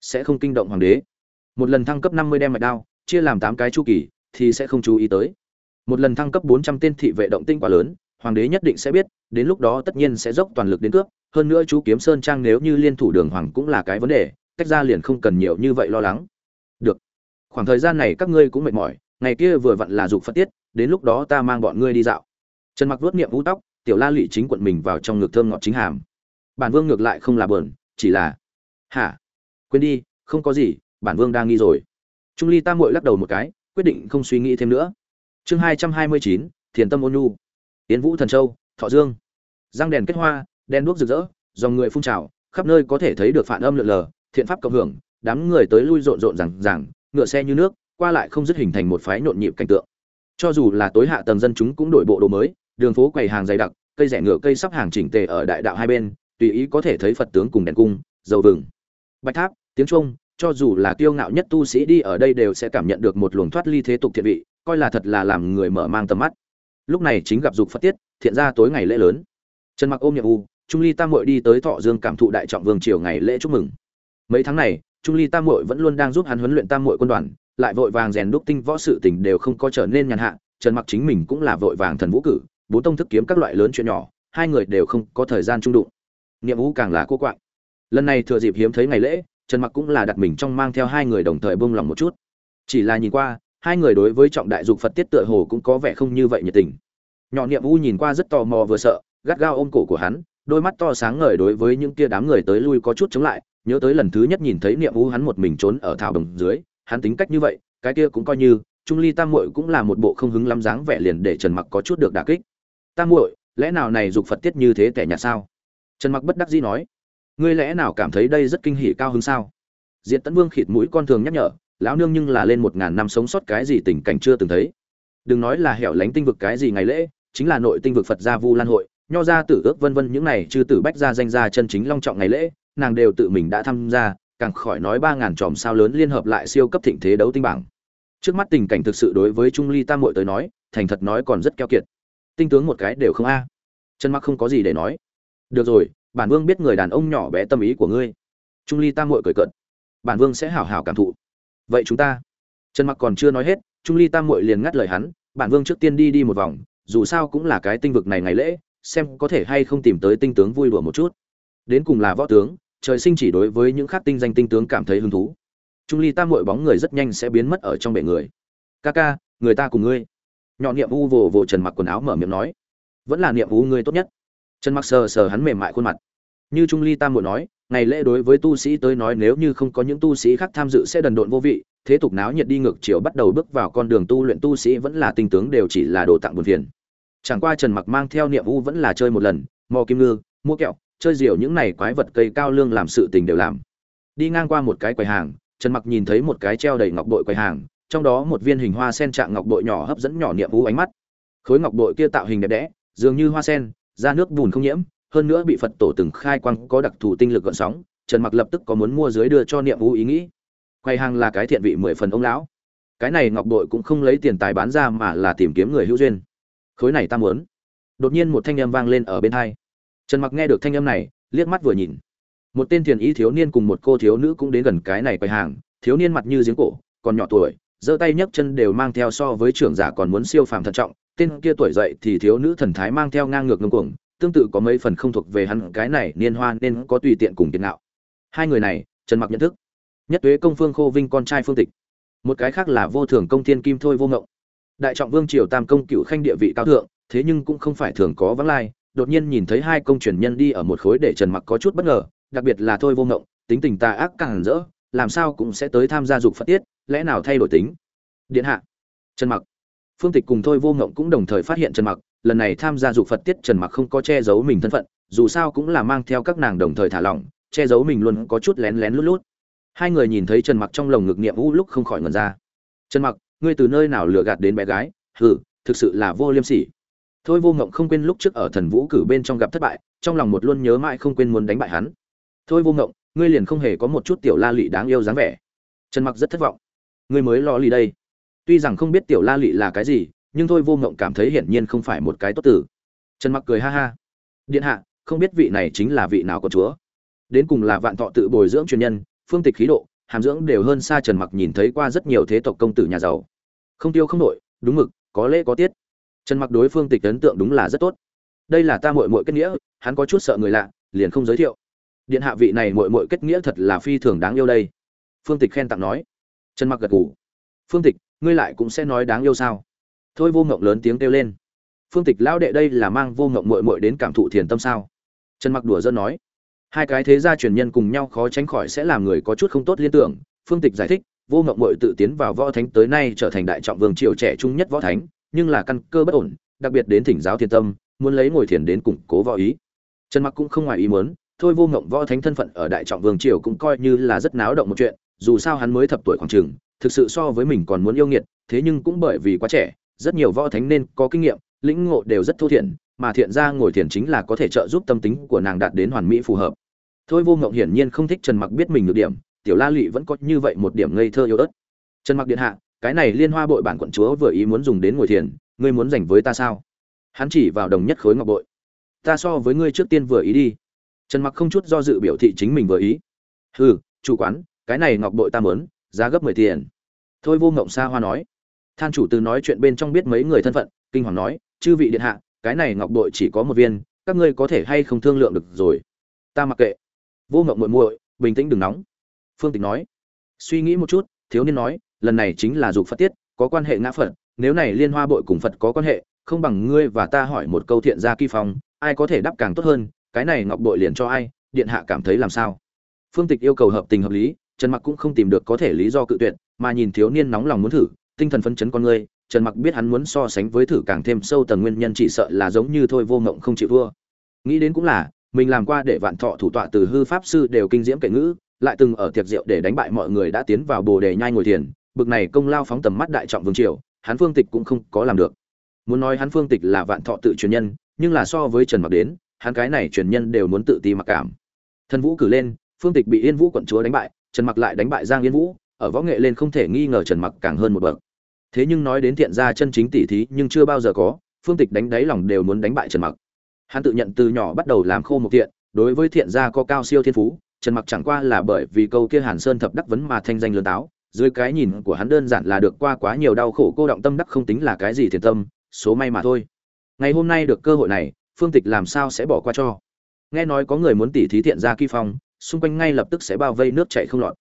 sẽ không kinh động hoàng đế. Một lần thăng cấp năm mươi đem mạch đao, chia làm tám cái chu kỳ, thì sẽ không chú ý tới. Một lần thăng cấp bốn trăm tên thị vệ động tinh quá lớn, hoàng đế nhất định sẽ biết, đến lúc đó tất nhiên sẽ dốc toàn lực đến cướp. Hơn nữa chú kiếm sơn trang nếu như liên thủ đường hoàng cũng là cái vấn đề, tách ra liền không cần nhiều như vậy lo lắng. Được. Khoảng thời gian này các ngươi cũng mệt mỏi, ngày kia vừa vặn là dục phật tiết, đến lúc đó ta mang bọn ngươi đi dạo. Trần mặc vuốt niệm vũ tóc, tiểu la lụy chính quận mình vào trong ngực thơm ngọt chính hàm. Bản vương ngược lại không là bờn chỉ là, hả? Quên đi, không có gì, bản vương đang nghi rồi. Trung ly tam mội lắc đầu một cái, quyết định không suy nghĩ thêm nữa. Chương hai trăm hai mươi chín, thiền tâm ôn nhu. Tiến vũ thần châu, thọ dương. Răng đèn kết hoa, đen đuốc rực rỡ, dòng người phun trào, khắp nơi có thể thấy được phản âm lượn lờ, thiện pháp cộng hưởng, đám người tới lui rộn rộn rằng rằng ngựa xe như nước, qua lại không dứt hình thành một phái nhộn nhịp cảnh tượng. Cho dù là tối hạ tầng dân chúng cũng đổi bộ đồ mới, đường phố quầy hàng dày đặc, cây rẻ ngựa cây sắp hàng chỉnh tề ở đại đạo hai bên, tùy ý có thể thấy phật tướng cùng đèn cung, dầu vừng. Bạch tháp tiếng trung, cho dù là kiêu ngạo nhất tu sĩ đi ở đây đều sẽ cảm nhận được một luồng thoát ly thế tục thiện vị, coi là thật là làm người mở mang tầm mắt. Lúc này chính gặp dục phật tiết, thiện ra tối ngày lễ lớn. Trần mặc ôm nhiệm u, trung ly tam muội đi tới thọ dương cảm thụ đại trọng vương triều ngày lễ chúc mừng. Mấy tháng này, trung ly tam muội vẫn luôn đang giúp hắn huấn luyện tam muội quân đoàn, lại vội vàng rèn đúc tinh võ sự tình đều không có trở nên nhàn hạ, trần mặc chính mình cũng là vội vàng thần vũ cử, bố tông thức kiếm các loại lớn chuyện nhỏ, hai người đều không có thời gian trung đụng. Niệm vũ càng là cô quạng. Lần này thừa dịp hiếm thấy ngày lễ trần mặc cũng là đặt mình trong mang theo hai người đồng thời bông lòng một chút. Chỉ là nhìn qua, hai người đối với trọng đại dục phật tiết tựa hồ cũng có vẻ không như vậy nhiệt tình. Nhỏ niệm U nhìn qua rất tò mò vừa sợ, gắt gao ôm cổ của hắn, đôi mắt to sáng ngời đối với những kia đám người tới lui có chút chống lại, nhớ tới lần thứ nhất nhìn thấy niệm U hắn một mình trốn ở thảo đồng dưới, hắn tính cách như vậy, cái kia cũng coi như, trung ly tam muội cũng là một bộ không hứng lắm dáng vẻ liền để trần mặc có chút được đả kích. Tam muội, lẽ nào này dục phật tiết như thế tẻ nhạt sao? Trần mặc bất đắc dĩ nói ngươi lẽ nào cảm thấy đây rất kinh hỉ cao hứng sao? Diện tấn vương khịt mũi con thường nhắc nhở, lão nương nhưng là lên một ngàn năm sống sót cái gì tình cảnh chưa từng thấy. Đừng nói là hẻo lánh tinh vực cái gì ngày lễ, chính là nội tinh vực phật gia vu lan hội, nho gia tử ước vân vân những này chư tử bách gia danh gia chân chính long trọng ngày lễ, nàng đều tự mình đã tham gia, càng khỏi nói ba ngàn tròm sao lớn liên hợp lại siêu cấp thịnh thế đấu tinh bảng. Trước mắt tình cảnh thực sự đối với trung ly tam muội tới nói, thành thật nói còn rất keo kiệt. Tinh tướng một cái đều không a. Chân mắc không có gì để nói. Được rồi bản vương biết người đàn ông nhỏ bé tâm ý của ngươi. Trung ly tam muội cười cợt. Bản vương sẽ hảo hảo cảm thụ. Vậy chúng ta? Trần mặc còn chưa nói hết, trung ly tam muội liền ngắt lời hắn, bản vương trước tiên đi đi một vòng, dù sao cũng là cái tinh vực này ngày lễ, xem có thể hay không tìm tới tinh tướng vui đùa một chút. Đến cùng là võ tướng, trời sinh chỉ đối với những khác tinh danh tinh tướng cảm thấy hứng thú. Trung ly tam muội bóng người rất nhanh sẽ biến mất ở trong bể người. Ca ca, người ta cùng ngươi. Nhọn niệm u vồ vồ trần mặc quần áo mở miệng nói. Vẫn là niệm u ngươi tốt nhất trần mặc sờ sờ hắn mềm mại khuôn mặt. Như trung ly tam muội nói, ngày lễ đối với tu sĩ tới nói nếu như không có những tu sĩ khác tham dự sẽ đần độn vô vị, thế tục náo nhiệt đi ngược chiều bắt đầu bước vào con đường tu luyện tu sĩ vẫn là tinh tướng đều chỉ là đồ tặng buồn phiền. Chẳng qua trần mặc mang theo niệm u vẫn là chơi một lần, mò kim ngư, mua kẹo, chơi diều những này quái vật cây cao lương làm sự tình đều làm. Đi ngang qua một cái quầy hàng, trần mặc nhìn thấy một cái treo đầy ngọc bội quầy hàng, trong đó một viên hình hoa sen trạng ngọc bội nhỏ hấp dẫn nhỏ niệm u ánh mắt. Khối ngọc bội kia tạo hình đẹp đẽ, dường như hoa sen ra nước bùn không nhiễm, hơn nữa bị phật tổ từng khai quang có đặc thù tinh lực gợn sóng, trần mặc lập tức có muốn mua dưới đưa cho niệm vũ ý nghĩ. Quay hàng là cái thiện vị mười phần ông lão. Cái này ngọc bội cũng không lấy tiền tài bán ra mà là tìm kiếm người hữu duyên. Khối này ta muốn. Đột nhiên một thanh âm vang lên ở bên hai. Trần mặc nghe được thanh âm này, liếc mắt vừa nhìn. Một tên thiền ý thiếu niên cùng một cô thiếu nữ cũng đến gần cái này quầy hàng, thiếu niên mặt như giếng cổ, còn nhỏ tuổi, giơ tay nhấc chân đều mang theo so với trưởng giả còn muốn siêu phàm thận trọng tên kia tuổi dậy thì thiếu nữ thần thái mang theo ngang ngược ngông cuồng, tương tự có mấy phần không thuộc về hắn, cái này niên hoa nên có tùy tiện cùng tiền nạo hai người này, trần mặc nhận thức. Nhất tuế công phương khô vinh con trai phương tịch. Một cái khác là vô thường công thiên kim thôi vô ngộng. Đại trọng vương triều tam công cựu khanh địa vị cao thượng, thế nhưng cũng không phải thường có vắng lai, đột nhiên nhìn thấy hai công truyền nhân đi ở một khối để trần mặc có chút bất ngờ, đặc biệt là thôi vô ngộng, tính tình tà ác càng rỡ, làm sao cũng sẽ tới tham gia dục phật tiết, lẽ nào thay đổi tính? Điện hạ. Trần mặc phương tịch cùng thôi vô ngộng cũng đồng thời phát hiện trần mặc, lần này tham gia dục phật tiết trần mặc không có che giấu mình thân phận, dù sao cũng là mang theo các nàng đồng thời thả lỏng, che giấu mình luôn có chút lén lén lút lút. Hai người nhìn thấy trần mặc trong lồng ngực niệm vũ lúc không khỏi ngần ra. Trần mặc, ngươi từ nơi nào lừa gạt đến bé gái? Hừ, thực sự là vô liêm sỉ. Thôi vô ngộng không quên lúc trước ở thần vũ cử bên trong gặp thất bại, trong lòng một luôn nhớ mãi không quên muốn đánh bại hắn. Thôi vô ngộng, ngươi liền không hề có một chút tiểu la lị đáng yêu dáng vẻ. Trần mặc rất thất vọng. Ngươi mới lo lì đây tuy rằng không biết tiểu la lị là cái gì, nhưng thôi vô ngộng cảm thấy hiển nhiên không phải một cái tốt tử. Trần mặc cười ha ha. Điện hạ, không biết vị này chính là vị nào của chúa? Đến cùng là vạn thọ tự bồi dưỡng truyền nhân, phương tịch khí độ, hàm dưỡng đều hơn xa trần mặc nhìn thấy qua rất nhiều thế tộc công tử nhà giàu. Không tiêu không nội, đúng mực, có lễ có tiết. Trần mặc đối phương tịch ấn tượng đúng là rất tốt. Đây là ta muội muội kết nghĩa, hắn có chút sợ người lạ, liền không giới thiệu. Điện hạ vị này muội muội kết nghĩa thật là phi thường đáng yêu đây. Phương tịch khen tặng nói. Trần mặc gật gù. Phương tịch ngươi lại cũng sẽ nói đáng yêu sao? Thôi vô ngộng lớn tiếng kêu lên. Phương tịch lão đệ đây là mang vô ngộng muội muội đến cảm thụ thiền tâm sao? Trần mặc đùa dân nói. Hai cái thế gia truyền nhân cùng nhau khó tránh khỏi sẽ làm người có chút không tốt liên tưởng. Phương tịch giải thích, vô ngộng muội tự tiến vào võ thánh tới nay trở thành đại trọng vương triều trẻ trung nhất võ thánh, nhưng là căn cơ bất ổn, đặc biệt đến thỉnh giáo thiền tâm, muốn lấy ngồi thiền đến củng cố võ ý. Trần mặc cũng không ngoài ý muốn, thôi vô ngộng võ thánh thân phận ở đại trọng vương triều cũng coi như là rất náo động một chuyện, dù sao hắn mới thập tuổi khoảng trường thực sự so với mình còn muốn yêu nghiệt thế nhưng cũng bởi vì quá trẻ rất nhiều võ thánh nên có kinh nghiệm lĩnh ngộ đều rất thô thiện, mà thiện ra ngồi thiền chính là có thể trợ giúp tâm tính của nàng đạt đến hoàn mỹ phù hợp. Thôi vô ngộng hiển nhiên không thích trần mặc biết mình được điểm tiểu la lụy vẫn có như vậy một điểm ngây thơ yếu ớt. Trần mặc điện hạ cái này liên hoa bội bản quận chúa vừa ý muốn dùng đến ngồi thiền ngươi muốn dành với ta sao? Hắn chỉ vào đồng nhất khối ngọc bội. Ta so với ngươi trước tiên vừa ý đi. Trần mặc không chút do dự biểu thị chính mình vừa ý. Hừ chủ quán cái này ngọc bội ta muốn giá gấp mười tiền. Thôi vô ngộng xa hoa nói. Than chủ từ nói chuyện bên trong biết mấy người thân phận, kinh hoàng nói, chư vị điện hạ, cái này ngọc bội chỉ có một viên, các ngươi có thể hay không thương lượng được rồi? Ta mặc kệ. Vô ngộng muội muội, bình tĩnh đừng nóng. Phương tịch nói. Suy nghĩ một chút, thiếu niên nói, lần này chính là dục phật tiết, có quan hệ ngã phật, nếu này liên hoa bội cùng phật có quan hệ, không bằng ngươi và ta hỏi một câu thiện gia kỳ phong, ai có thể đáp càng tốt hơn, cái này ngọc bội liền cho ai, điện hạ cảm thấy làm sao? Phương tịch yêu cầu hợp tình hợp lý trần mặc cũng không tìm được có thể lý do cự tuyệt, mà nhìn thiếu niên nóng lòng muốn thử, tinh thần phấn chấn con người. trần mặc biết hắn muốn so sánh với thử càng thêm sâu tầng nguyên nhân chỉ sợ là giống như thôi vô ngộng không chịu thua nghĩ đến cũng là, mình làm qua để vạn thọ thủ tọa từ hư pháp sư đều kinh diễm kệ ngữ, lại từng ở tiệc rượu để đánh bại mọi người đã tiến vào bồ đề nhai ngồi thiền, bực này công lao phóng tầm mắt đại trọng vương triều, hắn phương tịch cũng không có làm được muốn nói hắn phương tịch là vạn thọ tự truyền nhân, nhưng là so với trần mặc đến, hắn cái này truyền nhân đều muốn tự ti mặc cảm Thân vũ cử lên, phương tịch bị yên vũ quận chúa đánh bại trần mặc lại đánh bại giang yên vũ, ở võ nghệ lên không thể nghi ngờ trần mặc càng hơn một bậc. Thế nhưng nói đến thiện gia chân chính tỷ thí, nhưng chưa bao giờ có, phương tịch đánh đáy lòng đều muốn đánh bại trần mặc. Hắn tự nhận từ nhỏ bắt đầu làm khô một thiện, đối với thiện gia có cao siêu thiên phú, trần mặc chẳng qua là bởi vì câu kia hàn sơn thập đắc vấn mà thanh danh lớn táo, dưới cái nhìn của hắn đơn giản là được qua quá nhiều đau khổ cô động tâm đắc không tính là cái gì thiện tâm, số may mà thôi. Ngày hôm nay được cơ hội này, phương tịch làm sao sẽ bỏ qua cho? Nghe nói có người muốn tỉ thí thiện gia kỳ phong xung quanh ngay lập tức sẽ bao vây nước chảy không lọt.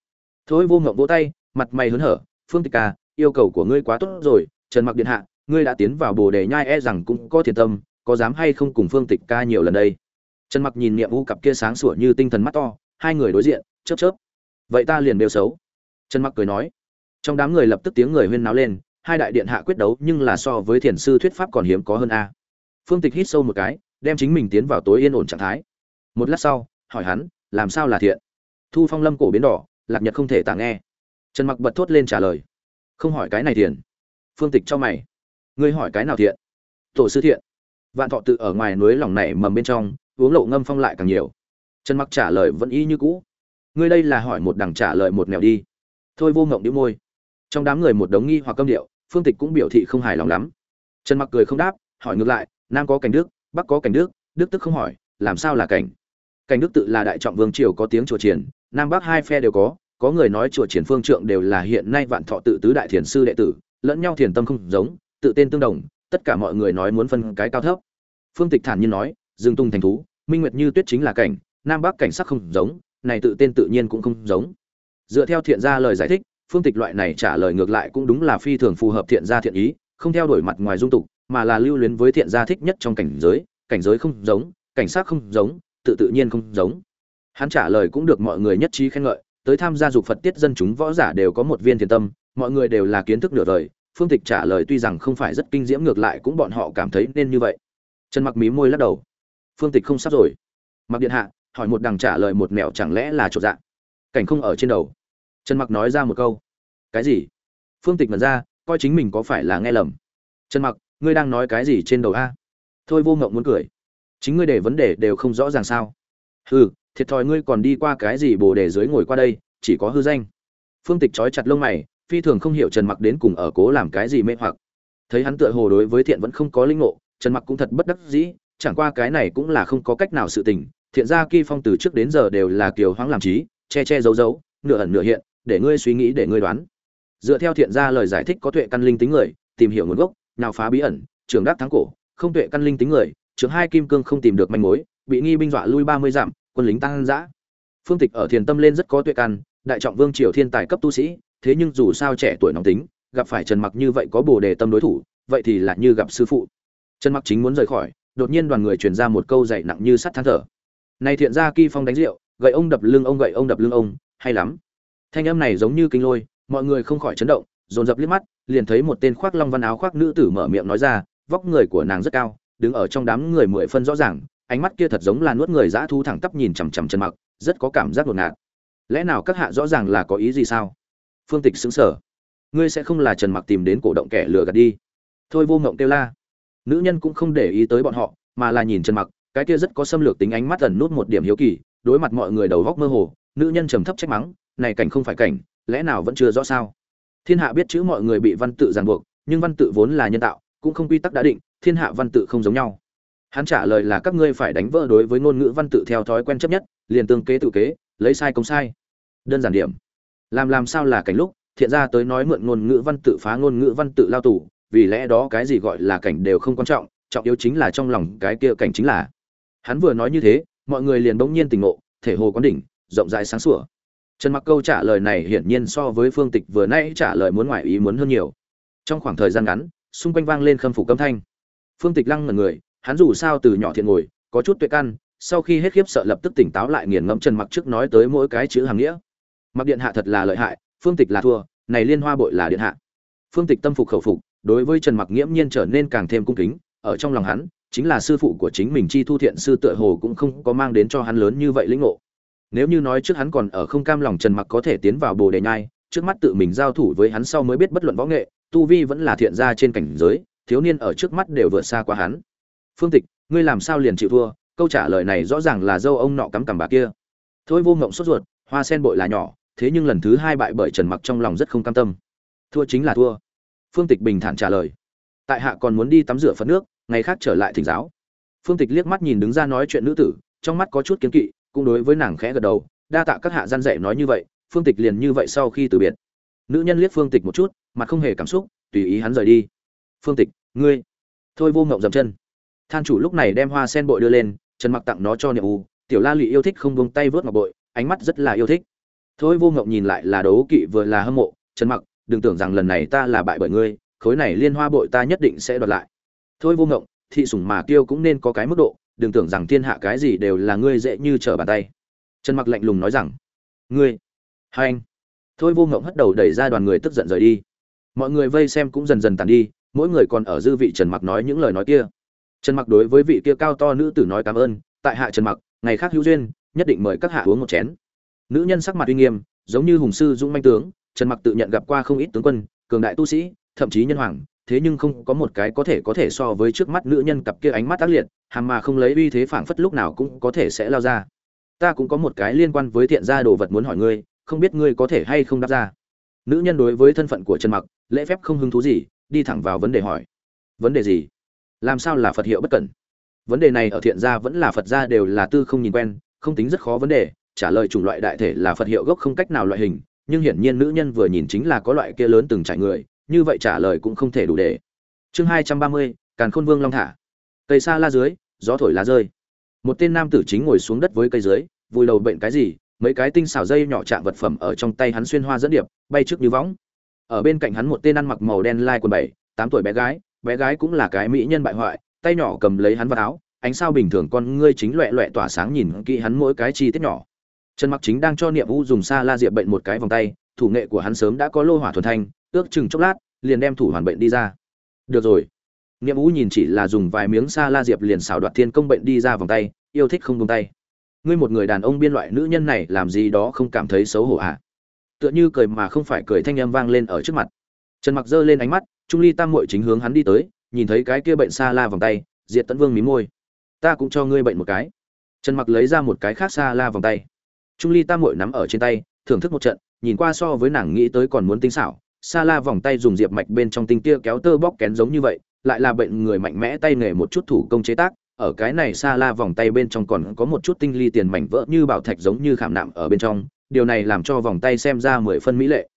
Thôi vô ngộng vỗ tay, mặt mày hớn hở, phương tịch ca, yêu cầu của ngươi quá tốt rồi, trần mặc điện hạ, ngươi đã tiến vào bồ đề nhai e rằng cũng có thiền tâm, có dám hay không cùng phương tịch ca nhiều lần đây? Trần mặc nhìn niệm u cặp kia sáng sủa như tinh thần mắt to, hai người đối diện, chớp chớp. Vậy ta liền bêu xấu. Trần mặc cười nói. Trong đám người lập tức tiếng người huyên náo lên, hai đại điện hạ quyết đấu nhưng là so với thiền sư thuyết pháp còn hiếm có hơn a. Phương tịch hít sâu một cái, đem chính mình tiến vào tối yên ổn trạng thái. Một lát sau, hỏi hắn làm sao là thiện? Thu phong lâm cổ biến đỏ, lạc nhật không thể tả nghe. Trần mặc bật thốt lên trả lời. Không hỏi cái này thiện. Phương tịch cho mày. Ngươi hỏi cái nào thiện? Tổ sư thiện. Vạn thọ tự ở ngoài núi lòng này mầm bên trong, uống lộ ngâm phong lại càng nhiều. Trần mặc trả lời vẫn y như cũ. Ngươi đây là hỏi một đằng trả lời một nẻo đi. Thôi vô ngộng đĩu môi. Trong đám người một đống nghi hoặc câm điệu, phương tịch cũng biểu thị không hài lòng lắm. Trần mặc cười không đáp, hỏi ngược lại, nam có cảnh đức, bắc có cảnh đức? Đức tức không hỏi, làm sao là cảnh? Cảnh đức tự là đại trọng vương triều có tiếng chùa triển, nam bắc hai phe đều có có người nói chùa triển phương trượng đều là hiện nay vạn thọ tự tứ đại thiền sư đệ tử, lẫn nhau thiền tâm không giống, tự tên tương đồng, tất cả mọi người nói muốn phân cái cao thấp. Phương tịch thản nhiên nói, dương tung thành thú, minh nguyệt như tuyết chính là cảnh, nam bắc cảnh sắc không giống, này tự tên tự nhiên cũng không giống. Dựa theo thiện gia lời giải thích, phương tịch loại này trả lời ngược lại cũng đúng là phi thường phù hợp thiện gia thiện ý, không theo đuổi mặt ngoài dung tục, mà là lưu luyến với thiện gia thích nhất trong cảnh giới cảnh giới không giống, cảnh sát không giống tự tự nhiên không giống. Hắn trả lời cũng được mọi người nhất trí khen ngợi, tới tham gia dục phật tiết dân chúng võ giả đều có một viên thiền tâm, mọi người đều là kiến thức nửa đời, phương tịch trả lời tuy rằng không phải rất kinh diễm ngược lại cũng bọn họ cảm thấy nên như vậy. Trần mặc mí môi lắc đầu. Phương tịch không sắp rồi. Mặc điện hạ, hỏi một đằng trả lời một mẹo chẳng lẽ là trộn dạng cảnh không ở trên đầu. Trần mặc nói ra một câu. Cái gì? Phương tịch mật ra, coi chính mình có phải là nghe lầm. Trần mặc, ngươi đang nói cái gì trên đầu a? Thôi vô ngộng muốn cười chính ngươi để vấn đề đều không rõ ràng sao? Hừ, thiệt thòi ngươi còn đi qua cái gì bồ đề dưới ngồi qua đây, chỉ có hư danh. Phương tịch trói chặt lông mày, phi thường không hiểu trần mặc đến cùng ở cố làm cái gì mê hoặc. Thấy hắn tựa hồ đối với thiện vẫn không có linh ngộ, trần mặc cũng thật bất đắc dĩ, chẳng qua cái này cũng là không có cách nào sự tình. Thiện gia kỳ phong từ trước đến giờ đều là kiều hoáng làm trí, che che giấu giấu, nửa ẩn nửa hiện, để ngươi suy nghĩ để ngươi đoán. Dựa theo thiện gia lời giải thích có tuệ căn linh tính người, tìm hiểu nguồn gốc, nào phá bí ẩn trường đắc thắng cổ, không tuệ căn linh tính người trưởng hai kim cương không tìm được manh mối, bị nghi binh dọa lui ba mươi dặm, quân lính tăng dã phương tịch ở thiền tâm lên rất có tuệ căn, đại trọng vương triều thiên tài cấp tu sĩ, thế nhưng dù sao trẻ tuổi nóng tính, gặp phải trần mặc như vậy có bồ đề tâm đối thủ, vậy thì là như gặp sư phụ. Trần mặc chính muốn rời khỏi, đột nhiên đoàn người truyền ra một câu dạy nặng như sắt than thở. Này thiện gia kỳ phong đánh rượu, gậy ông đập lưng ông, gậy ông đập lưng ông, hay lắm. Thanh âm này giống như kinh lôi, mọi người không khỏi chấn động, dồn dập liếc mắt, liền thấy một tên khoác long văn áo khoác nữ tử mở miệng nói ra, vóc người của nàng rất cao đứng ở trong đám người mười phân rõ ràng, ánh mắt kia thật giống là nuốt người dã thu thẳng tắp nhìn chằm chằm chân mặc, rất có cảm giác ngột. Ngạt lẽ nào các hạ rõ ràng là có ý gì sao? Phương tịch xứng sở ngươi sẽ không là trần mặc tìm đến cổ động kẻ lừa gạt đi. Thôi vô ngộng kêu la. Nữ nhân cũng không để ý tới bọn họ, mà là nhìn trần mặc, cái kia rất có xâm lược tính ánh mắt ẩn nút một điểm hiếu kỳ, đối mặt mọi người đầu góc mơ hồ, nữ nhân trầm thấp trách mắng, này cảnh không phải cảnh, lẽ nào vẫn chưa rõ sao? Thiên hạ biết chữ mọi người bị văn tự ràng buộc, nhưng văn tự vốn là nhân tạo, cũng không quy tắc đã định thiên hạ văn tự không giống nhau. Hắn trả lời là các ngươi phải đánh vỡ đối với ngôn ngữ văn tự theo thói quen chấp nhất, liền tương kế tự kế, lấy sai công sai. Đơn giản điểm. Làm làm sao là cảnh lúc, thiện ra tới nói mượn ngôn ngữ văn tự phá ngôn ngữ văn tự lao tù, vì lẽ đó cái gì gọi là cảnh đều không quan trọng trọng yếu chính là trong lòng cái kia cảnh chính là. Hắn vừa nói như thế, mọi người liền bỗng nhiên tỉnh ngộ, thể hồ quán đỉnh, rộng rãi sáng sủa. Trần mặc câu trả lời này hiển nhiên so với phương tịch vừa nãy trả lời muốn ngoại ý muốn hơn nhiều. Trong khoảng thời gian ngắn, xung quanh vang lên khâm phục câm thanh phương tịch lăng ngần người, hắn dù sao từ nhỏ thiện ngồi, có chút tuệ căn, sau khi hết khiếp sợ lập tức tỉnh táo lại nghiền ngẫm trần mặc trước nói tới mỗi cái chữ hàng nghĩa. Mặc điện hạ thật là lợi hại, phương tịch là thua, này liên hoa bội là điện hạ. Phương tịch tâm phục khẩu phục, đối với trần mặc nghiễm nhiên trở nên càng thêm cung kính, ở trong lòng hắn, chính là sư phụ của chính mình chi thu thiện sư tựa hồ cũng không có mang đến cho hắn lớn như vậy lĩnh ngộ. Nếu như nói trước hắn còn ở không cam lòng trần mặc có thể tiến vào bồ đề nhai, trước mắt tự mình giao thủ với hắn sau mới biết bất luận võ nghệ, tu vi vẫn là thiện gia trên cảnh giới thiếu niên ở trước mắt đều vượt xa qua hắn. Phương tịch, ngươi làm sao liền chịu thua? Câu trả lời này rõ ràng là dâu ông nọ cắm cằm bà kia. Thôi vô ngộng sốt ruột, hoa sen bội là nhỏ, thế nhưng lần thứ hai bại bởi trần mặc trong lòng rất không cam tâm. Thua chính là thua. Phương tịch bình thản trả lời. Tại hạ còn muốn đi tắm rửa phật nước, ngày khác trở lại thỉnh giáo. Phương tịch liếc mắt nhìn đứng ra nói chuyện nữ tử, trong mắt có chút kiến kỵ, cũng đối với nàng khẽ gật đầu, đa tạ các hạ gian dạy nói như vậy, phương tịch liền như vậy sau khi từ biệt. Nữ nhân liếc phương tịch một chút, mặt không hề cảm xúc, tùy ý hắn rời đi. Phương tịch ngươi. Thôi vô ngộng dậm chân. Than chủ lúc này đem hoa sen bội đưa lên, trần mặc tặng nó cho niệm u. Tiểu la lụy yêu thích không buông tay vớt ngọc bội, ánh mắt rất là yêu thích. Thôi vô ngộng nhìn lại là đấu kỵ vừa là hâm mộ, trần mặc, đừng tưởng rằng lần này ta là bại bởi ngươi, khối này liên hoa bội ta nhất định sẽ đoạt lại. Thôi vô ngộng, thị sủng mà kiêu cũng nên có cái mức độ, đừng tưởng rằng thiên hạ cái gì đều là ngươi dễ như trở bàn tay. Trần mặc lạnh lùng nói rằng, ngươi, hai anh. Thôi vô ngộng hất đầu đẩy ra đoàn người tức giận rời đi. Mọi người vây xem cũng dần dần tàn đi mỗi người còn ở dư vị trần mặc nói những lời nói kia. Trần mặc đối với vị kia cao to nữ tử nói cảm ơn, tại hạ trần mặc, ngày khác hữu duyên, nhất định mời các hạ uống một chén. Nữ nhân sắc mặt uy nghiêm, giống như hùng sư dũng manh tướng, trần mặc tự nhận gặp qua không ít tướng quân, cường đại tu sĩ, thậm chí nhân hoàng, thế nhưng không có một cái có thể có thể so với trước mắt nữ nhân cặp kia ánh mắt ác liệt, hàm mà không lấy uy thế phảng phất lúc nào cũng có thể sẽ lao ra. Ta cũng có một cái liên quan với thiện gia đồ vật muốn hỏi ngươi, không biết ngươi có thể hay không đáp ra. Nữ nhân đối với thân phận của trần mặc, lễ phép không hứng thú gì đi thẳng vào vấn đề hỏi. Vấn đề gì? Làm sao là phật hiệu bất cẩn? Vấn đề này ở thiện gia vẫn là phật gia đều là tư không nhìn quen, không tính rất khó vấn đề. Trả lời chủng loại đại thể là phật hiệu gốc không cách nào loại hình, nhưng hiển nhiên nữ nhân vừa nhìn chính là có loại kia lớn từng trải người, như vậy trả lời cũng không thể đủ để. Chương hai trăm ba mươi, càn khôn vương long thả. Cây xa la dưới, gió thổi lá rơi. Một tên nam tử chính ngồi xuống đất với cây dưới, vùi đầu bệnh cái gì, mấy cái tinh xảo dây nhỏ chạm vật phẩm ở trong tay hắn xuyên hoa dẫn điệp, bay trước như võng ở bên cạnh hắn một tên ăn mặc màu đen lai quần bảy, tám tuổi bé gái bé gái cũng là cái mỹ nhân bại hoại, tay nhỏ cầm lấy hắn vào áo, ánh sao bình thường con ngươi chính loẹ loẹ tỏa sáng nhìn kỹ hắn mỗi cái chi tiết nhỏ. Trần mặc chính đang cho niệm vũ dùng xa la diệp bệnh một cái vòng tay, thủ nghệ của hắn sớm đã có lô hỏa thuần thanh, ước chừng chốc lát, liền đem thủ hoàn bệnh đi ra. Được rồi. Niệm vũ nhìn chỉ là dùng vài miếng xa la diệp liền xảo đoạt thiên công bệnh đi ra vòng tay, yêu thích không buông tay. Ngươi một người đàn ông biên loại nữ nhân này làm gì đó không cảm thấy xấu hổ à? Tựa như cười mà không phải cười thanh âm vang lên ở trước mặt. Trần mặc giơ lên ánh mắt, trung ly tam muội chính hướng hắn đi tới, nhìn thấy cái kia bệnh xa la vòng tay, diệt tấn vương mí môi. Ta cũng cho ngươi bệnh một cái. Trần mặc lấy ra một cái khác xa la vòng tay. Trung ly tam muội nắm ở trên tay, thưởng thức một trận, nhìn qua so với nàng nghĩ tới còn muốn tinh xảo, xa la vòng tay dùng diệp mạch bên trong tinh tia kéo tơ bóc kén giống như vậy, lại là bệnh người mạnh mẽ tay nghề một chút thủ công chế tác, ở cái này xa la vòng tay bên trong còn có một chút tinh ly tiền mảnh vỡ như bảo thạch giống như khảm nạm ở bên trong điều này làm cho vòng tay xem ra mười phân mỹ lệ.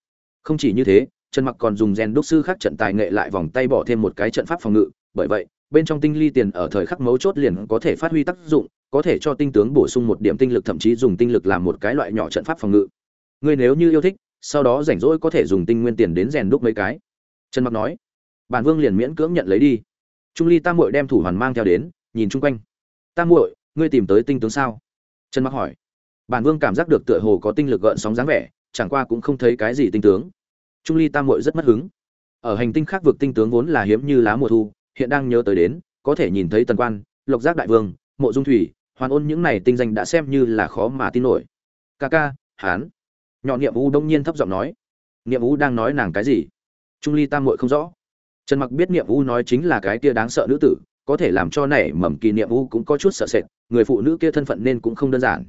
Không chỉ như thế, trần mặc còn dùng rèn đúc sư khác trận tài nghệ lại vòng tay bỏ thêm một cái trận pháp phòng ngự. Bởi vậy, bên trong tinh ly tiền ở thời khắc mấu chốt liền có thể phát huy tác dụng, có thể cho tinh tướng bổ sung một điểm tinh lực, thậm chí dùng tinh lực làm một cái loại nhỏ trận pháp phòng ngự. Ngươi nếu như yêu thích, sau đó rảnh rỗi có thể dùng tinh nguyên tiền đến rèn đúc mấy cái. Trần mặc nói. Bản vương liền miễn cưỡng nhận lấy đi. Trung ly tam muội đem thủ hoàn mang theo đến, nhìn chung quanh. Tam muội, ngươi tìm tới tinh tướng sao? Trần mặc hỏi bản vương cảm giác được tựa hồ có tinh lực gợn sóng dáng vẻ, chẳng qua cũng không thấy cái gì tinh tướng. Trung ly tam muội rất mất hứng. Ở hành tinh khác vực tinh tướng vốn là hiếm như lá mùa thu, hiện đang nhớ tới đến, có thể nhìn thấy tần quan, lộc giác đại vương, mộ dung thủy, hoàn ôn những này tinh danh đã xem như là khó mà tin nổi. Ca ca, hán. Nhọn niệm u đông nhiên thấp giọng nói. Niệm u đang nói nàng cái gì? Trung ly tam muội không rõ. Trần mặc biết niệm u nói chính là cái kia đáng sợ nữ tử, có thể làm cho nảy mầm kỳ niệm u cũng có chút sợ sệt, người phụ nữ kia thân phận nên cũng không đơn giản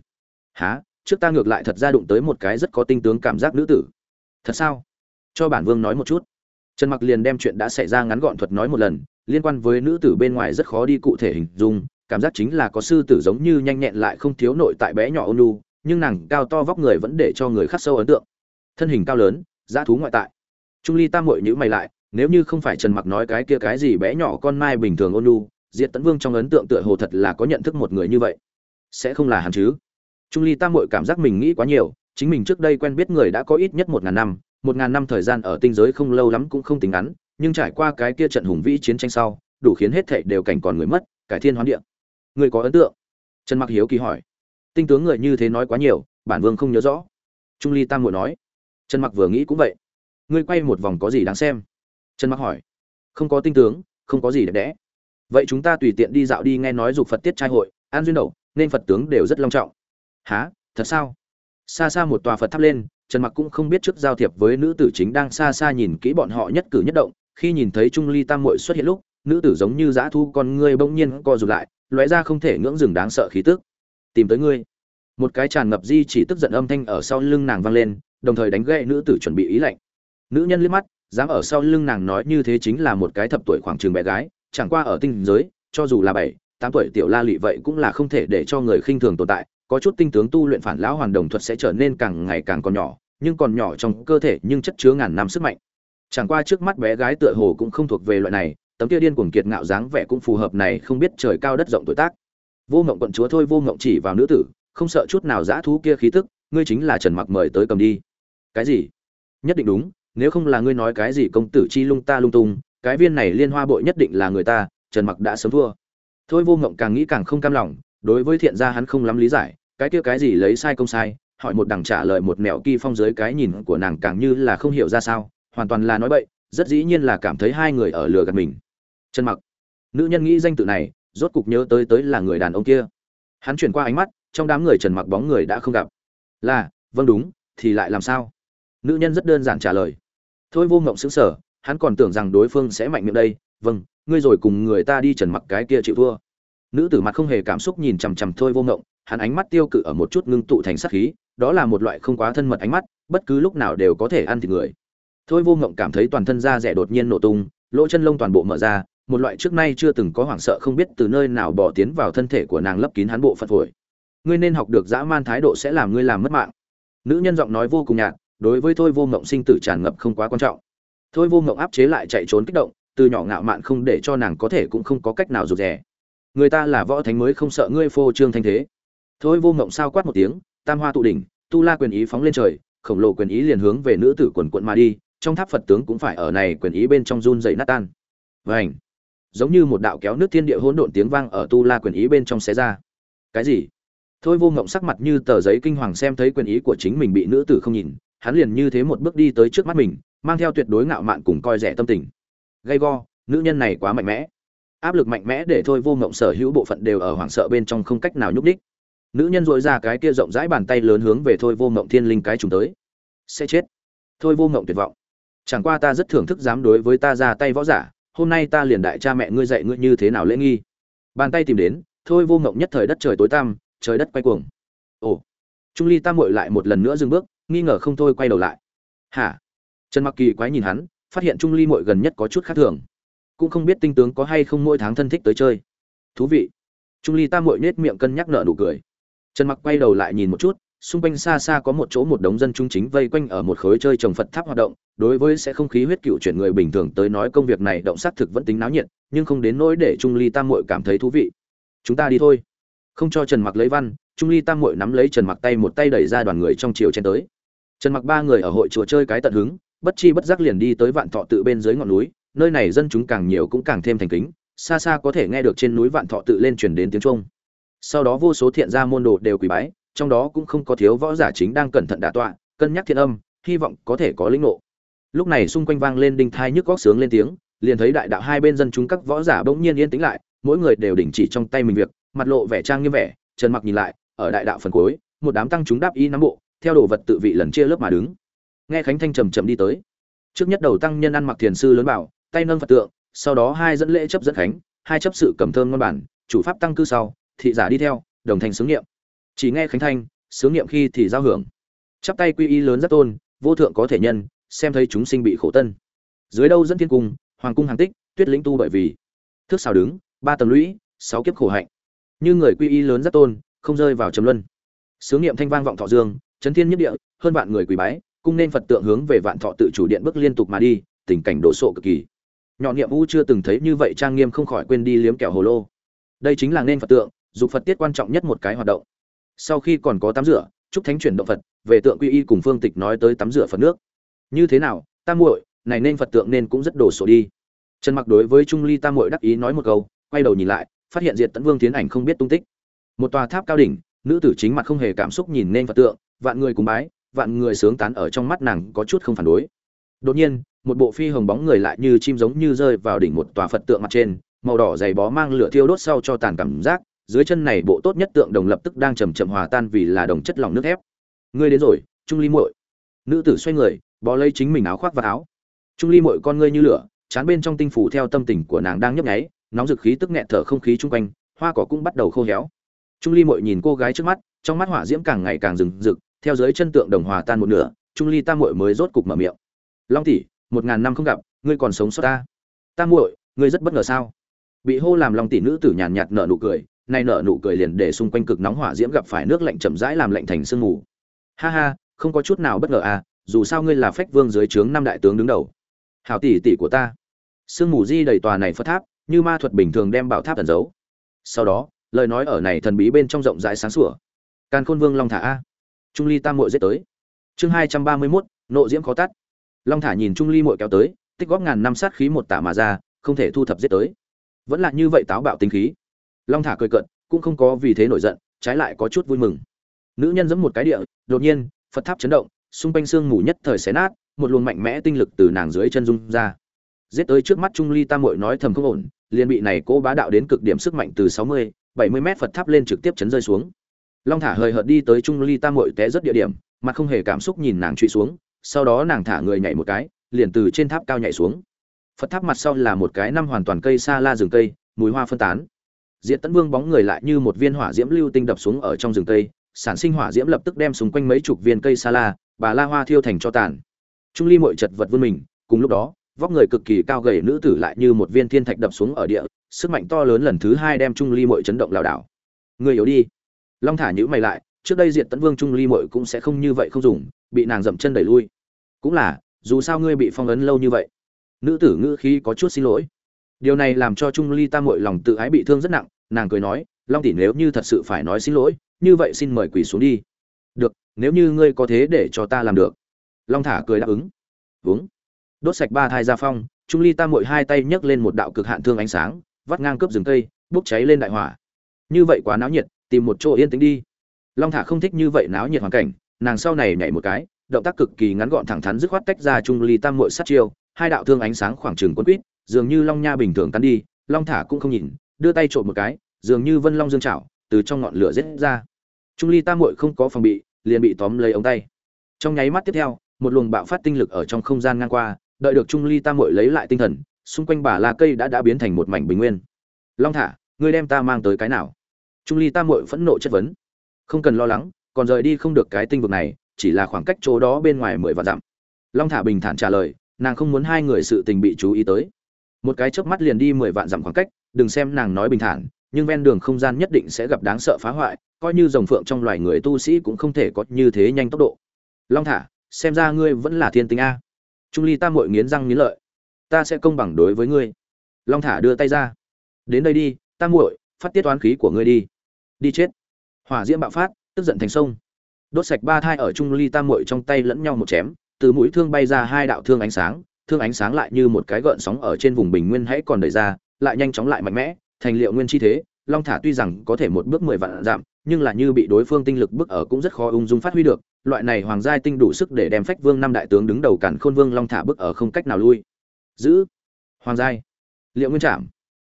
há trước ta ngược lại thật ra đụng tới một cái rất có tinh tướng cảm giác nữ tử. Thật sao? Cho bản vương nói một chút. Trần mặc liền đem chuyện đã xảy ra ngắn gọn thuật nói một lần, liên quan với nữ tử bên ngoài rất khó đi cụ thể hình dung, cảm giác chính là có sư tử giống như nhanh nhẹn lại không thiếu nội tại bé nhỏ ôn lu nhưng nàng cao to vóc người vẫn để cho người khắc sâu ấn tượng. Thân hình cao lớn, dã thú ngoại tại. Trung ly tam muội nhữ mày lại, nếu như không phải trần mặc nói cái kia cái gì bé nhỏ con mai bình thường ôn lu diệt tấn vương trong ấn tượng tựa hồ thật là có nhận thức một người như vậy. Sẽ không là hắn chứ? Trung ly tam muội cảm giác mình nghĩ quá nhiều chính mình trước đây quen biết người đã có ít nhất một ngàn năm một ngàn năm thời gian ở tinh giới không lâu lắm cũng không tính ngắn nhưng trải qua cái kia trận hùng vĩ chiến tranh sau đủ khiến hết thảy đều cảnh còn người mất cải thiên hoán địa. Người có ấn tượng? Trần mặc hiếu kỳ hỏi. Tinh tướng người như thế nói quá nhiều bản vương không nhớ rõ. Trung ly tam muội nói. Trần mặc vừa nghĩ cũng vậy. Ngươi quay một vòng có gì đáng xem? Trần mặc hỏi. Không có tinh tướng không có gì đẹp đẽ. Vậy chúng ta tùy tiện đi dạo đi nghe nói dục phật tiết trai hội an duyên đầu, nên phật tướng đều rất long trọng há thật sao? Xa xa một tòa phật tháp lên, trần mặc cũng không biết trước giao thiệp với nữ tử chính đang xa xa nhìn kỹ bọn họ nhất cử nhất động. Khi nhìn thấy trung ly tam muội xuất hiện lúc, nữ tử giống như dã thu con ngươi bỗng nhiên co rụt lại, lóe ra không thể ngưỡng rừng đáng sợ khí tức. Tìm tới ngươi. Một cái tràn ngập di chỉ tức giận âm thanh ở sau lưng nàng vang lên, đồng thời đánh gậy nữ tử chuẩn bị ý lạnh. Nữ nhân liếc mắt, dám ở sau lưng nàng nói như thế chính là một cái thập tuổi khoảng trường bé gái, chẳng qua ở tinh giới, cho dù là bảy, tám tuổi tiểu la lị vậy cũng là không thể để cho người khinh thường tồn tại có chút tinh tướng tu luyện phản lão hoàn đồng thuật sẽ trở nên càng ngày càng còn nhỏ, nhưng còn nhỏ trong cơ thể nhưng chất chứa ngàn năm sức mạnh. Chẳng qua trước mắt bé gái tựa hồ cũng không thuộc về loại này, tấm kia điên cuồng kiệt ngạo dáng vẻ cũng phù hợp này không biết trời cao đất rộng tuổi tác. Vô ngộng quận chúa thôi, vô ngộng chỉ vào nữ tử, không sợ chút nào dã thú kia khí tức, ngươi chính là trần mặc mời tới cầm đi. Cái gì? Nhất định đúng, nếu không là ngươi nói cái gì công tử chi lung ta lung tung, cái viên này liên hoa bội nhất định là người ta, trần mặc đã sớm thua. Thôi, vô ngộng càng nghĩ càng không cam lòng đối với thiện gia hắn không lắm lý giải, cái kia cái gì lấy sai công sai, hỏi một đằng trả lời một mẹo kỳ phong dưới cái nhìn của nàng càng như là không hiểu ra sao, hoàn toàn là nói bậy, rất dĩ nhiên là cảm thấy hai người ở lừa gạt mình. Trần mặc. Nữ nhân nghĩ danh tự này, rốt cục nhớ tới tới là người đàn ông kia. Hắn chuyển qua ánh mắt, trong đám người trần mặc bóng người đã không gặp. Là vâng đúng, thì lại làm sao? Nữ nhân rất đơn giản trả lời. Thôi vô ngộng xứng sở hắn còn tưởng rằng đối phương sẽ mạnh miệng đây vâng ngươi rồi cùng người ta đi trần mặc cái kia chịu thua nữ tử mặt không hề cảm xúc nhìn chằm chằm thôi vô ngộng, hắn ánh mắt tiêu cự ở một chút ngưng tụ thành sắc khí, đó là một loại không quá thân mật ánh mắt, bất cứ lúc nào đều có thể ăn thịt người. Thôi vô ngộng cảm thấy toàn thân da rẻ đột nhiên nổ tung, lỗ chân lông toàn bộ mở ra, một loại trước nay chưa từng có hoảng sợ không biết từ nơi nào bỏ tiến vào thân thể của nàng lấp kín hắn bộ phật phổi. Ngươi nên học được dã man thái độ sẽ làm ngươi làm mất mạng. Nữ nhân giọng nói vô cùng nhạt, đối với thôi vô ngộng sinh tử tràn ngập không quá quan trọng. Thôi vô ngộng áp chế lại chạy trốn kích động, từ nhỏ ngạo mạn không để cho nàng có thể cũng không có cách nào rụt rè người ta là võ thánh mới không sợ ngươi phô trương thanh thế. Thôi vô ngộng sao quát một tiếng, tam hoa tụ đỉnh, tu la quyền ý phóng lên trời, khổng lồ quyền ý liền hướng về nữ tử quần quận mà đi, trong tháp phật tướng cũng phải ở này quyền ý bên trong run dậy nát tan. Vảnh giống như một đạo kéo nước thiên địa hỗn độn tiếng vang ở tu la quyền ý bên trong xé ra. Cái gì? Thôi vô ngộng sắc mặt như tờ giấy kinh hoàng xem thấy quyền ý của chính mình bị nữ tử không nhìn, hắn liền như thế một bước đi tới trước mắt mình, mang theo tuyệt đối ngạo mạn cùng coi rẻ tâm tình. Gay go, nữ nhân này quá mạnh mẽ áp lực mạnh mẽ để thôi vô ngộng sở hữu bộ phận đều ở hoảng sợ bên trong không cách nào nhúc đích nữ nhân dội ra cái kia rộng rãi bàn tay lớn hướng về thôi vô ngộng thiên linh cái trùng tới. Sẽ chết. Thôi vô ngộng tuyệt vọng. Chẳng qua ta rất thưởng thức dám đối với ta ra tay võ giả, hôm nay ta liền đại cha mẹ ngươi dạy ngươi như thế nào lễ nghi. Bàn tay tìm đến, thôi vô ngộng nhất thời đất trời tối tăm, trời đất quay cuồng. Ồ. Trung ly tam muội lại một lần nữa dừng bước, nghi ngờ không thôi quay đầu lại. Hả? Trần mặc kỳ quái nhìn hắn, phát hiện trung ly muội gần nhất có chút khác thường cũng không biết tinh tướng có hay không mỗi tháng thân thích tới chơi. Thú vị. Trung ly tam muội nết miệng cân nhắc nợ nụ cười. Trần mặc quay đầu lại nhìn một chút, xung quanh xa xa có một chỗ một đống dân trung chính vây quanh ở một khối chơi trồng phật tháp hoạt động, đối với sẽ không khí huyết cựu chuyển người bình thường tới nói công việc này động xác thực vẫn tính náo nhiệt, nhưng không đến nỗi để trung ly tam muội cảm thấy thú vị. Chúng ta đi thôi. Không cho trần mặc lấy văn, trung ly tam muội nắm lấy trần mặc tay một tay đẩy ra đoàn người trong chiều chen tới. Trần mặc ba người ở hội chùa chơi cái tận hứng, bất chi bất giác liền đi tới vạn thọ tự bên dưới ngọn núi nơi này dân chúng càng nhiều cũng càng thêm thành kính, xa xa có thể nghe được trên núi vạn thọ tự lên truyền đến tiếng trung sau đó vô số thiện gia môn đồ đều quỳ bái, trong đó cũng không có thiếu võ giả chính đang cẩn thận đả tọa, cân nhắc thiện âm, hy vọng có thể có linh ngộ. Lúc này xung quanh vang lên đinh thai nhức góc sướng lên tiếng, liền thấy đại đạo hai bên dân chúng các võ giả bỗng nhiên yên tĩnh lại, mỗi người đều đình chỉ trong tay mình việc, mặt lộ vẻ trang nghiêm vẻ, trần mặc nhìn lại, ở đại đạo phần cuối, một đám tăng chúng đáp y nắm bộ, theo đồ vật tự vị lần chia lớp mà đứng. Nghe khánh thanh trầm trầm đi tới. Trước nhất đầu tăng nhân ăn mặc thiền sư lớn bảo tay nâng phật tượng, sau đó hai dẫn lễ chấp dẫn khánh, hai chấp sự cầm thơm ngon bản, chủ pháp tăng cư sau, thị giả đi theo, đồng thành sướng niệm. Chỉ nghe khánh thanh, sướng niệm khi thì giao hưởng. Chắp tay quy y lớn rất tôn, vô thượng có thể nhân, xem thấy chúng sinh bị khổ tân. Dưới đâu dẫn thiên cung, hoàng cung hàng tích, tuyết lĩnh tu bởi vì. Thước xào đứng, ba tầng lũy, sáu kiếp khổ hạnh. Như người quy y lớn rất tôn, không rơi vào trầm luân. Sướng niệm thanh vang vọng thọ dương, chấn thiên nhất địa, hơn vạn người quỳ bái, cung nên phật tượng hướng về vạn thọ tự chủ điện bước liên tục mà đi, tình cảnh đổ sộ cực kỳ nhọn niệm u chưa từng thấy như vậy trang nghiêm không khỏi quên đi liếm kẹo hồ lô. Đây chính là nên phật tượng, dục phật tiết quan trọng nhất một cái hoạt động. Sau khi còn có tắm rửa, chúc thánh chuyển động phật, về tượng quy y cùng phương tịch nói tới tắm rửa phật nước. Như thế nào tam muội, này nên phật tượng nên cũng rất đổ sổ đi. Trần mặc đối với trung ly tam muội đắc ý nói một câu, quay đầu nhìn lại, phát hiện diệt tấn vương tiến ảnh không biết tung tích. Một tòa tháp cao đỉnh, nữ tử chính mặt không hề cảm xúc nhìn nên phật tượng, vạn người cùng bái, vạn người sướng tán ở trong mắt nàng có chút không phản đối đột nhiên, một bộ phi hồng bóng người lại như chim giống như rơi vào đỉnh một tòa phật tượng mặt trên, màu đỏ dày bó mang lửa thiêu đốt sau cho tàn cảm giác, dưới chân này bộ tốt nhất tượng đồng lập tức đang chầm chậm hòa tan vì là đồng chất lỏng nước thép. Ngươi đến rồi, trung ly muội. Nữ tử xoay người, bó lấy chính mình áo khoác và áo. Trung ly muội con ngươi như lửa, chán bên trong tinh phủ theo tâm tình của nàng đang nhấp nháy, nóng dực khí tức nghẹt thở không khí chung quanh, hoa cỏ cũng bắt đầu khô héo. Trung ly muội nhìn cô gái trước mắt, trong mắt hỏa diễm càng ngày càng rừng rực, theo dưới chân tượng đồng hòa tan một nửa, trung ly tam muội mới rốt cục mở miệng long tỷ, một ngàn năm không gặp, ngươi còn sống sót ta. Tam muội, ngươi rất bất ngờ sao? Bị hô làm long tỷ nữ tử nhàn nhạt nở nụ cười, nay nở nụ cười liền để xung quanh cực nóng hỏa diễm gặp phải nước lạnh chậm rãi làm lạnh thành sương mù. Ha ha, không có chút nào bất ngờ à dù sao ngươi là phách vương dưới trướng năm đại tướng đứng đầu. Hảo tỷ tỷ của ta. Sương mù di đầy tòa này phất tháp, như ma thuật bình thường đem bảo tháp tẩn giấu. Sau đó, lời nói ở này thần bí bên trong rộng rãi sáng sủa. Càn khôn vương long thả a. Trung ly tam muội giết tới. Chương hai trăm ba mươi mốt, nộ diễm khó tắt long thả nhìn trung ly muội kéo tới tích góp ngàn năm sát khí một tả mà ra không thể thu thập giết tới. Vẫn là như vậy táo bạo tính khí. Long thả cười cận cũng không có vì thế nổi giận trái lại có chút vui mừng. Nữ nhân giẫm một cái địa đột nhiên phật tháp chấn động xung quanh xương mù nhất thời xé nát một luồng mạnh mẽ tinh lực từ nàng dưới chân dung ra. Giết tới trước mắt trung ly tam muội nói thầm không ổn liền bị này cố bá đạo đến cực điểm sức mạnh từ sáu mươi, bảy mươi mét phật tháp lên trực tiếp chấn rơi xuống. Long thả hơi hợt đi tới trung ly tam muội té rất địa điểm mặt không hề cảm xúc nhìn nàng truy xuống sau đó nàng thả người nhảy một cái liền từ trên tháp cao nhảy xuống phật tháp mặt sau là một cái năm hoàn toàn cây xa la rừng cây mùi hoa phân tán Diệt Tấn Vương bóng người lại như một viên hỏa diễm lưu tinh đập xuống ở trong rừng cây, sản sinh hỏa diễm lập tức đem xung quanh mấy chục viên cây xa la, bà la hoa thiêu thành cho tàn. Trung Ly mội chật vật vươn mình, cùng lúc đó, vóc người cực kỳ cao gầy nữ tử lại như một viên thiên thạch đập xuống ở địa, sức mạnh to lớn lần thứ hai đem Trung Ly mội chấn động lảo đảo. Người yếu đi. Long thả nhữ mày lại, trước đây Diệt Tấn Vương Trung Ly muội cũng sẽ không như vậy không dùng, bị nàng dậm chân đẩy lui. Cũng là, dù sao ngươi bị phong ấn lâu như vậy. Nữ tử ngữ khí có chút xin lỗi. Điều này làm cho Trung Ly Tam muội lòng tự ái bị thương rất nặng, nàng cười nói long tỷ nếu như thật sự phải nói xin lỗi như vậy xin mời quỳ xuống đi được nếu như ngươi có thế để cho ta làm được long thả cười đáp ứng uống đốt sạch ba thai gia phong trung ly tam mội hai tay nhấc lên một đạo cực hạn thương ánh sáng vắt ngang cướp rừng cây bốc cháy lên đại hỏa như vậy quá náo nhiệt tìm một chỗ yên tĩnh đi long thả không thích như vậy náo nhiệt hoàn cảnh, nàng sau này nhảy một cái, động tác cực kỳ ngắn gọn thẳng thắn dứt khoát tách ra trung ly tam Muội sát chiêu, hai đạo thương ánh sáng khoảng trừng quân quýt dường như long nha bình thường tán đi, long thả cũng không nhìn, đưa tay trộm một cái, dường như vân long dương chảo từ trong ngọn lửa rết ra. Trung ly tam muội không có phòng bị, liền bị tóm lấy ống tay. Trong nháy mắt tiếp theo, một luồng bạo phát tinh lực ở trong không gian ngang qua, đợi được trung ly tam muội lấy lại tinh thần, xung quanh bà la cây đã đã biến thành một mảnh bình nguyên. Long thả, ngươi đem ta mang tới cái nào? Trung ly tam muội phẫn nộ chất vấn không cần lo lắng, còn rời đi không được cái tinh vực này, chỉ là khoảng cách chỗ đó bên ngoài mười vạn dặm. Long thả bình thản trả lời, nàng không muốn hai người sự tình bị chú ý tới. Một cái chớp mắt liền đi mười vạn dặm khoảng cách, đừng xem nàng nói bình thản, nhưng ven đường không gian nhất định sẽ gặp đáng sợ phá hoại, coi như rồng phượng trong loài người tu sĩ cũng không thể có như thế nhanh tốc độ. Long thả, xem ra ngươi vẫn là thiên tính a. Trung ly ta mội nghiến răng nghiến lợi. Ta sẽ công bằng đối với ngươi. Long thả đưa tay ra. Đến đây đi, ta muội, phát tiết oán khí của ngươi đi. Đi chết hỏa diễm bạo phát, tức giận thành sông. Đốt sạch ba thai ở trung ly tam muội trong tay lẫn nhau một chém, từ mũi thương bay ra hai đạo thương ánh sáng, thương ánh sáng lại như một cái gợn sóng ở trên vùng bình nguyên hãy còn đẩy ra, lại nhanh chóng lại mạnh mẽ, thành liệu nguyên chi thế, long thả tuy rằng có thể một bước mười vạn giảm nhưng là như bị đối phương tinh lực bức ở cũng rất khó ung dung phát huy được, loại này hoàng giai tinh đủ sức để đem phách vương năm đại tướng đứng đầu cản khôn vương long thả bức ở không cách nào lui. Giữ. Hoàng giai. Liệu nguyên chạm.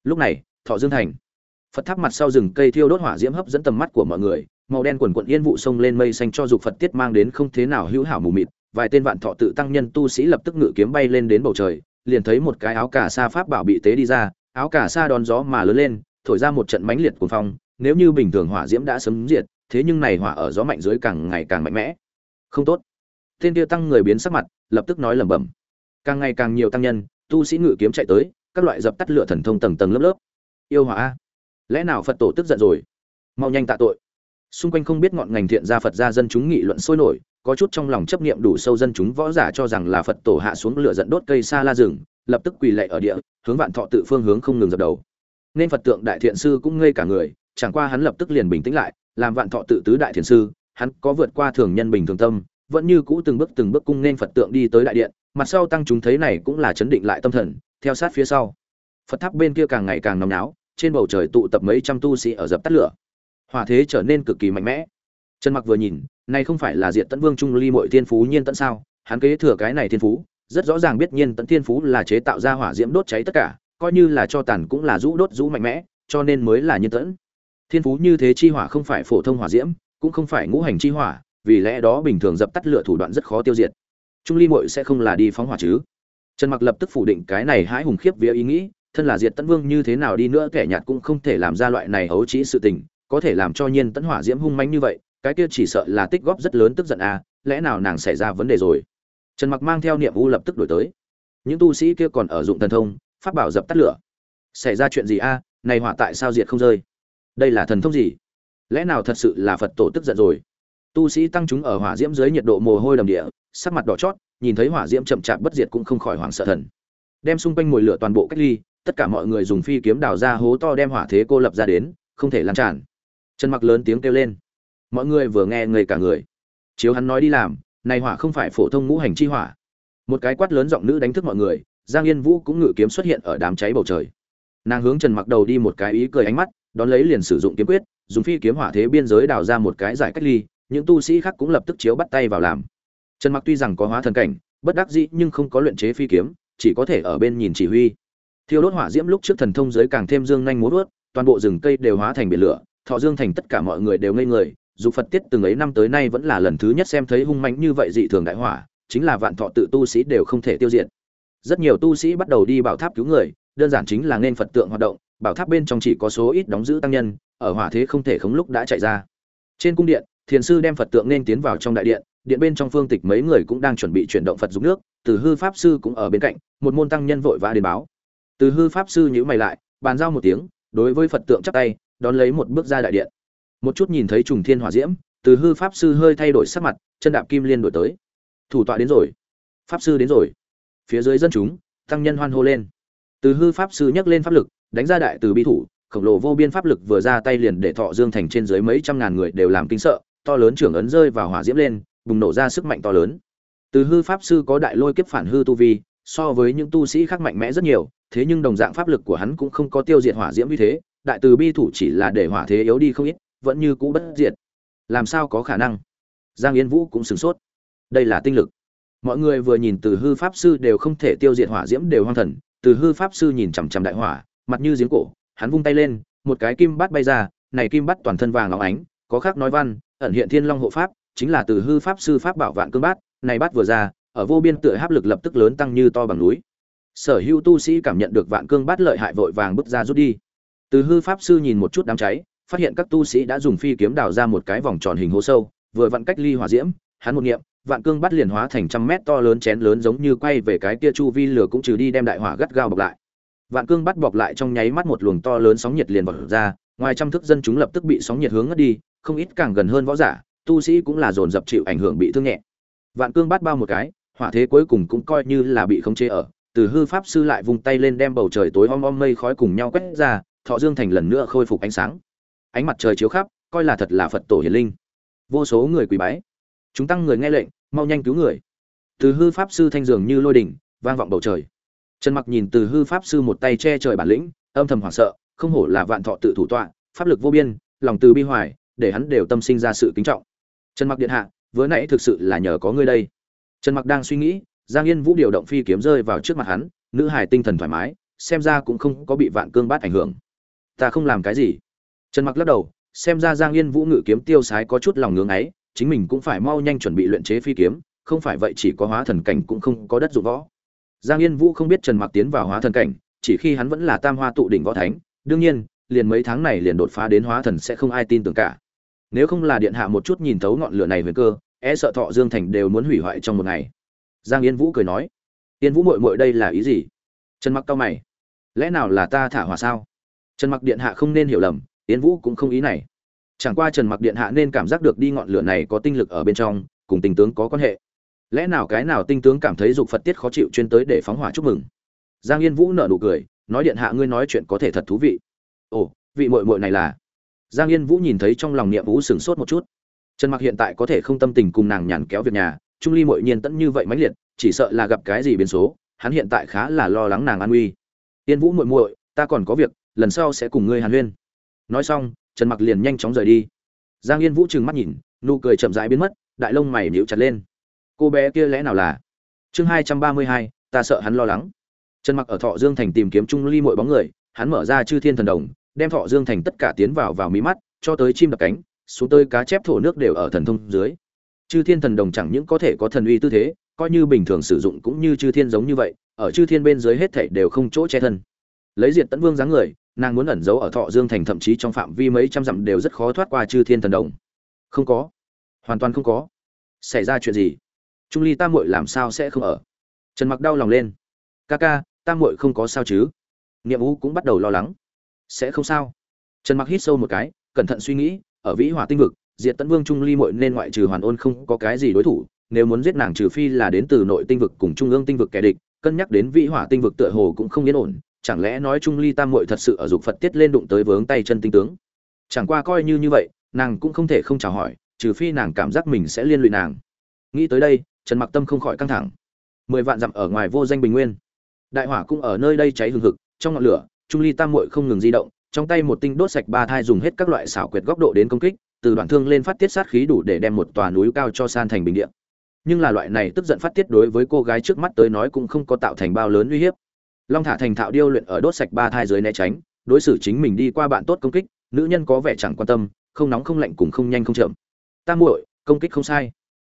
Lúc này, thọ dương thành phật tháp mặt sau rừng cây thiêu đốt hỏa diễm hấp dẫn tầm mắt của mọi người, màu đen quần quận yên vụ sông lên mây xanh cho dục phật tiết mang đến không thế nào hữu hảo mù mịt, vài tên vạn thọ tự tăng nhân tu sĩ lập tức ngự kiếm bay lên đến bầu trời, liền thấy một cái áo cà sa pháp bảo bị tế đi ra, áo cà sa đón gió mà lớn lên, thổi ra một trận mãnh liệt cuồng phong, nếu như bình thường hỏa diễm đã sấm diệt, thế nhưng này hỏa ở gió mạnh dưới càng ngày càng mạnh mẽ. Không tốt. Tên kia tăng người biến sắc mặt, lập tức nói lẩm bẩm. Càng ngày càng nhiều tăng nhân, tu sĩ ngự kiếm chạy tới, các loại dập tắt lửa thần thông tầng tầng lớp lớp. Yêu hỏa a lẽ nào phật tổ tức giận rồi? Mau nhanh tạ tội. Xung quanh không biết ngọn ngành thiện gia phật gia dân chúng nghị luận sôi nổi, có chút trong lòng chấp niệm đủ sâu dân chúng võ giả cho rằng là phật tổ hạ xuống lửa giận đốt cây xa la rừng, lập tức quỳ lạy ở địa, hướng vạn thọ tự phương hướng không ngừng dập đầu. Nên phật tượng đại thiện sư cũng ngây cả người, chẳng qua hắn lập tức liền bình tĩnh lại, làm vạn thọ tự tứ đại thiện sư, hắn có vượt qua thường nhân bình thường tâm, vẫn như cũ từng bước từng bước cung nên phật tượng đi tới đại điện, mặt sau tăng chúng thấy này cũng là chấn định lại tâm thần, theo sát phía sau. Phật tháp bên kia càng ngày càng nóng náo trên bầu trời tụ tập mấy trăm tu sĩ ở dập tắt lửa. Hỏa thế trở nên cực kỳ mạnh mẽ. Trần mặc vừa nhìn, này không phải là diện tấn vương trung ly mội thiên phú nhiên tận sao? Hắn kế thừa cái này thiên phú, rất rõ ràng biết nhiên tận thiên phú là chế tạo ra hỏa diễm đốt cháy tất cả, coi như là cho tàn cũng là rũ đốt rũ mạnh mẽ, cho nên mới là nhiên tẫn thiên phú như thế chi hỏa không phải phổ thông hỏa diễm, cũng không phải ngũ hành chi hỏa, vì lẽ đó bình thường dập tắt lửa thủ đoạn rất khó tiêu diệt. Trung ly mội sẽ không là đi phóng hỏa chứ? Trần mặc lập tức phủ định cái này hãi hùng khiếp vía ý nghĩ thân là diệt tấn vương như thế nào đi nữa kẻ nhạt cũng không thể làm ra loại này ấu trĩ sự tình, có thể làm cho nhiên tấn hỏa diễm hung manh như vậy, cái kia chỉ sợ là tích góp rất lớn tức giận à lẽ nào nàng xảy ra vấn đề rồi? Trần mặc mang theo niệm u lập tức đổi tới. Những tu sĩ kia còn ở dụng thần thông phát bảo dập tắt lửa. Xảy ra chuyện gì a này hỏa tại sao diệt không rơi? Đây là thần thông gì? Lẽ nào thật sự là phật tổ tức giận rồi? Tu sĩ tăng chúng ở hỏa diễm dưới nhiệt độ mồ hôi đầm địa, sắc mặt đỏ chót, nhìn thấy hỏa diễm chậm chạp bất diệt cũng không khỏi hoảng sợ thần. Đem xung quanh mồi lửa toàn bộ cách ly tất cả mọi người dùng phi kiếm đào ra hố to đem hỏa thế cô lập ra đến, không thể lan tràn. Trần mặc lớn tiếng kêu lên. Mọi người vừa nghe ngây cả người. Chiếu hắn nói đi làm, này hỏa không phải phổ thông ngũ hành chi hỏa. Một cái quát lớn giọng nữ đánh thức mọi người, giang yên vũ cũng ngự kiếm xuất hiện ở đám cháy bầu trời. Nàng hướng trần mặc đầu đi một cái ý cười ánh mắt, đón lấy liền sử dụng kiếm quyết, dùng phi kiếm hỏa thế biên giới đào ra một cái giải cách ly, những tu sĩ khác cũng lập tức chiếu bắt tay vào làm. Trần mặc tuy rằng có hóa thần cảnh, bất đắc dĩ nhưng không có luyện chế phi kiếm, chỉ có thể ở bên nhìn chỉ huy thiêu đốt hỏa diễm lúc trước thần thông giới càng thêm dương nhanh múa vớt toàn bộ rừng cây đều hóa thành biển lửa, thọ dương thành tất cả mọi người đều ngây người. Dù phật tiết từng ấy năm tới nay vẫn là lần thứ nhất xem thấy hung mạnh như vậy dị thường đại hỏa, chính là vạn thọ tự tu sĩ đều không thể tiêu diệt. Rất nhiều tu sĩ bắt đầu đi bảo tháp cứu người, đơn giản chính là nên phật tượng hoạt động, bảo tháp bên trong chỉ có số ít đóng giữ tăng nhân, ở hỏa thế không thể khống lúc đã chạy ra. Trên cung điện, thiền sư đem phật tượng nên tiến vào trong đại điện điện bên trong phương tịch mấy người cũng đang chuẩn bị chuyển động phật dùng nước, từ hư pháp sư cũng ở bên cạnh, một môn tăng nhân vội vã đến báo từ hư pháp sư nhíu mày lại, bàn giao một tiếng, đối với phật tượng chắp tay, đón lấy một bước ra đại điện. Một chút nhìn thấy trùng thiên hỏa diễm, từ hư pháp sư hơi thay đổi sắc mặt, chân đạp kim liên đổi tới. Thủ tọa đến rồi. Pháp sư đến rồi. Phía dưới dân chúng, tăng nhân hoan hô lên. Từ hư pháp sư nhấc lên pháp lực, đánh ra đại từ bi thủ, khổng lồ vô biên pháp lực vừa ra tay liền để thọ dương thành trên dưới mấy trăm ngàn người đều làm kinh sợ, to lớn trưởng ấn rơi vào hỏa diễm lên, bùng nổ ra sức mạnh to lớn. Từ hư pháp sư có đại lôi kiếp phản hư tu vi, so với những tu sĩ khác mạnh mẽ rất nhiều thế nhưng đồng dạng pháp lực của hắn cũng không có tiêu diệt hỏa diễm như thế, đại từ bi thủ chỉ là để hỏa thế yếu đi không ít, vẫn như cũ bất diệt. Làm sao có khả năng? Giang yên vũ cũng sửng sốt. Đây là tinh lực. Mọi người vừa nhìn từ hư pháp sư đều không thể tiêu diệt hỏa diễm đều hoang thần, từ hư pháp sư nhìn chằm chằm đại hỏa, mặt như giếng cổ, hắn vung tay lên, một cái kim bát bay ra, này kim bát toàn thân vàng óng ánh, có khác nói văn, ẩn hiện thiên long hộ pháp, chính là từ hư pháp sư pháp bảo vạn cương bát, này bát vừa ra, ở vô biên tựa hấp lực lập tức lớn tăng như to bằng núi sở hữu tu sĩ cảm nhận được vạn cương bát lợi hại vội vàng bước ra rút đi. Từ hư pháp sư nhìn một chút đám cháy, phát hiện các tu sĩ đã dùng phi kiếm đào ra một cái vòng tròn hình hố sâu, vừa vặn cách ly hỏa diễm, hắn một niệm, vạn cương bắt liền hóa thành trăm mét to lớn chén lớn giống như quay về cái kia chu vi lửa cũng trừ đi đem đại hỏa gắt gao bọc lại. Vạn cương bắt bọc lại trong nháy mắt một luồng to lớn sóng nhiệt liền bọc ra, ngoài trăm thức dân chúng lập tức bị sóng nhiệt hướng ngất đi, không ít càng gần hơn võ giả, tu sĩ cũng là dồn dập chịu ảnh hưởng bị thương nhẹ. Vạn cương bắt bao một cái, hỏa thế cuối cùng cũng coi như là bị khống chế ở từ hư pháp sư lại vung tay lên đem bầu trời tối om om mây khói cùng nhau quét ra, thọ dương thành lần nữa khôi phục ánh sáng. Ánh mặt trời chiếu khắp, coi là thật là phật tổ hiền linh. Vô số người quỳ bái. Chúng tăng người nghe lệnh, mau nhanh cứu người. Từ hư pháp sư thanh dường như lôi đỉnh, vang vọng bầu trời. Trần mặc nhìn từ hư pháp sư một tay che trời bản lĩnh, âm thầm hoảng sợ, không hổ là vạn thọ tự thủ tọa, pháp lực vô biên, lòng từ bi hoài, để hắn đều tâm sinh ra sự kính trọng. Trần mặc điện hạ, vừa nãy thực sự là nhờ có ngươi đây. Trần mặc đang suy nghĩ giang yên vũ điều động phi kiếm rơi vào trước mặt hắn, nữ hài tinh thần thoải mái, xem ra cũng không có bị vạn cương bát ảnh hưởng. Ta không làm cái gì. Trần mặc lắc đầu, xem ra giang yên vũ ngự kiếm tiêu sái có chút lòng ngưỡng ấy, chính mình cũng phải mau nhanh chuẩn bị luyện chế phi kiếm, không phải vậy chỉ có hóa thần cảnh cũng không có đất dụng võ. Giang yên vũ không biết trần mặc tiến vào hóa thần cảnh, chỉ khi hắn vẫn là tam hoa tụ đỉnh võ thánh, đương nhiên, liền mấy tháng này liền đột phá đến hóa thần sẽ không ai tin tưởng cả. Nếu không là điện hạ một chút nhìn thấu ngọn lửa này về cơ e sợ thọ dương thành đều muốn hủy hoại trong một ngày giang yên vũ cười nói, yên vũ mội mội đây là ý gì? Trần mặc cao mày, lẽ nào là ta thả hỏa sao? Trần mặc điện hạ không nên hiểu lầm, yên vũ cũng không ý này. Chẳng qua trần mặc điện hạ nên cảm giác được đi ngọn lửa này có tinh lực ở bên trong, cùng tình tướng có quan hệ. Lẽ nào cái nào tinh tướng cảm thấy dục phật tiết khó chịu chuyên tới để phóng hỏa chúc mừng? Giang yên vũ nở nụ cười, nói điện hạ ngươi nói chuyện có thể thật thú vị. Ồ, vị mội mội này là? Giang yên vũ nhìn thấy trong lòng niệm vũ sửng sốt một chút. Trần mặc hiện tại có thể không tâm tình cùng nàng nhàn kéo việc nhà trung ly mội nhiên tẫn như vậy mãnh liệt, chỉ sợ là gặp cái gì biến số, hắn hiện tại khá là lo lắng nàng an nguy. Yên vũ muội muội, ta còn có việc, lần sau sẽ cùng ngươi hàn huyên. Nói xong, trần mặc liền nhanh chóng rời đi. Giang yên vũ trừng mắt nhìn, nụ cười chậm rãi biến mất, đại lông mày níu chặt lên. Cô bé kia lẽ nào là? Chương hai trăm ba mươi hai, ta sợ hắn lo lắng. Trần mặc ở thọ dương thành tìm kiếm trung ly Mội bóng người, hắn mở ra chư thiên thần đồng, đem thọ dương thành tất cả tiến vào vào mí mắt, cho tới chim đập cánh, xuống tới cá chép thổ nước đều ở thần thông dưới chư thiên thần đồng chẳng những có thể có thần uy tư thế, coi như bình thường sử dụng cũng như chư thiên giống như vậy, ở chư thiên bên dưới hết thảy đều không chỗ che thân. Lấy diệt tấn vương dáng người, nàng muốn ẩn giấu ở thọ dương thành thậm chí trong phạm vi mấy trăm dặm đều rất khó thoát qua chư thiên thần đồng. Không có. Hoàn toàn không có. Xảy ra chuyện gì? Trung ly tam muội làm sao sẽ không ở? Trần mặc đau lòng lên. Ca ca, tam muội không có sao chứ? Nghiệm vũ cũng bắt đầu lo lắng. Sẽ không sao. Trần mặc hít sâu một cái, cẩn thận suy nghĩ, ở vĩ hỏa tinh vực diệt tấn vương trung ly Mội nên ngoại trừ hoàn ôn không có cái gì đối thủ, nếu muốn giết nàng trừ phi là đến từ nội tinh vực cùng trung ương tinh vực kẻ địch, cân nhắc đến vĩ hỏa tinh vực tựa hồ cũng không yên ổn, chẳng lẽ nói trung ly tam Mội thật sự ở dục phật tiết lên đụng tới vướng tay chân tinh tướng? Chẳng qua coi như như vậy, nàng cũng không thể không chào hỏi, trừ phi nàng cảm giác mình sẽ liên lụy nàng. Nghĩ tới đây, trần mặc tâm không khỏi căng thẳng. Mười vạn dặm ở ngoài vô danh bình nguyên. Đại hỏa cũng ở nơi đây cháy hừng hực, trong ngọn lửa, trung ly tam muội không ngừng di động, trong tay một tinh đốt sạch ba thai dùng hết các loại xảo quyệt góc độ đến công kích từ đoạn thương lên phát tiết sát khí đủ để đem một tòa núi cao cho san thành bình địa. Nhưng là loại này tức giận phát tiết đối với cô gái trước mắt tới nói cũng không có tạo thành bao lớn uy hiếp. Long thả thành thạo điêu luyện ở đốt sạch ba thai dưới né tránh, đối xử chính mình đi qua bạn tốt công kích, nữ nhân có vẻ chẳng quan tâm, không nóng không lạnh cùng không nhanh không chậm. Tam muội, công kích không sai.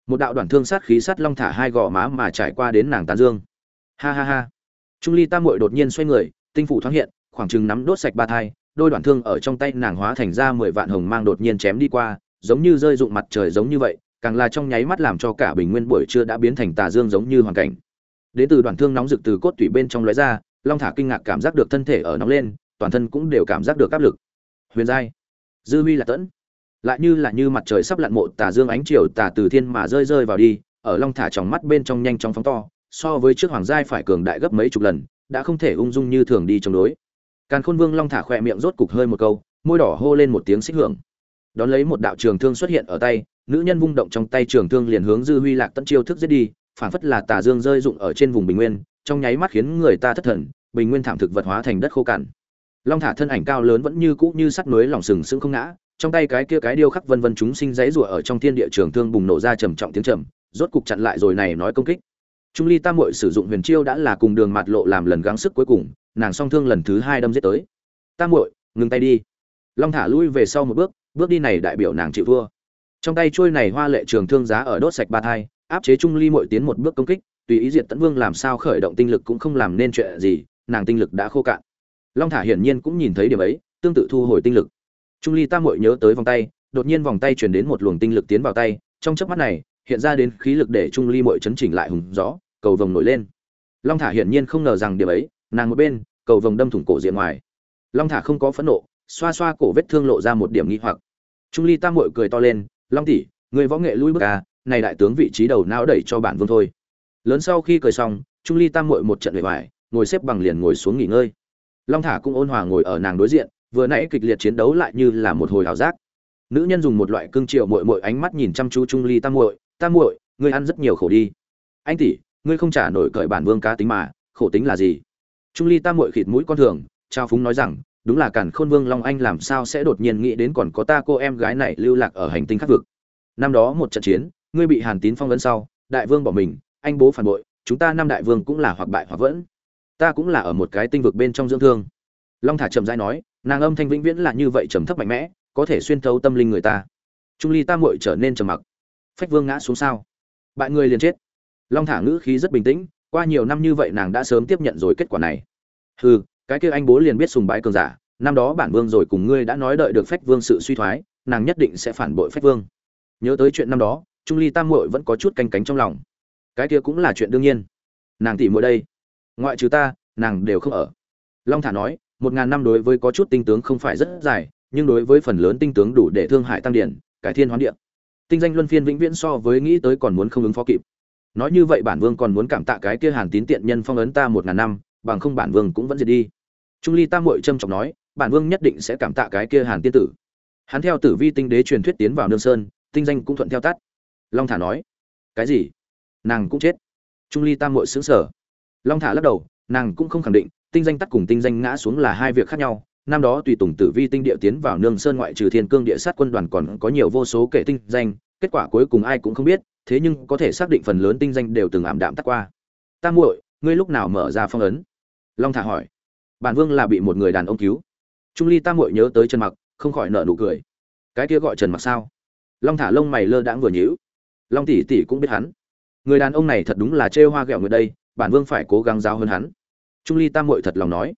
Một đạo đoạn thương sát khí sát long thả hai gò má mà trải qua đến nàng tán dương. Ha ha ha. Trung ly tam muội đột nhiên xoay người, tinh phủ thoáng hiện, khoảng chừng nắm đốt sạch ba thai đôi đoạn thương ở trong tay nàng hóa thành ra mười vạn hồng mang đột nhiên chém đi qua, giống như rơi dụng mặt trời giống như vậy, càng là trong nháy mắt làm cho cả bình nguyên buổi trưa đã biến thành tà dương giống như hoàn cảnh. Đến từ đoạn thương nóng rực từ cốt tủy bên trong lóe ra, long thả kinh ngạc cảm giác được thân thể ở nóng lên, toàn thân cũng đều cảm giác được áp lực. Huyền giai, dư huy là tẫn. Lại như là như mặt trời sắp lặn mộ, tà dương ánh chiều tà từ thiên mà rơi rơi vào đi, ở long thả trong mắt bên trong nhanh chóng phóng to, so với trước hoàng giai phải cường đại gấp mấy chục lần, đã không thể ung dung như thường đi chống đối càn khôn vương long thả khỏe miệng rốt cục hơi một câu, môi đỏ hô lên một tiếng xích hưởng. Đón lấy một đạo trường thương xuất hiện ở tay, nữ nhân vung động trong tay trường thương liền hướng dư huy lạc tận chiêu thức giết đi, phản phất là tà dương rơi rụng ở trên vùng bình nguyên, trong nháy mắt khiến người ta thất thần, bình nguyên thảm thực vật hóa thành đất khô cằn. Long thả thân ảnh cao lớn vẫn như cũ như sắt núi lỏng sừng sững không ngã, trong tay cái kia cái điêu khắc vân vân chúng sinh dãy rủa ở trong thiên địa trường thương bùng nổ ra trầm trọng tiếng trầm, rốt cục chặn lại rồi này nói công kích. Trung ly tam muội sử dụng huyền chiêu đã là cùng đường mặt lộ làm lần gắng sức cuối cùng nàng song thương lần thứ hai đâm giết tới. Tam muội, ngừng tay đi. Long thả lui về sau một bước bước đi này đại biểu nàng chịu thua. Trong tay trôi này hoa lệ trường thương giá ở đốt sạch ba thai, áp chế trung ly muội tiến một bước công kích, tùy ý diệt tấn vương làm sao khởi động tinh lực cũng không làm nên chuyện gì, nàng tinh lực đã khô cạn. Long thả hiển nhiên cũng nhìn thấy điểm ấy, tương tự thu hồi tinh lực. Trung ly tam muội nhớ tới vòng tay. Đột nhiên vòng tay truyền đến một luồng tinh lực tiến vào tay, trong chớp mắt này, hiện ra đến khí lực để trung ly muội chấn chỉnh lại hùng gió, cầu vồng nổi lên. Long thả hiển nhiên không ngờ rằng điểm ấy, nàng một bên cầu vồng đâm thủng cổ diện ngoài. Long thả không có phẫn nộ, xoa xoa cổ vết thương lộ ra một điểm nghi hoặc. Trung ly tam muội cười to lên, long tỷ, người võ nghệ lui bước à này đại tướng vị trí đầu não đẩy cho bản vương thôi. Lớn sau khi cười xong, trung ly tam muội một trận bề ngoài ngồi xếp bằng liền ngồi xuống nghỉ ngơi. Long thả cũng ôn hòa ngồi ở nàng đối diện, vừa nãy kịch liệt chiến đấu lại như là một hồi ảo giác. Nữ nhân dùng một loại cương triệu muội muội ánh mắt nhìn chăm chú trung ly tam muội tam muội, ngươi ăn rất nhiều khổ đi. Anh tỷ, ngươi không trả nổi cởi bản vương cá tính mà, khổ tính là gì? Trung ly tam muội khịt mũi con thường, trao phúng nói rằng, đúng là cản khôn vương long anh làm sao sẽ đột nhiên nghĩ đến còn có ta cô em gái này lưu lạc ở hành tinh khác vực. Năm đó một trận chiến, ngươi bị hàn tín phong vấn sau, đại vương bỏ mình, anh bố phản bội, chúng ta năm đại vương cũng là hoặc bại hoặc vẫn. Ta cũng là ở một cái tinh vực bên trong dưỡng thương. Long thả trầm dai nói, nàng âm thanh vĩnh viễn là như vậy trầm thấp mạnh mẽ, có thể xuyên thấu tâm linh người ta. Trung ly tam muội trở nên trầm mặc. Phách vương ngã xuống sao? Bại người liền chết. Long thả ngữ khí rất bình tĩnh qua nhiều năm như vậy nàng đã sớm tiếp nhận rồi kết quả này. Hừ cái kia anh bố liền biết sùng bái cường giả năm đó bản vương rồi cùng ngươi đã nói đợi được phách vương sự suy thoái nàng nhất định sẽ phản bội phách vương. Nhớ tới chuyện năm đó trung ly tam muội vẫn có chút canh cánh trong lòng. Cái kia cũng là chuyện đương nhiên. Nàng tỷ muội đây. Ngoại trừ ta nàng đều không ở. Long thả nói một ngàn năm đối với có chút tinh tướng không phải rất dài nhưng đối với phần lớn tinh tướng đủ để thương hại tăng điển cải thiên hoán địa, tinh danh luân phiên vĩnh viễn so với nghĩ tới còn muốn không ứng phó kịp nói như vậy bản vương còn muốn cảm tạ cái kia hàn tín tiện nhân phong ấn ta một ngàn năm, bằng không bản vương cũng vẫn diệt đi. Trung ly tam Mội trâm trọng nói, bản vương nhất định sẽ cảm tạ cái kia hàn tiên tử. Hắn theo tử vi tinh đế truyền thuyết tiến vào nương sơn, tinh danh cũng thuận theo tắt. Long thả nói, cái gì? Nàng cũng chết. Trung ly tam Mội xứng sở long thả lắc đầu, nàng cũng không khẳng định, tinh danh tắt cùng tinh danh ngã xuống là hai việc khác nhau. Năm đó tùy tùng tử vi tinh địa tiến vào nương sơn ngoại trừ thiên cương địa sát quân đoàn còn có nhiều vô số kể tinh danh, kết quả cuối cùng ai cũng không biết thế nhưng có thể xác định phần lớn tinh danh đều từng ảm đạm tắt qua. Tam muội, ngươi lúc nào mở ra phong ấn? Long thả hỏi. Bản vương là bị một người đàn ông cứu. Trung ly tam muội nhớ tới trần mặc, không khỏi nợ nụ cười. Cái kia gọi trần mặc sao? Long thả lông mày lơ đãng vừa nhíu. Long tỷ tỷ cũng biết hắn. Người đàn ông này thật đúng là trêu hoa ghẹo người đây, bản vương phải cố gắng giáo hơn hắn. Trung ly tam muội thật lòng nói.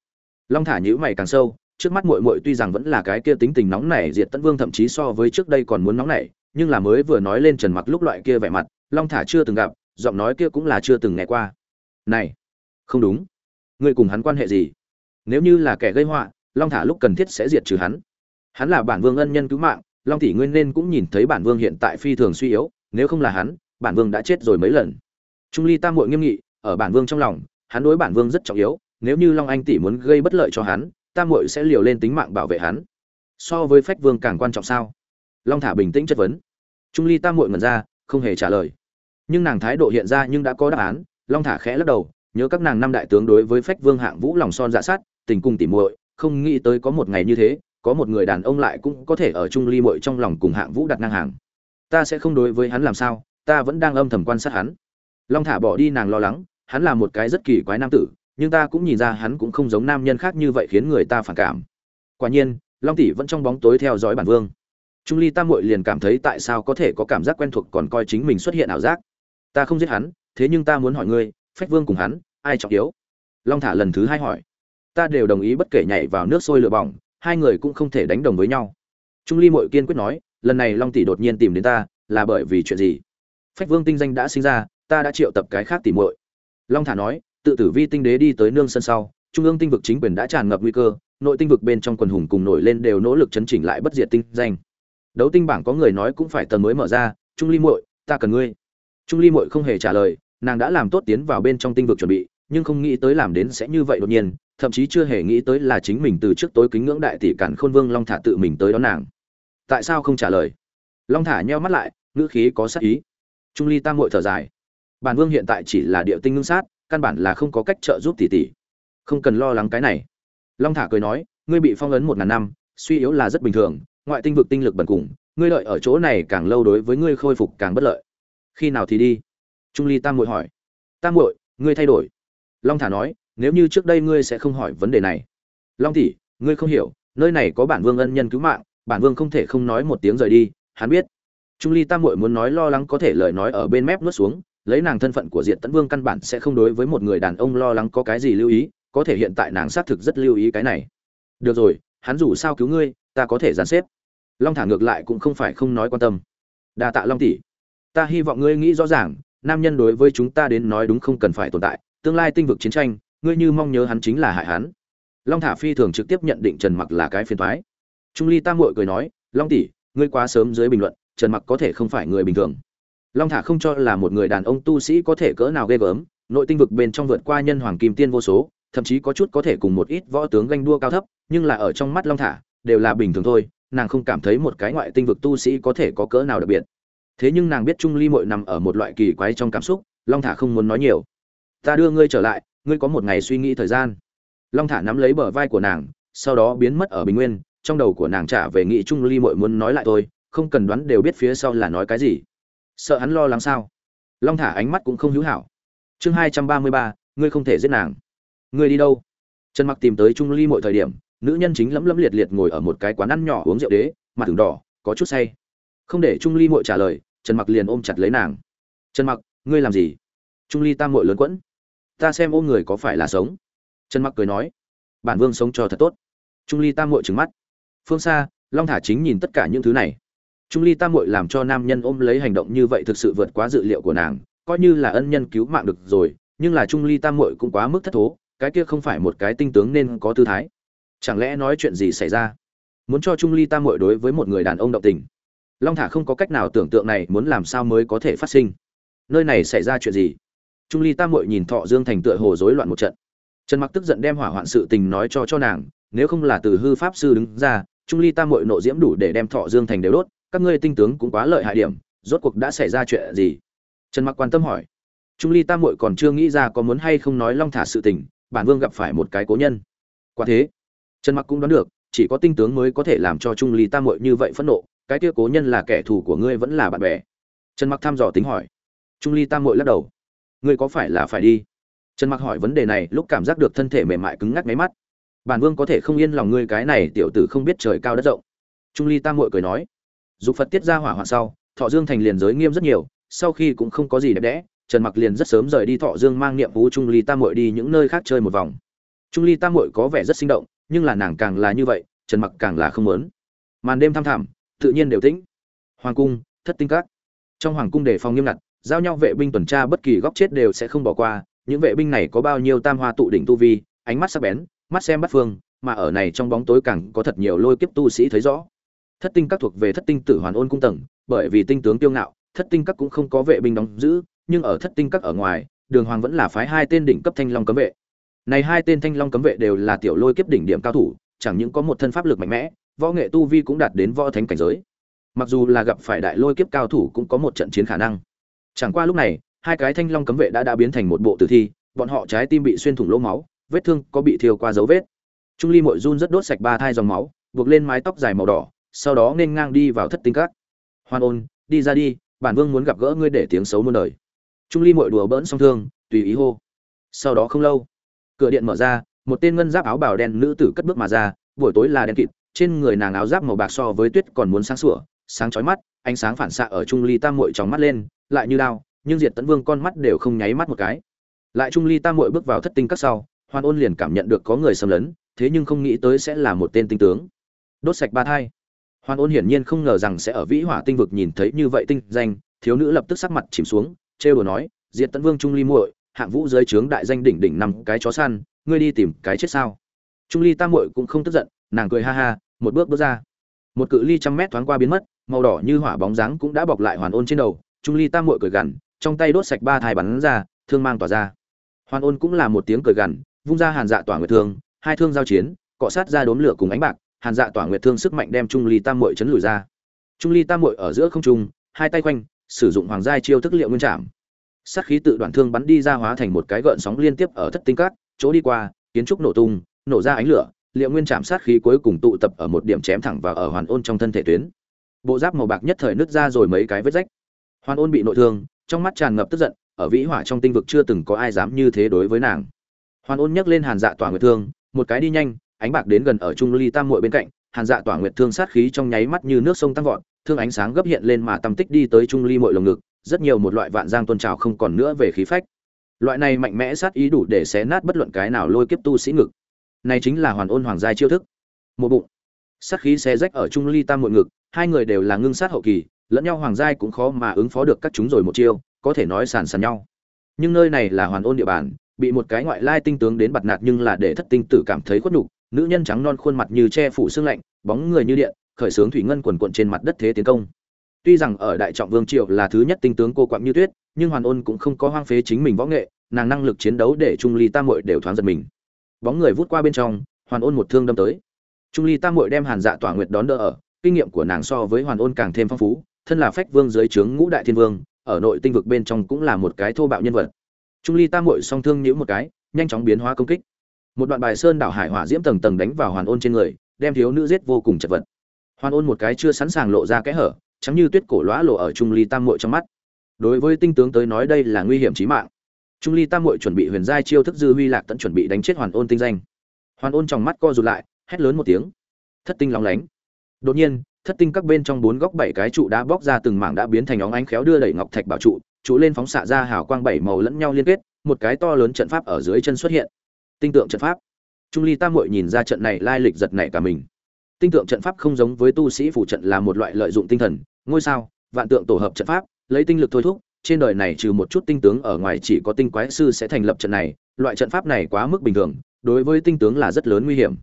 Long thả nhíu mày càng sâu, trước mắt muội muội tuy rằng vẫn là cái kia tính tình nóng nảy, diệt tấn vương thậm chí so với trước đây còn muốn nóng nảy nhưng là mới vừa nói lên trần mặc lúc loại kia vẻ mặt, long thả chưa từng gặp, giọng nói kia cũng là chưa từng nghe qua. Này, không đúng. Ngươi cùng hắn quan hệ gì? Nếu như là kẻ gây họa, long thả lúc cần thiết sẽ diệt trừ hắn. Hắn là bản vương ân nhân cứu mạng, long tỷ nguyên nên cũng nhìn thấy bản vương hiện tại phi thường suy yếu, nếu không là hắn, bản vương đã chết rồi mấy lần. Trung ly tam muội nghiêm nghị, ở bản vương trong lòng, hắn đối bản vương rất trọng yếu, nếu như long anh tỷ muốn gây bất lợi cho hắn, tam muội sẽ liều lên tính mạng bảo vệ hắn. So với phách vương càng quan trọng sao? Long thả bình tĩnh chất vấn. Trung ly tam muội ngẩn ra, không hề trả lời. Nhưng nàng thái độ hiện ra nhưng đã có đáp án, long thả khẽ lắc đầu, nhớ các nàng năm đại tướng đối với phách vương hạng vũ lòng son dạ sát, tình cung tỉ muội, không nghĩ tới có một ngày như thế, có một người đàn ông lại cũng có thể ở trung ly muội trong lòng cùng hạng vũ đặt ngang hàng. Ta sẽ không đối với hắn làm sao, ta vẫn đang âm thầm quan sát hắn. Long thả bỏ đi nàng lo lắng, hắn là một cái rất kỳ quái nam tử, nhưng ta cũng nhìn ra hắn cũng không giống nam nhân khác như vậy khiến người ta phản cảm. Quả nhiên, long tỷ vẫn trong bóng tối theo dõi bản vương trung ly tam muội liền cảm thấy tại sao có thể có cảm giác quen thuộc còn coi chính mình xuất hiện ảo giác. Ta không giết hắn, thế nhưng ta muốn hỏi ngươi, phách vương cùng hắn, ai trọng yếu? Long thả lần thứ hai hỏi. Ta đều đồng ý bất kể nhảy vào nước sôi lửa bỏng, hai người cũng không thể đánh đồng với nhau. Trung ly mội kiên quyết nói, lần này long tỷ đột nhiên tìm đến ta, là bởi vì chuyện gì? Phách vương tinh danh đã sinh ra, ta đã triệu tập cái khác tỉ muội. Long thả nói, tự tử vi tinh đế đi tới nương sân sau, trung ương tinh vực chính quyền đã tràn ngập nguy cơ, nội tinh vực bên trong quần hùng cùng nổi lên đều nỗ lực chấn chỉnh lại bất diệt tinh danh đấu tinh bảng có người nói cũng phải tầng mới mở ra, trung ly muội, ta cần ngươi. Trung ly muội không hề trả lời, nàng đã làm tốt tiến vào bên trong tinh vực chuẩn bị, nhưng không nghĩ tới làm đến sẽ như vậy đột nhiên, thậm chí chưa hề nghĩ tới là chính mình từ trước tối kính ngưỡng đại tỷ cản khôn vương long thả tự mình tới đón nàng. Tại sao không trả lời? Long thả nheo mắt lại, ngữ khí có sắc ý. Trung ly tam muội thở dài. Bản vương hiện tại chỉ là địa tinh ngưng sát, căn bản là không có cách trợ giúp tỷ tỷ. Không cần lo lắng cái này. Long thả cười nói, ngươi bị phong ấn một ngàn năm, suy yếu là rất bình thường ngoại tinh vực tinh lực bần cùng, ngươi lợi ở chỗ này càng lâu đối với ngươi khôi phục càng bất lợi. Khi nào thì đi? Trung ly tam muội hỏi. Tam muội, ngươi thay đổi. Long thả nói, nếu như trước đây ngươi sẽ không hỏi vấn đề này. Long tỷ, ngươi không hiểu, nơi này có bản vương ân nhân cứu mạng, bản vương không thể không nói một tiếng rời đi, hắn biết. Trung ly tam muội muốn nói lo lắng có thể lời nói ở bên mép nuốt xuống, lấy nàng thân phận của diện tấn vương căn bản sẽ không đối với một người đàn ông lo lắng có cái gì lưu ý, có thể hiện tại nàng xác thực rất lưu ý cái này. Được rồi, hắn dù sao cứu ngươi ta có thể dàn xếp. Long thả ngược lại cũng không phải không nói quan tâm. Đa tạ long tỷ. Ta hy vọng ngươi nghĩ rõ ràng, nam nhân đối với chúng ta đến nói đúng không cần phải tồn tại, tương lai tinh vực chiến tranh, ngươi như mong nhớ hắn chính là hại hắn. Long thả phi thường trực tiếp nhận định trần mặc là cái phiền thoái trung ly tam hội cười nói, long tỷ, ngươi quá sớm dưới bình luận, trần mặc có thể không phải người bình thường. Long thả không cho là một người đàn ông tu sĩ có thể cỡ nào ghê gớm, nội tinh vực bên trong vượt qua nhân hoàng kim tiên vô số, thậm chí có chút có thể cùng một ít võ tướng ganh đua cao thấp, nhưng là ở trong mắt long thả đều là bình thường thôi, nàng không cảm thấy một cái ngoại tinh vực tu sĩ có thể có cỡ nào đặc biệt. Thế nhưng nàng biết trung ly mội nằm ở một loại kỳ quái trong cảm xúc, long thả không muốn nói nhiều. Ta đưa ngươi trở lại, ngươi có một ngày suy nghĩ thời gian. Long thả nắm lấy bờ vai của nàng, sau đó biến mất ở bình nguyên, trong đầu của nàng trả về nghị trung ly mội muốn nói lại tôi không cần đoán đều biết phía sau là nói cái gì. Sợ hắn lo lắng sao? Long thả ánh mắt cũng không hữu hảo. Chương hai trăm ba mươi ba, ngươi không thể giết nàng. Ngươi đi đâu? Trần mặc tìm tới trung ly mọi thời điểm nữ nhân chính lấm lấm liệt liệt ngồi ở một cái quán ăn nhỏ uống rượu đế, mặt thường đỏ, có chút say. Không để trung ly mội trả lời, trần mặc liền ôm chặt lấy nàng. Trần mặc, ngươi làm gì? Trung ly tam mội lớn quẫn. Ta xem ôm người có phải là sống. Trần mặc cười nói. Bản vương sống cho thật tốt. Trung ly tam mội trừng mắt. Phương xa long thả chính nhìn tất cả những thứ này. Trung ly tam mội làm cho nam nhân ôm lấy hành động như vậy thực sự vượt quá dự liệu của nàng, coi như là ân nhân cứu mạng được rồi, nhưng là trung ly tam mội cũng quá mức thất thố, cái kia không phải một cái tinh tướng nên có tư thái chẳng lẽ nói chuyện gì xảy ra? Muốn cho trung ly tam mội đối với một người đàn ông động tình. Long thả không có cách nào tưởng tượng này muốn làm sao mới có thể phát sinh. Nơi này xảy ra chuyện gì? Trung ly tam mội nhìn thọ dương thành tựa hồ rối loạn một trận. Trần mặc tức giận đem hỏa hoạn sự tình nói cho cho nàng, nếu không là từ hư pháp sư đứng ra, trung ly tam mội nộ diễm đủ để đem thọ dương thành đều đốt, các ngươi tinh tướng cũng quá lợi hại điểm, rốt cuộc đã xảy ra chuyện gì? Trần mặc quan tâm hỏi. Trung ly tam mội còn chưa nghĩ ra có muốn hay không nói long thả sự tình, bản vương gặp phải một cái cố nhân. Quả thế trần mặc cũng đoán được, chỉ có tinh tướng mới có thể làm cho trung ly tam mội như vậy phẫn nộ, cái kia cố nhân là kẻ thù của ngươi vẫn là bạn bè. Trần mặc thăm dò tính hỏi. Trung ly tam mội lắc đầu. Ngươi có phải là phải đi? Trần mặc hỏi vấn đề này, lúc cảm giác được thân thể mềm mại cứng ngắc máy mắt. Bản vương có thể không yên lòng ngươi cái này tiểu tử không biết trời cao đất rộng. Trung ly tam mội cười nói. Dục phật tiết ra hỏa hoạn sau, thọ dương thành liền giới nghiêm rất nhiều, sau khi cũng không có gì đẹp đẽ, trần mặc liền rất sớm rời đi thọ dương mang niệm vũ trung ly tam mội đi những nơi khác chơi một vòng. Trung ly tam mội có vẻ rất sinh động nhưng là nàng càng là như vậy, trần mặc càng là không muốn. Màn đêm thăm thẳm, tự nhiên đều tĩnh. Hoàng cung, thất tinh các. Trong hoàng cung đề phòng nghiêm ngặt, giao nhau vệ binh tuần tra bất kỳ góc chết đều sẽ không bỏ qua, những vệ binh này có bao nhiêu tam hoa tụ đỉnh tu vi, ánh mắt sắc bén, mắt xem bắt phương, mà ở này trong bóng tối càng có thật nhiều lôi kiếp tu sĩ thấy rõ. Thất tinh các thuộc về thất tinh tử hoàn ôn cung tầng, bởi vì tinh tướng tiêu ngạo, thất tinh các cũng không có vệ binh đóng giữ, nhưng ở thất tinh các ở ngoài, đường hoàng vẫn là phái hai tên đỉnh cấp thanh long cấm vệ này hai tên thanh long cấm vệ đều là tiểu lôi kiếp đỉnh điểm cao thủ, chẳng những có một thân pháp lực mạnh mẽ, võ nghệ tu vi cũng đạt đến võ thánh cảnh giới. Mặc dù là gặp phải đại lôi kiếp cao thủ cũng có một trận chiến khả năng. Chẳng qua lúc này, hai cái thanh long cấm vệ đã đã biến thành một bộ tử thi, bọn họ trái tim bị xuyên thủng lỗ máu, vết thương có bị thiêu qua dấu vết. Trung ly mội run rất đốt sạch ba thai dòng máu, buộc lên mái tóc dài màu đỏ, sau đó nên ngang đi vào thất tinh các. Hoan ôn, đi ra đi, bản vương muốn gặp gỡ ngươi để tiếng xấu muôn đời. Trung ly mội đùa bỡn song thương, tùy ý hô. Sau đó không lâu cửa điện mở ra, một tên ngân giáp áo bào đen nữ tử cất bước mà ra, buổi tối là đen kịt, trên người nàng áo giáp màu bạc so với tuyết còn muốn sáng sủa, sáng chói mắt, ánh sáng phản xạ ở trung ly tam muội trong mắt lên, lại như đao, nhưng diệt tấn vương con mắt đều không nháy mắt một cái. Lại trung ly tam muội bước vào thất tinh các sau hoan ôn liền cảm nhận được có người xâm lấn, thế nhưng không nghĩ tới sẽ là một tên tinh tướng. Đốt sạch ba thai. Hoan ôn hiển nhiên không ngờ rằng sẽ ở vĩ hỏa tinh vực nhìn thấy như vậy tinh danh, thiếu nữ lập tức sắc mặt chìm xuống, trêu đồ nói, diệt tấn vương trung ly muội hạng vũ dưới trướng đại danh đỉnh đỉnh năm cái chó săn, ngươi đi tìm cái chết sao? Trung ly tam muội cũng không tức giận, nàng cười ha ha, một bước bước ra. Một cự ly trăm mét thoáng qua biến mất, màu đỏ như hỏa bóng dáng cũng đã bọc lại hoàn ôn trên đầu. Trung ly tam muội cười gằn, trong tay đốt sạch ba thai bắn ra, thương mang tỏa ra. Hoàn ôn cũng là một tiếng cười gằn, vung ra hàn dạ tỏa nguyệt thương, hai thương giao chiến, cọ sát ra đốm lửa cùng ánh bạc, hàn dạ tỏa nguyệt thương sức mạnh đem trung ly tam muội chấn lùi ra. Trung ly tam muội ở giữa không trung, hai tay quanh, sử dụng hoàng giai chiêu thức liệu nguyên trảm sát khí tự đoạn thương bắn đi ra hóa thành một cái gợn sóng liên tiếp ở thất tinh cát, chỗ đi qua, kiến trúc nổ tung, nổ ra ánh lửa liệu nguyên chạm sát khí cuối cùng tụ tập ở một điểm chém thẳng và ở hoàn ôn trong thân thể tuyến. Bộ giáp màu bạc nhất thời nứt ra rồi mấy cái vết rách. Hoàn ôn bị nội thương, trong mắt tràn ngập tức giận, ở vĩ hỏa trong tinh vực chưa từng có ai dám như thế đối với nàng. Hoàn ôn nhấc lên hàn dạ tỏa nguyệt thương, một cái đi nhanh, ánh bạc đến gần ở trung ly tam muội bên cạnh, hàn dạ tỏa nguyệt thương sát khí trong nháy mắt như nước sông tăng vọt, thương ánh sáng gấp hiện lên mà tâm tích đi tới trung ly muội lồng ngực rất nhiều một loại vạn giang tôn trào không còn nữa về khí phách. Loại này mạnh mẽ sát ý đủ để xé nát bất luận cái nào lôi kiếp tu sĩ ngực. Này chính là hoàn ôn hoàng giai chiêu thức. Một bụng. Sát khí xé rách ở trung ly tam muội ngực, hai người đều là ngưng sát hậu kỳ, lẫn nhau hoàng giai cũng khó mà ứng phó được các chúng rồi một chiêu, có thể nói sàn sàn nhau. Nhưng nơi này là hoàn ôn địa bàn, bị một cái ngoại lai tinh tướng đến bật nạt nhưng là để thất tinh tử cảm thấy khuất nhục, nữ nhân trắng non khuôn mặt như che phủ xương lạnh, bóng người như điện, khởi sướng thủy ngân quần quận trên mặt đất thế tiến công tuy rằng ở đại trọng vương triều là thứ nhất tinh tướng cô quạng như tuyết, nhưng hoàn ôn cũng không có hoang phế chính mình võ nghệ, nàng năng lực chiến đấu để trung ly tam muội đều thoáng giật mình. Bóng người vút qua bên trong, hoàn ôn một thương đâm tới. Trung ly tam muội đem hàn dạ tỏa nguyệt đón đỡ ở, kinh nghiệm của nàng so với hoàn ôn càng thêm phong phú, thân là phách vương dưới trướng ngũ đại thiên vương, ở nội tinh vực bên trong cũng là một cái thô bạo nhân vật. Trung ly tam muội song thương nhíu một cái, nhanh chóng biến hóa công kích. Một đoạn bài sơn đảo hải hỏa diễm tầng tầng đánh vào hoàn ôn trên người, đem thiếu nữ giết vô cùng chật vật. Hoàn ôn một cái chưa sẵn sàng lộ ra kẽ hở chẳng như tuyết cổ lõa lộ ở trung ly tam muội trong mắt. Đối với tinh tướng tới nói đây là nguy hiểm chí mạng. Trung ly tam muội chuẩn bị huyền giai chiêu thức dư huy lạc tận chuẩn bị đánh chết hoàn ôn tinh danh. Hoàn ôn trong mắt co rụt lại, hét lớn một tiếng. Thất tinh lóng lánh. Đột nhiên, thất tinh các bên trong bốn góc bảy cái trụ đã bóc ra từng mảng đã biến thành óng ánh khéo đưa đẩy ngọc thạch bảo trụ trụ lên phóng xạ ra hào quang bảy màu lẫn nhau liên kết, một cái to lớn trận pháp ở dưới chân xuất hiện. Tinh tượng trận pháp. Trung ly tam muội nhìn ra trận này lai lịch giật nảy cả mình. Tinh tượng trận pháp không giống với tu sĩ phủ trận là một loại lợi dụng tinh thần ngôi sao, vạn tượng tổ hợp trận pháp, lấy tinh lực thôi thúc, trên đời này trừ một chút tinh tướng ở ngoài chỉ có tinh quái sư sẽ thành lập trận này, loại trận pháp này quá mức bình thường, đối với tinh tướng là rất lớn nguy hiểm.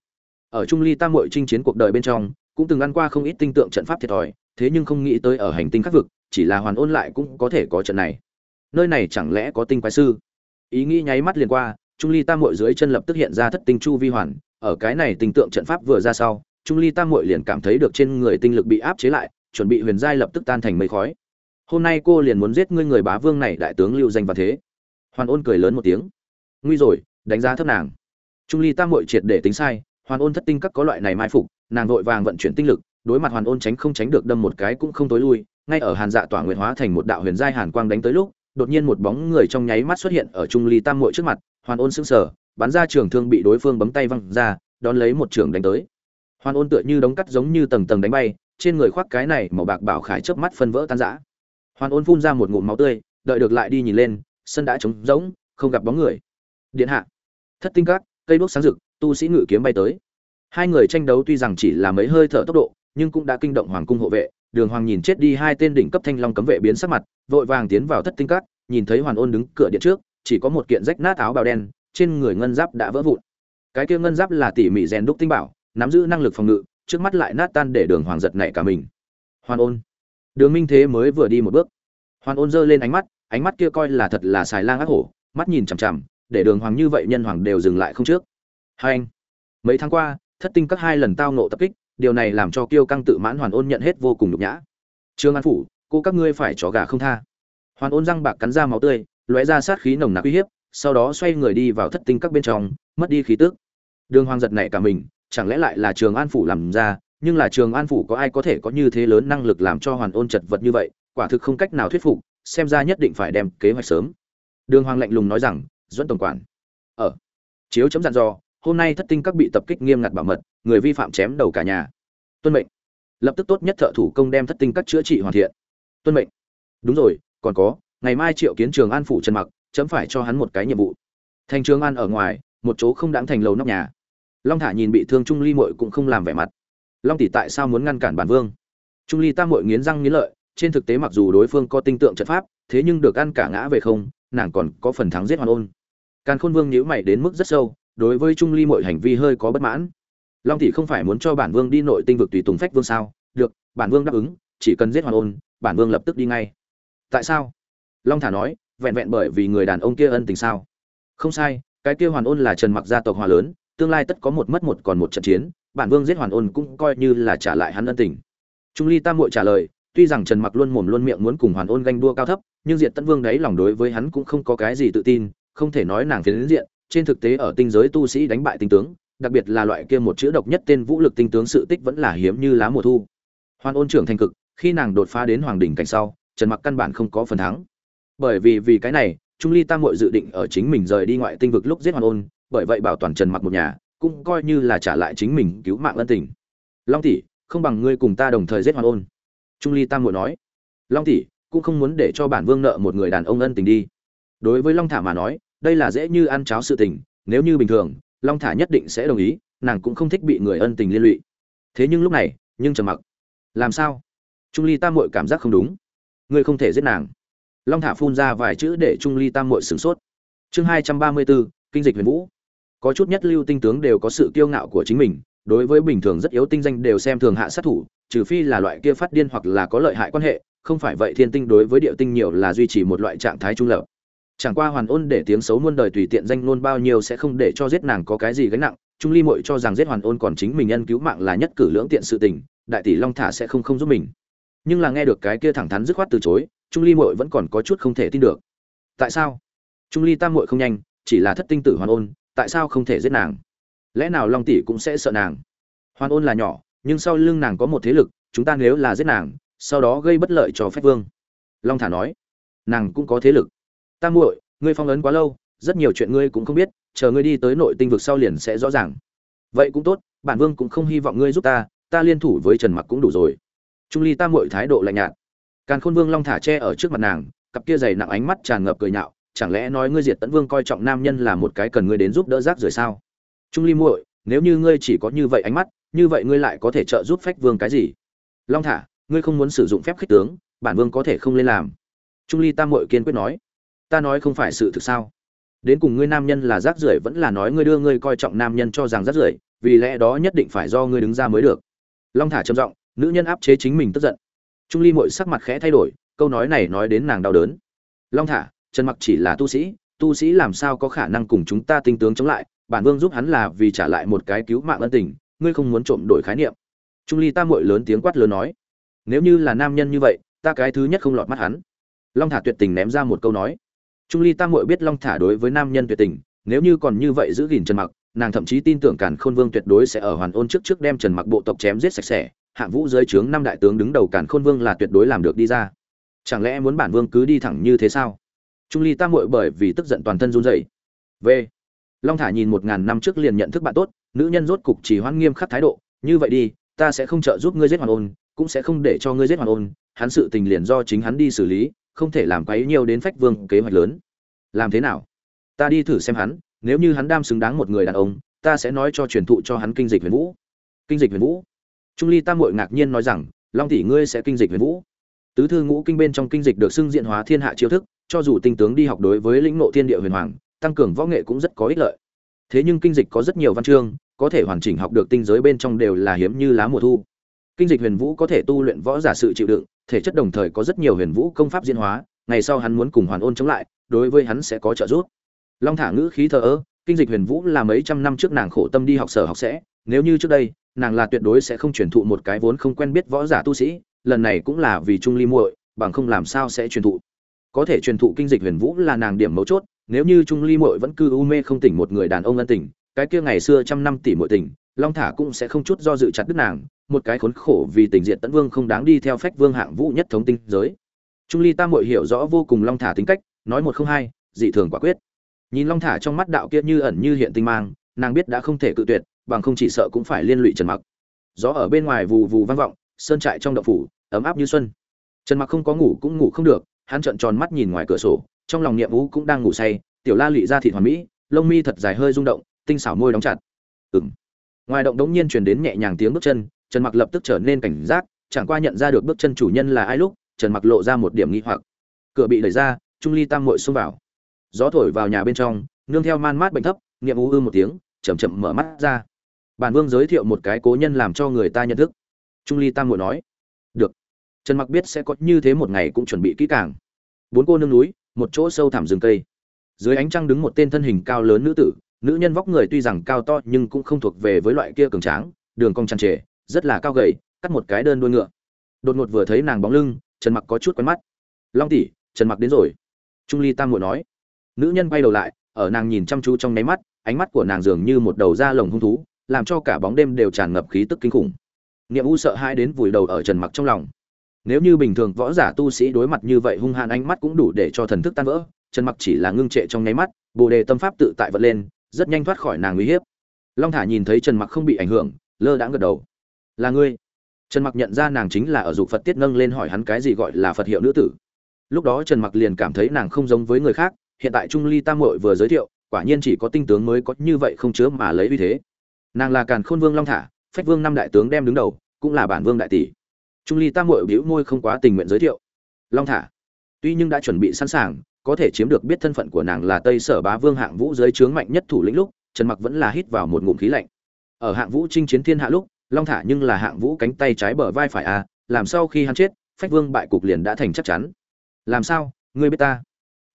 Ở trung ly tam muội chinh chiến cuộc đời bên trong, cũng từng ăn qua không ít tinh tượng trận pháp thiệt thòi, thế nhưng không nghĩ tới ở hành tinh khắc vực, chỉ là hoàn ôn lại cũng có thể có trận này. Nơi này chẳng lẽ có tinh quái sư? Ý nghĩ nháy mắt liền qua, trung ly tam muội dưới chân lập tức hiện ra thất tinh chu vi hoàn, ở cái này tinh tượng trận pháp vừa ra sau, trung ly tam muội liền cảm thấy được trên người tinh lực bị áp chế lại chuẩn bị huyền giai lập tức tan thành mây khói. Hôm nay cô liền muốn giết ngươi người bá vương này đại tướng lưu danh và thế. Hoàn ôn cười lớn một tiếng. Nguy rồi, đánh giá thấp nàng. Trung ly tam muội triệt để tính sai, hoàn ôn thất tinh các có loại này mai phục, nàng vội vàng vận chuyển tinh lực, đối mặt hoàn ôn tránh không tránh được đâm một cái cũng không tối lui, ngay ở hàn dạ tỏa nguyện hóa thành một đạo huyền giai hàn quang đánh tới lúc, đột nhiên một bóng người trong nháy mắt xuất hiện ở trung ly tam muội trước mặt, hoàn ôn sững sờ, bắn ra trường thương bị đối phương bấm tay văng ra, đón lấy một trường đánh tới. Hoàn ôn tựa như đống cắt giống như tầng tầng đánh bay trên người khoác cái này màu bạc bảo khải chớp mắt phân vỡ tan rã. Hoàn ôn phun ra một ngụm máu tươi, đợi được lại đi nhìn lên, sân đã trống rỗng, không gặp bóng người. Điện hạ. Thất tinh các, cây đuốc sáng rực, tu sĩ ngự kiếm bay tới. Hai người tranh đấu tuy rằng chỉ là mấy hơi thở tốc độ, nhưng cũng đã kinh động hoàng cung hộ vệ. Đường hoàng nhìn chết đi hai tên đỉnh cấp thanh long cấm vệ biến sắc mặt, vội vàng tiến vào thất tinh các, nhìn thấy hoàn ôn đứng cửa điện trước, chỉ có một kiện rách nát áo bào đen, trên người ngân giáp đã vỡ vụn. Cái kia ngân giáp là tỉ mỉ rèn đúc tinh bảo, nắm giữ năng lực phòng ngự trước mắt lại nát tan để đường hoàng giật nảy cả mình. Hoàn ôn. Đường minh thế mới vừa đi một bước. Hoàn ôn giơ lên ánh mắt ánh mắt kia coi là thật là xài lang ác hổ, mắt nhìn chằm chằm, để đường hoàng như vậy nhân hoàng đều dừng lại không trước. Hai anh, mấy tháng qua, thất tinh các hai lần tao nộ tập kích, điều này làm cho kiêu căng tự mãn hoàn ôn nhận hết vô cùng nhục nhã. Trương an phủ, cô các ngươi phải chó gà không tha. Hoàn ôn răng bạc cắn ra máu tươi, lóe ra sát khí nồng nặc uy hiếp, sau đó xoay người đi vào thất tinh các bên trong, mất đi khí tức. Đường hoàng giật nảy cả mình chẳng lẽ lại là trường an phủ làm ra, nhưng là trường an phủ có ai có thể có như thế lớn năng lực làm cho hoàn ôn chật vật như vậy, quả thực không cách nào thuyết phục, xem ra nhất định phải đem kế hoạch sớm. Đường hoàng lạnh lùng nói rằng dẫn tổng quản. Ở chiếu chấm dặn dò, hôm nay thất tinh các bị tập kích nghiêm ngặt bảo mật, người vi phạm chém đầu cả nhà. Tuân mệnh. Lập tức tốt nhất thợ thủ công đem thất tinh các chữa trị hoàn thiện. Tuân mệnh. Đúng rồi, còn có, ngày mai triệu kiến trường an phủ trần mặc, chấm phải cho hắn một cái nhiệm vụ. Thành trường an ở ngoài, một chỗ không đáng thành lầu nóc nhà long thả nhìn bị thương trung ly mội cũng không làm vẻ mặt. Long tỷ tại sao muốn ngăn cản bản vương? Trung ly tam mội nghiến răng nghiến lợi, trên thực tế mặc dù đối phương có tinh tượng trận pháp, thế nhưng được ăn cả ngã về không, nàng còn có phần thắng giết hoàn ôn. Càn khôn vương nhíu mày đến mức rất sâu, đối với trung ly mọi hành vi hơi có bất mãn. Long tỷ không phải muốn cho bản vương đi nội tinh vực tùy tùng phách vương sao? Được, bản vương đáp ứng, chỉ cần giết hoàn ôn, bản vương lập tức đi ngay. Tại sao? Long thả nói, vẹn vẹn bởi vì người đàn ông kia ân tình sao? Không sai, cái kia hoàn ôn là trần mặc gia tộc hòa lớn tương lai tất có một mất một còn một trận chiến, bản vương giết hoàn ôn cũng coi như là trả lại hắn ân tình. Trung ly tam muội trả lời, tuy rằng trần mặc luôn mồm luôn miệng muốn cùng hoàn ôn ganh đua cao thấp, nhưng diệt tân vương đấy lòng đối với hắn cũng không có cái gì tự tin, không thể nói nàng phiến diện, trên thực tế ở tinh giới tu sĩ đánh bại tinh tướng, đặc biệt là loại kia một chữ độc nhất tên vũ lực tinh tướng sự tích vẫn là hiếm như lá mùa thu. Hoàn ôn trưởng thành cực, khi nàng đột phá đến hoàng đỉnh cảnh sau, trần mặc căn bản không có phần thắng. Bởi vì vì cái này, trung ly tam muội dự định ở chính mình rời đi ngoại tinh vực lúc giết hoàn ôn bởi vậy bảo toàn trần mặc một nhà, cũng coi như là trả lại chính mình cứu mạng ân tình. Long tỷ, không bằng ngươi cùng ta đồng thời giết hoàn ôn. Trung ly tam muội nói. Long tỷ, cũng không muốn để cho bản vương nợ một người đàn ông ân tình đi. Đối với long thả mà nói, đây là dễ như ăn cháo sự tình, nếu như bình thường, long thả nhất định sẽ đồng ý, nàng cũng không thích bị người ân tình liên lụy. Thế nhưng lúc này, nhưng trầm mặc, làm sao? Trung ly tam muội cảm giác không đúng. Ngươi không thể giết nàng. Long thả phun ra vài chữ để trung ly tam muội sửng sốt. Chương hai trăm ba mươi bốn, kinh dịch huyền vũ có chút nhất lưu tinh tướng đều có sự kiêu ngạo của chính mình, đối với bình thường rất yếu tinh danh đều xem thường hạ sát thủ, trừ phi là loại kia phát điên hoặc là có lợi hại quan hệ, không phải vậy thiên tinh đối với địa tinh nhiều là duy trì một loại trạng thái trung lập. Chẳng qua hoàn ôn để tiếng xấu muôn đời tùy tiện danh luôn bao nhiêu sẽ không để cho giết nàng có cái gì gánh nặng, trung ly muội cho rằng giết hoàn ôn còn chính mình nhân cứu mạng là nhất cử lưỡng tiện sự tình, đại tỷ long thả sẽ không không giúp mình. Nhưng là nghe được cái kia thẳng thắn dứt khoát từ chối, trung ly muội vẫn còn có chút không thể tin được. Tại sao? Trung ly tam muội không nhanh, chỉ là thất tinh tử hoàn ôn tại sao không thể giết nàng? Lẽ nào long tỷ cũng sẽ sợ nàng? Hoàn ôn là nhỏ, nhưng sau lưng nàng có một thế lực, chúng ta nếu là giết nàng, sau đó gây bất lợi cho phép vương. Long thả nói, nàng cũng có thế lực. Tam muội, ngươi phong ấn quá lâu, rất nhiều chuyện ngươi cũng không biết, chờ ngươi đi tới nội tinh vực sau liền sẽ rõ ràng. Vậy cũng tốt, bản vương cũng không hy vọng ngươi giúp ta ta liên thủ với trần mặc cũng đủ rồi. Trung ly tam muội thái độ lạnh nhạt. Càn khôn vương long thả che ở trước mặt nàng, cặp kia dày nặng ánh mắt tràn ngập cười nhạo chẳng lẽ nói ngươi diệt tấn vương coi trọng nam nhân là một cái cần ngươi đến giúp đỡ rác rưởi sao? Trung ly muội, nếu như ngươi chỉ có như vậy ánh mắt, như vậy ngươi lại có thể trợ giúp phách vương cái gì? Long thả, ngươi không muốn sử dụng phép khích tướng, bản vương có thể không lên làm. Trung ly tam muội kiên quyết nói, ta nói không phải sự thực sao? Đến cùng ngươi nam nhân là rác rưởi vẫn là nói ngươi đưa ngươi coi trọng nam nhân cho rằng rác rưởi, vì lẽ đó nhất định phải do ngươi đứng ra mới được. Long thả trầm giọng, nữ nhân áp chế chính mình tức giận. Trung ly mội sắc mặt khẽ thay đổi, câu nói này nói đến nàng đau đớn. Long thả trần mặc chỉ là tu sĩ tu sĩ làm sao có khả năng cùng chúng ta tinh tướng chống lại? Bản vương giúp hắn là vì trả lại một cái cứu mạng ân tình, ngươi không muốn trộm đổi khái niệm. Trung ly tam mội lớn tiếng quát lớn nói, nếu như là nam nhân như vậy, ta cái thứ nhất không lọt mắt hắn. Long thả tuyệt tình ném ra một câu nói. Trung ly tam mội biết long thả đối với nam nhân tuyệt tình, nếu như còn như vậy giữ gìn trần mặc, nàng thậm chí tin tưởng càn khôn vương tuyệt đối sẽ ở hoàn ôn trước trước đem trần mặc bộ tộc chém giết sạch sẽ. Hạng vũ dưới trướng năm đại tướng đứng đầu càn khôn vương là tuyệt đối làm được đi ra. Chẳng lẽ muốn bản vương cứ đi thẳng như thế sao? Trung ly tam muội bởi vì tức giận toàn thân run rẩy. V. Long thả nhìn một ngàn năm trước liền nhận thức bạn tốt, nữ nhân rốt cục chỉ hoan nghiêm khắc thái độ, như vậy đi, ta sẽ không trợ giúp ngươi giết hoàn ôn, cũng sẽ không để cho ngươi giết hoàn ôn, hắn sự tình liền do chính hắn đi xử lý, không thể làm quấy nhiều đến phách vương kế hoạch lớn. Làm thế nào? Ta đi thử xem hắn, nếu như hắn đam xứng đáng một người đàn ông, ta sẽ nói cho truyền thụ cho hắn kinh dịch huyền vũ. Kinh dịch huyền vũ? Trung ly tam muội ngạc nhiên nói rằng, long tỷ ngươi sẽ kinh dịch huyền vũ? Tứ thư ngũ kinh bên trong kinh dịch được xưng diện hóa thiên hạ chiêu thức cho dù tinh tướng đi học đối với lĩnh ngộ thiên địa huyền hoàng, tăng cường võ nghệ cũng rất có ích lợi. Thế nhưng kinh dịch có rất nhiều văn chương, có thể hoàn chỉnh học được tinh giới bên trong đều là hiếm như lá mùa thu. Kinh dịch huyền vũ có thể tu luyện võ giả sự chịu đựng, thể chất đồng thời có rất nhiều huyền vũ công pháp diễn hóa, ngày sau hắn muốn cùng hoàn ôn chống lại, đối với hắn sẽ có trợ giúp. Long thả ngữ khí thờ ơ, kinh dịch huyền vũ là mấy trăm năm trước nàng khổ tâm đi học sở học sẽ, nếu như trước đây, nàng là tuyệt đối sẽ không truyền thụ một cái vốn không quen biết võ giả tu sĩ, lần này cũng là vì trung ly muội, bằng không làm sao sẽ truyền thụ có thể truyền thụ kinh dịch huyền vũ là nàng điểm mấu chốt, nếu như trung ly muội vẫn cư u mê không tỉnh một người đàn ông ân tình, cái kia ngày xưa trăm năm tỷ muội tình, long thả cũng sẽ không chút do dự chặt đứt nàng, một cái khốn khổ vì tình diện tấn vương không đáng đi theo phách vương hạng vũ nhất thống tinh giới. Trung ly tam muội hiểu rõ vô cùng long thả tính cách, nói một không hai, dị thường quả quyết. Nhìn long thả trong mắt đạo kia như ẩn như hiện tinh mang, nàng biết đã không thể cự tuyệt, bằng không chỉ sợ cũng phải liên lụy trần mặc. Gió ở bên ngoài vù vù vang vọng, sơn trại trong đậu phủ, ấm áp như xuân. Trần mặc không có ngủ cũng ngủ không được hắn trợn tròn mắt nhìn ngoài cửa sổ, trong lòng niệm vũ cũng đang ngủ say, tiểu la lụy ra thịt hoàn mỹ, lông mi thật dài hơi rung động, tinh xảo môi đóng chặt. Ừng ngoài động đống nhiên truyền đến nhẹ nhàng tiếng bước chân, trần mặc lập tức trở nên cảnh giác, chẳng qua nhận ra được bước chân chủ nhân là ai lúc, trần mặc lộ ra một điểm nghi hoặc. Cửa bị đẩy ra, trung ly tam muội xông vào. Gió thổi vào nhà bên trong, nương theo man mát bệnh thấp, niệm u ư một tiếng, chậm chậm mở mắt ra. Bản vương giới thiệu một cái cố nhân làm cho người ta nhận thức. Trung ly tam muội nói trần mặc biết sẽ có như thế một ngày cũng chuẩn bị kỹ càng. Bốn cô nương núi, một chỗ sâu thẳm rừng cây. Dưới ánh trăng đứng một tên thân hình cao lớn nữ tử, nữ nhân vóc người tuy rằng cao to nhưng cũng không thuộc về với loại kia cường tráng, đường cong tràn trề, rất là cao gầy, cắt một cái đơn đuôi ngựa. Đột ngột vừa thấy nàng bóng lưng, trần mặc có chút quen mắt. Long tỷ, trần mặc đến rồi. Trung ly tam muội nói. Nữ nhân quay đầu lại, ở nàng nhìn chăm chú trong nháy mắt, ánh mắt của nàng dường như một đầu da lồng hung thú, làm cho cả bóng đêm đều tràn ngập khí tức kinh khủng. Niệm u sợ hãi đến vùi đầu ở trần mặc trong lòng nếu như bình thường võ giả tu sĩ đối mặt như vậy hung hãn ánh mắt cũng đủ để cho thần thức tan vỡ, trần mặc chỉ là ngưng trệ trong nháy mắt, bồ đề tâm pháp tự tại vật lên, rất nhanh thoát khỏi nàng uy hiếp. Long thả nhìn thấy trần mặc không bị ảnh hưởng, lơ đãng gật đầu. Là ngươi? Trần mặc nhận ra nàng chính là ở dục phật tiết nâng lên hỏi hắn cái gì gọi là phật hiệu nữ tử. Lúc đó trần mặc liền cảm thấy nàng không giống với người khác, hiện tại trung ly tam muội vừa giới thiệu, quả nhiên chỉ có tinh tướng mới có như vậy không chứa mà lấy uy thế. Nàng là càn khôn vương long thả, phách vương năm đại tướng đem đứng đầu, cũng là bản vương đại tỷ trung ly tam muội bĩu môi không quá tình nguyện giới thiệu. Long thả. Tuy nhưng đã chuẩn bị sẵn sàng, có thể chiếm được biết thân phận của nàng là tây sở bá vương hạng vũ dưới trướng mạnh nhất thủ lĩnh lúc, trần mặc vẫn là hít vào một ngụm khí lạnh. Ở hạng vũ chinh chiến thiên hạ lúc, long thả nhưng là hạng vũ cánh tay trái bờ vai phải a làm sau khi hắn chết, phách vương bại cục liền đã thành chắc chắn. Làm sao, ngươi biết ta?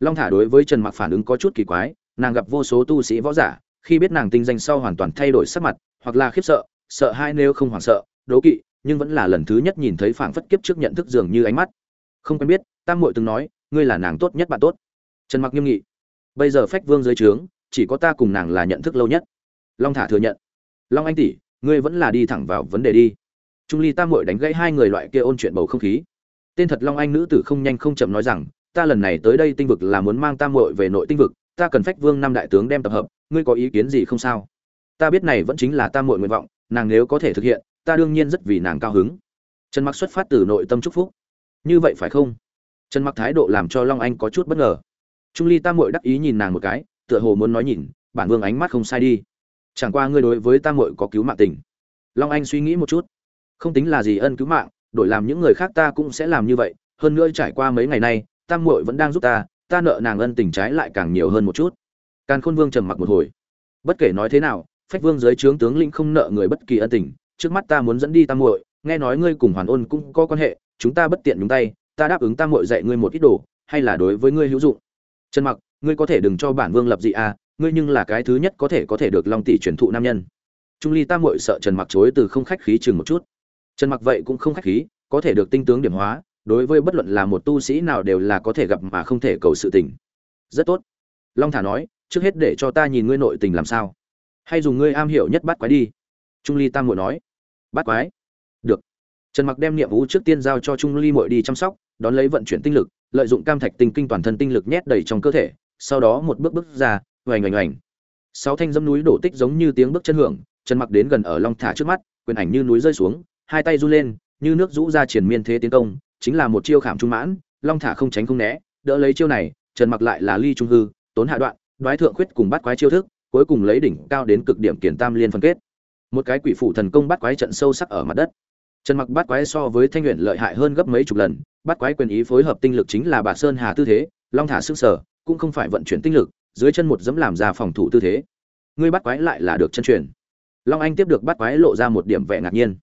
Long thả đối với trần mặc phản ứng có chút kỳ quái, nàng gặp vô số tu sĩ võ giả, khi biết nàng tinh danh sau hoàn toàn thay đổi sắc mặt, hoặc là khiếp sợ sợ hai nếu không hoảng sợ, đố kỵ nhưng vẫn là lần thứ nhất nhìn thấy phảng phất kiếp trước nhận thức dường như ánh mắt. Không quen biết, tam muội từng nói, ngươi là nàng tốt nhất bạn tốt. Trần mặc nghiêm nghị, bây giờ phách vương dưới trướng, chỉ có ta cùng nàng là nhận thức lâu nhất. Long thả thừa nhận, long anh tỷ, ngươi vẫn là đi thẳng vào vấn đề đi. Trung ly tam muội đánh gãy hai người loại kia ôn chuyện bầu không khí. Tên thật long anh nữ tử không nhanh không chậm nói rằng, ta lần này tới đây tinh vực là muốn mang tam muội về nội tinh vực, ta cần phách vương năm đại tướng đem tập hợp, ngươi có ý kiến gì không sao? Ta biết này vẫn chính là tam muội nguyện vọng, nàng nếu có thể thực hiện ta đương nhiên rất vì nàng cao hứng. Trần mặc xuất phát từ nội tâm chúc phúc. Như vậy phải không? Trần mặc thái độ làm cho long anh có chút bất ngờ. Trung ly tam muội đắc ý nhìn nàng một cái, tựa hồ muốn nói nhìn, bản vương ánh mắt không sai đi. Chẳng qua ngươi đối với tam muội có cứu mạng tình. Long anh suy nghĩ một chút. Không tính là gì ân cứu mạng, đổi làm những người khác ta cũng sẽ làm như vậy. Hơn nữa trải qua mấy ngày nay, tam muội vẫn đang giúp ta ta nợ nàng ân tình trái lại càng nhiều hơn một chút. Càn khôn vương trầm mặc một hồi. Bất kể nói thế nào, phách vương dưới trướng tướng lĩnh không nợ người bất kỳ ân tình trước mắt ta muốn dẫn đi tam muội, nghe nói ngươi cùng hoàn ôn cũng có quan hệ, chúng ta bất tiện nhúng tay, ta đáp ứng tam muội dạy ngươi một ít đồ, hay là đối với ngươi hữu dụng. Trần mặc, ngươi có thể đừng cho bản vương lập dị à ngươi nhưng là cái thứ nhất có thể có thể được long tỷ truyền thụ nam nhân. Trung ly tam muội sợ trần mặc chối từ không khách khí chừng một chút. Trần mặc vậy cũng không khách khí, có thể được tinh tướng điểm hóa, đối với bất luận là một tu sĩ nào đều là có thể gặp mà không thể cầu sự tình. Rất tốt. Long thả nói, trước hết để cho ta nhìn ngươi nội tình làm sao. Hay dùng ngươi am hiểu nhất bắt quái đi trung ly tam muội nói. Bắt quái. Được. Trần mặc đem nhiệm vụ trước tiên giao cho trung ly muội đi chăm sóc, đón lấy vận chuyển tinh lực, lợi dụng cam thạch tinh kinh toàn thân tinh lực nhét đầy trong cơ thể, sau đó một bước bước ra, oành oành oành. Sáu thanh dâm núi đổ tích giống như tiếng bước chân hưởng, trần mặc đến gần ở long thả trước mắt, quyền ảnh như núi rơi xuống, hai tay du lên, như nước rũ ra triển miên thế tiến công, chính là một chiêu khảm trung mãn, long thả không tránh không né, đỡ lấy chiêu này, trần mặc lại là ly trung hư, tốn hạ đoạn, đoái thượng khuyết cùng bắt quái chiêu thức, cuối cùng lấy đỉnh cao đến cực điểm kiển tam liên phân kết một cái quỷ phủ thần công bắt quái trận sâu sắc ở mặt đất. Trần mặc bắt quái so với thanh luyện lợi hại hơn gấp mấy chục lần, bắt quái quyền ý phối hợp tinh lực chính là bà sơn hà tư thế, long thả sức sở, cũng không phải vận chuyển tinh lực, dưới chân một dẫm làm ra phòng thủ tư thế. Ngươi bắt quái lại là được chân truyền. Long anh tiếp được bắt quái lộ ra một điểm vẻ ngạc nhiên.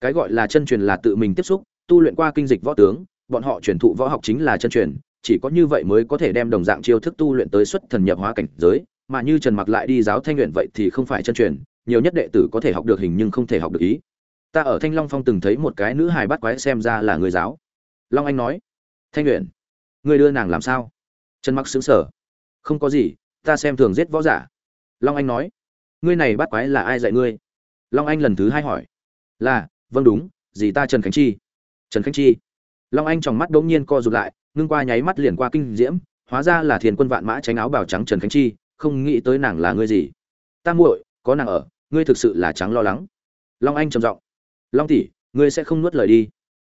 Cái gọi là chân truyền là tự mình tiếp xúc, tu luyện qua kinh dịch võ tướng, bọn họ truyền thụ võ học chính là chân truyền, chỉ có như vậy mới có thể đem đồng dạng chiêu thức tu luyện tới xuất thần nhập hóa cảnh giới, mà như trần mặc lại đi giáo thanh luyện vậy thì không phải chân truyền nhiều nhất đệ tử có thể học được hình nhưng không thể học được ý. Ta ở thanh long phong từng thấy một cái nữ hài bắt quái xem ra là người giáo. Long anh nói, thanh luyện người đưa nàng làm sao? Trần mặc xứng sở không có gì, ta xem thường giết võ giả. Long anh nói, ngươi này bắt quái là ai dạy ngươi? Long anh lần thứ hai hỏi, là vâng đúng gì ta trần khánh chi. Trần khánh chi. Long anh trong mắt đ ỗ n g nhiên co rụt lại, ngưng qua nháy mắt liền qua kinh diễm, hóa ra là thiền quân vạn mã tránh áo bào trắng trần khánh chi, không nghĩ tới nàng là ngươi gì. Ta muội, có nàng ở ngươi thực sự là trắng lo lắng. Long anh trầm giọng. Long tỷ, ngươi sẽ không nuốt lời đi.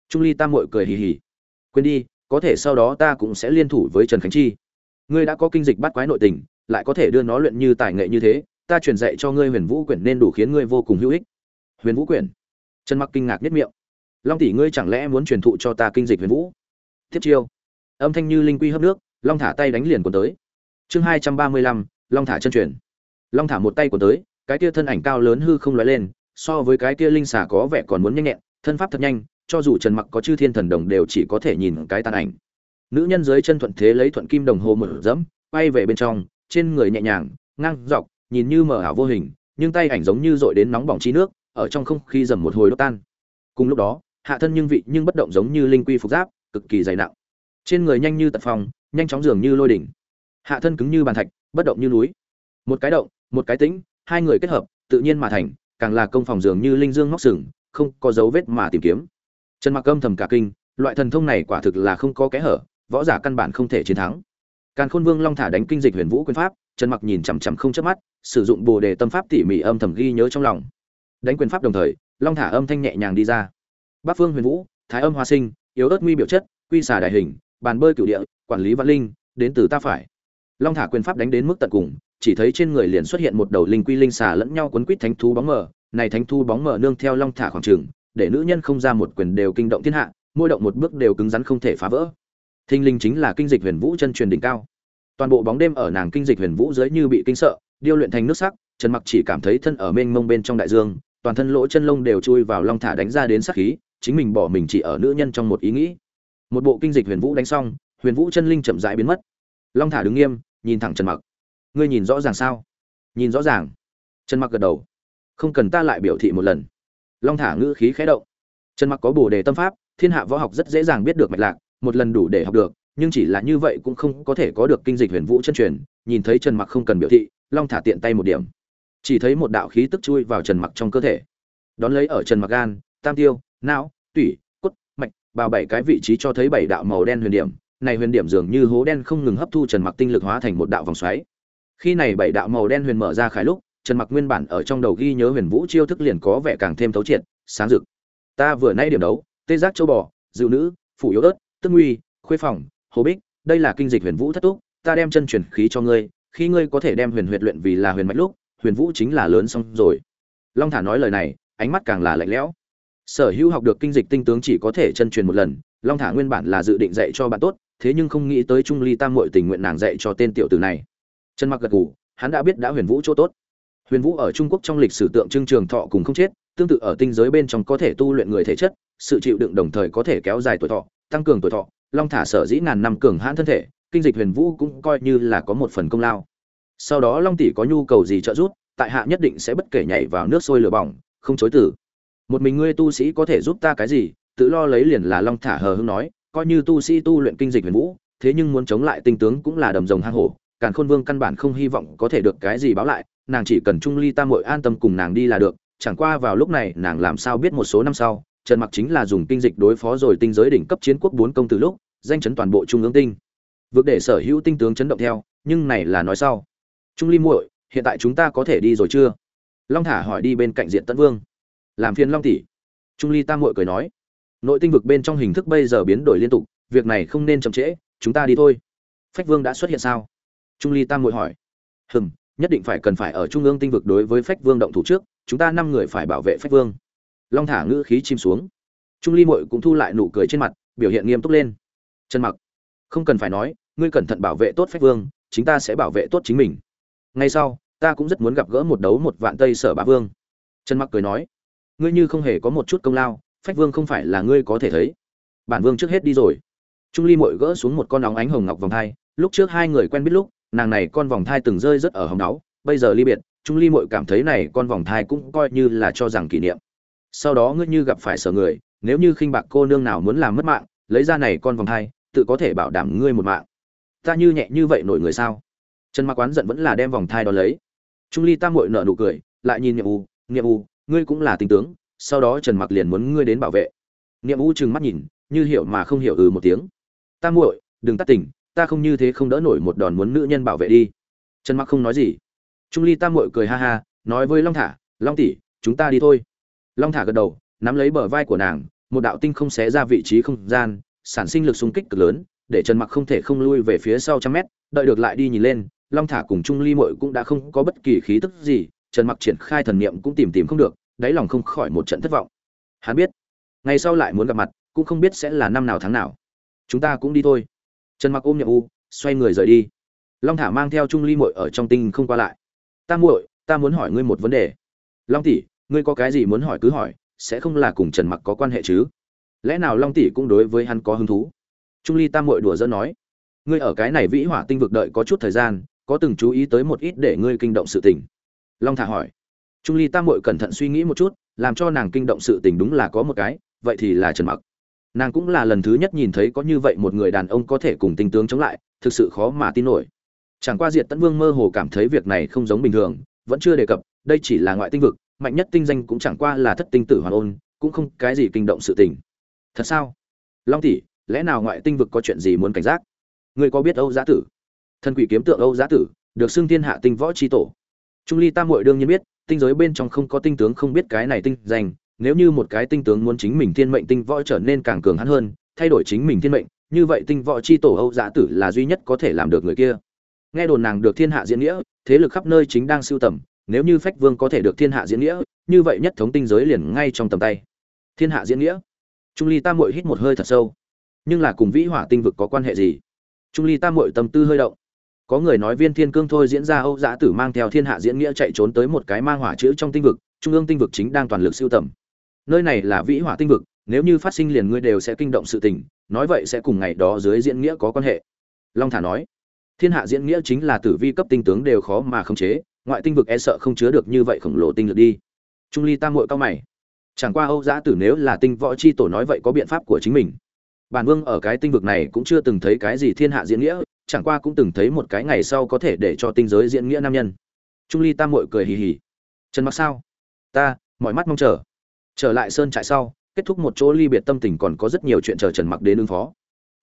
Trung ly tam Mội cười hì hì. Quên đi, có thể sau đó ta cũng sẽ liên thủ với trần khánh chi. Ngươi đã có kinh dịch bắt quái nội tình, lại có thể đưa nó luyện như tài nghệ như thế, ta truyền dạy cho ngươi huyền vũ quyển nên đủ khiến ngươi vô cùng hữu ích. Huyền vũ quyển. Trần mặc kinh ngạc nhất miệng. Long tỷ, ngươi chẳng lẽ muốn truyền thụ cho ta kinh dịch huyền vũ? Tiếp chiêu. Âm thanh như linh quy hấp nước, long thả tay đánh liền cuốn tới. Chương hai trăm ba mươi lăm, long thả chân truyền. Long thả một tay cuốn tới cái kia thân ảnh cao lớn hư không lóe lên, so với cái kia linh xà có vẻ còn muốn nhanh nhẹn, thân pháp thật nhanh, cho dù trần mặc có chư thiên thần đồng đều chỉ có thể nhìn cái tàn ảnh. Nữ nhân dưới chân thuận thế lấy thuận kim đồng hồ mở dẫm bay về bên trong, trên người nhẹ nhàng, ngang dọc, nhìn như mờ ảo vô hình, nhưng tay ảnh giống như dội đến nóng bỏng chi nước, ở trong không khí dầm một hồi đốt tan. Cùng lúc đó, hạ thân nhưng vị nhưng bất động giống như linh quy phục giáp, cực kỳ dày nặng. Trên người nhanh như tật phong, nhanh chóng dường như lôi đỉnh. Hạ thân cứng như bàn thạch, bất động như núi. Một cái động, một cái tĩnh hai người kết hợp, tự nhiên mà thành, càng là công phòng dường như linh dương móc sừng, không có dấu vết mà tìm kiếm. Trần mặc âm thầm cả kinh, loại thần thông này quả thực là không có kẽ hở, võ giả căn bản không thể chiến thắng. Càn khôn vương long thả đánh kinh dịch huyền vũ quyền pháp, trần mặc nhìn chằm chằm không chớp mắt, sử dụng bồ đề tâm pháp tỉ mỉ âm thầm ghi nhớ trong lòng. Đánh quyền pháp đồng thời, long thả âm thanh nhẹ nhàng đi ra. Bắc phương huyền vũ, thái âm hoa sinh, yếu ớt nguy biểu chất, quy xà đại hình, bàn bơi cửu địa, quản lý văn linh, đến từ ta phải long thả quyền pháp đánh đến mức tận cùng, chỉ thấy trên người liền xuất hiện một đầu linh quy linh xà lẫn nhau quấn quýt thánh thú bóng mờ. Này thánh thú bóng mờ nương theo long thả khoảng trường, để nữ nhân không ra một quyền đều kinh động thiên hạ, mỗi động một bước đều cứng rắn không thể phá vỡ. Thinh linh chính là kinh dịch huyền vũ chân truyền đỉnh cao. Toàn bộ bóng đêm ở nàng kinh dịch huyền vũ dưới như bị kinh sợ, điêu luyện thành nước sắc, trần mặc chỉ cảm thấy thân ở mênh mông bên trong đại dương, toàn thân lỗ chân lông đều chui vào long thả đánh ra đến sát khí, chính mình bỏ mình chỉ ở nữ nhân trong một ý nghĩ. Một bộ kinh dịch huyền vũ đánh xong, huyền vũ chân linh chậm rãi biến mất. Long thả đứng nghiêm nhìn thẳng trần mặc. Ngươi nhìn rõ ràng sao? Nhìn rõ ràng. Trần mặc gật đầu. Không cần ta lại biểu thị một lần. Long thả ngữ khí khẽ động. Trần mặc có bổ đề tâm pháp, thiên hạ võ học rất dễ dàng biết được mạch lạc, một lần đủ để học được, nhưng chỉ là như vậy cũng không có thể có được kinh dịch huyền vũ chân truyền, nhìn thấy trần mặc không cần biểu thị, long thả tiện tay một điểm. Chỉ thấy một đạo khí tức chui vào trần mặc trong cơ thể. Đón lấy ở trần mặc gan, tam tiêu, não, tủy, cốt, mạch, vào bảy cái vị trí cho thấy bảy đạo màu đen huyền điểm này huyền điểm dường như hố đen không ngừng hấp thu trần mặc tinh lực hóa thành một đạo vòng xoáy. Khi này bảy đạo màu đen huyền mở ra khải lúc, trần mặc nguyên bản ở trong đầu ghi nhớ huyền vũ chiêu thức liền có vẻ càng thêm thấu triệt, sáng rực. Ta vừa nay điểm đấu, tê giác châu bò dịu nữ, phủ yếu ớt, tức nguy, khuê phòng, hồ bích, đây là kinh dịch huyền vũ thất túc, ta đem chân truyền khí cho ngươi, khi ngươi có thể đem huyền huyệt luyện vì là huyền mạch lúc, huyền vũ chính là lớn xong rồi. Long thả nói lời này, ánh mắt càng là lạnh lẽo. Sở hữu học được kinh dịch tinh tướng chỉ có thể chân truyền một lần, long thả nguyên bản là dự định dạy cho bạn tốt thế nhưng không nghĩ tới trung ly tam muội tình nguyện nàng dạy cho tên tiểu tử này. Trần mặc gật gù, hắn đã biết đã huyền vũ chỗ tốt. Huyền vũ ở trung quốc trong lịch sử tượng trưng trường thọ cùng không chết, tương tự ở tinh giới bên trong có thể tu luyện người thể chất, sự chịu đựng đồng thời có thể kéo dài tuổi thọ, tăng cường tuổi thọ, long thả sở dĩ ngàn năm cường hãn thân thể, kinh dịch huyền vũ cũng coi như là có một phần công lao. Sau đó long tỷ có nhu cầu gì trợ giúp, tại hạ nhất định sẽ bất kể nhảy vào nước sôi lửa bỏng, không chối từ. Một mình ngươi tu sĩ có thể giúp ta cái gì, tự lo lấy liền là long thả hờ hưng nói coi như tu sĩ tu luyện kinh dịch huyền vũ, thế nhưng muốn chống lại tinh tướng cũng là đầm rồng hang hổ, càn khôn vương căn bản không hy vọng có thể được cái gì báo lại, nàng chỉ cần trung ly tam muội an tâm cùng nàng đi là được, chẳng qua vào lúc này nàng làm sao biết một số năm sau, trần mặc chính là dùng kinh dịch đối phó rồi tinh giới đỉnh cấp chiến quốc bốn công từ lúc, danh chấn toàn bộ trung ương tinh. Vượt để sở hữu tinh tướng chấn động theo, nhưng này là nói sau. Trung ly muội, hiện tại chúng ta có thể đi rồi chưa? Long thả hỏi đi bên cạnh diện tấn vương. Làm phiền long tỷ. Trung ly tam muội cười nói nội tinh vực bên trong hình thức bây giờ biến đổi liên tục, việc này không nên chậm trễ, chúng ta đi thôi. Phách vương đã xuất hiện sao? Trung ly tam muội hỏi. Hừm, nhất định phải cần phải ở trung ương tinh vực đối với phách vương động thủ trước, chúng ta năm người phải bảo vệ phách vương. Long thả ngữ khí chim xuống. Trung ly muội cũng thu lại nụ cười trên mặt, biểu hiện nghiêm túc lên. Trần mặc, không cần phải nói, ngươi cẩn thận bảo vệ tốt phách vương chúng ta sẽ bảo vệ tốt chính mình. Ngay sau, ta cũng rất muốn gặp gỡ một đấu một vạn tây sở bá vương. Trần mặc cười nói, ngươi như không hề có một chút công lao phách vương không phải là ngươi có thể thấy. Bản vương trước hết đi rồi. Trung ly mội gỡ xuống một con óng ánh hồng ngọc vòng thai, lúc trước hai người quen biết lúc, nàng này con vòng thai từng rơi rất ở hồng đáo, bây giờ ly biệt, trung ly mội cảm thấy này con vòng thai cũng coi như là cho rằng kỷ niệm. Sau đó ngươi như gặp phải sở người, nếu như khinh bạc cô nương nào muốn làm mất mạng, lấy ra này con vòng thai, tự có thể bảo đảm ngươi một mạng. Ta như nhẹ như vậy nổi người sao? Trần mạc quán giận vẫn là đem vòng thai đó lấy. Trung ly tam mội nở nụ cười, lại nhìn nhiệm u nhiệm u, ngươi cũng là tình tướng sau đó trần mặc liền muốn ngươi đến bảo vệ. Niệm u trừng mắt nhìn, như hiểu mà không hiểu ừ một tiếng. Ta muội, đừng tắt tỉnh, ta không như thế không đỡ nổi một đòn muốn nữ nhân bảo vệ đi. Trần mặc không nói gì. Trung ly tam muội cười ha ha, nói với long thả, long tỷ, chúng ta đi thôi. Long thả gật đầu, nắm lấy bờ vai của nàng, một đạo tinh không xé ra vị trí không gian, sản sinh lực xung kích cực lớn, để trần mặc không thể không lui về phía sau trăm mét, đợi được lại đi nhìn lên, long thả cùng trung ly mội cũng đã không có bất kỳ khí tức gì, trần mặc triển khai thần niệm cũng tìm tìm không được đáy lòng không khỏi một trận thất vọng. Hắn biết, ngày sau lại muốn gặp mặt, cũng không biết sẽ là năm nào tháng nào. Chúng ta cũng đi thôi. Trần mặc ôm nhậm u, xoay người rời đi. Long thả mang theo trung ly muội ở trong tinh không qua lại. Ta muội, ta muốn hỏi ngươi một vấn đề. Long tỷ, ngươi có cái gì muốn hỏi cứ hỏi, sẽ không là cùng trần mặc có quan hệ chứ? Lẽ nào long tỷ cũng đối với hắn có hứng thú? Trung ly tam muội đùa giỡn nói. Ngươi ở cái này vĩ hỏa tinh vực đợi có chút thời gian, có từng chú ý tới một ít để ngươi kinh động sự tình. Long thả hỏi trung ly tam muội cẩn thận suy nghĩ một chút, làm cho nàng kinh động sự tình đúng là có một cái, vậy thì là trần mặc. Nàng cũng là lần thứ nhất nhìn thấy có như vậy một người đàn ông có thể cùng tinh tướng chống lại, thực sự khó mà tin nổi. Chẳng qua diệt tấn vương mơ hồ cảm thấy việc này không giống bình thường, vẫn chưa đề cập, đây chỉ là ngoại tinh vực, mạnh nhất tinh danh cũng chẳng qua là thất tinh tử hoàn ôn, cũng không cái gì kinh động sự tình. Thật sao? Long tỷ, lẽ nào ngoại tinh vực có chuyện gì muốn cảnh giác? Ngươi có biết âu giá tử? Thần quỷ kiếm tượng âu giá tử, được xưng thiên hạ tinh võ tri tổ. Trung ly tam hội đương nhiên biết tinh giới bên trong không có tinh tướng không biết cái này tinh danh, nếu như một cái tinh tướng muốn chính mình thiên mệnh tinh võ trở nên càng cường hắn hơn, thay đổi chính mình thiên mệnh, như vậy tinh võ chi tổ âu giá tử là duy nhất có thể làm được người kia. Nghe đồn nàng được thiên hạ diễn nghĩa, thế lực khắp nơi chính đang sưu tầm, nếu như phách vương có thể được thiên hạ diễn nghĩa, như vậy nhất thống tinh giới liền ngay trong tầm tay. Thiên hạ diễn nghĩa? Trung ly tam muội hít một hơi thật sâu. Nhưng là cùng vĩ hỏa tinh vực có quan hệ gì? Trung ly tam muội tâm tư hơi động có người nói viên thiên cương thôi diễn ra âu giã tử mang theo thiên hạ diễn nghĩa chạy trốn tới một cái mang hỏa chữ trong tinh vực, trung ương tinh vực chính đang toàn lực siêu tầm. Nơi này là vĩ hỏa tinh vực, nếu như phát sinh liền ngươi đều sẽ kinh động sự tình, nói vậy sẽ cùng ngày đó dưới diễn nghĩa có quan hệ. Long thả nói. Thiên hạ diễn nghĩa chính là tử vi cấp tinh tướng đều khó mà khống chế, ngoại tinh vực e sợ không chứa được như vậy khổng lồ tinh lực đi. Trung ly tam hội cao mày. Chẳng qua âu giã tử nếu là tinh võ chi tổ nói vậy có biện pháp của chính mình. Bản vương ở cái tinh vực này cũng chưa từng thấy cái gì thiên hạ diễn nghĩa chẳng qua cũng từng thấy một cái ngày sau có thể để cho tinh giới diễn nghĩa nam nhân. Trung ly tam muội cười hì hì. Trần mặc sao? Ta, mọi mắt mong chờ. Trở lại sơn trại sau, kết thúc một chỗ ly biệt tâm tình còn có rất nhiều chuyện chờ trần mặc đến ứng phó.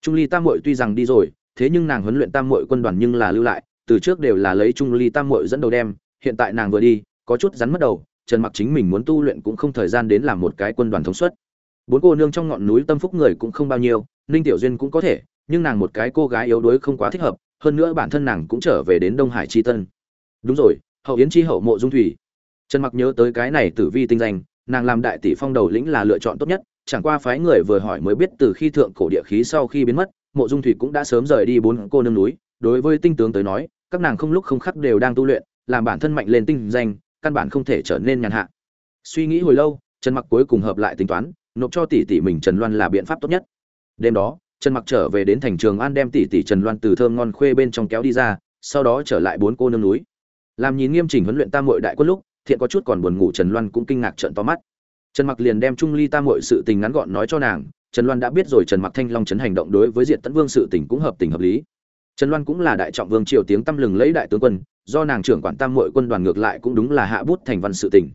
Trung ly tam muội tuy rằng đi rồi, thế nhưng nàng huấn luyện tam muội quân đoàn nhưng là lưu lại, từ trước đều là lấy trung ly tam muội dẫn đầu đem, hiện tại nàng vừa đi, có chút rắn mất đầu, trần mặc chính mình muốn tu luyện cũng không thời gian đến làm một cái quân đoàn thống suất. Bốn cô nương trong ngọn núi tâm phúc người cũng không bao nhiêu, ninh tiểu duyên cũng có thể nhưng nàng một cái cô gái yếu đuối không quá thích hợp, hơn nữa bản thân nàng cũng trở về đến đông hải chi tân. Đúng rồi, hậu yến chi hậu mộ dung thủy. Trần mặc nhớ tới cái này tử vi tinh danh, nàng làm đại tỷ phong đầu lĩnh là lựa chọn tốt nhất, chẳng qua phái người vừa hỏi mới biết từ khi thượng cổ địa khí sau khi biến mất, mộ dung thủy cũng đã sớm rời đi bốn cô nương núi. Đối với tinh tướng tới nói, các nàng không lúc không khắc đều đang tu luyện, làm bản thân mạnh lên tinh danh, căn bản không thể trở nên nhàn hạ. Suy nghĩ hồi lâu, trần mặc cuối cùng hợp lại tính toán, nộp cho tỷ tỷ mình trần loan là biện pháp tốt nhất. Đêm đó trần mặc trở về đến thành trường an đem tỷ tỷ trần loan từ thơm ngon khuê bên trong kéo đi ra, sau đó trở lại bốn cô nương núi. Làm nhìn nghiêm chỉnh huấn luyện tam muội đại quân lúc, thiện có chút còn buồn ngủ trần loan cũng kinh ngạc trợn to mắt. Trần mặc liền đem trung ly tam muội sự tình ngắn gọn nói cho nàng, trần loan đã biết rồi trần mặc thanh long trấn hành động đối với diện tấn vương sự tình cũng hợp tình hợp lý. Trần loan cũng là đại trọng vương triều tiếng tăm lừng lấy đại tướng quân, do nàng trưởng quản tam muội quân đoàn ngược lại cũng đúng là hạ bút thành văn sự tình.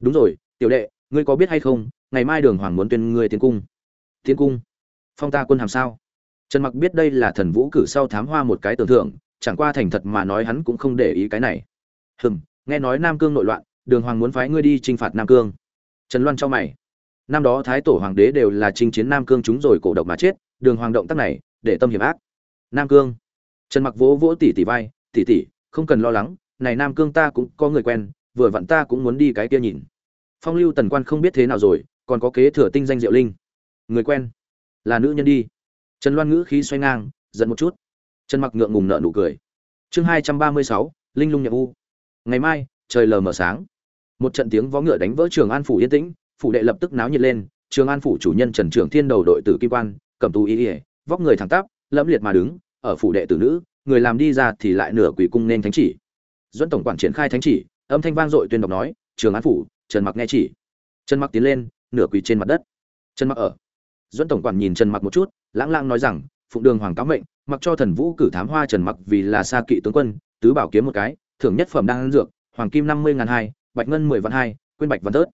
Đúng rồi, tiểu đệ, ngươi có biết hay không, ngày mai đường hoàng muốn tuyên ngươi tiến cung. Tiến cung? Phong ta quân hàm sao? Trần mặc biết đây là thần vũ cử sau thám hoa một cái tưởng thưởng, chẳng qua thành thật mà nói hắn cũng không để ý cái này. Hừm, nghe nói nam cương nội loạn, đường hoàng muốn phái ngươi đi chinh phạt nam cương. Trần loan cho mày. Năm đó thái tổ hoàng đế đều là chinh chiến nam cương chúng rồi cổ độc mà chết, đường hoàng động tác này, để tâm hiểm ác. Nam cương. Trần mặc vỗ vỗ tỷ tỷ vai tỷ tỷ không cần lo lắng, này nam cương ta cũng có người quen, vừa vặn ta cũng muốn đi cái kia nhìn. Phong lưu tần quan không biết thế nào rồi, còn có kế thừa tinh danh diệu linh. Người quen là nữ nhân đi. Trần loan ngữ khí xoay ngang, giận một chút. Trần mặc ngượng ngùng nợ nụ cười. Chương hai trăm ba mươi sáu, linh lung nhập u. Ngày mai, trời lờ mờ sáng. Một trận tiếng vó ngựa đánh vỡ trường an phủ yên tĩnh, phủ đệ lập tức náo nhiệt lên, trường an phủ chủ nhân trần trường thiên đầu đội tử kim quan, cầm tù ý ỉa vóc người thẳng tắp, lẫm liệt mà đứng, ở phủ đệ tử nữ, người làm đi ra thì lại nửa quỷ cung nên thánh chỉ. Dẫn tổng quản triển khai thánh chỉ, âm thanh vang dội tuyên đọc nói, trường an phủ, trần mặc nghe chỉ. Trần mặc tiến lên, nửa quỳ trên mặt đất. Trần mặc ở Duẫn tổng quản nhìn trần mặc một chút, lãng lãng nói rằng, phụng đường hoàng cáo mệnh, mặc cho thần vũ cử thám hoa trần mặc vì là xa kỵ tướng quân, tứ bảo kiếm một cái, thưởng nhất phẩm đang dược, hoàng kim năm mươi ngàn hai, bạch ngân mười vạn hai, quên bạch vạn tớt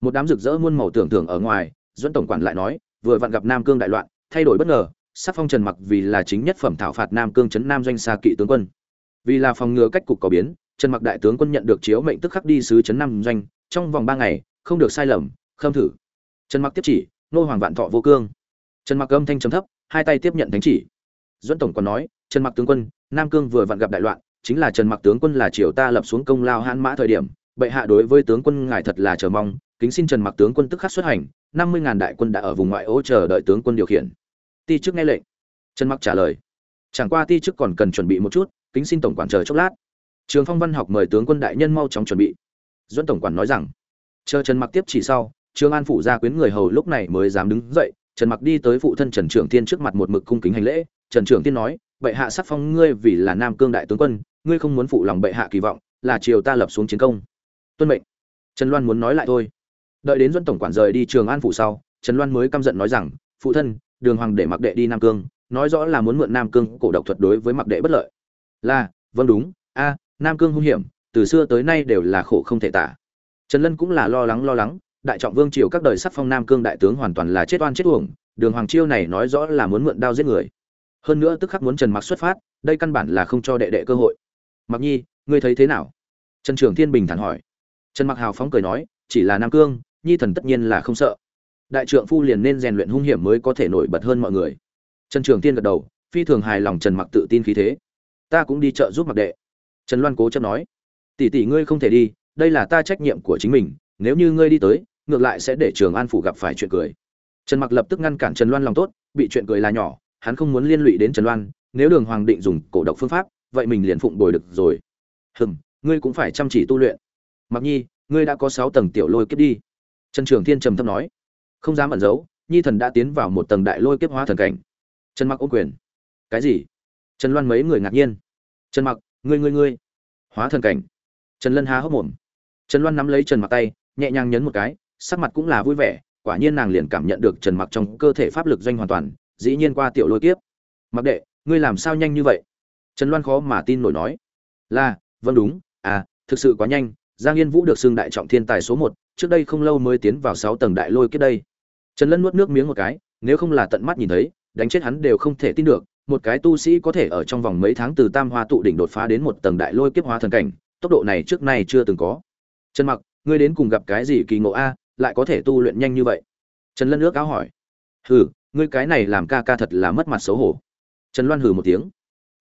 một đám rực rỡ muôn màu tưởng thưởng ở ngoài, Duẫn tổng quản lại nói, vừa vặn gặp nam cương đại loạn, thay đổi bất ngờ, sắc phong trần mặc vì là chính nhất phẩm thảo phạt nam cương trấn nam doanh xa kỵ tướng quân. Vì là phòng ngừa cách cục có biến, trần mặc đại tướng quân nhận được chiếu mệnh tức khắc đi sứ trấn nam doanh, trong vòng ba ngày, không được sai lầm, khâm thử. Trần mặc tiếp chỉ nô hoàng vạn thọ vô cương. Trần mặc âm thanh trầm thấp, hai tay tiếp nhận thánh chỉ. Duẫn tổng còn nói, trần mặc tướng quân, nam cương vừa vặn gặp đại loạn, chính là trần mặc tướng quân là triều ta lập xuống công lao hãn mã thời điểm, bệ hạ đối với tướng quân ngài thật là chờ mong, kính xin trần mặc tướng quân tức khắc xuất hành, năm mươi ngàn đại quân đã ở vùng ngoại ô chờ đợi tướng quân điều khiển. Ti chức nghe lệnh. Trần mặc trả lời, chẳng qua ti chức còn cần chuẩn bị một chút, kính xin tổng quản chờ chốc lát. Trường phong văn học mời tướng quân đại nhân mau chóng chuẩn bị. Duẫn tổng quản nói rằng, chờ trần mặc tiếp chỉ sau trương an phụ gia quyến người hầu lúc này mới dám đứng dậy, trần mặc đi tới phụ thân trần trưởng tiên trước mặt một mực cung kính hành lễ. Trần trưởng tiên nói, bệ hạ sắc phong ngươi vì là nam cương đại tướng quân, ngươi không muốn phụ lòng bệ hạ kỳ vọng, là triều ta lập xuống chiến công. Tuân mệnh. Trần loan muốn nói lại thôi. Đợi đến duân tổng quản rời đi trường an phủ sau, trần loan mới căm giận nói rằng, phụ thân, đường hoàng để mặc đệ đi nam cương, nói rõ là muốn mượn nam cương cổ độc thuật đối với mặc đệ bất lợi. Là vâng đúng, a, nam cương hung hiểm, từ xưa tới nay đều là khổ không thể tả. Trần lân cũng là lo lắng lo lắng đại trọng vương triều các đời sắc phong nam cương đại tướng hoàn toàn là chết oan chết uổng, đường hoàng chiêu này nói rõ là muốn mượn đao giết người. Hơn nữa tức khắc muốn trần mặc xuất phát, đây căn bản là không cho đệ đệ cơ hội. Mặc nhi, ngươi thấy thế nào? Trần trường thiên bình thản hỏi. Trần mặc hào phóng cười nói, chỉ là nam cương, nhi thần tất nhiên là không sợ. Đại trượng phu liền nên rèn luyện hung hiểm mới có thể nổi bật hơn mọi người. Trần trường tiên gật đầu, phi thường hài lòng trần mặc tự tin khí thế. Ta cũng đi chợ giúp mặc đệ. Trần loan cố chấp nói, tỷ tỷ ngươi không thể đi, đây là ta trách nhiệm của chính mình, nếu như ngươi đi tới ngược lại sẽ để trường an phủ gặp phải chuyện cười. Trần mặc lập tức ngăn cản trần loan lòng tốt, bị chuyện cười là nhỏ, hắn không muốn liên lụy đến trần loan, nếu đường hoàng định dùng cổ độc phương pháp, vậy mình liền phụng bồi được rồi. Hừm, ngươi cũng phải chăm chỉ tu luyện. Mặc nhi, ngươi đã có sáu tầng tiểu lôi kiếp đi. Trần trường thiên trầm thấp nói. Không dám ẩn giấu, nhi thần đã tiến vào một tầng đại lôi kiếp hóa thần cảnh. Trần mặc ô quyền. Cái gì? Trần loan mấy người ngạc nhiên. Trần mặc, ngươi ngươi ngươi. Hóa thần cảnh. Trần lân há hốc mồm. Trần loan nắm lấy trần mặc tay, nhẹ nhàng nhấn một cái sắc mặt cũng là vui vẻ, quả nhiên nàng liền cảm nhận được trần mặc trong cơ thể pháp lực doanh hoàn toàn, dĩ nhiên qua tiểu lôi kiếp. Mặc đệ, ngươi làm sao nhanh như vậy? Trần loan khó mà tin nổi nói. Là vâng đúng à thực sự quá nhanh, giang yên vũ được xưng đại trọng thiên tài số một, trước đây không lâu mới tiến vào sáu tầng đại lôi kiếp đây. Trần lân nuốt nước miếng một cái, nếu không là tận mắt nhìn thấy, đánh chết hắn đều không thể tin được, một cái tu sĩ có thể ở trong vòng mấy tháng từ tam hoa tụ đỉnh đột phá đến một tầng đại lôi kiếp hóa thần cảnh, tốc độ này trước nay chưa từng có. Trần mặc, ngươi đến cùng gặp cái gì kỳ ngộ a? Lại có thể tu luyện nhanh như vậy? Trần lân ước áo hỏi. Hừ, ngươi cái này làm ca ca thật là mất mặt xấu hổ. Trần loan hừ một tiếng.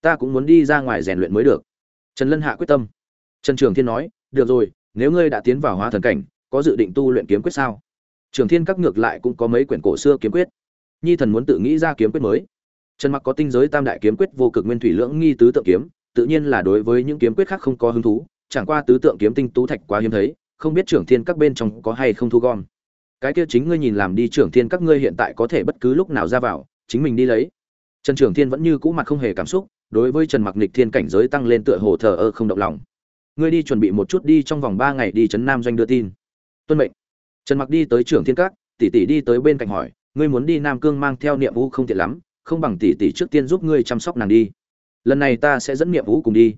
Ta cũng muốn đi ra ngoài rèn luyện mới được. Trần lân hạ quyết tâm. Trần trường thiên nói, được rồi, nếu ngươi đã tiến vào hóa thần cảnh, có dự định tu luyện kiếm quyết sao? Trường thiên các ngược lại cũng có mấy quyển cổ xưa kiếm quyết. Nhi thần muốn tự nghĩ ra kiếm quyết mới. Trần mặc có tinh giới tam đại kiếm quyết vô cực nguyên thủy lưỡng nghi tứ tượng kiếm, tự nhiên là đối với những kiếm quyết khác không có hứng thú, chẳng qua tứ tượng kiếm tinh tú thạch quá hiếm thấy không biết trưởng thiên các bên trong có hay không thu gom. Cái kia chính ngươi nhìn làm đi, trưởng thiên các ngươi hiện tại có thể bất cứ lúc nào ra vào, chính mình đi lấy. Trần trưởng thiên vẫn như cũ mặt không hề cảm xúc, đối với trần mặc nịch thiên cảnh giới tăng lên tựa hồ thờ ơ không động lòng. Ngươi đi chuẩn bị một chút đi, trong vòng ba ngày đi trấn nam doanh đưa tin. Tuân mệnh. Trần mặc đi tới trưởng thiên các, tỷ tỷ đi tới bên cạnh hỏi, ngươi muốn đi nam cương mang theo niệm vũ không tiện lắm, không bằng tỷ tỷ trước tiên giúp ngươi chăm sóc nàng đi. Lần này ta sẽ dẫn niệm vũ cùng đi.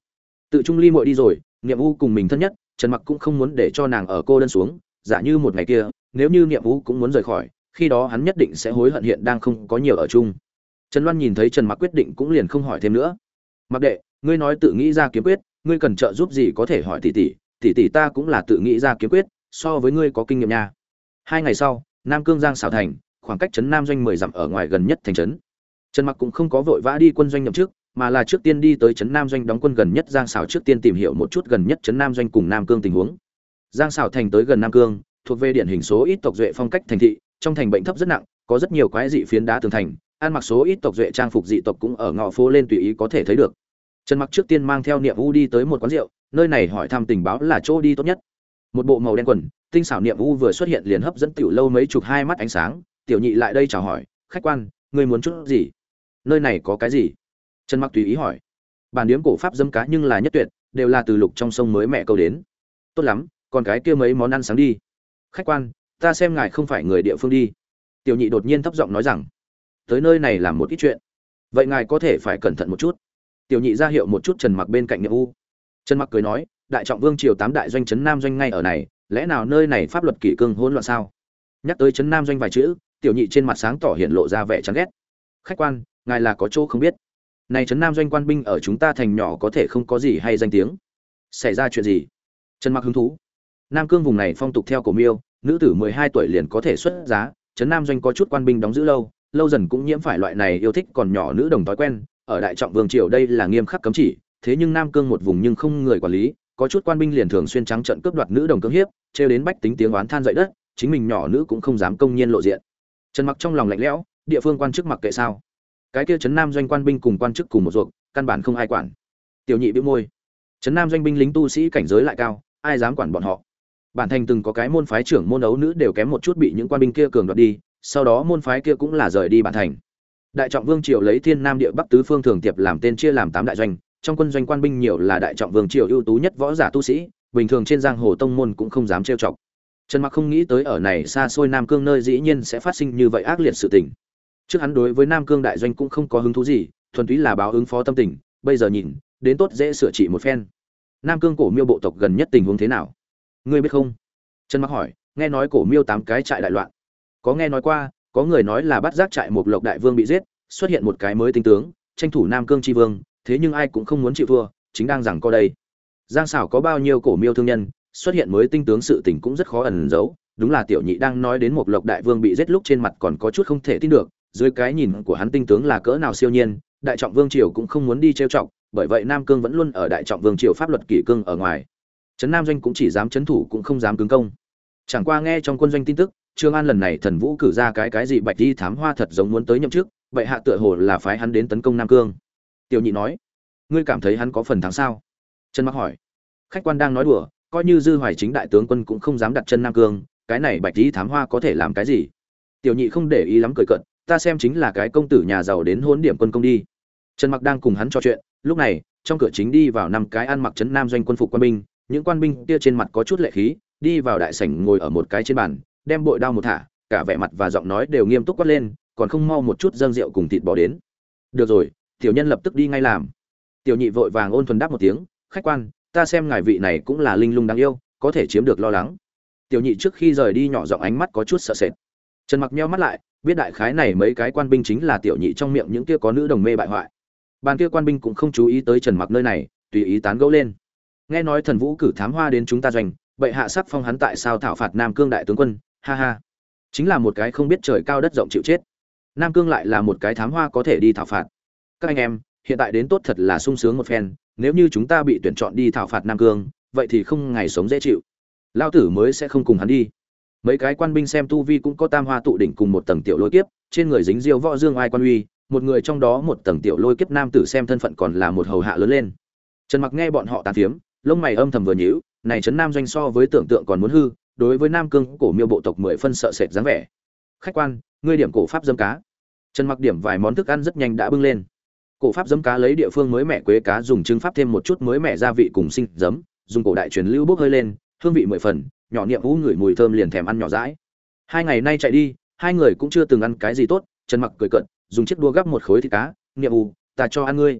Tự trung ly muội đi rồi, niệm vũ cùng mình thân nhất trần mặc cũng không muốn để cho nàng ở cô đơn xuống, giả như một ngày kia, nếu như niệm vũ cũng muốn rời khỏi, khi đó hắn nhất định sẽ hối hận hiện đang không có nhiều ở chung. Trần loan nhìn thấy trần mặc quyết định cũng liền không hỏi thêm nữa. Mặc đệ, ngươi nói tự nghĩ ra kiếm quyết, ngươi cần trợ giúp gì có thể hỏi tỷ tỷ tỷ tỷ ta cũng là tự nghĩ ra kiếm quyết, so với ngươi có kinh nghiệm nha. Hai ngày sau, nam cương giang xảo thành, khoảng cách trấn nam doanh mười dặm ở ngoài gần nhất thành trấn. Trần mặc cũng không có vội vã đi quân doanh nhậm chức mà là trước tiên đi tới trấn nam doanh đóng quân gần nhất giang xảo trước tiên tìm hiểu một chút gần nhất trấn nam doanh cùng nam cương tình huống. Giang xảo thành tới gần nam cương, thuộc về điển hình số ít tộc duệ phong cách thành thị, trong thành bệnh thấp rất nặng, có rất nhiều quái dị phiến đá tường thành, ăn mặc số ít tộc duệ trang phục dị tộc cũng ở ngõ phố lên tùy ý có thể thấy được. Trần mặc trước tiên mang theo niệm u đi tới một quán rượu, nơi này hỏi thăm tình báo là chỗ đi tốt nhất. Một bộ màu đen quần, tinh xảo niệm u vừa xuất hiện liền hấp dẫn tiểu lâu mấy chục hai mắt ánh sáng, tiểu nhị lại đây chào hỏi, khách quan người muốn chút gì? Nơi này có cái gì? Trần mặc tùy ý hỏi. Bản điếm cổ pháp dâm cá nhưng là nhất tuyệt, đều là từ lục trong sông mới mẹ câu đến. Tốt lắm, còn cái kia mấy món ăn sáng đi. Khách quan, ta xem ngài không phải người địa phương đi. Tiểu nhị đột nhiên thấp giọng nói rằng, tới nơi này làm một ít chuyện. Vậy ngài có thể phải cẩn thận một chút. Tiểu nhị ra hiệu một chút trần mặc bên cạnh nhiệm u trần mặc cười nói, đại trọng vương triều tám đại doanh trấn nam doanh ngay ở này, lẽ nào nơi này pháp luật kỷ cương hỗn loạn sao? Nhắc tới trấn nam doanh vài chữ, tiểu nhị trên mặt sáng tỏ hiện lộ ra vẻ chán ghét. Khách quan, ngài là có chỗ không biết này trấn nam doanh quan binh ở chúng ta thành nhỏ có thể không có gì hay danh tiếng. Xảy ra chuyện gì? Trần mặc hứng thú. Nam cương vùng này phong tục theo cổ miêu, nữ tử 12 tuổi liền có thể xuất giá. Trấn nam doanh có chút quan binh đóng giữ lâu lâu dần cũng nhiễm phải loại này yêu thích còn nhỏ nữ đồng thói quen. Ở đại trọng vương triều đây là nghiêm khắc cấm chỉ, thế nhưng nam cương một vùng nhưng không người quản lý, có chút quan binh liền thường xuyên trắng trận cướp đoạt nữ đồng cưỡng hiếp, trêu đến bách tính tiếng oán than dậy đất, chính mình nhỏ nữ cũng không dám công nhiên lộ diện. Trần mặc trong lòng lạnh lẽo, địa phương quan chức mặc kệ sao? Cái kia trấn nam doanh quan binh cùng quan chức cùng một ruộng, căn bản không ai quản. Tiểu nhị bĩu môi. Trấn nam doanh binh lính tu sĩ cảnh giới lại cao ai dám quản bọn họ? Bản thành từng có cái môn phái trưởng môn ấu nữ đều kém một chút bị những quan binh kia cường đoạt đi sau đó môn phái kia cũng là rời đi bản thành. Đại trọng vương triều lấy thiên nam địa bắc tứ phương thường tiệp làm tên chia làm tám đại doanh trong quân doanh quan binh nhiều là đại trọng vương triều ưu tú nhất võ giả tu sĩ bình thường trên giang hồ tông môn cũng không dám trêu chọc. Trần mặc không nghĩ tới ở này xa xôi nam cương nơi dĩ nhiên sẽ phát sinh như vậy ác liệt sự tình trước hắn đối với nam cương đại doanh cũng không có hứng thú gì, thuần túy là báo ứng phó tâm tình, bây giờ nhìn, đến tốt dễ sửa trị một phen. Nam cương cổ miêu bộ tộc gần nhất tình huống thế nào? Ngươi biết không? Trần mặc hỏi, nghe nói cổ miêu tám cái trại đại loạn. Có nghe nói qua, có người nói là bắt giác trại một lộc đại vương bị giết, xuất hiện một cái mới tinh tướng, tranh thủ nam cương tri vương, thế nhưng ai cũng không muốn chịu thua, chính đang rằng co đây. Giang xảo có bao nhiêu cổ miêu thương nhân, xuất hiện mới tinh tướng sự tình cũng rất khó ẩn giấu, đúng là tiểu nhị đang nói đến một lộc đại vương bị giết lúc trên mặt còn có chút không thể tin được dưới cái nhìn của hắn tinh tướng là cỡ nào siêu nhiên, đại trọng vương triều cũng không muốn đi trêu chọc, bởi vậy nam cương vẫn luôn ở đại trọng vương triều pháp luật kỷ cương ở ngoài. Trấn nam doanh cũng chỉ dám trấn thủ cũng không dám cứng công. Chẳng qua nghe trong quân doanh tin tức, trương an lần này thần vũ cử ra cái cái gì bạch y thám hoa thật giống muốn tới nhậm chức, vậy hạ tựa hồ là phái hắn đến tấn công nam cương. Tiểu nhị nói, ngươi cảm thấy hắn có phần thắng sao? Trần mặc hỏi. Khách quan đang nói đùa, coi như dư hoài chính đại tướng quân cũng không dám đặt chân nam cương, cái này bạch y thám hoa có thể làm cái gì? Tiểu nhị không để ý lắm cười cận ta xem chính là cái công tử nhà giàu đến hôn điểm quân công đi. Trần mặc đang cùng hắn trò chuyện, lúc này, trong cửa chính đi vào năm cái ăn mặc trấn nam doanh quân phục quân binh, những quan binh kia trên mặt có chút lệ khí, đi vào đại sảnh ngồi ở một cái trên bàn, đem bội đao một thả, cả vẻ mặt và giọng nói đều nghiêm túc quát lên, còn không mau một chút dâng rượu cùng thịt bò đến. Được rồi, tiểu nhân lập tức đi ngay làm. Tiểu nhị vội vàng ôn thuần đáp một tiếng, khách quan, ta xem ngài vị này cũng là linh lung đáng yêu, có thể chiếm được lo lắng. Tiểu nhị trước khi rời đi nhỏ giọng ánh mắt có chút sợ sệt. Trần mặc nheo mắt lại biết đại khái này mấy cái quan binh chính là tiểu nhị trong miệng những kia có nữ đồng mê bại hoại. Bàn kia quan binh cũng không chú ý tới trần mặc nơi này, tùy ý tán gẫu lên. Nghe nói thần vũ cử thám hoa đến chúng ta doanh, bệ hạ sắc phong hắn tại sao thảo phạt nam cương đại tướng quân, ha ha. Chính là một cái không biết trời cao đất rộng chịu chết. Nam cương lại là một cái thám hoa có thể đi thảo phạt. Các anh em, hiện tại đến tốt thật là sung sướng một phen, nếu như chúng ta bị tuyển chọn đi thảo phạt nam cương, vậy thì không ngày sống dễ chịu. Lao tử mới sẽ không cùng hắn đi mấy cái quan binh xem tu vi cũng có tam hoa tụ đỉnh cùng một tầng tiểu lôi kiếp, trên người dính diêu võ dương ai quan uy, một người trong đó một tầng tiểu lôi kiếp nam tử xem thân phận còn là một hầu hạ lớn lên. Trần mặc nghe bọn họ tàn phiếm lông mày âm thầm vừa nhíu, này trấn nam doanh so với tưởng tượng còn muốn hư, đối với nam cương cổ miêu bộ tộc mười phân sợ sệt dáng vẻ. Khách quan, ngươi điểm cổ pháp dâm cá. Trần mặc điểm vài món thức ăn rất nhanh đã bưng lên. Cổ pháp dấm cá lấy địa phương mới mẻ quế cá dùng trứng pháp thêm một chút mới mẻ gia vị cùng sinh giấm dùng cổ đại truyền lưu bốc hơi lên, hương vị mười phần nhỏ niệm vũ ngửi mùi thơm liền thèm ăn nhỏ rãi hai ngày nay chạy đi, hai người cũng chưa từng ăn cái gì tốt, trần mặc cười cận dùng chiếc đua gắp một khối thịt cá, niệm u ta cho ăn ngươi.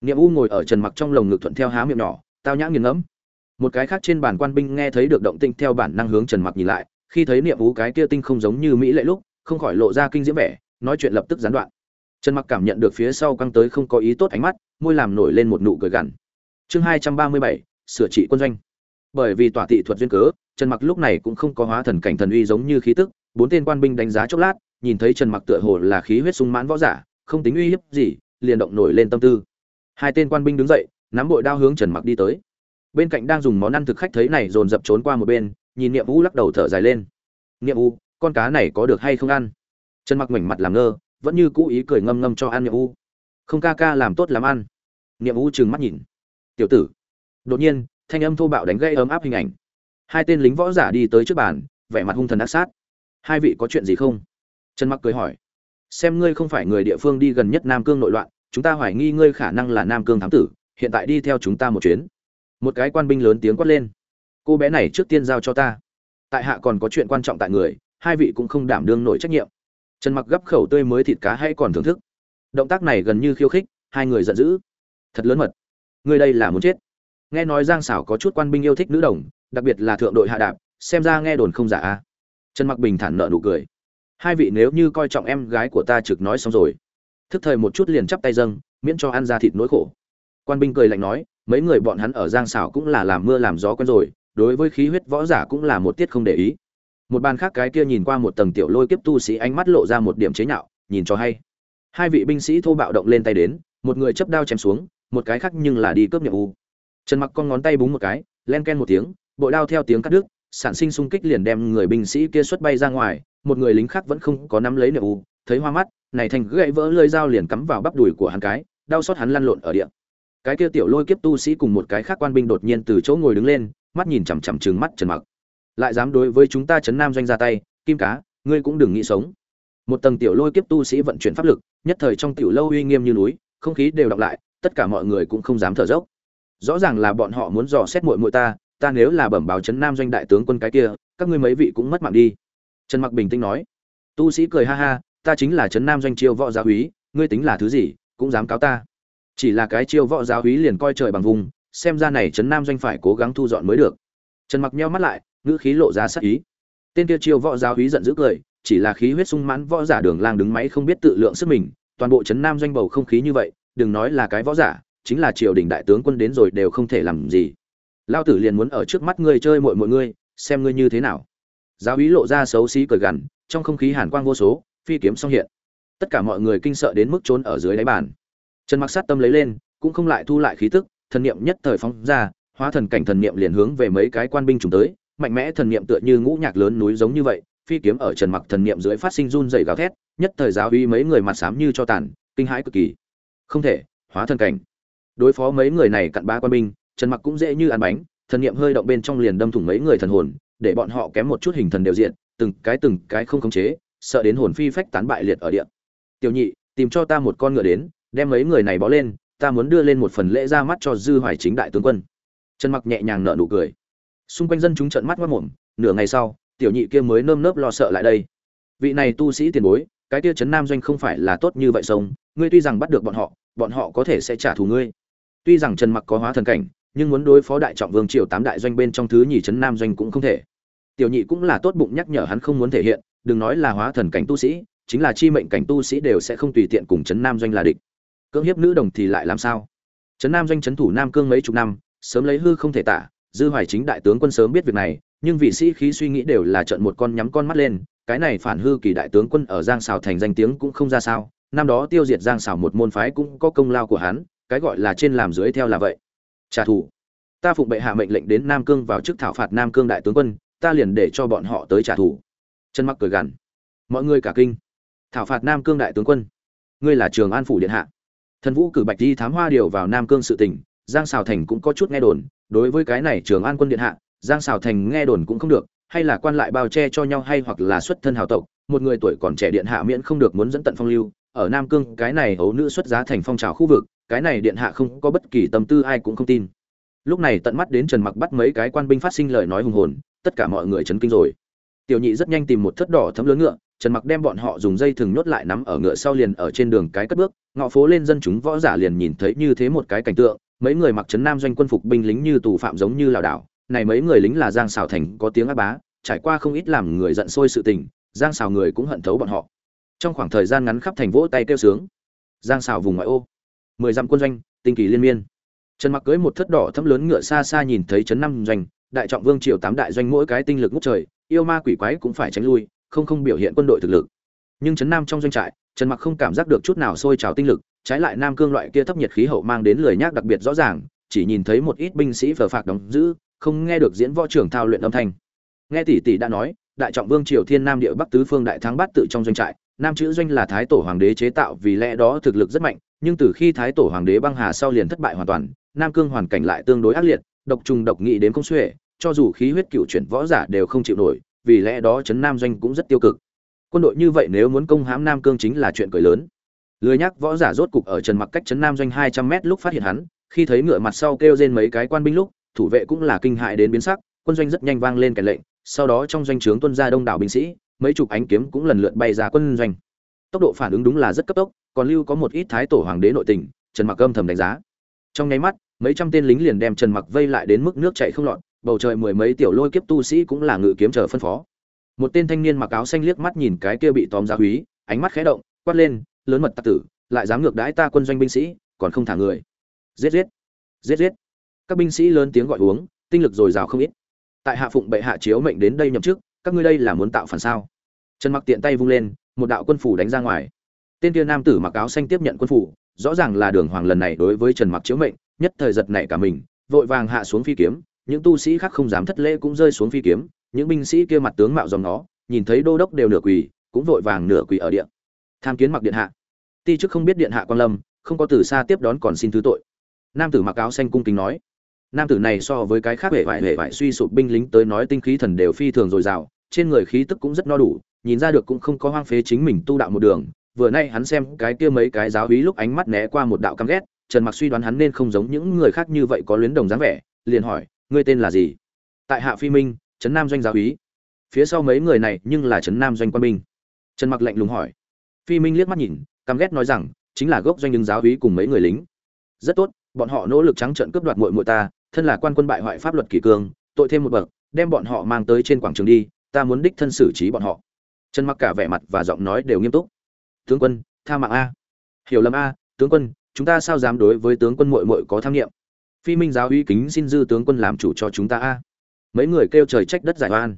Niệm u ngồi ở trần mặc trong lồng ngực thuận theo há miệng nhỏ, tao nhã nghiền ngẫm. Một cái khác trên bàn quan binh nghe thấy được động tinh theo bản năng hướng trần mặc nhìn lại, khi thấy niệm u cái kia tinh không giống như mỹ lệ lúc, không khỏi lộ ra kinh diễm vẻ, nói chuyện lập tức gián đoạn. Trần mặc cảm nhận được phía sau căng tới không có ý tốt ánh mắt, môi làm nổi lên một nụ cười gằn. Chương hai trăm ba mươi bảy, sửa trị quân doanh. Bởi vì tỏa thị thuật duyên cớ trần mặc lúc này cũng không có hóa thần cảnh thần uy giống như khí tức, bốn tên quan binh đánh giá chốc lát, nhìn thấy trần mặc tựa hồ là khí huyết sung mãn võ giả, không tính uy hiếp gì, liền động nổi lên tâm tư. Hai tên quan binh đứng dậy, nắm bội đao hướng trần mặc đi tới. Bên cạnh đang dùng món ăn thực khách thấy này dồn dập trốn qua một bên, nhìn niệm vũ lắc đầu thở dài lên. Niệm vũ con cá này có được hay không ăn? Trần mặc mảnh mặt làm ngơ, vẫn như cũ ý cười ngâm ngâm cho ăn niệm vũ không ca ca làm tốt làm ăn. Niệm vũ trừng mắt nhìn. Tiểu tử. Đột nhiên, thanh âm thô bạo đánh gây ấm áp hình ảnh hai tên lính võ giả đi tới trước bàn, vẻ mặt hung thần ác sát. Hai vị có chuyện gì không? Trần mặc cười hỏi. Xem ngươi không phải người địa phương đi gần nhất nam cương nội loạn, chúng ta hoài nghi ngươi khả năng là nam cương thám tử, hiện tại đi theo chúng ta một chuyến. Một cái quan binh lớn tiếng quát lên. Cô bé này trước tiên giao cho ta. Tại hạ còn có chuyện quan trọng tại người, hai vị cũng không đảm đương nổi trách nhiệm. Trần mặc gấp khẩu tươi mới thịt cá hay còn thưởng thức. Động tác này gần như khiêu khích, hai người giận dữ. Thật lớn mật. Ngươi đây là muốn chết. Nghe nói giang xảo có chút quan binh yêu thích nữ đồng đặc biệt là thượng đội hạ đạp, xem ra nghe đồn không giả a. Trần mặc bình thản nợ nụ cười. Hai vị nếu như coi trọng em gái của ta trực nói xong rồi. Thức thời một chút liền chắp tay dâng, miễn cho ăn ra thịt nỗi khổ. Quan binh cười lạnh nói, mấy người bọn hắn ở giang xảo cũng là làm mưa làm gió quen rồi, đối với khí huyết võ giả cũng là một tiết không để ý. Một bàn khác cái kia nhìn qua một tầng tiểu lôi kiếp tu sĩ ánh mắt lộ ra một điểm chế nhạo, nhìn cho hay. Hai vị binh sĩ thô bạo động lên tay đến, một người chấp đao chém xuống, một cái khác nhưng là đi cướp nhiệm u trần mặc con ngón tay búng một cái, len ken một tiếng bội đao theo tiếng cắt đứt, sản sinh xung kích liền đem người binh sĩ kia xuất bay ra ngoài, một người lính khác vẫn không có nắm lấy niệm u thấy hoa mắt, này thành gãy vỡ lưỡi dao liền cắm vào bắp đùi của hắn cái, đau xót hắn lăn lộn ở địa. Cái kia tiểu lôi kiếp tu sĩ cùng một cái khác quan binh đột nhiên từ chỗ ngồi đứng lên, mắt nhìn chằm chằm trừng mắt trần mặc. Lại dám đối với chúng ta Trấn nam doanh ra tay, kim cá, ngươi cũng đừng nghĩ sống. Một tầng tiểu lôi kiếp tu sĩ vận chuyển pháp lực, nhất thời trong tiểu lâu uy nghiêm như núi, không khí đều đọc lại, tất cả mọi người cũng không dám thở dốc. Rõ ràng là bọn họ muốn dò xét muội muội ta ta nếu là bẩm báo chấn nam doanh đại tướng quân cái kia, các ngươi mấy vị cũng mất mạng đi. Trần mặc bình tĩnh nói. Tu sĩ cười ha ha, ta chính là trấn nam doanh chiêu võ giáo úy, ngươi tính là thứ gì, cũng dám cáo ta. Chỉ là cái chiêu võ giáo úy liền coi trời bằng vùng, xem ra này trấn nam doanh phải cố gắng thu dọn mới được. Trần mặc nheo mắt lại, ngữ khí lộ ra sắc ý. Tên kia chiêu võ giáo úy giận dữ cười, chỉ là khí huyết sung mãn võ giả đường lang đứng máy không biết tự lượng sức mình, toàn bộ trấn nam doanh bầu không khí như vậy, đừng nói là cái võ giả, chính là triều đình đại tướng quân đến rồi đều không thể làm gì lao tử liền muốn ở trước mắt ngươi chơi mội mọi ngươi, xem ngươi như thế nào. Giáo ý lộ ra xấu xí cười gằn, trong không khí hàn quang vô số, phi kiếm song hiện. Tất cả mọi người kinh sợ đến mức trốn ở dưới đáy bàn. Trần mặc sát tâm lấy lên, cũng không lại thu lại khí tức, thần niệm nhất thời phóng ra, hóa thần cảnh thần niệm liền hướng về mấy cái quan binh trùng tới, mạnh mẽ thần niệm tựa như ngũ nhạc lớn núi giống như vậy, phi kiếm ở trần mặc thần niệm dưới phát sinh run dày gào thét, nhất thời giáo uy mấy người mặt xám như cho tàn, kinh hãi cực kỳ. Không thể, hóa thần cảnh. Đối phó mấy người này cặn ba quan binh trần mặc cũng dễ như ăn bánh, thần niệm hơi động bên trong liền đâm thủng mấy người thần hồn, để bọn họ kém một chút hình thần đều diện từng cái từng cái không khống chế, sợ đến hồn phi phách tán bại liệt ở địa. Tiểu nhị, tìm cho ta một con ngựa đến, đem mấy người này bó lên, ta muốn đưa lên một phần lễ ra mắt cho dư hoài chính đại tướng quân. Trần mặc nhẹ nhàng nở nụ cười. Xung quanh dân chúng trợn mắt mắt mồm, nửa ngày sau, tiểu nhị kia mới nơm nớp lo sợ lại đây. Vị này tu sĩ tiền bối, cái kia trấn nam doanh không phải là tốt như vậy sống ngươi tuy rằng bắt được bọn họ bọn họ có thể sẽ trả thù ngươi. Tuy rằng trần mặc có hóa thần cảnh nhưng muốn đối phó đại trọng vương triều tám đại doanh bên trong thứ nhì trấn nam doanh cũng không thể. Tiểu nhị cũng là tốt bụng nhắc nhở hắn không muốn thể hiện, đừng nói là hóa thần cảnh tu sĩ, chính là chi mệnh cảnh tu sĩ đều sẽ không tùy tiện cùng trấn nam doanh là địch. Cưỡng hiếp nữ đồng thì lại làm sao? Trấn nam doanh trấn thủ nam cương mấy chục năm, sớm lấy hư không thể tả, dư hoài chính đại tướng quân sớm biết việc này, nhưng vị sĩ khí suy nghĩ đều là trận một con nhắm con mắt lên, cái này phản hư kỳ đại tướng quân ở giang xào thành danh tiếng cũng không ra sao, năm đó tiêu diệt giang xào một môn phái cũng có công lao của hắn, cái gọi là trên làm dưới theo là vậy trả thù. Ta phụng bệ hạ mệnh lệnh đến nam cương vào chức thảo phạt nam cương đại tướng quân, ta liền để cho bọn họ tới trả thù. Chân mắc cười gằn. Mọi người cả kinh. Thảo phạt nam cương đại tướng quân. Ngươi là trường an phủ điện hạ. Thần vũ cử bạch đi thám hoa điều vào nam cương sự tình, giang xào thành cũng có chút nghe đồn, đối với cái này trường an quân điện hạ, giang xào thành nghe đồn cũng không được, hay là quan lại bao che cho nhau hay hoặc là xuất thân hào tộc, một người tuổi còn trẻ điện hạ miễn không được muốn dẫn tận phong lưu, ở nam cương cái này ấu nữ xuất giá thành phong trào khu vực cái này điện hạ không có bất kỳ tâm tư ai cũng không tin. Lúc này tận mắt đến trần mặc bắt mấy cái quan binh phát sinh lời nói hùng hồn, tất cả mọi người chấn kinh rồi. Tiểu nhị rất nhanh tìm một thất đỏ thấm lớn ngựa, trần mặc đem bọn họ dùng dây thừng nhốt lại nắm ở ngựa sau liền ở trên đường cái cất bước, ngọ phố lên dân chúng võ giả liền nhìn thấy như thế một cái cảnh tượng, mấy người mặc trấn nam doanh quân phục binh lính như tù phạm giống như lảo đảo, này mấy người lính là giang xào thành có tiếng ác bá, trải qua không ít làm người giận sôi sự tình, giang xào người cũng hận thấu bọn họ. Trong khoảng thời gian ngắn khắp thành vỗ tay kêu sướng, giang xào vùng ngoại ô mười dặm quân doanh, tinh kỳ liên miên. Trần mặc cưới một thất đỏ thấm lớn ngựa xa xa nhìn thấy trấn năm doanh, đại trọng vương triều tám đại doanh mỗi cái tinh lực ngút trời, yêu ma quỷ quái cũng phải tránh lui, không không biểu hiện quân đội thực lực. Nhưng trấn nam trong doanh trại, trần mặc không cảm giác được chút nào sôi trào tinh lực, trái lại nam cương loại kia thấp nhiệt khí hậu mang đến lười nhác đặc biệt rõ ràng, chỉ nhìn thấy một ít binh sĩ phờ phạc đóng giữ, không nghe được diễn võ trưởng thao luyện âm thanh. Nghe tỷ tỷ đã nói, đại trọng vương triều thiên nam địa bắc tứ phương đại thắng bắt tự trong doanh trại, nam chữ doanh là thái tổ hoàng đế chế tạo vì lẽ đó thực lực rất mạnh nhưng từ khi thái tổ hoàng đế băng hà sau liền thất bại hoàn toàn, nam cương hoàn cảnh lại tương đối ác liệt, độc trùng độc nghị đến công xuể, cho dù khí huyết cựu chuyển võ giả đều không chịu nổi, vì lẽ đó trấn nam doanh cũng rất tiêu cực. Quân đội như vậy nếu muốn công hãm nam cương chính là chuyện cười lớn. Lười nhắc võ giả rốt cục ở trần mặc cách trấn nam doanh hai trăm mét lúc phát hiện hắn, khi thấy ngựa mặt sau kêu rên mấy cái quan binh lúc, thủ vệ cũng là kinh hại đến biến sắc, quân doanh rất nhanh vang lên kèn lệnh, sau đó trong doanh trướng tuân ra đông đảo binh sĩ, mấy chục ánh kiếm cũng lần lượt bay ra quân doanh tốc độ phản ứng đúng là rất cấp tốc, còn lưu có một ít thái tổ hoàng đế nội tình, trần mặc âm thầm đánh giá. Trong nháy mắt, mấy trăm tên lính liền đem trần mặc vây lại đến mức nước chảy không lọt, bầu trời mười mấy tiểu lôi kiếp tu sĩ cũng là ngự kiếm chờ phân phó. Một tên thanh niên mặc áo xanh liếc mắt nhìn cái kia bị tóm giá húy, ánh mắt khẽ động, quát lên, lớn mật tặc tử, lại dám ngược đãi ta quân doanh binh sĩ, còn không thả người. Giết giết giết giết. Các binh sĩ lớn tiếng gọi uống, tinh lực dồi dào không ít. Tại hạ phụng bệ hạ chiếu mệnh đến đây nhậm chức, các ngươi đây là muốn tạo phản sao? Trần mặc tiện tay vung lên một đạo quân phủ đánh ra ngoài. Tên kia nam tử mặc áo xanh tiếp nhận quân phủ, rõ ràng là đường hoàng lần này đối với trần mặc chiếu mệnh, nhất thời giật nảy cả mình, vội vàng hạ xuống phi kiếm, những tu sĩ khác không dám thất lễ cũng rơi xuống phi kiếm, những binh sĩ kia mặt tướng mạo dòng nó, nhìn thấy đô đốc đều nửa quỳ, cũng vội vàng nửa quỳ ở điện tham kiến mặc điện hạ. Ti chức không biết điện hạ quan lâm, không có từ xa tiếp đón còn xin thứ tội. Nam tử mặc áo xanh cung kính nói. Nam tử này so với cái khác hệ vải hệ vải suy sụp binh lính tới nói tinh khí thần đều phi thường dồi dào, trên người khí tức cũng rất no đủ nhìn ra được cũng không có hoang phế chính mình tu đạo một đường, vừa nay hắn xem cái kia mấy cái giáo hí lúc ánh mắt né qua một đạo căm ghét, trần mặc suy đoán hắn nên không giống những người khác như vậy có luyến đồng dáng vẻ, liền hỏi, ngươi tên là gì? Tại hạ phi minh, trấn nam doanh giáo hí. Phía sau mấy người này nhưng là trấn nam doanh quan binh. Trần mặc lạnh lùng hỏi. Phi minh liếc mắt nhìn, căm ghét nói rằng, chính là gốc doanh nhưng giáo hí cùng mấy người lính. Rất tốt, bọn họ nỗ lực trắng trợn cướp đoạt muội muội ta, thân là quan quân bại hoại pháp luật kỷ cương, tội thêm một bậc, đem bọn họ mang tới trên quảng trường đi, ta muốn đích thân xử trí bọn họ trần mặc cả vẻ mặt và giọng nói đều nghiêm túc. Tướng quân, tha mạng a. Hiểu lầm a, tướng quân, chúng ta sao dám đối với tướng quân muội muội có tham nghiệm phi minh giáo uy kính xin dư tướng quân làm chủ cho chúng ta a. Mấy người kêu trời trách đất giải oan.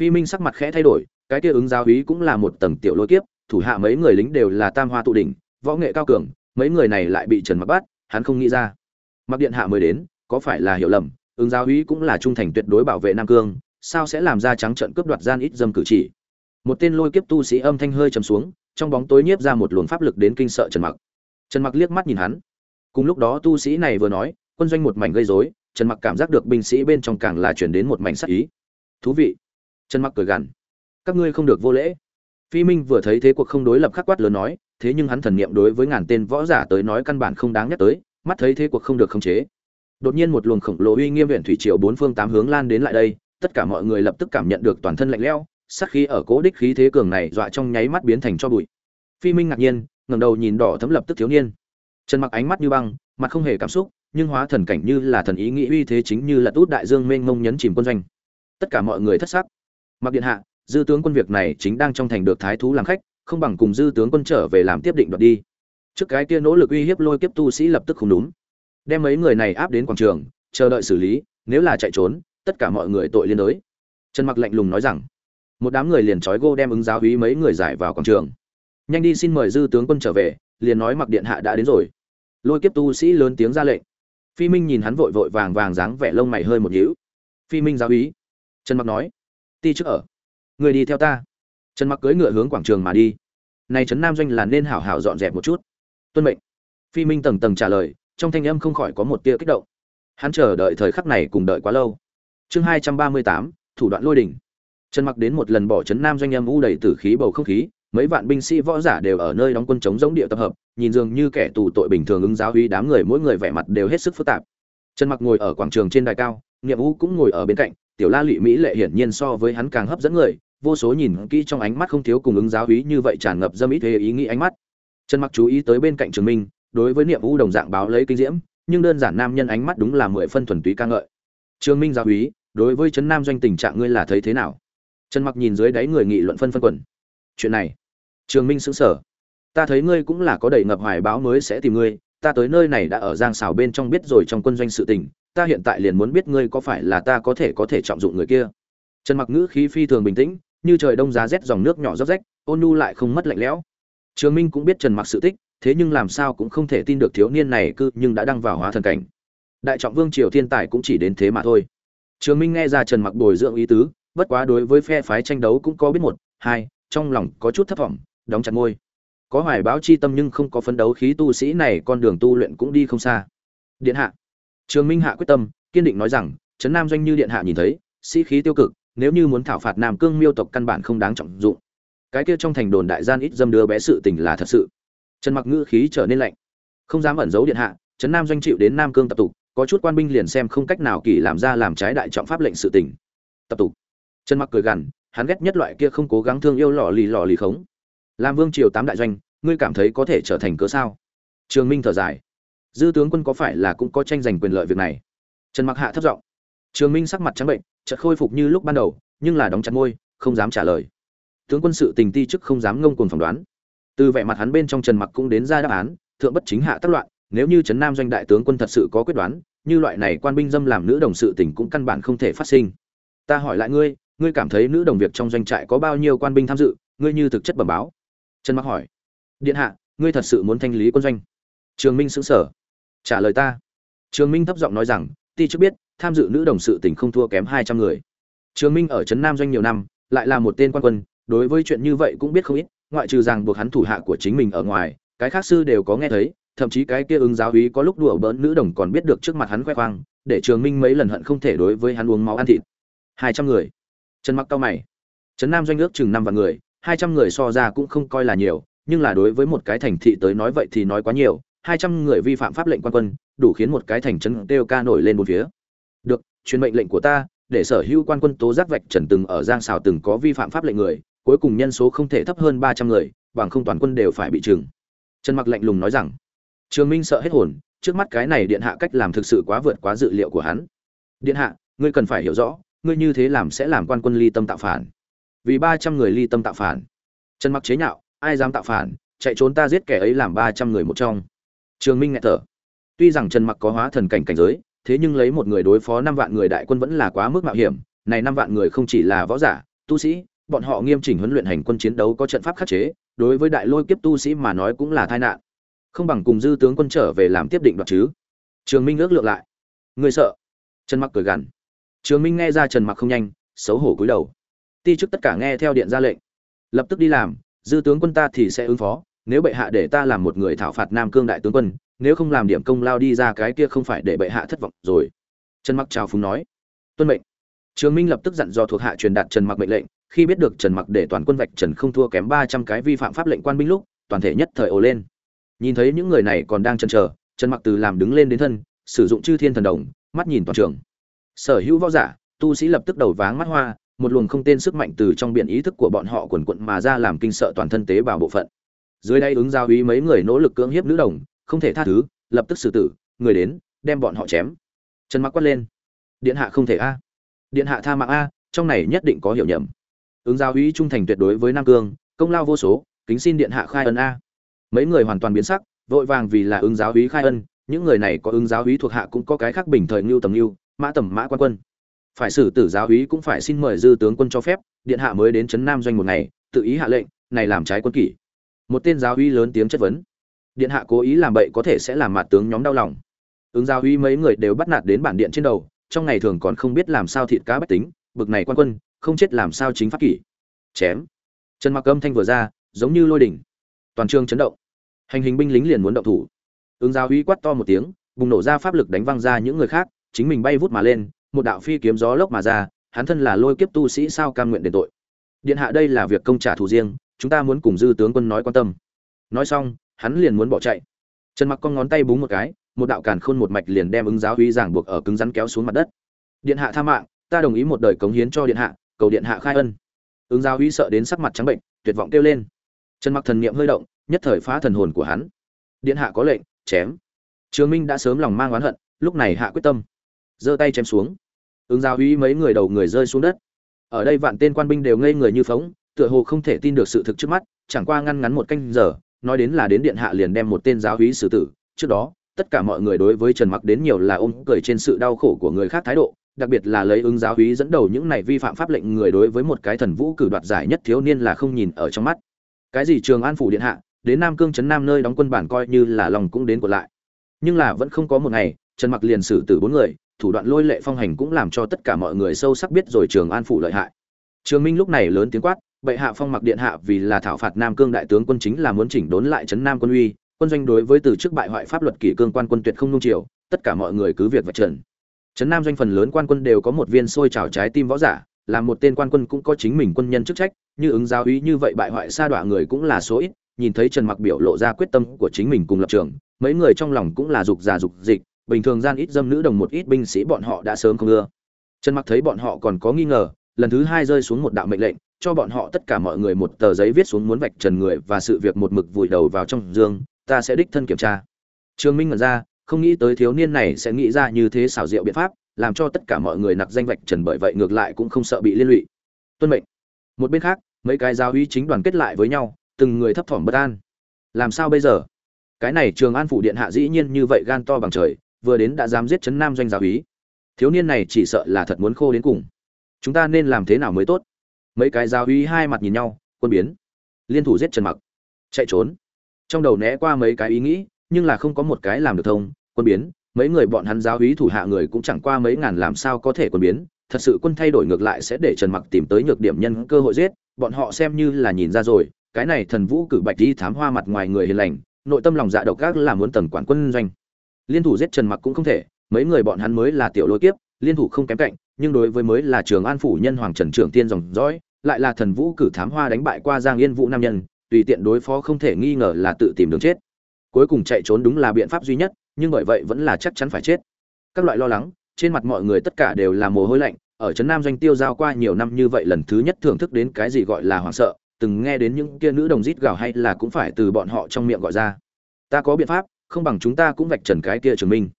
Phi minh sắc mặt khẽ thay đổi, cái kia ứng giáo uy cũng là một tầng tiểu lôi kiếp, thủ hạ mấy người lính đều là tam hoa tụ đỉnh, võ nghệ cao cường, mấy người này lại bị trần mặc bắt, hắn không nghĩ ra. Mặc điện hạ mới đến, có phải là hiểu lầm, ứng giáo uy cũng là trung thành tuyệt đối bảo vệ nam cương, sao sẽ làm ra trắng trận cướp đoạt gian ít dâm cử chỉ? Một tên lôi kiếp tu sĩ âm thanh hơi trầm xuống, trong bóng tối nhiếp ra một luồng pháp lực đến kinh sợ trần mặc. Trần mặc liếc mắt nhìn hắn. Cùng lúc đó tu sĩ này vừa nói, quân doanh một mảnh gây rối, trần mặc cảm giác được binh sĩ bên trong càng là chuyển đến một mảnh sắc ý. Thú vị. Trần mặc cười gằn. Các ngươi không được vô lễ. Phi minh vừa thấy thế cuộc không đối lập khắc quát lớn nói, thế nhưng hắn thần niệm đối với ngàn tên võ giả tới nói căn bản không đáng nhắc tới, mắt thấy thế cuộc không được khống chế. Đột nhiên một luồng khổng lồ uy nghiêm huyện thủy triều bốn phương tám hướng lan đến lại đây, tất cả mọi người lập tức cảm nhận được toàn thân lạnh lẽo sát khí ở cố đích khí thế cường này dọa trong nháy mắt biến thành cho bụi. Phi minh ngạc nhiên, ngẩng đầu nhìn đỏ thấm lập tức thiếu niên. Trần mặc ánh mắt như băng, mặt không hề cảm xúc, nhưng hóa thần cảnh như là thần ý nghĩ uy thế chính như là tút đại dương mênh mông nhấn chìm quân doanh. Tất cả mọi người thất sắc. Mặc điện hạ, dư tướng quân việc này chính đang trong thành được thái thú làm khách, không bằng cùng dư tướng quân trở về làm tiếp định đoạt đi. Trước cái kia nỗ lực uy hiếp lôi kiếp tu sĩ lập tức không đúng. Đem mấy người này áp đến quảng trường, chờ đợi xử lý, nếu là chạy trốn, tất cả mọi người tội liên đới. Trần mặc lạnh lùng nói rằng một đám người liền trói gô đem ứng giáo hí mấy người giải vào quảng trường. Nhanh đi xin mời dư tướng quân trở về, liền nói mặc điện hạ đã đến rồi. Lôi kiếp tu sĩ lớn tiếng ra lệnh. Phi minh nhìn hắn vội vội vàng vàng dáng vẻ lông mày hơi một nhíu. Phi minh giáo ý trần mặc nói, ti trước ở. Người đi theo ta. Trần mặc cưỡi ngựa hướng quảng trường mà đi. Này trấn nam doanh là nên hảo hảo dọn dẹp một chút. Tuân mệnh. Phi minh tầng tầng trả lời, trong thanh âm không khỏi có một tia kích động. Hắn chờ đợi thời khắc này cùng đợi quá lâu. Chương hai trăm ba mươi tám, thủ đoạn lôi đỉnh trần mặc đến một lần bỏ trấn nam doanh âm u đầy tử khí bầu không khí, mấy vạn binh sĩ võ giả đều ở nơi đóng quân chống giống địa tập hợp, nhìn dường như kẻ tù tội bình thường ứng giáo uy đám người mỗi người vẻ mặt đều hết sức phức tạp. Trần mặc ngồi ở quảng trường trên đài cao, niệm u cũng ngồi ở bên cạnh, tiểu la lụy mỹ lệ hiển nhiên so với hắn càng hấp dẫn người, vô số nhìn kỹ trong ánh mắt không thiếu cùng ứng giáo uy như vậy tràn ngập dâm ý thế ý nghĩ ánh mắt. Trần mặc chú ý tới bên cạnh trường minh, đối với niệm u đồng dạng báo lấy kinh diễm, nhưng đơn giản nam nhân ánh mắt đúng là mười phân thuần túy ca ngợi. Trường minh giáo úy đối với trấn nam doanh tình trạng ngươi là thấy thế nào? Trần mặc nhìn dưới đáy người nghị luận phân phân quần chuyện này trường minh sững sở, ta thấy ngươi cũng là có đầy ngập hoài báo mới sẽ tìm ngươi ta tới nơi này đã ở giang xào bên trong biết rồi trong quân doanh sự tình ta hiện tại liền muốn biết ngươi có phải là ta có thể có thể trọng dụng người kia. Trần mặc ngữ khí phi thường bình tĩnh như trời đông giá rét dòng nước nhỏ róc rách ôn nu lại không mất lạnh lẽo. Trường minh cũng biết trần mặc sự tích thế nhưng làm sao cũng không thể tin được thiếu niên này cư nhưng đã đăng vào hóa thần cảnh. Đại trọng vương triều thiên tài cũng chỉ đến thế mà thôi. Trường minh nghe ra trần mặc bồi dưỡng ý tứ bất quá đối với phe phái tranh đấu cũng có biết một, hai, trong lòng có chút thất vọng, đóng chặt môi có hoài báo chi tâm nhưng không có phấn đấu khí tu sĩ này, con đường tu luyện cũng đi không xa. Điện hạ. Trường minh hạ quyết tâm, kiên định nói rằng, trấn nam doanh như điện hạ nhìn thấy, sĩ khí tiêu cực, nếu như muốn thảo phạt nam cương miêu tộc căn bản không đáng trọng dụng. Cái kia trong thành đồn đại gian ít dâm đứa bé sự tình là thật sự. Trần mặc ngữ khí trở nên lạnh. Không dám ẩn giấu điện hạ, trấn nam doanh chịu đến nam cương tập tục, có chút quan binh liền xem không cách nào kỳ làm ra làm trái đại trọng pháp lệnh sự tình. Tập tục trần mặc cười gằn, hắn ghét nhất loại kia không cố gắng thương yêu lò lì lò lì khống. Làm vương triều tám đại doanh, ngươi cảm thấy có thể trở thành cớ sao? Trường minh thở dài. Dư tướng quân có phải là cũng có tranh giành quyền lợi việc này? Trần mặc hạ thấp giọng. Trường minh sắc mặt trắng bệnh, chợt khôi phục như lúc ban đầu, nhưng là đóng chặt môi, không dám trả lời. Tướng quân sự tình ti chức không dám ngông cuồng phỏng đoán. Từ vẻ mặt hắn bên trong trần mặc cũng đến ra đáp án, thượng bất chính hạ tác loạn, nếu như trấn nam doanh đại tướng quân thật sự có quyết đoán, như loại này quan binh dâm làm nữ đồng sự tình cũng căn bản không thể phát sinh. Ta hỏi lại ngươi ngươi cảm thấy nữ đồng việc trong doanh trại có bao nhiêu quan binh tham dự, ngươi như thực chất bẩm báo. Trần mặc hỏi. Điện hạ, ngươi thật sự muốn thanh lý quân doanh? Trường minh xứng sở trả lời ta. Trường minh thấp giọng nói rằng, ti trước biết, tham dự nữ đồng sự tình không thua kém hai trăm người. Trường minh ở trấn nam doanh nhiều năm, lại là một tên quan quân, đối với chuyện như vậy cũng biết không ít, ngoại trừ rằng buộc hắn thủ hạ của chính mình ở ngoài, cái khác sư đều có nghe thấy, thậm chí cái kia ứng giáo úy có lúc đùa bỡn nữ đồng còn biết được trước mặt hắn khoe khoang, để trường minh mấy lần hận không thể đối với hắn uống máu ăn thịt. Hai trăm người trần mặc cao mày. Trấn nam doanh ước chừng năm vạn người, hai trăm người so ra cũng không coi là nhiều, nhưng là đối với một cái thành thị tới nói vậy thì nói quá nhiều, hai trăm người vi phạm pháp lệnh quan quân, đủ khiến một cái thành trấn kêu ca nổi lên một phía. Được, truyền mệnh lệnh của ta, để sở hữu quan quân tố giác vạch trần từng ở giang xào từng có vi phạm pháp lệnh người, cuối cùng nhân số không thể thấp hơn ba trăm người, bằng không toàn quân đều phải bị trừng. Trần mặc lạnh lùng nói rằng, trường minh sợ hết hồn, trước mắt cái này điện hạ cách làm thực sự quá vượt quá dự liệu của hắn. Điện hạ, ngươi cần phải hiểu rõ ngươi như thế làm sẽ làm quan quân ly tâm tạo phản. Vì ba trăm người ly tâm tạo phản. Trần mặc chế nhạo, ai dám tạo phản, chạy trốn ta giết kẻ ấy làm ba trăm người một trong. Trường minh ngại thở. Tuy rằng trần mặc có hóa thần cảnh cảnh giới, thế nhưng lấy một người đối phó năm vạn người đại quân vẫn là quá mức mạo hiểm. Này năm vạn người không chỉ là võ giả, tu sĩ, bọn họ nghiêm chỉnh huấn luyện hành quân chiến đấu có trận pháp khắc chế, đối với đại lôi kiếp tu sĩ mà nói cũng là tai nạn. Không bằng cùng dư tướng quân trở về làm tiếp định đoạt chứ. Trường minh ước lượng lại. Người sợ? Trần mặc cười gằn trường minh nghe ra trần mặc không nhanh, xấu hổ cúi đầu. Ti chức tất cả nghe theo điện ra lệnh. Lập tức đi làm, dư tướng quân ta thì sẽ ứng phó, nếu bệ hạ để ta làm một người thảo phạt nam cương đại tướng quân, nếu không làm điểm công lao đi ra cái kia không phải để bệ hạ thất vọng rồi. Trần mặc chào phúng nói. Tuân mệnh. Trường minh lập tức dặn dò thuộc hạ truyền đạt trần mặc mệnh lệnh, khi biết được trần mặc để toàn quân vạch trần không thua kém 300 cái vi phạm pháp lệnh quan binh lúc, toàn thể nhất thời ồ lên. Nhìn thấy những người này còn đang chần chờ, trần mặc từ làm đứng lên đến thân, sử dụng chư thiên thần đồng, mắt nhìn toàn trường sở hữu võ giả, tu sĩ lập tức đầu váng mắt hoa, một luồng không tên sức mạnh từ trong biển ý thức của bọn họ quần quận mà ra làm kinh sợ toàn thân tế bào bộ phận. Dưới đây ứng giao ý mấy người nỗ lực cưỡng hiếp nữ đồng, không thể tha thứ, lập tức xử tử, người đến, đem bọn họ chém. Trần mặc quát lên. Điện hạ không thể a. Điện hạ tha mạng a, trong này nhất định có hiểu nhầm. Ứng giao ý trung thành tuyệt đối với nam cương, công lao vô số, kính xin điện hạ khai ân a. Mấy người hoàn toàn biến sắc, vội vàng vì là ứng giáo úy khai ân, những người này có ứng giáo úy thuộc hạ cũng có cái khác bình thời ngưu tầm ngưu mã tầm mã quan quân. Phải xử tử giáo úy cũng phải xin mời dư tướng quân cho phép, điện hạ mới đến trấn nam doanh một ngày, tự ý hạ lệnh, này làm trái quân kỷ. Một tên giáo úy lớn tiếng chất vấn. Điện hạ cố ý làm bậy có thể sẽ làm mặt tướng nhóm đau lòng. Ứng giáo úy mấy người đều bắt nạt đến bản điện trên đầu, trong ngày thường còn không biết làm sao thịt cá bách tính, bực này quan quân, không chết làm sao chính pháp kỷ. Chém. Trần mặc âm thanh vừa ra, giống như lôi đỉnh. Toàn trường chấn động. Hành hình binh lính liền muốn động thủ. Ứng giáo úy quát to một tiếng, bùng nổ ra pháp lực đánh văng ra những người khác chính mình bay vút mà lên, một đạo phi kiếm gió lốc mà ra, hắn thân là lôi kiếp tu sĩ sao cam nguyện đền tội. Điện hạ đây là việc công trả thù riêng, chúng ta muốn cùng dư tướng quân nói quan tâm. Nói xong, hắn liền muốn bỏ chạy. Trần mặc con ngón tay búng một cái, một đạo càn khôn một mạch liền đem ứng giáo uy giảng buộc ở cứng rắn kéo xuống mặt đất. Điện hạ tha mạng, ta đồng ý một đời cống hiến cho điện hạ, cầu điện hạ khai ân. Ứng giáo uy sợ đến sắc mặt trắng bệnh, tuyệt vọng kêu lên. Trần mặc thần niệm hơi động, nhất thời phá thần hồn của hắn. Điện hạ có lệnh, chém. Trường minh đã sớm lòng mang oán hận, lúc này hạ quyết tâm giơ tay chém xuống. Ứng giao uy mấy người đầu người rơi xuống đất. Ở đây vạn tên quan binh đều ngây người như phóng, tựa hồ không thể tin được sự thực trước mắt, chẳng qua ngăn ngắn một canh giờ, nói đến là đến điện hạ liền đem một tên giáo úy xử tử. Trước đó, tất cả mọi người đối với trần mặc đến nhiều là ôm cười trên sự đau khổ của người khác thái độ, đặc biệt là lấy ứng giáo úy dẫn đầu những này vi phạm pháp lệnh người đối với một cái thần vũ cử đoạt giải nhất thiếu niên là không nhìn ở trong mắt. Cái gì trường an phủ điện hạ, đến nam cương trấn nam nơi đóng quân bản coi như là lòng cũng đến của lại. Nhưng là vẫn không có một ngày, trần mặc liền xử tử bốn người thủ đoạn lôi lệ phong hành cũng làm cho tất cả mọi người sâu sắc biết rồi trường an phủ lợi hại. Trường minh lúc này lớn tiếng quát, bệ hạ phong mặc điện hạ vì là thảo phạt nam cương đại tướng quân chính là muốn chỉnh đốn lại trấn nam quân uy, quân doanh đối với từ trước bại hoại pháp luật kỷ cương quan quân tuyệt không nung chiều, tất cả mọi người cứ việc vạch trần. Trấn nam doanh phần lớn quan quân đều có một viên sôi trào trái tim võ giả, là một tên quan quân cũng có chính mình quân nhân chức trách, như ứng giáo ý như vậy bại hoại sa đọa người cũng là số ít, nhìn thấy trần mặc biểu lộ ra quyết tâm của chính mình cùng lập trường, mấy người trong lòng cũng là dục già dục dịch bình thường gian ít dâm nữ đồng một ít binh sĩ bọn họ đã sớm không ưa. Trần mặc thấy bọn họ còn có nghi ngờ, lần thứ hai rơi xuống một đạo mệnh lệnh, cho bọn họ tất cả mọi người một tờ giấy viết xuống muốn vạch trần người và sự việc một mực vùi đầu vào trong dương, ta sẽ đích thân kiểm tra. Trương minh ngẩn ra, không nghĩ tới thiếu niên này sẽ nghĩ ra như thế xảo diệu biện pháp, làm cho tất cả mọi người nặc danh vạch trần bởi vậy ngược lại cũng không sợ bị liên lụy. Tuân mệnh. Một bên khác, mấy cái giáo uy chính đoàn kết lại với nhau, từng người thấp thỏm bất an. Làm sao bây giờ? Cái này trường an phủ điện hạ dĩ nhiên như vậy gan to bằng trời vừa đến đã dám giết chấn nam doanh giáo úy thiếu niên này chỉ sợ là thật muốn khô đến cùng. Chúng ta nên làm thế nào mới tốt? Mấy cái giáo úy hai mặt nhìn nhau, quân biến. Liên thủ giết trần mặc. Chạy trốn. Trong đầu né qua mấy cái ý nghĩ, nhưng là không có một cái làm được thông, quân biến. Mấy người bọn hắn giáo úy thủ hạ người cũng chẳng qua mấy ngàn làm sao có thể quân biến. Thật sự quân thay đổi ngược lại sẽ để trần mặc tìm tới nhược điểm nhân cơ hội giết. Bọn họ xem như là nhìn ra rồi, cái này thần vũ cử bạch đi thám hoa mặt ngoài người hiền lành, nội tâm lòng dạ độc ác là muốn tần quản quân doanh liên thủ giết trần mặc cũng không thể, mấy người bọn hắn mới là tiểu lôi kiếp, liên thủ không kém cạnh, nhưng đối với mới là trường an phủ nhân hoàng trần trưởng tiên dòng dõi, lại là thần vũ cử thám hoa đánh bại qua giang yên vũ nam nhân, tùy tiện đối phó không thể nghi ngờ là tự tìm đường chết. Cuối cùng chạy trốn đúng là biện pháp duy nhất, nhưng bởi vậy vẫn là chắc chắn phải chết. Các loại lo lắng, trên mặt mọi người tất cả đều là mồ hôi lạnh, ở trấn nam doanh tiêu giao qua nhiều năm như vậy lần thứ nhất thưởng thức đến cái gì gọi là hoảng sợ, từng nghe đến những kia nữ đồng rít gào hay là cũng phải từ bọn họ trong miệng gọi ra. Ta có biện pháp không bằng chúng ta cũng vạch trần cái kia trường minh.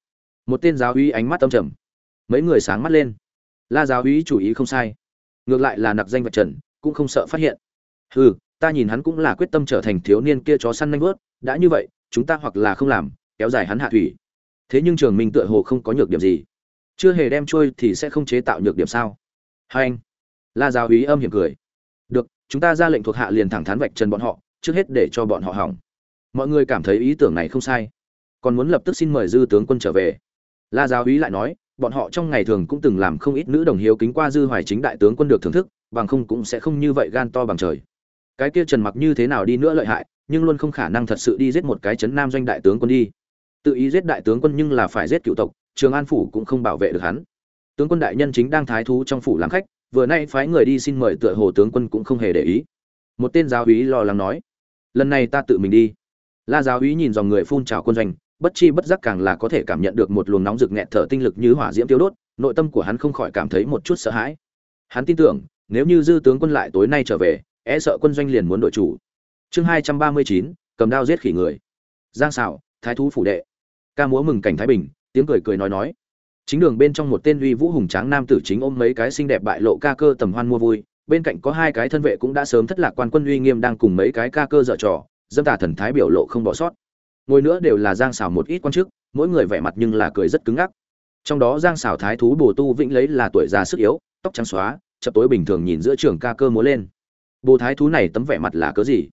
Một tên giáo uy ánh mắt âm trầm. Mấy người sáng mắt lên. La giáo uy chủ ý không sai. Ngược lại là nặc danh vạch trần, cũng không sợ phát hiện. Hừ, ta nhìn hắn cũng là quyết tâm trở thành thiếu niên kia chó săn nanh vớt, đã như vậy, chúng ta hoặc là không làm, kéo dài hắn hạ thủy. Thế nhưng trường minh tựa hồ không có nhược điểm gì. Chưa hề đem trôi thì sẽ không chế tạo nhược điểm sao? Hai anh. La giáo úy âm hiểm cười. Được, chúng ta ra lệnh thuộc hạ liền thẳng thắn vạch trần bọn họ, trước hết để cho bọn họ hỏng. Mọi người cảm thấy ý tưởng này không sai còn muốn lập tức xin mời dư tướng quân trở về. La giáo úy lại nói, bọn họ trong ngày thường cũng từng làm không ít nữ đồng hiếu kính qua dư hoài chính đại tướng quân được thưởng thức, bằng không cũng sẽ không như vậy gan to bằng trời. Cái kia trần mặc như thế nào đi nữa lợi hại, nhưng luôn không khả năng thật sự đi giết một cái chấn nam doanh đại tướng quân đi. Tự ý giết đại tướng quân nhưng là phải giết cựu tộc, trường an phủ cũng không bảo vệ được hắn. Tướng quân đại nhân chính đang thái thú trong phủ làm khách, vừa nay phái người đi xin mời tựa hồ tướng quân cũng không hề để ý. Một tên giáo úy lo lắng nói, lần này ta tự mình đi. La giáo úy nhìn dòng người phun trào quân doanh bất chi bất giác càng là có thể cảm nhận được một luồng nóng rực nghẹt thở tinh lực như hỏa diễm tiêu đốt nội tâm của hắn không khỏi cảm thấy một chút sợ hãi. Hắn tin tưởng nếu như dư tướng quân lại tối nay trở về e sợ quân doanh liền muốn đội chủ. Chương hai trăm ba mươi chín cầm đao giết khỉ người. Giang Sảo, thái thú phủ đệ. Ca múa mừng cảnh thái bình tiếng cười cười nói nói. Chính đường bên trong một tên uy vũ hùng tráng nam tử chính ôm mấy cái xinh đẹp bại lộ ca cơ tầm hoan mua vui bên cạnh có hai cái thân vệ cũng đã sớm thất lạc quan quân uy nghiêm đang cùng mấy cái ca cơ dở trò dâm tà thần thái biểu lộ không bỏ sót ngồi nữa đều là giang xảo một ít quan chức, mỗi người vẻ mặt nhưng là cười rất cứng ngắc. Trong đó giang xảo thái thú bồ tu vĩnh lấy là tuổi già sức yếu, tóc trắng xóa, chập tối bình thường nhìn giữa trường ca cơ múa lên. Bồ thái thú này tấm vẻ mặt là cớ gì?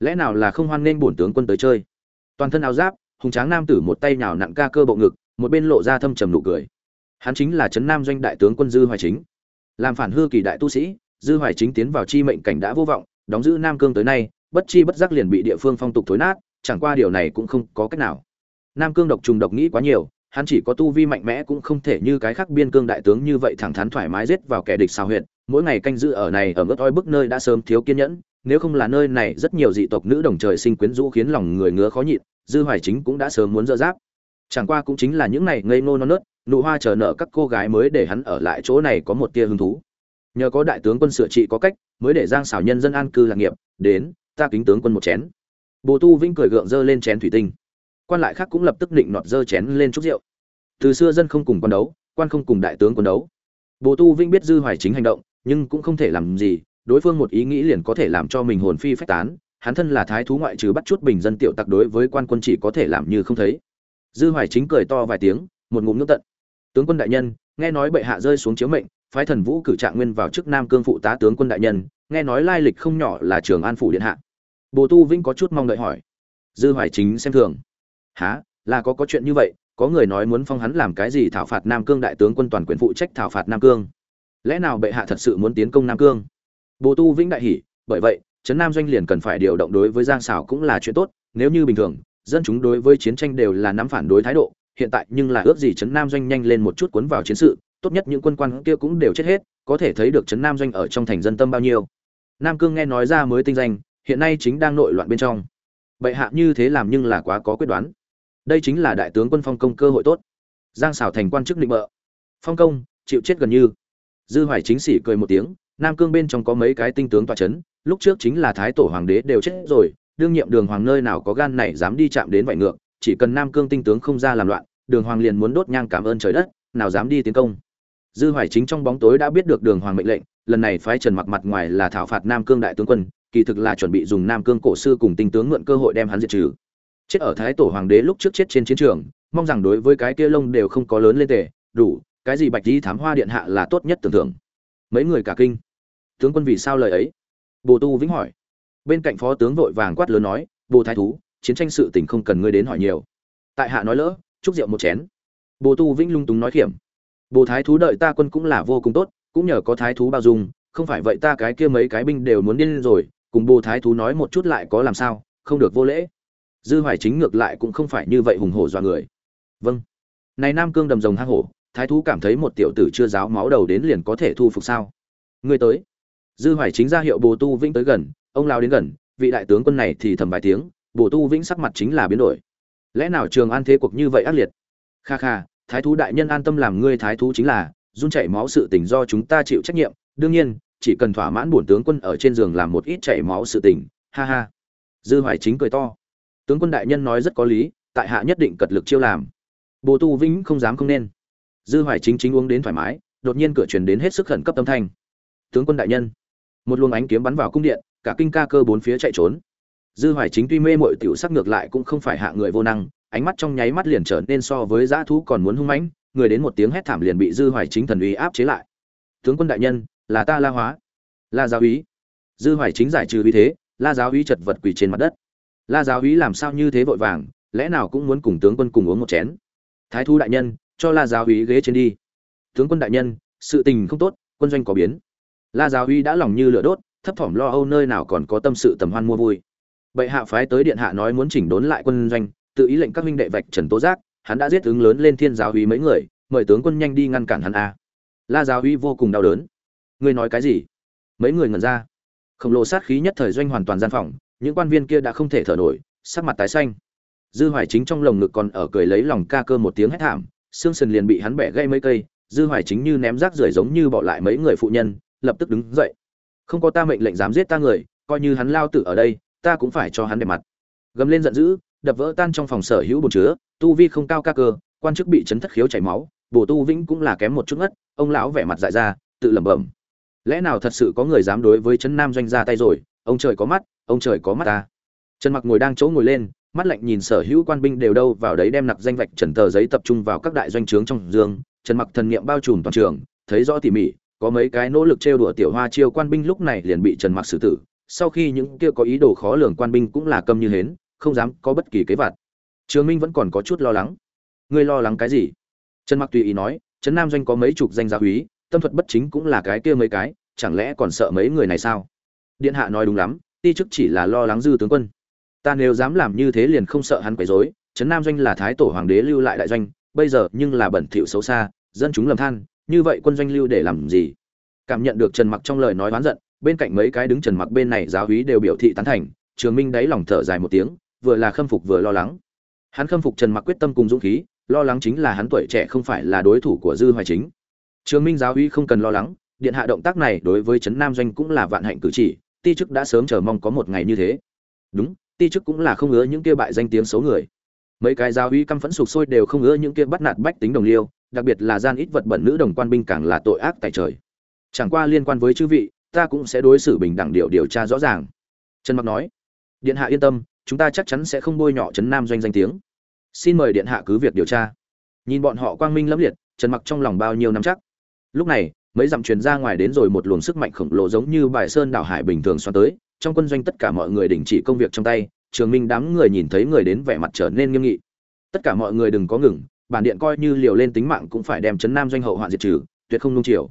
Lẽ nào là không hoan nghênh bổn tướng quân tới chơi? Toàn thân áo giáp, hùng tráng nam tử một tay nhào nặng ca cơ bộ ngực, một bên lộ ra thâm trầm nụ cười. Hắn chính là trấn nam doanh đại tướng quân dư hoài chính. Làm phản hư kỳ đại tu sĩ, dư hoài chính tiến vào chi mệnh cảnh đã vô vọng, đóng giữ nam cương tới nay, bất chi bất giác liền bị địa phương phong tục thối nát chẳng qua điều này cũng không có cách nào. Nam cương độc trùng độc nghĩ quá nhiều, hắn chỉ có tu vi mạnh mẽ cũng không thể như cái khác biên cương đại tướng như vậy thẳng thắn thoải mái giết vào kẻ địch xào huyệt, mỗi ngày canh giữ ở này ở mức oi bức nơi đã sớm thiếu kiên nhẫn, nếu không là nơi này rất nhiều dị tộc nữ đồng trời sinh quyến rũ khiến lòng người ngứa khó nhịn, dư hoài chính cũng đã sớm muốn dỡ giáp. Chẳng qua cũng chính là những này ngây ngô non nớt, nụ hoa chờ nợ các cô gái mới để hắn ở lại chỗ này có một tia hứng thú. Nhờ có đại tướng quân sửa trị có cách, mới để giang xảo nhân dân an cư lạc nghiệp, đến, ta kính tướng quân một chén bồ tu vinh cười gượng dơ lên chén thủy tinh. Quan lại khác cũng lập tức định nọt dơ chén lên chút rượu. Từ xưa dân không cùng quân đấu, quan không cùng đại tướng quân đấu. Bồ tu vinh biết dư hoài chính hành động, nhưng cũng không thể làm gì, đối phương một ý nghĩ liền có thể làm cho mình hồn phi phách tán, hắn thân là thái thú ngoại trừ bắt chút bình dân tiểu tặc đối với quan quân chỉ có thể làm như không thấy. Dư hoài chính cười to vài tiếng, một ngụm nước tận. Tướng quân đại nhân, nghe nói bệ hạ rơi xuống chiếu mệnh, phái thần vũ cử trạng nguyên vào chức nam cương phụ tá tướng quân đại nhân, nghe nói lai lịch không nhỏ là trường an phủ điện hạ bồ tu vĩnh có chút mong đợi hỏi. Dư hoài chính xem thường. Há là có có chuyện như vậy? Có người nói muốn phong hắn làm cái gì thảo phạt nam cương đại tướng quân toàn quyền phụ trách thảo phạt nam cương. Lẽ nào bệ hạ thật sự muốn tiến công nam cương? Bồ tu vĩnh đại hỉ, bởi vậy, trấn nam doanh liền cần phải điều động đối với giang xảo cũng là chuyện tốt. Nếu như bình thường, dân chúng đối với chiến tranh đều là nắm phản đối thái độ. Hiện tại nhưng là ước gì trấn nam doanh nhanh lên một chút cuốn vào chiến sự, tốt nhất những quân quan kia cũng đều chết hết, có thể thấy được trấn nam doanh ở trong thành dân tâm bao nhiêu. Nam cương nghe nói ra mới tinh danh hiện nay chính đang nội loạn bên trong. Bệ hạ như thế làm nhưng là quá có quyết đoán. Đây chính là đại tướng quân phong công cơ hội tốt. Giang xảo thành quan chức định bợ. Phong công, chịu chết gần như. Dư hoài chính sĩ cười một tiếng, nam cương bên trong có mấy cái tinh tướng tọa chấn, lúc trước chính là thái tổ hoàng đế đều chết rồi, đương nhiệm đường hoàng nơi nào có gan này dám đi chạm đến vậy ngược, chỉ cần nam cương tinh tướng không ra làm loạn, đường hoàng liền muốn đốt nhang cảm ơn trời đất, nào dám đi tiến công. Dư hoài chính trong bóng tối đã biết được đường hoàng mệnh lệnh, lần này phái trần mặc mặt ngoài là thảo phạt nam cương đại tướng quân kỳ thực là chuẩn bị dùng nam cương cổ sư cùng tinh tướng mượn cơ hội đem hắn diệt trừ. Chết ở thái tổ hoàng đế lúc trước chết trên chiến trường, mong rằng đối với cái kia lông đều không có lớn lên tề đủ, cái gì bạch di thám hoa điện hạ là tốt nhất tưởng thưởng mấy người cả kinh. Tướng quân vì sao lời ấy? Bồ tu vĩnh hỏi. Bên cạnh phó tướng vội vàng quát lớn nói, bồ thái thú, chiến tranh sự tình không cần ngươi đến hỏi nhiều. Tại hạ nói lỡ, chúc rượu một chén. Bồ tu vĩnh lung túng nói khiểm. Bồ thái thú đợi ta quân cũng là vô cùng tốt, cũng nhờ có thái thú bao dung, không phải vậy ta cái kia mấy cái binh đều muốn điên rồi cùng bồ thái thú nói một chút lại có làm sao, không được vô lễ. Dư hoài chính ngược lại cũng không phải như vậy hùng hổ dọa người. Vâng. Này nam cương đầm rồng hang hổ, thái thú cảm thấy một tiểu tử chưa giáo máu đầu đến liền có thể thu phục sao? Ngươi tới. Dư hoài chính ra hiệu bồ tu vĩnh tới gần, ông lao đến gần, vị đại tướng quân này thì thầm vài tiếng, bồ tu vĩnh sắc mặt chính là biến đổi. Lẽ nào trường an thế cuộc như vậy ác liệt? Kha kha, thái thú đại nhân an tâm làm ngươi thái thú chính là, run chảy máu sự tình do chúng ta chịu trách nhiệm, đương nhiên chỉ cần thỏa mãn bổn tướng quân ở trên giường làm một ít chảy máu sự tình, ha ha. Dư hoài chính cười to. Tướng quân đại nhân nói rất có lý, tại hạ nhất định cật lực chiêu làm. Bồ tu vĩnh không dám không nên. Dư hoài chính chính uống đến thoải mái, đột nhiên cửa truyền đến hết sức khẩn cấp âm thanh. Tướng quân đại nhân, một luồng ánh kiếm bắn vào cung điện, cả kinh ca cơ bốn phía chạy trốn. Dư hoài chính tuy mê mội tiểu sắc ngược lại cũng không phải hạ người vô năng, ánh mắt trong nháy mắt liền trở nên so với dã thú còn muốn hung mãnh, người đến một tiếng hét thảm liền bị dư hoài chính thần uy áp chế lại. Tướng quân đại nhân là ta la hóa, la giáo úy. Dư hoài chính giải trừ uy thế, la giáo úy chật vật quỳ trên mặt đất. La giáo úy làm sao như thế vội vàng, lẽ nào cũng muốn cùng tướng quân cùng uống một chén? Thái thu đại nhân, cho la giáo úy ghế trên đi. Tướng quân đại nhân, sự tình không tốt, quân doanh có biến. La giáo úy đã lòng như lửa đốt, thấp thỏm lo âu nơi nào còn có tâm sự tầm hoan mua vui. Bệ hạ phái tới điện hạ nói muốn chỉnh đốn lại quân doanh, tự ý lệnh các huynh đệ vạch trần tố giác, hắn đã giết ứng lớn lên thiên giáo úy mấy người, mời tướng quân nhanh đi ngăn cản hắn a. La giáo úy vô cùng đau đớn ngươi nói cái gì? Mấy người ngẩn ra. Khổng lồ sát khí nhất thời doanh hoàn toàn gian phòng, những quan viên kia đã không thể thở nổi, sắc mặt tái xanh. Dư hoài chính trong lồng ngực còn ở cười lấy lòng ca cơ một tiếng hét thảm, xương sườn liền bị hắn bẻ gây mấy cây, dư hoài chính như ném rác rưởi giống như bỏ lại mấy người phụ nhân, lập tức đứng dậy. Không có ta mệnh lệnh dám giết ta người, coi như hắn lao tử ở đây, ta cũng phải cho hắn đẹp mặt. Gầm lên giận dữ, đập vỡ tan trong phòng sở hữu bồn chứa, tu vi không cao ca cơ, quan chức bị chấn thất khiếu chảy máu bổ tu vĩnh cũng là kém một chút ngất, ông lão vẻ mặt dại ra, tự lẩm bẩm lẽ nào thật sự có người dám đối với trấn nam doanh ra tay rồi? Ông trời có mắt, ông trời có mắt ta. Trần mặc ngồi đang chỗ ngồi lên, mắt lạnh nhìn sở hữu quan binh đều đâu vào đấy đem nặc danh vạch trần tờ giấy tập trung vào các đại doanh trướng trong dương. Trần mặc thần niệm bao trùm toàn trường, thấy rõ tỉ mỉ, có mấy cái nỗ lực trêu đùa tiểu hoa chiêu quan binh lúc này liền bị trần mặc xử tử. Sau khi những kia có ý đồ khó lường quan binh cũng là câm như hến, không dám có bất kỳ kế vặt. Trường minh vẫn còn có chút lo lắng. Ngươi lo lắng cái gì? Trần mặc tùy ý nói, trấn nam doanh có mấy chục danh gia úy tâm thuật bất chính cũng là cái kia mấy cái, chẳng lẽ còn sợ mấy người này sao? Điện hạ nói đúng lắm, ti chức chỉ là lo lắng dư tướng quân. Ta nếu dám làm như thế liền không sợ hắn quấy rối, trấn nam doanh là thái tổ hoàng đế lưu lại đại doanh, bây giờ nhưng là bẩn thỉu xấu xa, dân chúng lầm than, như vậy quân doanh lưu để làm gì? Cảm nhận được trần mặc trong lời nói oán giận, bên cạnh mấy cái đứng trần mặc bên này giáo úy đều biểu thị tán thành, trường minh đáy lòng thở dài một tiếng, vừa là khâm phục vừa lo lắng. Hắn khâm phục trần mặc quyết tâm cùng dũng khí, lo lắng chính là hắn tuổi trẻ không phải là đối thủ của dư hoài chính trường minh giáo úy không cần lo lắng, điện hạ động tác này đối với trấn nam doanh cũng là vạn hạnh cử chỉ, ti chức đã sớm chờ mong có một ngày như thế. Đúng, ti chức cũng là không ngứa những kia bại danh tiếng xấu người. Mấy cái giáo uy căm phẫn sục sôi đều không ngứa những kia bắt nạt bách tính đồng liêu, đặc biệt là gian ít vật bẩn nữ đồng quan binh càng là tội ác tại trời. Chẳng qua liên quan với chư vị, ta cũng sẽ đối xử bình đẳng điều điều tra rõ ràng. Trần mặc nói. Điện hạ yên tâm, chúng ta chắc chắn sẽ không bôi nhọ trấn nam doanh danh tiếng. Xin mời điện hạ cứ việc điều tra. Nhìn bọn họ quang minh lẫm liệt, trần mặc trong lòng bao nhiêu năm chắc lúc này, mấy dặm truyền ra ngoài đến rồi một luồng sức mạnh khổng lồ giống như bài sơn đảo hải bình thường xoắn tới, trong quân doanh tất cả mọi người đình chỉ công việc trong tay, trường minh đám người nhìn thấy người đến vẻ mặt trở nên nghiêm nghị. Tất cả mọi người đừng có ngừng, bản điện coi như liều lên tính mạng cũng phải đem chấn nam doanh hậu hoạn diệt trừ, tuyệt không nung chiều.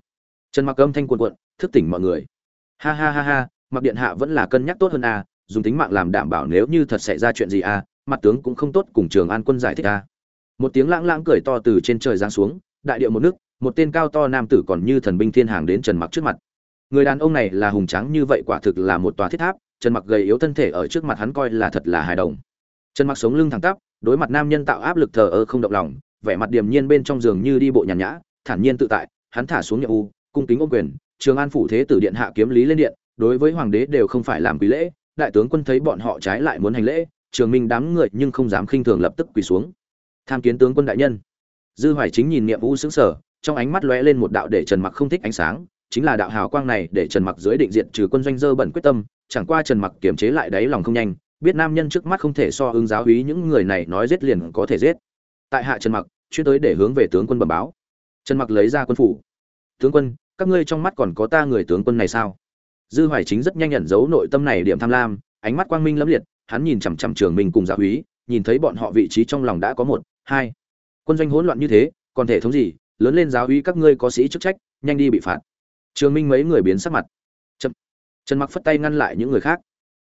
Trần mặc âm thanh cuộn cuộn, thức tỉnh mọi người. Ha ha ha ha, mặc điện hạ vẫn là cân nhắc tốt hơn a, dùng tính mạng làm đảm bảo nếu như thật xảy ra chuyện gì a, mặt tướng cũng không tốt cùng trường an quân giải thích a. Một tiếng lãng lãng cười to từ trên trời giáng xuống, đại điệu một nước một tên cao to nam tử còn như thần binh thiên hàng đến trần mặc trước mặt. Người đàn ông này là hùng tráng như vậy quả thực là một tòa thiết tháp, trần mặc gầy yếu thân thể ở trước mặt hắn coi là thật là hài đồng. Trần mặc sống lưng thẳng tắp, đối mặt nam nhân tạo áp lực thờ ơ không động lòng, vẻ mặt điềm nhiên bên trong giường như đi bộ nhàn nhã, thản nhiên tự tại, hắn thả xuống nhậm u cung kính ôm quyền, trường an phủ thế tử điện hạ kiếm lý lên điện, đối với hoàng đế đều không phải làm quý lễ, đại tướng quân thấy bọn họ trái lại muốn hành lễ, trường minh đám người nhưng không dám khinh thường lập tức quỳ xuống. Tham kiến tướng quân đại nhân. Dư hoài chính nhìn niệm u sững sờ trong ánh mắt lóe lên một đạo để trần mặc không thích ánh sáng, chính là đạo hào quang này để trần mặc dưới định diện trừ quân doanh dơ bẩn quyết tâm, chẳng qua trần mặc kiềm chế lại đáy lòng không nhanh, biết nam nhân trước mắt không thể so ứng giáo úy những người này nói giết liền có thể giết. Tại hạ trần mặc, chuyên tới để hướng về tướng quân bẩm báo. Trần mặc lấy ra quân phủ. Tướng quân, các ngươi trong mắt còn có ta người tướng quân này sao? Dư hoài chính rất nhanh nhận dấu nội tâm này điểm tham lam, ánh mắt quang minh lẫm liệt, hắn nhìn chằm chằm trường mình cùng giáo úy, nhìn thấy bọn họ vị trí trong lòng đã có một, hai. Quân doanh hỗn loạn như thế, còn thể thống gì? Lớn lên giáo uy các ngươi có sĩ chức trách, nhanh đi bị phạt. Trường minh mấy người biến sắc mặt. Chậm. trần mặc phất tay ngăn lại những người khác.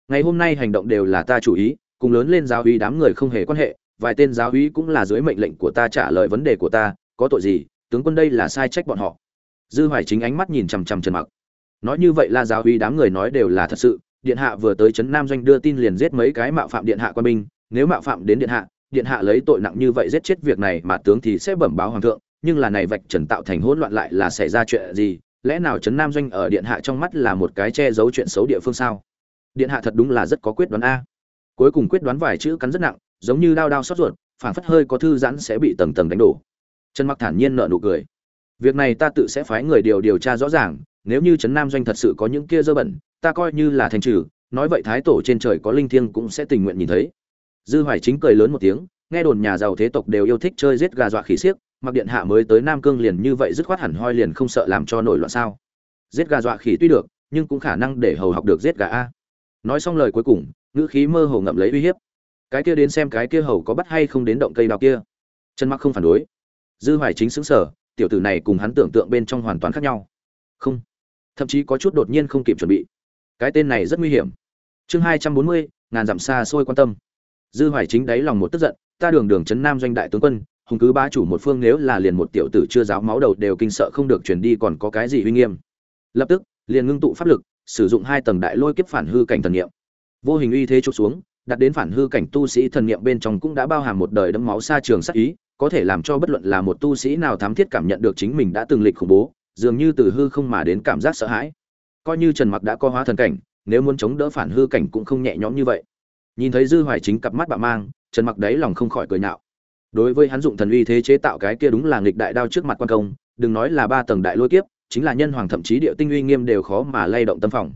Ngày hôm nay hành động đều là ta chủ ý, cùng lớn lên giáo uy đám người không hề quan hệ, vài tên giáo uy cũng là dưới mệnh lệnh của ta trả lời vấn đề của ta, có tội gì, tướng quân đây là sai trách bọn họ. Dư hoài chính ánh mắt nhìn chằm chằm trần mặc. Nói như vậy là giáo uy đám người nói đều là thật sự, điện hạ vừa tới trấn nam doanh đưa tin liền giết mấy cái mạo phạm điện hạ quan binh, nếu mạo phạm đến điện hạ điện hạ lấy tội nặng như vậy giết chết việc này mà tướng thì sẽ bẩm báo hoàng thượng nhưng là này vạch trần tạo thành hỗn loạn lại là xảy ra chuyện gì? Lẽ nào trấn nam doanh ở điện hạ trong mắt là một cái che giấu chuyện xấu địa phương sao? Điện hạ thật đúng là rất có quyết đoán a. Cuối cùng quyết đoán vài chữ cắn rất nặng, giống như đao đao xót ruột phản phất hơi có thư giãn sẽ bị tầng tầng đánh đổ. Trần mặc thản nhiên nợ nụ cười. Việc này ta tự sẽ phái người điều điều tra rõ ràng, nếu như trấn nam doanh thật sự có những kia dơ bẩn, ta coi như là thành trừ, nói vậy thái tổ trên trời có linh thiêng cũng sẽ tình nguyện nhìn thấy. Dư hoài chính cười lớn một tiếng, nghe đồn nhà giàu thế tộc đều yêu thích chơi giết gà dọa khỉ xiếc mặc điện hạ mới tới nam cương liền như vậy dứt khoát hẳn hoi liền không sợ làm cho nổi loạn sao. Giết gà dọa khỉ tuy được, nhưng cũng khả năng để hầu học được giết gà a. Nói xong lời cuối cùng, ngữ khí mơ hồ ngậm lấy uy hiếp. Cái kia đến xem cái kia hầu có bắt hay không đến động cây đào kia. Chân mặc không phản đối. Dư hoài chính xứng sở tiểu tử này cùng hắn tưởng tượng bên trong hoàn toàn khác nhau. Không. Thậm chí có chút đột nhiên không kịp chuẩn bị. Cái tên này rất nguy hiểm. Chương hai trăm bốn mươi, ngàn dặm xa xôi quan tâm. Dư hoài chính đáy lòng một tức giận, ta đường đường trấn nam doanh đại tướng quân hùng cứ ba chủ một phương nếu là liền một tiểu tử chưa giáo máu đầu đều kinh sợ không được truyền đi còn có cái gì uy nghiêm. Lập tức, liền ngưng tụ pháp lực, sử dụng hai tầng đại lôi kiếp phản hư cảnh thần niệm. Vô hình uy thế chụp xuống, đặt đến phản hư cảnh tu sĩ thần niệm bên trong cũng đã bao hàm một đời đẫm máu xa trường sắc ý, có thể làm cho bất luận là một tu sĩ nào thám thiết cảm nhận được chính mình đã từng lịch khủng bố, dường như từ hư không mà đến cảm giác sợ hãi. Coi như trần mặc đã co hóa thần cảnh, nếu muốn chống đỡ phản hư cảnh cũng không nhẹ nhõm như vậy. Nhìn thấy dư hoài chính cặp mắt bạ mang, trần mặc đấy lòng không khỏi cười nhạo đối với hắn dụng thần uy thế chế tạo cái kia đúng là nghịch đại đao trước mặt quan công, đừng nói là ba tầng đại lôi kiếp, chính là nhân hoàng thậm chí địa tinh uy nghiêm đều khó mà lay động tâm phòng.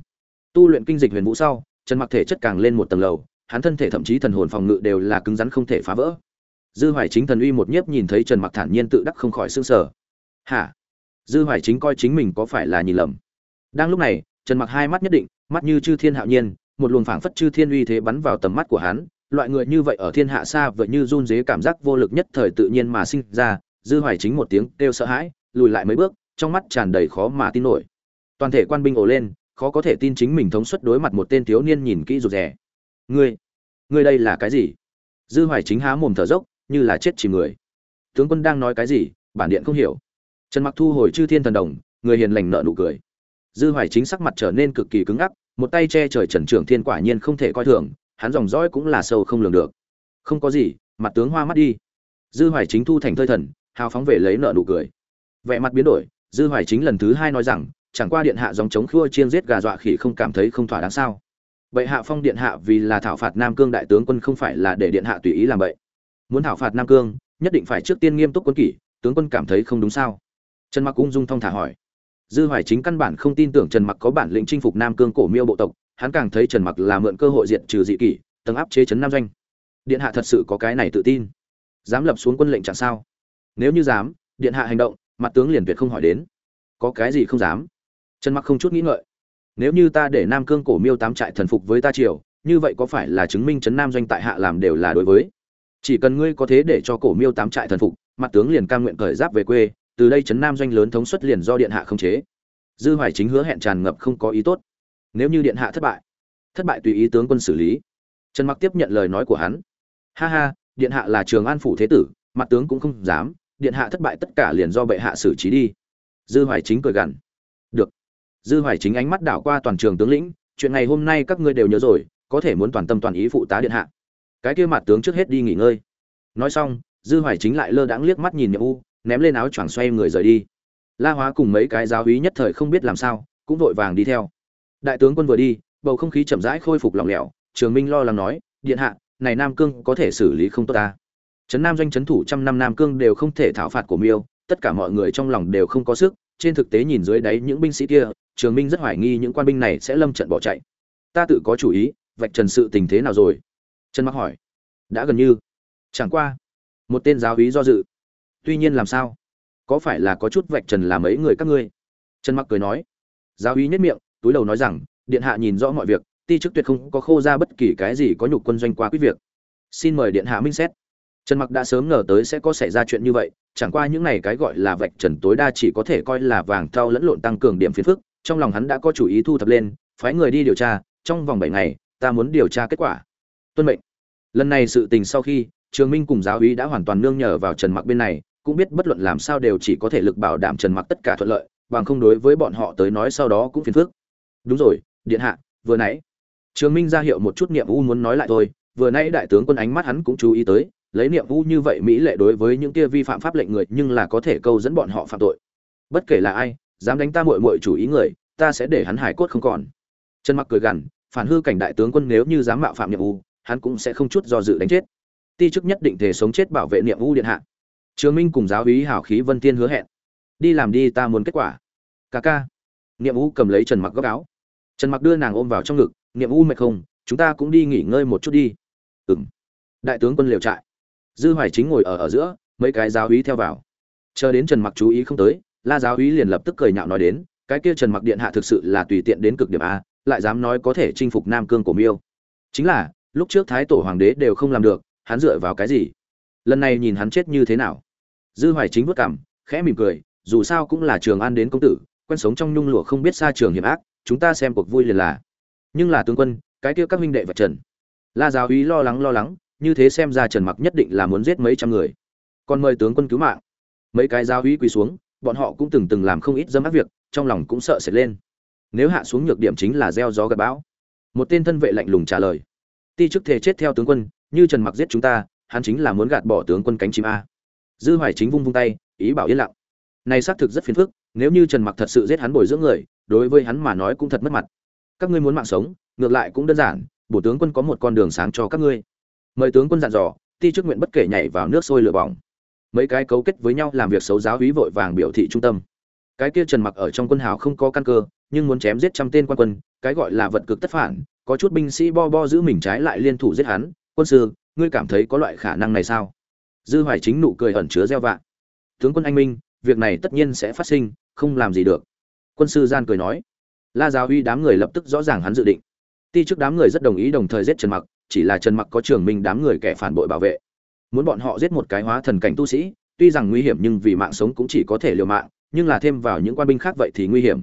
Tu luyện kinh dịch huyền vũ sau trần mặc thể chất càng lên một tầng lầu, hắn thân thể thậm chí thần hồn phòng ngự đều là cứng rắn không thể phá vỡ. Dư hoài chính thần uy một nhiếp nhìn thấy trần mặc thản nhiên tự đắc không khỏi sương sở hả? Dư hoài chính coi chính mình có phải là nhìn lầm? Đang lúc này, trần mặc hai mắt nhất định, mắt như chư thiên hạo nhiên, một luồng phảng phất chư thiên uy thế bắn vào tầm mắt của hắn loại người như vậy ở thiên hạ xa vời như run dế cảm giác vô lực nhất thời tự nhiên mà sinh ra, dư hoài chính một tiếng kêu sợ hãi, lùi lại mấy bước, trong mắt tràn đầy khó mà tin nổi. Toàn thể quan binh ồ lên, khó có thể tin chính mình thống suất đối mặt một tên thiếu niên nhìn kỹ rụt rè. Ngươi ngươi đây là cái gì? Dư hoài chính há mồm thở dốc, như là chết chìm người. Tướng quân đang nói cái gì? Bản điện không hiểu. Trần mặc thu hồi chư thiên thần đồng, người hiền lành nợ nụ cười. Dư hoài chính sắc mặt trở nên cực kỳ cứng ngắc, một tay che trời trần trưởng thiên quả nhiên không thể coi thường hắn dòng dõi cũng là sâu không lường được. Không có gì, mặt tướng hoa mắt đi. Dư hoài chính thu thành thơi thần, hào phóng về lấy nợ nụ cười. Vẻ mặt biến đổi, dư hoài chính lần thứ hai nói rằng, chẳng qua điện hạ dòng chống khua chiên giết gà dọa khỉ không cảm thấy không thỏa đáng sao. Vậy hạ phong điện hạ vì là thảo phạt nam cương đại tướng quân không phải là để điện hạ tùy ý làm vậy. Muốn thảo phạt nam cương, nhất định phải trước tiên nghiêm túc quân kỷ, tướng quân cảm thấy không đúng sao? Trần mặc ung dung thong thả hỏi. Dư hoài chính căn bản không tin tưởng trần mặc có bản lĩnh chinh phục nam cương cổ miêu bộ tộc hắn càng thấy trần mặc là mượn cơ hội diện trừ dị kỷ, tầng áp chế chấn nam doanh. Điện hạ thật sự có cái này tự tin. Dám lập xuống quân lệnh chẳng sao. Nếu như dám, điện hạ hành động, mặt tướng liền tuyệt không hỏi đến. Có cái gì không dám? Trần mặc không chút nghĩ ngợi. Nếu như ta để nam cương cổ miêu tám trại thần phục với ta triều, như vậy có phải là chứng minh trấn nam doanh tại hạ làm đều là đối với? Chỉ cần ngươi có thế để cho cổ miêu tám trại thần phục, mặt tướng liền ca nguyện cởi giáp về quê, từ đây trấn nam doanh lớn thống suất liền do điện hạ không chế. Dư hoài chính hứa hẹn tràn ngập không có ý tốt nếu như điện hạ thất bại thất bại tùy ý tướng quân xử lý. Trần mặc tiếp nhận lời nói của hắn. Ha ha, điện hạ là trường an phủ thế tử, mặt tướng cũng không dám, điện hạ thất bại tất cả liền do bệ hạ xử trí đi. Dư hoài chính cười gằn. Được. Dư hoài chính ánh mắt đảo qua toàn trường tướng lĩnh, chuyện ngày hôm nay các ngươi đều nhớ rồi, có thể muốn toàn tâm toàn ý phụ tá điện hạ. Cái kia mặt tướng trước hết đi nghỉ ngơi. Nói xong, dư hoài chính lại lơ đãng liếc mắt nhìn nhiệm u, ném lên áo choàng xoay người rời đi. La hóa cùng mấy cái giáo úy nhất thời không biết làm sao, cũng vội vàng đi theo đại tướng quân vừa đi, bầu không khí chậm rãi khôi phục lỏng lẻo, trường minh lo lắng nói, điện hạ, này nam cương có thể xử lý không tốt ta? Trấn nam doanh trấn thủ trăm năm nam cương đều không thể thảo phạt của miêu, tất cả mọi người trong lòng đều không có sức, trên thực tế nhìn dưới đáy những binh sĩ kia, trường minh rất hoài nghi những quan binh này sẽ lâm trận bỏ chạy. Ta tự có chủ ý, vạch trần sự tình thế nào rồi? Trần mặc hỏi. Đã gần như. Chẳng qua, một tên giáo úy do dự. Tuy nhiên làm sao? Có phải là có chút vạch trần làm mấy người các ngươi? Trần mặc cười nói. Giáo úy nhất miệng túi đầu nói rằng, điện hạ nhìn rõ mọi việc, ti chức tuyệt không có khô ra bất kỳ cái gì có nhục quân doanh qua quyết việc. Xin mời điện hạ minh xét. Trần mặc đã sớm ngờ tới sẽ có xảy ra chuyện như vậy, chẳng qua những này cái gọi là vạch trần tối đa chỉ có thể coi là vàng thau lẫn lộn tăng cường điểm phiền phức, trong lòng hắn đã có chủ ý thu thập lên, phái người đi điều tra, trong vòng 7 ngày, ta muốn điều tra kết quả. Tuân mệnh. Lần này sự tình sau khi, trường minh cùng giáo úy đã hoàn toàn nương nhờ vào trần mặc bên này, cũng biết bất luận làm sao đều chỉ có thể lực bảo đảm trần mặc tất cả thuận lợi, bằng không đối với bọn họ tới nói sau đó cũng phiền phức đúng rồi, điện hạ, vừa nãy. Trường minh ra hiệu một chút niệm u muốn nói lại thôi, vừa nãy đại tướng quân ánh mắt hắn cũng chú ý tới, lấy niệm u như vậy mỹ lệ đối với những kia vi phạm pháp lệnh người, nhưng là có thể câu dẫn bọn họ phạm tội. Bất kể là ai, dám đánh ta mội mội chủ ý người, ta sẽ để hắn hải cốt không còn. Trần mặc cười gằn, phản hư cảnh đại tướng quân nếu như dám mạo phạm niệm u, hắn cũng sẽ không chút do dự đánh chết. Ti chức nhất định thể sống chết bảo vệ niệm u điện hạ. Trường minh cùng giáo úy hảo khí vân tiên hứa hẹn. Đi làm đi, ta muốn kết quả. Ca ca. Niệm u cầm lấy trần mặc góc áo trần mặc đưa nàng ôm vào trong ngực, niệm u mệt không? Chúng ta cũng đi nghỉ ngơi một chút đi. Ừm. Đại tướng quân liều trại. Dư hoài chính ngồi ở ở giữa, mấy cái giáo úy theo vào. Chờ đến trần mặc chú ý không tới, la giáo úy liền lập tức cười nhạo nói đến, cái kia trần mặc điện hạ thực sự là tùy tiện đến cực điểm a, lại dám nói có thể chinh phục nam cương của miêu. Chính là, lúc trước thái tổ hoàng đế đều không làm được, hắn dựa vào cái gì? Lần này nhìn hắn chết như thế nào? Dư hoài chính vất cảm khẽ mỉm cười, dù sao cũng là trường an đến công tử, quen sống trong nhung lụa không biết xa trường hiểm ác chúng ta xem cuộc vui liền là. Nhưng là tướng quân, cái kia các huynh đệ vật trần. La giáo úy lo lắng lo lắng, như thế xem ra trần mặc nhất định là muốn giết mấy trăm người. Còn mời tướng quân cứu mạng. Mấy cái giáo úy quỳ xuống, bọn họ cũng từng từng làm không ít dâm ác việc, trong lòng cũng sợ sệt lên. Nếu hạ xuống nhược điểm chính là gieo gió gặp bão. Một tên thân vệ lạnh lùng trả lời. Ti chức thể chết theo tướng quân, như trần mặc giết chúng ta, hắn chính là muốn gạt bỏ tướng quân cánh chim a. Dư hoài chính vung vung tay, ý bảo yên lặng. Này xác thực rất phiền phức nếu như trần mặc thật sự giết hắn bồi dưỡng người, đối với hắn mà nói cũng thật mất mặt. Các ngươi muốn mạng sống, ngược lại cũng đơn giản, bổ tướng quân có một con đường sáng cho các ngươi. Mời tướng quân dặn dò, ti chức nguyện bất kể nhảy vào nước sôi lửa bỏng. Mấy cái cấu kết với nhau làm việc xấu giáo hí vội vàng biểu thị trung tâm. Cái kia trần mặc ở trong quân hào không có căn cơ, nhưng muốn chém giết trăm tên quan quân, cái gọi là vật cực tất phản, có chút binh sĩ bo bo giữ mình trái lại liên thủ giết hắn. Quân sư, ngươi cảm thấy có loại khả năng này sao? Dư hoài chính nụ cười ẩn chứa gieo vạ. Tướng quân anh minh, việc này tất nhiên sẽ phát sinh không làm gì được. Quân sư gian cười nói. La giáo uy đám người lập tức rõ ràng hắn dự định. Ti trước đám người rất đồng ý đồng thời giết trần mặc, chỉ là trần mặc có trường minh đám người kẻ phản bội bảo vệ. Muốn bọn họ giết một cái hóa thần cảnh tu sĩ, tuy rằng nguy hiểm nhưng vì mạng sống cũng chỉ có thể liều mạng, nhưng là thêm vào những quan binh khác vậy thì nguy hiểm.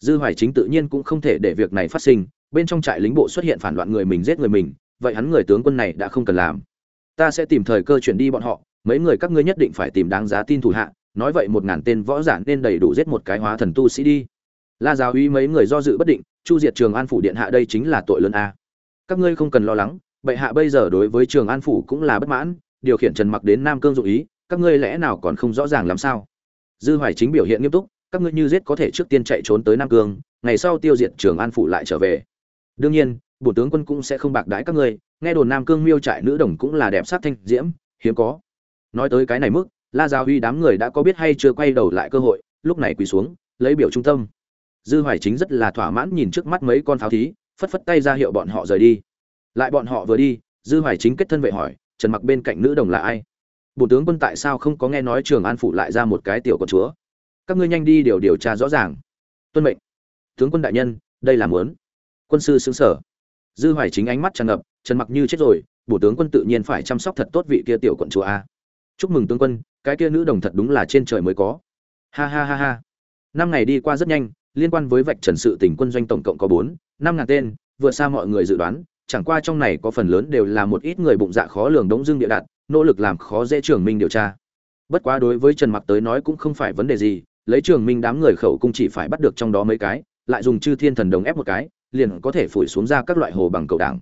Dư hoài chính tự nhiên cũng không thể để việc này phát sinh, bên trong trại lính bộ xuất hiện phản loạn người mình giết người mình, vậy hắn người tướng quân này đã không cần làm. Ta sẽ tìm thời cơ chuyển đi bọn họ, mấy người các ngươi nhất định phải tìm đáng giá tin thủ hạ nói vậy một ngàn tên võ giả nên đầy đủ giết một cái hóa thần tu sĩ đi. La giáo uy mấy người do dự bất định, chu diệt trường an phủ điện hạ đây chính là tội lớn a. Các ngươi không cần lo lắng, bệ hạ bây giờ đối với trường an phủ cũng là bất mãn, điều khiển trần mặc đến nam cương dụ ý, các ngươi lẽ nào còn không rõ ràng làm sao? Dư hoài chính biểu hiện nghiêm túc, các ngươi như giết có thể trước tiên chạy trốn tới nam cương, ngày sau tiêu diệt trường an phủ lại trở về. Đương nhiên, bộ tướng quân cũng sẽ không bạc đái các ngươi, nghe đồn nam cương miêu trại nữ đồng cũng là đẹp sát thanh diễm, hiếm có. Nói tới cái này mức la giáo huy đám người đã có biết hay chưa quay đầu lại cơ hội, lúc này quỳ xuống, lấy biểu trung tâm. Dư hoài chính rất là thỏa mãn nhìn trước mắt mấy con pháo thí, phất phất tay ra hiệu bọn họ rời đi. Lại bọn họ vừa đi, dư hoài chính kết thân vệ hỏi, trần mặc bên cạnh nữ đồng là ai? Bộ tướng quân tại sao không có nghe nói trường an phụ lại ra một cái tiểu con chúa? Các ngươi nhanh đi điều điều tra rõ ràng. Tuân mệnh. Tướng quân đại nhân, đây là muốn. Quân sư xứng sở dư hoài chính ánh mắt tràn ngập, trần mặc như chết rồi bổ tướng quân tự nhiên phải chăm sóc thật tốt vị kia tiểu quận chúa a. Chúc mừng tướng quân cái kia nữ đồng thật đúng là trên trời mới có. Ha ha ha ha. Năm ngày đi qua rất nhanh, liên quan với vạch trần sự tỉnh quân doanh tổng cộng có bốn, năm ngàn tên, vượt xa mọi người dự đoán, chẳng qua trong này có phần lớn đều là một ít người bụng dạ khó lường đống dương địa đạt nỗ lực làm khó dễ trường minh điều tra. Bất quá đối với trần mặc tới nói cũng không phải vấn đề gì, lấy trường minh đám người khẩu cung chỉ phải bắt được trong đó mấy cái, lại dùng chư thiên thần đồng ép một cái, liền có thể phủi xuống ra các loại hồ bằng cầu đảng.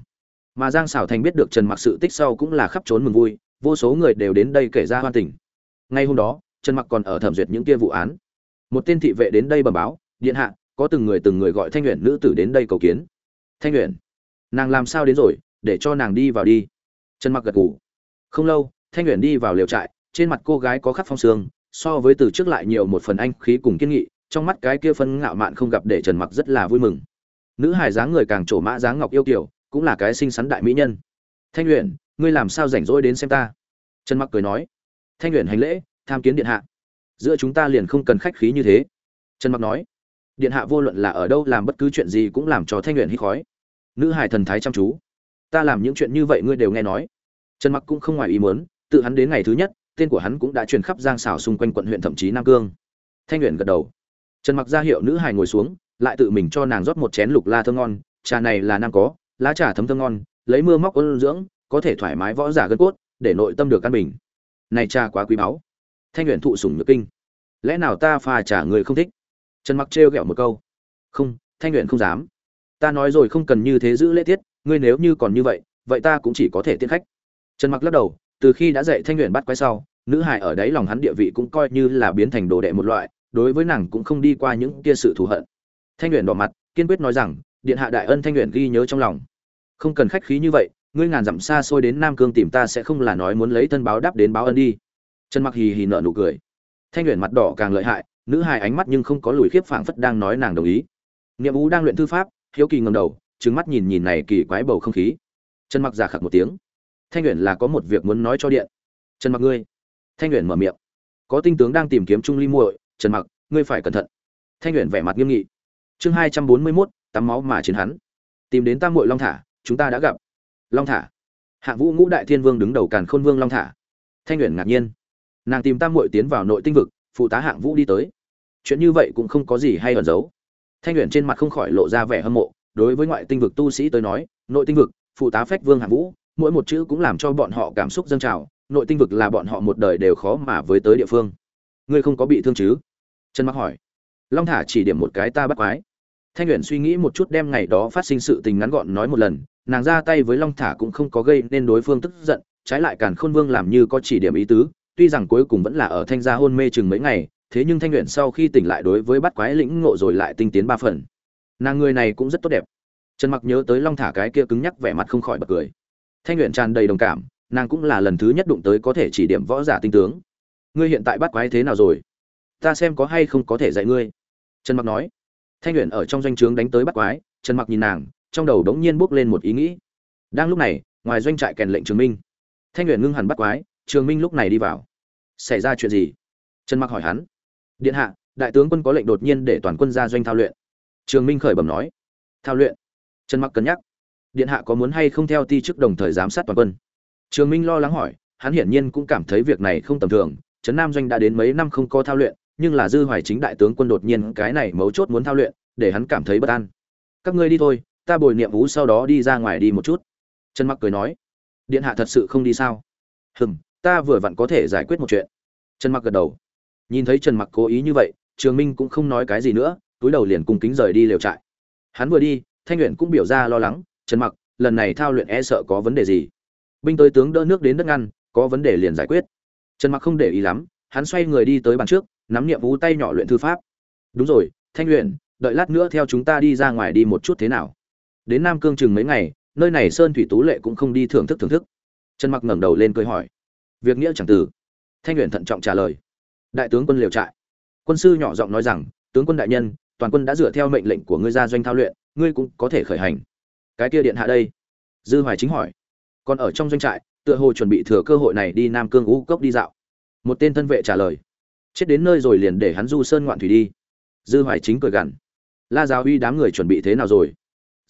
Mà giang xảo thành biết được trần mặc sự tích sau cũng là khắp trốn mừng vui, vô số người đều đến đây kể ra hoan tình ngay hôm đó, trần mặc còn ở thẩm duyệt những kia vụ án. Một tên thị vệ đến đây bẩm báo, điện hạ, có từng người từng người gọi thanh nguyện nữ tử đến đây cầu kiến. Thanh nguyện nàng làm sao đến rồi, để cho nàng đi vào đi. Trần mặc gật gù. Không lâu, thanh nguyện đi vào liều trại, trên mặt cô gái có khắc phong sương, so với từ trước lại nhiều một phần anh khí cùng kiên nghị, trong mắt cái kia phân ngạo mạn không gặp để trần mặc rất là vui mừng. Nữ hài dáng người càng trổ mã dáng ngọc yêu kiều, cũng là cái xinh xắn đại mỹ nhân. Thanh luyện ngươi làm sao rảnh rỗi đến xem ta? Trần mặc cười nói thanh luyện hành lễ, tham kiến điện hạ. Giữa chúng ta liền không cần khách khí như thế. Trần mặc nói, điện hạ vô luận là ở đâu làm bất cứ chuyện gì cũng làm cho thanh luyện hít khói. Nữ hải thần thái chăm chú, ta làm những chuyện như vậy ngươi đều nghe nói. Trần mặc cũng không ngoài ý muốn, tự hắn đến ngày thứ nhất, tên của hắn cũng đã truyền khắp giang xảo xung quanh quận huyện thậm chí nam cương. Thanh luyện gật đầu. Trần mặc ra hiệu nữ hải ngồi xuống, lại tự mình cho nàng rót một chén lục la thơm ngon, trà này là nam có, lá trà thấm thơm ngon, lấy mưa móc ôn dưỡng, có thể thoải mái võ giả gân cốt, để nội tâm được căn bình này trà quá quý báu. Thanh luyện thụ sủng nhược kinh. Lẽ nào ta pha trà người không thích? Trần mặc trêu ghẹo một câu. Không, thanh luyện không dám. Ta nói rồi không cần như thế giữ lễ tiết, ngươi nếu như còn như vậy vậy ta cũng chỉ có thể tiễn khách. Trần mặc lắc đầu, từ khi đã dạy thanh luyện bắt quái sau, nữ hài ở đấy lòng hắn địa vị cũng coi như là biến thành đồ đệ một loại, đối với nàng cũng không đi qua những kia sự thù hận. Thanh luyện đỏ mặt, kiên quyết nói rằng, điện hạ đại ân thanh luyện ghi nhớ trong lòng. Không cần khách khí như vậy ngươi ngàn dặm xa xôi đến nam cương tìm ta sẽ không là nói muốn lấy thân báo đáp đến báo ân đi. Trần mặc hì hì nợ nụ cười. Thanh luyện mặt đỏ càng lợi hại nữ hài ánh mắt nhưng không có lùi khiếp phảng phất đang nói nàng đồng ý. Nghiệm ú đang luyện thư pháp hiếu kỳ ngầm đầu trứng mắt nhìn nhìn này kỳ quái bầu không khí. Trần mặc giả khặc một tiếng. Thanh luyện là có một việc muốn nói cho điện. Trần mặc ngươi. Thanh luyện mở miệng. Có tinh tướng đang tìm kiếm trung ly muội trần mặc ngươi phải cẩn thận. Thanh luyện vẻ mặt nghiêm nghị. Chương hai trăm bốn mươi 241, tắm máu mà chiến hắn. Tìm đến tam muội long thả chúng ta đã gặp long thả. Hạng vũ ngũ đại thiên vương đứng đầu càn khôn vương long thả. Thanh luyện ngạc nhiên. Nàng tìm tam muội tiến vào nội tinh vực, phụ tá hạng vũ đi tới. Chuyện như vậy cũng không có gì hay ẩn giấu. Thanh luyện trên mặt không khỏi lộ ra vẻ hâm mộ, đối với ngoại tinh vực tu sĩ tới nói, nội tinh vực, phụ tá phách vương hạng vũ, mỗi một chữ cũng làm cho bọn họ cảm xúc dâng trào, nội tinh vực là bọn họ một đời đều khó mà với tới địa phương. Ngươi không có bị thương chứ? Trần mặc hỏi. Long thả chỉ điểm một cái ta bắt quái. Thanh luyện suy nghĩ một chút đem ngày đó phát sinh sự tình ngắn gọn nói một lần nàng ra tay với long thả cũng không có gây nên đối phương tức giận, trái lại càn khôn vương làm như có chỉ điểm ý tứ, tuy rằng cuối cùng vẫn là ở thanh gia hôn mê chừng mấy ngày, thế nhưng thanh luyện sau khi tỉnh lại đối với bắt quái lĩnh ngộ rồi lại tinh tiến ba phần. Nàng người này cũng rất tốt đẹp. Trần mặc nhớ tới long thả cái kia cứng nhắc vẻ mặt không khỏi bật cười. Thanh luyện tràn đầy đồng cảm, nàng cũng là lần thứ nhất đụng tới có thể chỉ điểm võ giả tinh tướng. Ngươi hiện tại bắt quái thế nào rồi? Ta xem có hay không có thể dạy ngươi. Trần mặc nói. Thanh luyện ở trong doanh trướng đánh tới bắt quái, trần mặc nhìn nàng trong đầu đống nhiên bốc lên một ý nghĩ. Đang lúc này, ngoài doanh trại kèn lệnh trường minh. Thanh luyện ngưng hẳn bắt quái, trường minh lúc này đi vào. Xảy ra chuyện gì? Trần mặc hỏi hắn. Điện hạ, đại tướng quân có lệnh đột nhiên để toàn quân ra doanh thao luyện. Trường minh khởi bẩm nói. Thao luyện? Trần mặc cân nhắc. Điện hạ có muốn hay không theo ti chức đồng thời giám sát toàn quân? Trường minh lo lắng hỏi, hắn hiển nhiên cũng cảm thấy việc này không tầm thường. Trấn nam doanh đã đến mấy năm không có thao luyện, nhưng là dư hoài chính đại tướng quân đột nhiên cái này mấu chốt muốn thao luyện, để hắn cảm thấy bất an. Các ngươi đi thôi ta bồi niệm vũ sau đó đi ra ngoài đi một chút. Trần mặc cười nói, điện hạ thật sự không đi sao? Hừm, ta vừa vặn có thể giải quyết một chuyện. Trần mặc gật đầu. Nhìn thấy trần mặc cố ý như vậy, trường minh cũng không nói cái gì nữa, túi đầu liền cùng kính rời đi lều trại. Hắn vừa đi, thanh luyện cũng biểu ra lo lắng, trần mặc, lần này thao luyện e sợ có vấn đề gì? Binh tới tướng đỡ nước đến đất ngăn, có vấn đề liền giải quyết. Trần mặc không để ý lắm, hắn xoay người đi tới bàn trước, nắm nhiệm vũ tay nhỏ luyện thư pháp. Đúng rồi, thanh luyện đợi lát nữa theo chúng ta đi ra ngoài đi một chút thế nào? Đến nam cương chừng mấy ngày, nơi này sơn thủy tú lệ cũng không đi thưởng thức thưởng thức. Trần mặc ngẩng đầu lên cười hỏi, việc nghĩa chẳng từ. Thanh luyện thận trọng trả lời, đại tướng quân liều trại. Quân sư nhỏ giọng nói rằng, tướng quân đại nhân, toàn quân đã dựa theo mệnh lệnh của ngươi ra doanh thao luyện, ngươi cũng có thể khởi hành. Cái kia điện hạ đây? Dư hoài chính hỏi. Còn ở trong doanh trại, tựa hồ chuẩn bị thừa cơ hội này đi nam cương ngũ cốc đi dạo. Một tên thân vệ trả lời, chết đến nơi rồi liền để hắn du sơn ngoạn thủy đi. Dư hoài chính cười gằn, la giáo uy đám người chuẩn bị thế nào rồi?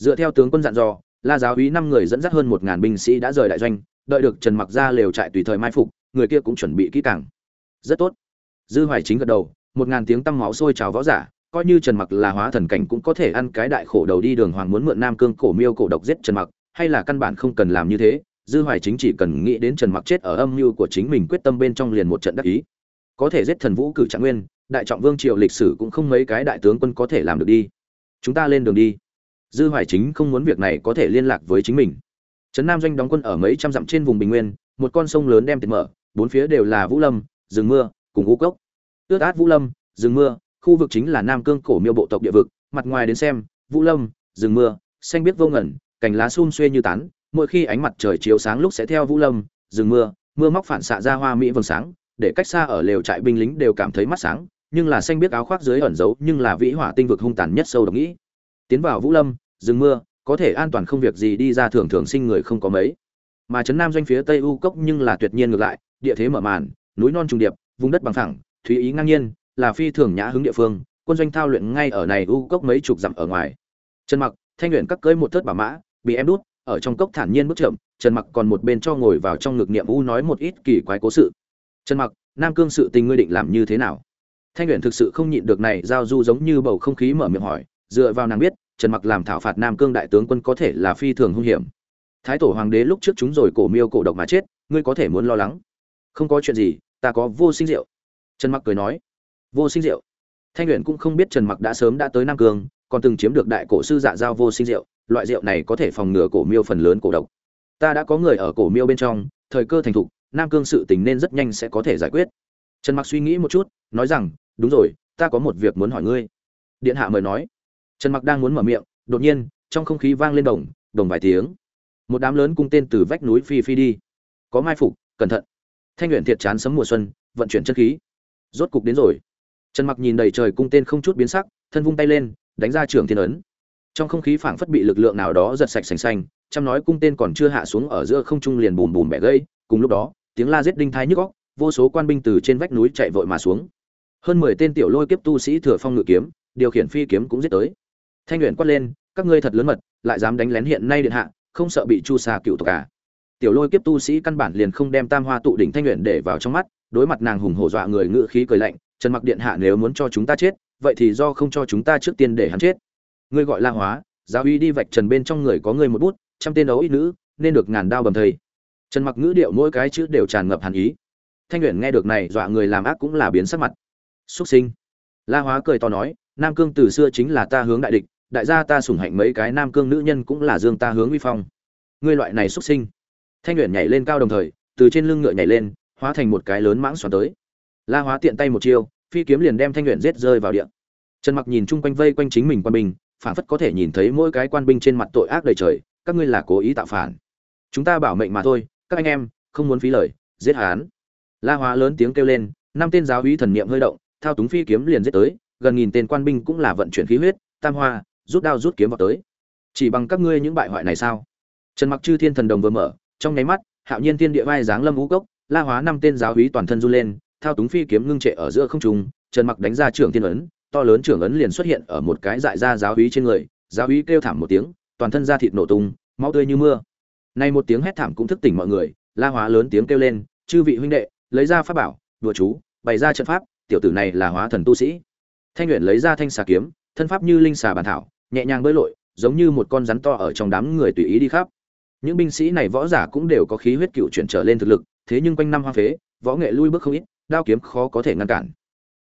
Dựa theo tướng quân dặn dò, la giáo úy năm người dẫn dắt hơn một ngàn binh sĩ đã rời đại doanh, đợi được trần mặc ra lều trại tùy thời mai phục, người kia cũng chuẩn bị kỹ càng. Rất tốt. Dư hoài chính gật đầu, một ngàn tiếng tăm máu sôi trào võ giả, coi như trần mặc là hóa thần cảnh cũng có thể ăn cái đại khổ đầu đi đường hoàng muốn mượn nam cương cổ miêu cổ độc giết trần mặc, hay là căn bản không cần làm như thế, dư hoài chính chỉ cần nghĩ đến trần mặc chết ở âm mưu của chính mình quyết tâm bên trong liền một trận đắc ý. Có thể giết thần vũ cử trạng nguyên, đại trọng vương triều lịch sử cũng không mấy cái đại tướng quân có thể làm được đi. Chúng ta lên đường đi dư hoài chính không muốn việc này có thể liên lạc với chính mình. Trấn nam doanh đóng quân ở mấy trăm dặm trên vùng bình nguyên, một con sông lớn đem tiền mở, bốn phía đều là vũ lâm, rừng mưa, cùng ngũ cốc. Ướt át vũ lâm, rừng mưa, khu vực chính là nam cương cổ miêu bộ tộc địa vực, mặt ngoài đến xem, vũ lâm, rừng mưa, xanh biết vô ngẩn cành lá xun xuê như tán, mỗi khi ánh mặt trời chiếu sáng lúc sẽ theo vũ lâm, rừng mưa mưa móc phản xạ ra hoa mỹ vầng sáng, để cách xa ở lều trại binh lính đều cảm thấy mắt sáng, nhưng là xanh biết áo khoác dưới ẩn giấu, nhưng là vĩ hỏa tinh vực hung tàn nhất sâu độc nghĩ tiến vào vũ lâm, rừng mưa, có thể an toàn không việc gì đi ra thường thường sinh người không có mấy. Mà trấn nam doanh phía tây u cốc nhưng là tuyệt nhiên ngược lại, địa thế mở màn, núi non trùng điệp, vùng đất bằng phẳng thúy ý ngang nhiên, là phi thường nhã hứng địa phương, quân doanh thao luyện ngay ở này u cốc mấy chục dặm ở ngoài. Trần mặc, thanh luyện các cưới một thớt bà mã, bị em đút, ở trong cốc thản nhiên bước chậm, trần mặc còn một bên cho ngồi vào trong ngực niệm u nói một ít kỳ quái cố sự. Trần mặc, nam cương sự tình ngươi định làm như thế nào? Thanh luyện thực sự không nhịn được này giao du giống như bầu không khí mở miệng hỏi dựa vào nàng biết, trần mặc làm thảo phạt nam cương đại tướng quân có thể là phi thường hung hiểm. Thái tổ hoàng đế lúc trước chúng rồi cổ miêu cổ độc mà chết, ngươi có thể muốn lo lắng. Không có chuyện gì, ta có vô sinh rượu. Trần mặc cười nói. Vô sinh rượu? Thanh luyện cũng không biết trần mặc đã sớm đã tới nam cương, còn từng chiếm được đại cổ sư dạ giao vô sinh rượu, loại rượu này có thể phòng ngừa cổ miêu phần lớn cổ độc. Ta đã có người ở cổ miêu bên trong, thời cơ thành thục, nam cương sự tình nên rất nhanh sẽ có thể giải quyết. Trần mặc suy nghĩ một chút, nói rằng, đúng rồi, ta có một việc muốn hỏi ngươi. Điện hạ mời nói trần mặc đang muốn mở miệng, đột nhiên, trong không khí vang lên đồng đồng vài tiếng. Một đám lớn cung tên từ vách núi phi phi đi. Có mai phục, cẩn thận. Thanh luyện thiệt chán sấm mùa xuân, vận chuyển chân khí. Rốt cục đến rồi. Trần mặc nhìn đầy trời cung tên không chút biến sắc, thân vung tay lên, đánh ra trường thiên ấn. Trong không khí phảng phất bị lực lượng nào đó giật sạch sành xanh chăm nói cung tên còn chưa hạ xuống ở giữa không trung liền bùm bùm bẻ gây cùng lúc đó, tiếng la giết đinh thái nhức óc, vô số quan binh từ trên vách núi chạy vội mà xuống. Hơn mười tên tiểu lôi kiếp tu sĩ thừa phong ngự kiếm, điều khiển phi kiếm cũng giết tới thanh luyện quát lên, các ngươi thật lớn mật, lại dám đánh lén hiện nay điện hạ, không sợ bị chu xà cựu tộc cả à. tiểu lôi kiếp tu sĩ căn bản liền không đem tam hoa tụ đỉnh thanh luyện để vào trong mắt, đối mặt nàng hùng hổ dọa người ngự khí cười lạnh, trần mặc điện hạ nếu muốn cho chúng ta chết, vậy thì do không cho chúng ta trước tiên để hắn chết. Ngươi gọi la hóa, giáo uy đi vạch trần bên trong người có người một bút, trăm tên đấu ít nữ, nên được ngàn đao bầm thầy. Trần mặc ngữ điệu mỗi cái chữ đều tràn ngập hàn ý. Thanh luyện nghe được này dọa người làm ác cũng là biến sắc mặt. Xuất sinh. La hóa cười to nói nam cương từ xưa chính là ta hướng đại địch, đại gia ta sủng hạnh mấy cái nam cương nữ nhân cũng là dương ta hướng uy phong. Ngươi loại này xuất sinh. Thanh luyện nhảy lên cao đồng thời, từ trên lưng ngựa nhảy lên, hóa thành một cái lớn mãng xoắn tới. La hóa tiện tay một chiêu, phi kiếm liền đem thanh luyện giết rơi vào địa. Trần mặc nhìn chung quanh vây quanh chính mình quan binh phản phất có thể nhìn thấy mỗi cái quan binh trên mặt tội ác đầy trời, các ngươi là cố ý tạo phản. Chúng ta bảo mệnh mà thôi, các anh em, không muốn phí lời, giết hắn. La hóa lớn tiếng kêu lên, năm tên giáo úy thần niệm hơi động, thao túng phi kiếm liền giết tới gần nghìn tên quan binh cũng là vận chuyển khí huyết, tam hoa, rút đao rút kiếm vào tới. Chỉ bằng các ngươi những bại hoại này sao? Trần mặc chư thiên thần đồng vừa mở, trong nháy mắt, hạo nhiên thiên địa vai dáng lâm ngũ cốc, la hóa năm tên giáo úy toàn thân run lên, thao túng phi kiếm ngưng trệ ở giữa không trung, trần mặc đánh ra trưởng thiên ấn, to lớn trưởng ấn liền xuất hiện ở một cái dại ra giáo úy trên người, giáo úy kêu thảm một tiếng, toàn thân da thịt nổ tung, máu tươi như mưa. Nay một tiếng hét thảm cũng thức tỉnh mọi người, la hóa lớn tiếng kêu lên, chư vị huynh đệ, lấy ra pháp bảo, đùa chú, bày ra trận pháp, tiểu tử này là hóa thần tu sĩ thanh nguyện lấy ra thanh xà kiếm, thân pháp như linh xà bàn thảo, nhẹ nhàng bơi lội, giống như một con rắn to ở trong đám người tùy ý đi khắp. Những binh sĩ này võ giả cũng đều có khí huyết cựu chuyển trở lên thực lực, thế nhưng quanh năm hoa phế, võ nghệ lui bước không ít, đao kiếm khó có thể ngăn cản.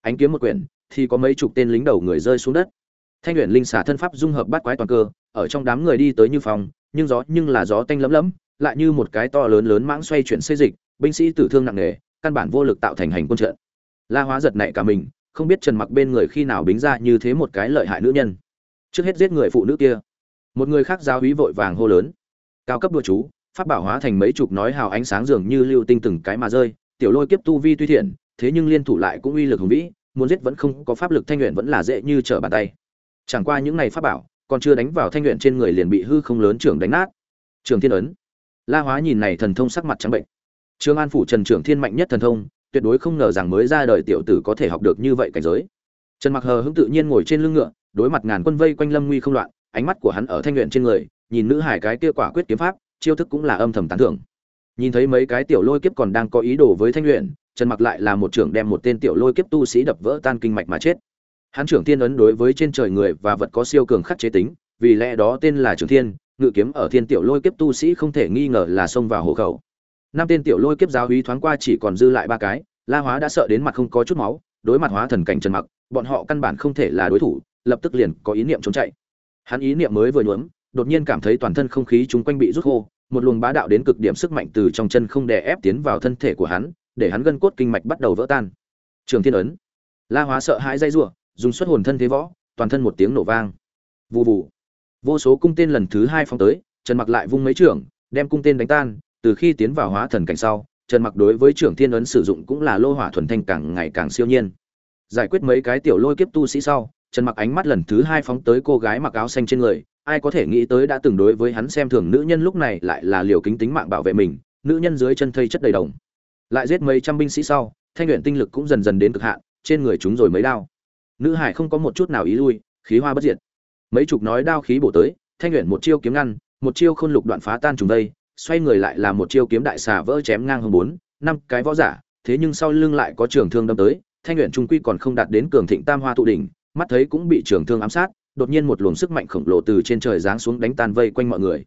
Ánh kiếm một quyển, thì có mấy chục tên lính đầu người rơi xuống đất. Thanh luyện linh xà thân pháp dung hợp bát quái toàn cơ, ở trong đám người đi tới như phòng, nhưng gió nhưng là gió tanh lấm lấm lại như một cái to lớn lớn mãng xoay chuyển xây dịch, binh sĩ tử thương nặng nề, căn bản vô lực tạo thành hành quân trận. La hóa giật nảy cả mình không biết trần mặc bên người khi nào bính ra như thế một cái lợi hại nữ nhân. Trước hết giết người phụ nữ kia. Một người khác giáo hí vội vàng hô lớn. Cao cấp đua chú, pháp bảo hóa thành mấy chục nói hào ánh sáng dường như lưu tinh từng cái mà rơi, tiểu lôi kiếp tu vi tuy thiện, thế nhưng liên thủ lại cũng uy lực hùng vĩ, muốn giết vẫn không có pháp lực thanh nguyện vẫn là dễ như trở bàn tay. Chẳng qua những ngày pháp bảo, còn chưa đánh vào thanh nguyện trên người liền bị hư không lớn trưởng đánh nát. Trường thiên ấn. La hóa nhìn này thần thông sắc mặt trắng bệnh. Trương an phủ trần trưởng thiên mạnh nhất thần thông tuyệt đối không ngờ rằng mới ra đời tiểu tử có thể học được như vậy cảnh giới. Trần mặc hờ hững tự nhiên ngồi trên lưng ngựa, đối mặt ngàn quân vây quanh lâm nguy không loạn, ánh mắt của hắn ở thanh luyện trên người, nhìn nữ hải cái kia quả quyết kiếm pháp, chiêu thức cũng là âm thầm tán thưởng. Nhìn thấy mấy cái tiểu lôi kiếp còn đang có ý đồ với thanh luyện trần mặc lại là một trưởng đem một tên tiểu lôi kiếp tu sĩ đập vỡ tan kinh mạch mà chết. Hắn trưởng tiên ấn đối với trên trời người và vật có siêu cường khắc chế tính, vì lẽ đó tên là trưởng thiên, ngự kiếm ở thiên tiểu lôi kiếp tu sĩ không thể nghi ngờ là xông vào hộ khẩu năm tên tiểu lôi kiếp giáo hí thoáng qua chỉ còn dư lại ba cái, la hóa đã sợ đến mặt không có chút máu, đối mặt hóa thần cảnh trần mặc, bọn họ căn bản không thể là đối thủ, lập tức liền có ý niệm trốn chạy. Hắn ý niệm mới vừa nhuốm, đột nhiên cảm thấy toàn thân không khí chung quanh bị rút khô, một luồng bá đạo đến cực điểm sức mạnh từ trong chân không đè ép tiến vào thân thể của hắn, để hắn gân cốt kinh mạch bắt đầu vỡ tan. Trường thiên ấn. La hóa sợ hãi dây rủa, dùng xuất hồn thân thế võ, toàn thân một tiếng nổ vang. Vù vù. Vô số cung tên lần thứ hai phóng tới, trần mặc lại vung mấy trưởng đem cung tên đánh tan từ khi tiến vào hóa thần cảnh sau, trần mặc đối với trưởng thiên ấn sử dụng cũng là lô hỏa thuần thanh càng ngày càng siêu nhiên. Giải quyết mấy cái tiểu lôi kiếp tu sĩ sau, trần mặc ánh mắt lần thứ hai phóng tới cô gái mặc áo xanh trên người, ai có thể nghĩ tới đã từng đối với hắn xem thường nữ nhân lúc này lại là liều kính tính mạng bảo vệ mình, nữ nhân dưới chân thây chất đầy đồng. Lại giết mấy trăm binh sĩ sau, thanh luyện tinh lực cũng dần dần đến cực hạn, trên người chúng rồi mấy đao. Nữ hải không có một chút nào ý lui, khí hoa bất diệt. Mấy chục nói đao khí bổ tới, thanh luyện một chiêu kiếm ngăn, một chiêu khôn lục đoạn phá tan trùng đây xoay người lại là một chiêu kiếm đại xà vỡ chém ngang hơn bốn, năm cái võ giả, thế nhưng sau lưng lại có trường thương đâm tới, thanh luyện trung quy còn không đạt đến cường thịnh tam hoa tụ đỉnh, mắt thấy cũng bị trường thương ám sát, đột nhiên một luồng sức mạnh khổng lồ từ trên trời giáng xuống đánh tan vây quanh mọi người.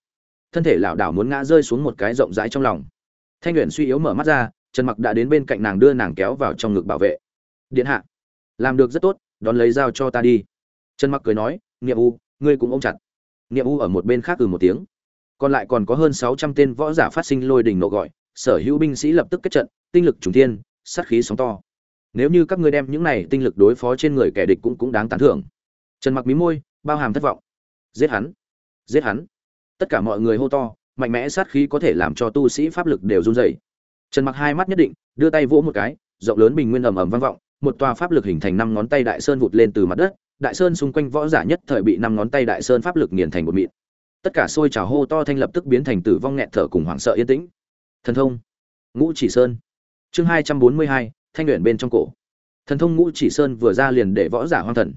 Thân thể lảo đảo muốn ngã rơi xuống một cái rộng rãi trong lòng. Thanh luyện suy yếu mở mắt ra, trần mặc đã đến bên cạnh nàng đưa nàng kéo vào trong ngực bảo vệ. Điện hạ, làm được rất tốt, đón lấy dao cho ta đi. Trần mặc cười nói, nghiệm u, ngươi cũng ôm chặt. Nghiệm u ở một bên khác từ một tiếng còn lại còn có hơn 600 tên võ giả phát sinh lôi đình nộ gọi, sở hữu binh sĩ lập tức kết trận, tinh lực trùng thiên, sát khí sóng to. Nếu như các ngươi đem những này tinh lực đối phó trên người kẻ địch cũng cũng đáng tán thưởng. Trần mặc mí môi, bao hàm thất vọng. Giết hắn! Giết hắn! Tất cả mọi người hô to, mạnh mẽ sát khí có thể làm cho tu sĩ pháp lực đều run rẩy. Trần mặc hai mắt nhất định, đưa tay vỗ một cái, rộng lớn bình nguyên ầm ầm vang vọng, một tòa pháp lực hình thành năm ngón tay đại sơn vụt lên từ mặt đất, đại sơn xung quanh võ giả nhất thời bị năm ngón tay đại sơn pháp lực nghiền thành một mịn tất cả sôi trào hô to thanh lập tức biến thành tử vong nghẹt thở cùng hoảng sợ yên tĩnh. Thần thông, ngũ chỉ sơn. Chương hai trăm bốn mươi hai, thanh luyện bên trong cổ. Thần thông ngũ chỉ sơn vừa ra liền để võ giả hoang thần.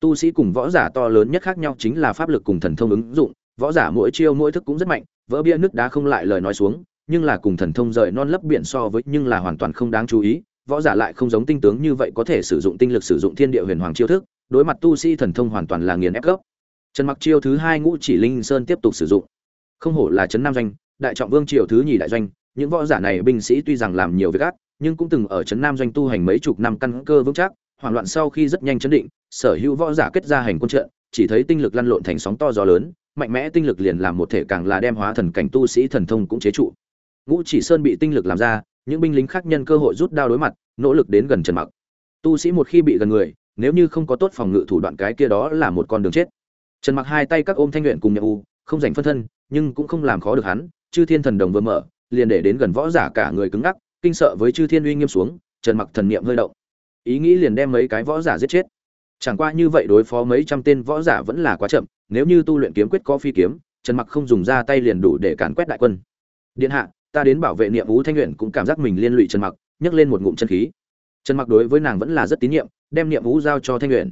Tu sĩ cùng võ giả to lớn nhất khác nhau chính là pháp lực cùng thần thông ứng dụng. Võ giả mỗi chiêu mỗi thức cũng rất mạnh, vỡ bia nước đá không lại lời nói xuống, nhưng là cùng thần thông rời non lấp biển so với nhưng là hoàn toàn không đáng chú ý. Võ giả lại không giống tinh tướng như vậy có thể sử dụng tinh lực sử dụng thiên địa huyền hoàng chiêu thức, đối mặt tu sĩ thần thông hoàn toàn là nghiền ép gốc trần mặc chiêu thứ hai ngũ chỉ linh sơn tiếp tục sử dụng. Không hổ là trấn nam doanh, đại trọng vương triều thứ nhì đại doanh, những võ giả này binh sĩ tuy rằng làm nhiều việc ác, nhưng cũng từng ở trấn nam doanh tu hành mấy chục năm căn cơ vững chắc, hoảng loạn sau khi rất nhanh chấn định, sở hữu võ giả kết ra hành quân trận, chỉ thấy tinh lực lăn lộn thành sóng to gió lớn, mạnh mẽ tinh lực liền làm một thể càng là đem hóa thần cảnh tu sĩ thần thông cũng chế trụ. Ngũ chỉ sơn bị tinh lực làm ra, những binh lính khác nhân cơ hội rút đao đối mặt, nỗ lực đến gần trần mặc. Tu sĩ một khi bị gần người, nếu như không có tốt phòng ngự thủ đoạn cái kia đó là một con đường chết trần mặc hai tay các ôm thanh luyện cùng nhậm u, không giành phân thân, nhưng cũng không làm khó được hắn, chư thiên thần đồng vừa mở, liền để đến gần võ giả cả người cứng ngắc, kinh sợ với chư thiên uy nghiêm xuống, trần mặc thần niệm hơi động. Ý nghĩ liền đem mấy cái võ giả giết chết. Chẳng qua như vậy đối phó mấy trăm tên võ giả vẫn là quá chậm, nếu như tu luyện kiếm quyết có phi kiếm, trần mặc không dùng ra tay liền đủ để càn quét đại quân. Điện hạ, ta đến bảo vệ niệm vũ thanh luyện cũng cảm giác mình liên lụy trần mặc, nhấc lên một ngụm chân khí. Trần mặc đối với nàng vẫn là rất tín nhiệm, đem niệm vũ giao cho thanh luyện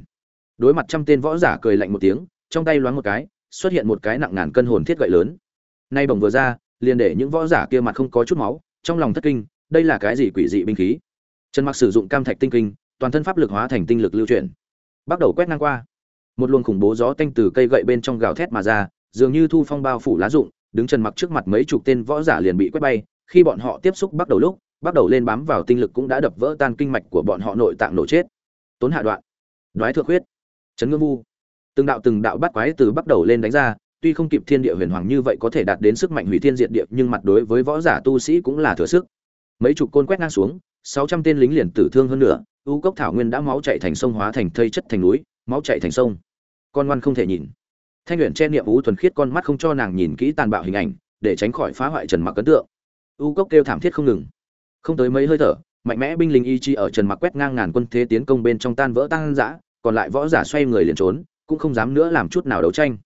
đối mặt trăm tên võ giả cười lạnh một tiếng trong tay loáng một cái, xuất hiện một cái nặng ngàn cân hồn thiết gậy lớn. Nay bồng vừa ra, liền để những võ giả kia mặt không có chút máu, trong lòng thất kinh, đây là cái gì quỷ dị binh khí? Trần mặc sử dụng cam thạch tinh kinh, toàn thân pháp lực hóa thành tinh lực lưu chuyển. Bắt đầu quét ngang qua. Một luồng khủng bố gió tanh từ cây gậy bên trong gào thét mà ra, dường như thu phong bao phủ lá rụng, đứng trần mặc trước mặt mấy chục tên võ giả liền bị quét bay, khi bọn họ tiếp xúc bắt đầu lúc, bắt đầu lên bám vào tinh lực cũng đã đập vỡ tan kinh mạch của bọn họ nội tạng nổ chết. Tốn hạ đoạn. Đoái thượng huyết. Chấn ngưng vu từng đạo từng đạo bắt quái từ bắt đầu lên đánh ra tuy không kịp thiên địa huyền hoàng như vậy có thể đạt đến sức mạnh hủy thiên diệt địa nhưng mặt đối với võ giả tu sĩ cũng là thừa sức. Mấy chục côn quét ngang xuống sáu trăm tên lính liền tử thương hơn nữa u cốc thảo nguyên đã máu chạy thành sông hóa thành thây chất thành núi máu chạy thành sông. Con ngoan không thể nhìn. Thanh luyện che niệm u thuần khiết con mắt không cho nàng nhìn kỹ tàn bạo hình ảnh để tránh khỏi phá hoại trần mặc ấn tượng. U cốc kêu thảm thiết không ngừng. Không tới mấy hơi thở mạnh mẽ binh lính y chi ở trần mặc quét ngang ngàn quân thế tiến công bên trong tan vỡ tan dã, còn lại võ giả xoay người liền trốn cũng không dám nữa làm chút nào đấu tranh.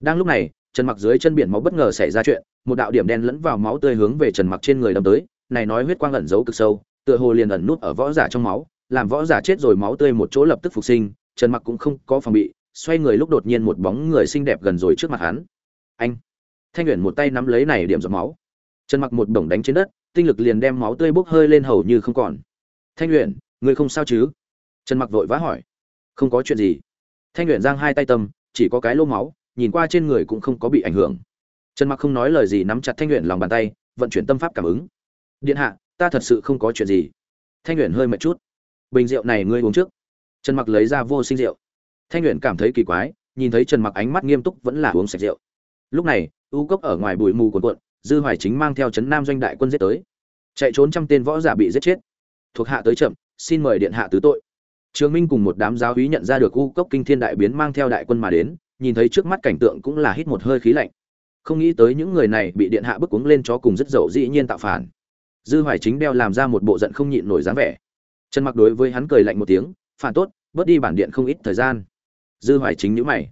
Đang lúc này, trần mặc dưới chân biển máu bất ngờ xảy ra chuyện, một đạo điểm đen lẫn vào máu tươi hướng về trần mặc trên người đâm tới, này nói huyết quang ẩn giấu cực sâu, tựa hồ liền ẩn nút ở võ giả trong máu, làm võ giả chết rồi máu tươi một chỗ lập tức phục sinh, trần mặc cũng không có phòng bị, xoay người lúc đột nhiên một bóng người xinh đẹp gần rồi trước mặt hắn. Anh! Thanh nguyện một tay nắm lấy này điểm giọt máu. Trần mặc một bổng đánh trên đất, tinh lực liền đem máu tươi bốc hơi lên hầu như không còn. Thanh nguyện ngươi không sao chứ? Trần mặc vội vã hỏi. Không có chuyện gì thanh nguyện giang hai tay tâm, chỉ có cái lô máu, nhìn qua trên người cũng không có bị ảnh hưởng. Trần mặc không nói lời gì nắm chặt thanh nguyện lòng bàn tay, vận chuyển tâm pháp cảm ứng. Điện hạ, ta thật sự không có chuyện gì. Thanh nguyện hơi mệt chút. Bình rượu này ngươi uống trước. Trần mặc lấy ra vô sinh rượu. Thanh nguyện cảm thấy kỳ quái, nhìn thấy trần mặc ánh mắt nghiêm túc vẫn là uống sạch rượu. Lúc này, u cốc ở ngoài bụi mù cuộn cuộn, dư hoài chính mang theo trấn nam doanh đại quân giết tới. Chạy trốn trăm tên võ giả bị giết chết. Thuộc hạ tới chậm, xin mời điện hạ tứ tội trường minh cùng một đám giáo úy nhận ra được u cốc kinh thiên đại biến mang theo đại quân mà đến, nhìn thấy trước mắt cảnh tượng cũng là hít một hơi khí lạnh. Không nghĩ tới những người này bị điện hạ bức cuống lên chó cùng rất dậu dĩ nhiên tạo phản. Dư hoài chính đeo làm ra một bộ giận không nhịn nổi dáng vẻ. Trần mặc đối với hắn cười lạnh một tiếng, phản tốt, bớt đi bản điện không ít thời gian. Dư hoài chính nhíu mày.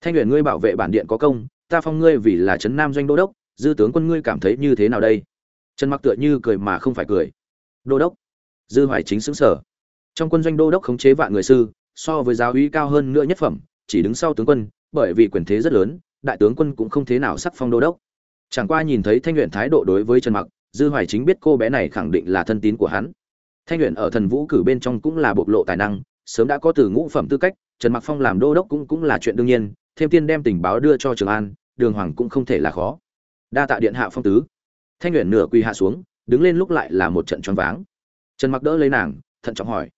Thanh luyện ngươi bảo vệ bản điện có công, ta phong ngươi vì là trấn nam doanh đô đốc, dư tướng quân ngươi cảm thấy như thế nào đây? Trần mặc tựa như cười mà không phải cười. Đô đốc? Dư hoài chính sững sở trong quân doanh đô đốc khống chế vạn người sư, so với giáo uy cao hơn nữa nhất phẩm, chỉ đứng sau tướng quân, bởi vì quyền thế rất lớn, đại tướng quân cũng không thế nào sắc phong đô đốc. Chẳng qua nhìn thấy thanh luyện thái độ đối với trần mặc, dư hoài chính biết cô bé này khẳng định là thân tín của hắn. Thanh luyện ở thần vũ cử bên trong cũng là bộc lộ tài năng, sớm đã có từ ngũ phẩm tư cách, trần mặc phong làm đô đốc cũng cũng là chuyện đương nhiên, thêm tiên đem tình báo đưa cho trường an, đường hoàng cũng không thể là khó. Đa tạ điện hạ phong tứ. Thanh luyện nửa quy hạ xuống, đứng lên lúc lại là một trận choáng váng. Trần mặc đỡ lấy nàng, thận trọng hỏi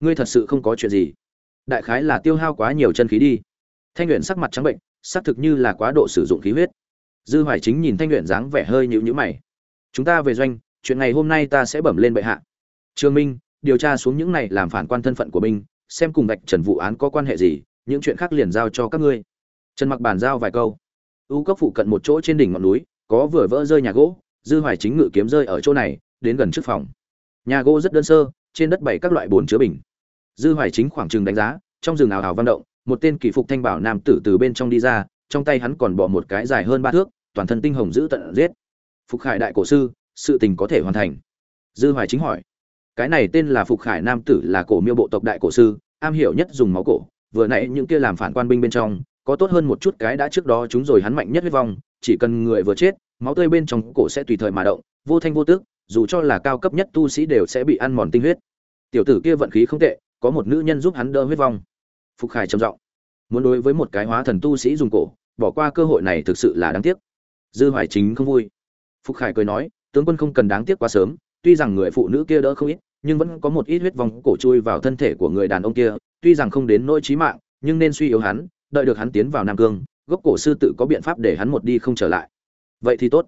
ngươi thật sự không có chuyện gì. Đại khái là tiêu hao quá nhiều chân khí đi. Thanh luyện sắc mặt trắng bệnh xác thực như là quá độ sử dụng khí huyết. Dư hoài chính nhìn thanh luyện dáng vẻ hơi nhịu nhữ mày. Chúng ta về doanh chuyện ngày hôm nay ta sẽ bẩm lên bệ hạ. Trương minh điều tra xuống những này làm phản quan thân phận của mình, xem cùng vạch trần vụ án có quan hệ gì những chuyện khác liền giao cho các ngươi. Trần mặc bàn giao vài câu. U cấp phụ cận một chỗ trên đỉnh ngọn núi có vừa vỡ rơi nhà gỗ dư hoài chính ngự kiếm rơi ở chỗ này đến gần trước phòng. Nhà gỗ rất đơn sơ trên đất bày các loại bồn chứa bình dư hoài chính khoảng chừng đánh giá, trong rừng ảo ảo văn động, một tên kỳ phục thanh bảo nam tử từ bên trong đi ra, trong tay hắn còn bỏ một cái dài hơn ba thước, toàn thân tinh hồng giữ tận giết. Phục khải đại cổ sư, sự tình có thể hoàn thành. Dư hoài chính hỏi, cái này tên là phục khải nam tử là cổ miêu bộ tộc đại cổ sư, am hiểu nhất dùng máu cổ, vừa nãy những kia làm phản quan binh bên trong, có tốt hơn một chút cái đã trước đó chúng rồi hắn mạnh nhất huyết vong, chỉ cần người vừa chết, máu tươi bên trong cổ sẽ tùy thời mà động, vô thanh vô tước dù cho là cao cấp nhất tu sĩ đều sẽ bị ăn mòn tinh huyết. Tiểu tử kia vận khí không tệ có một nữ nhân giúp hắn đỡ huyết vong phục khải trầm giọng muốn đối với một cái hóa thần tu sĩ dùng cổ bỏ qua cơ hội này thực sự là đáng tiếc dư hoài chính không vui phục Khải cười nói, tướng quân không cần đáng tiếc quá sớm, tuy rằng người phụ nữ kia đỡ không ít, nhưng vẫn có một ít huyết vong cổ chui vào thân thể của người đàn ông kia, tuy rằng không đến nỗi chí mạng, nhưng nên suy yếu hắn, đợi được hắn tiến vào Nam Cương, gốc cổ sư tự có biện pháp để hắn một đi không trở lại. Vậy thì tốt.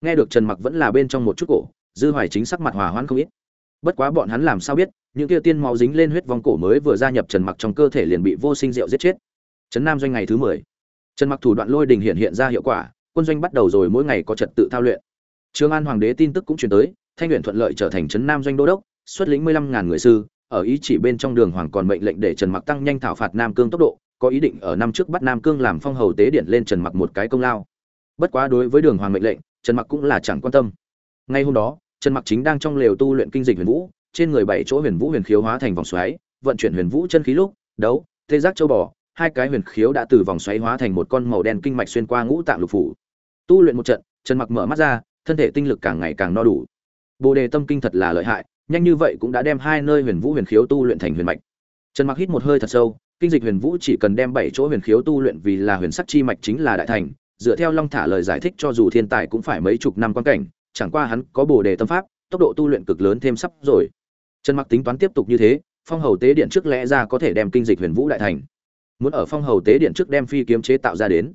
Nghe được Trần Mặc vẫn là bên trong một chút cổ, Dư Hoài chính sắc mặt hòa hoãn không ít. Bất quá bọn hắn làm sao biết, những kia tiên máu dính lên huyết vong cổ mới vừa gia nhập Trần Mặc trong cơ thể liền bị vô sinh rượu giết chết. Trấn Nam doanh ngày thứ 10. Trần Mặc thủ đoạn lôi đình hiện hiện ra hiệu quả, quân doanh bắt đầu rồi mỗi ngày có trật tự thao luyện. Trương An hoàng đế tin tức cũng truyền tới, Thanh luyện thuận lợi trở thành trấn Nam doanh đô đốc, xuất lĩnh 15000 người sư, ở ý chỉ bên trong đường hoàng còn mệnh lệnh để Trần Mặc tăng nhanh thảo phạt Nam Cương tốc độ, có ý định ở năm trước bắt Nam Cương làm phong hầu tế điện lên Trần Mặc một cái công lao. Bất quá đối với đường hoàng mệnh lệnh, Trần Mặc cũng là chẳng quan tâm. Ngay hôm đó, Trần Mặc chính đang trong lều tu luyện kinh dịch huyền vũ, trên người bảy chỗ huyền vũ huyền khiếu hóa thành vòng xoáy, vận chuyển huyền vũ chân khí lúc, đấu, tê giác châu bò, hai cái huyền khiếu đã từ vòng xoáy hóa thành một con màu đen kinh mạch xuyên qua ngũ tạng lục phủ. Tu luyện một trận, Trần Mặc mở mắt ra, thân thể tinh lực càng ngày càng no đủ. Bồ đề tâm kinh thật là lợi hại, nhanh như vậy cũng đã đem hai nơi huyền vũ huyền khiếu tu luyện thành huyền mạch. Trần Mặc hít một hơi thật sâu, kinh dịch huyền vũ chỉ cần đem bảy chỗ huyền khiếu tu luyện vì là huyền sắc chi mạch chính là đại thành, dựa theo Long Thả lời giải thích cho dù thiên tài cũng phải mấy chục năm quan cảnh, chẳng qua hắn có bồ đề tâm pháp, tốc độ tu luyện cực lớn thêm sắp rồi. Trần Mặc tính toán tiếp tục như thế, phong hầu tế điện trước lẽ ra có thể đem kinh dịch huyền vũ đại thành. Muốn ở phong hầu tế điện trước đem phi kiếm chế tạo ra đến.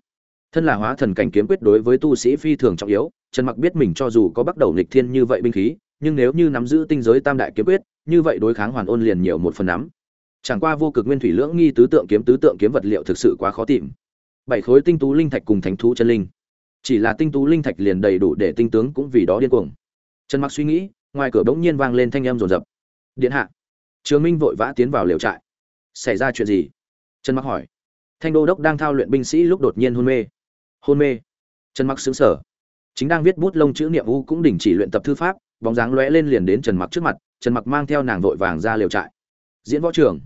Thân là hóa thần cảnh kiếm quyết đối với tu sĩ phi thường trọng yếu, Trần Mặc biết mình cho dù có bắt đầu nghịch thiên như vậy binh khí, nhưng nếu như nắm giữ tinh giới tam đại kiếm quyết, như vậy đối kháng hoàn ôn liền nhiều một phần nắm. Chẳng qua vô cực nguyên thủy lưỡng nghi tứ tượng kiếm tứ tượng kiếm vật liệu thực sự quá khó tìm. Bảy khối tinh tú linh thạch cùng thánh thú chân linh. Chỉ là tinh tú linh thạch liền đầy đủ để tinh tướng cũng vì đó điên cuồng. Trần Mặc suy nghĩ, ngoài cửa bỗng nhiên vang lên thanh âm rồn rập. Điện hạ. Trường Minh vội vã tiến vào liều trại. Xảy ra chuyện gì? Trần Mặc hỏi. Thanh đô đốc đang thao luyện binh sĩ lúc đột nhiên hôn mê. Hôn mê? Trần Mặc sững sờ. Chính đang viết bút lông chữ niệm u cũng đình chỉ luyện tập thư pháp, bóng dáng lóe lên liền đến Trần Mặc trước mặt, Trần Mặc mang theo nàng vội vàng ra liều trại. Diễn võ trường.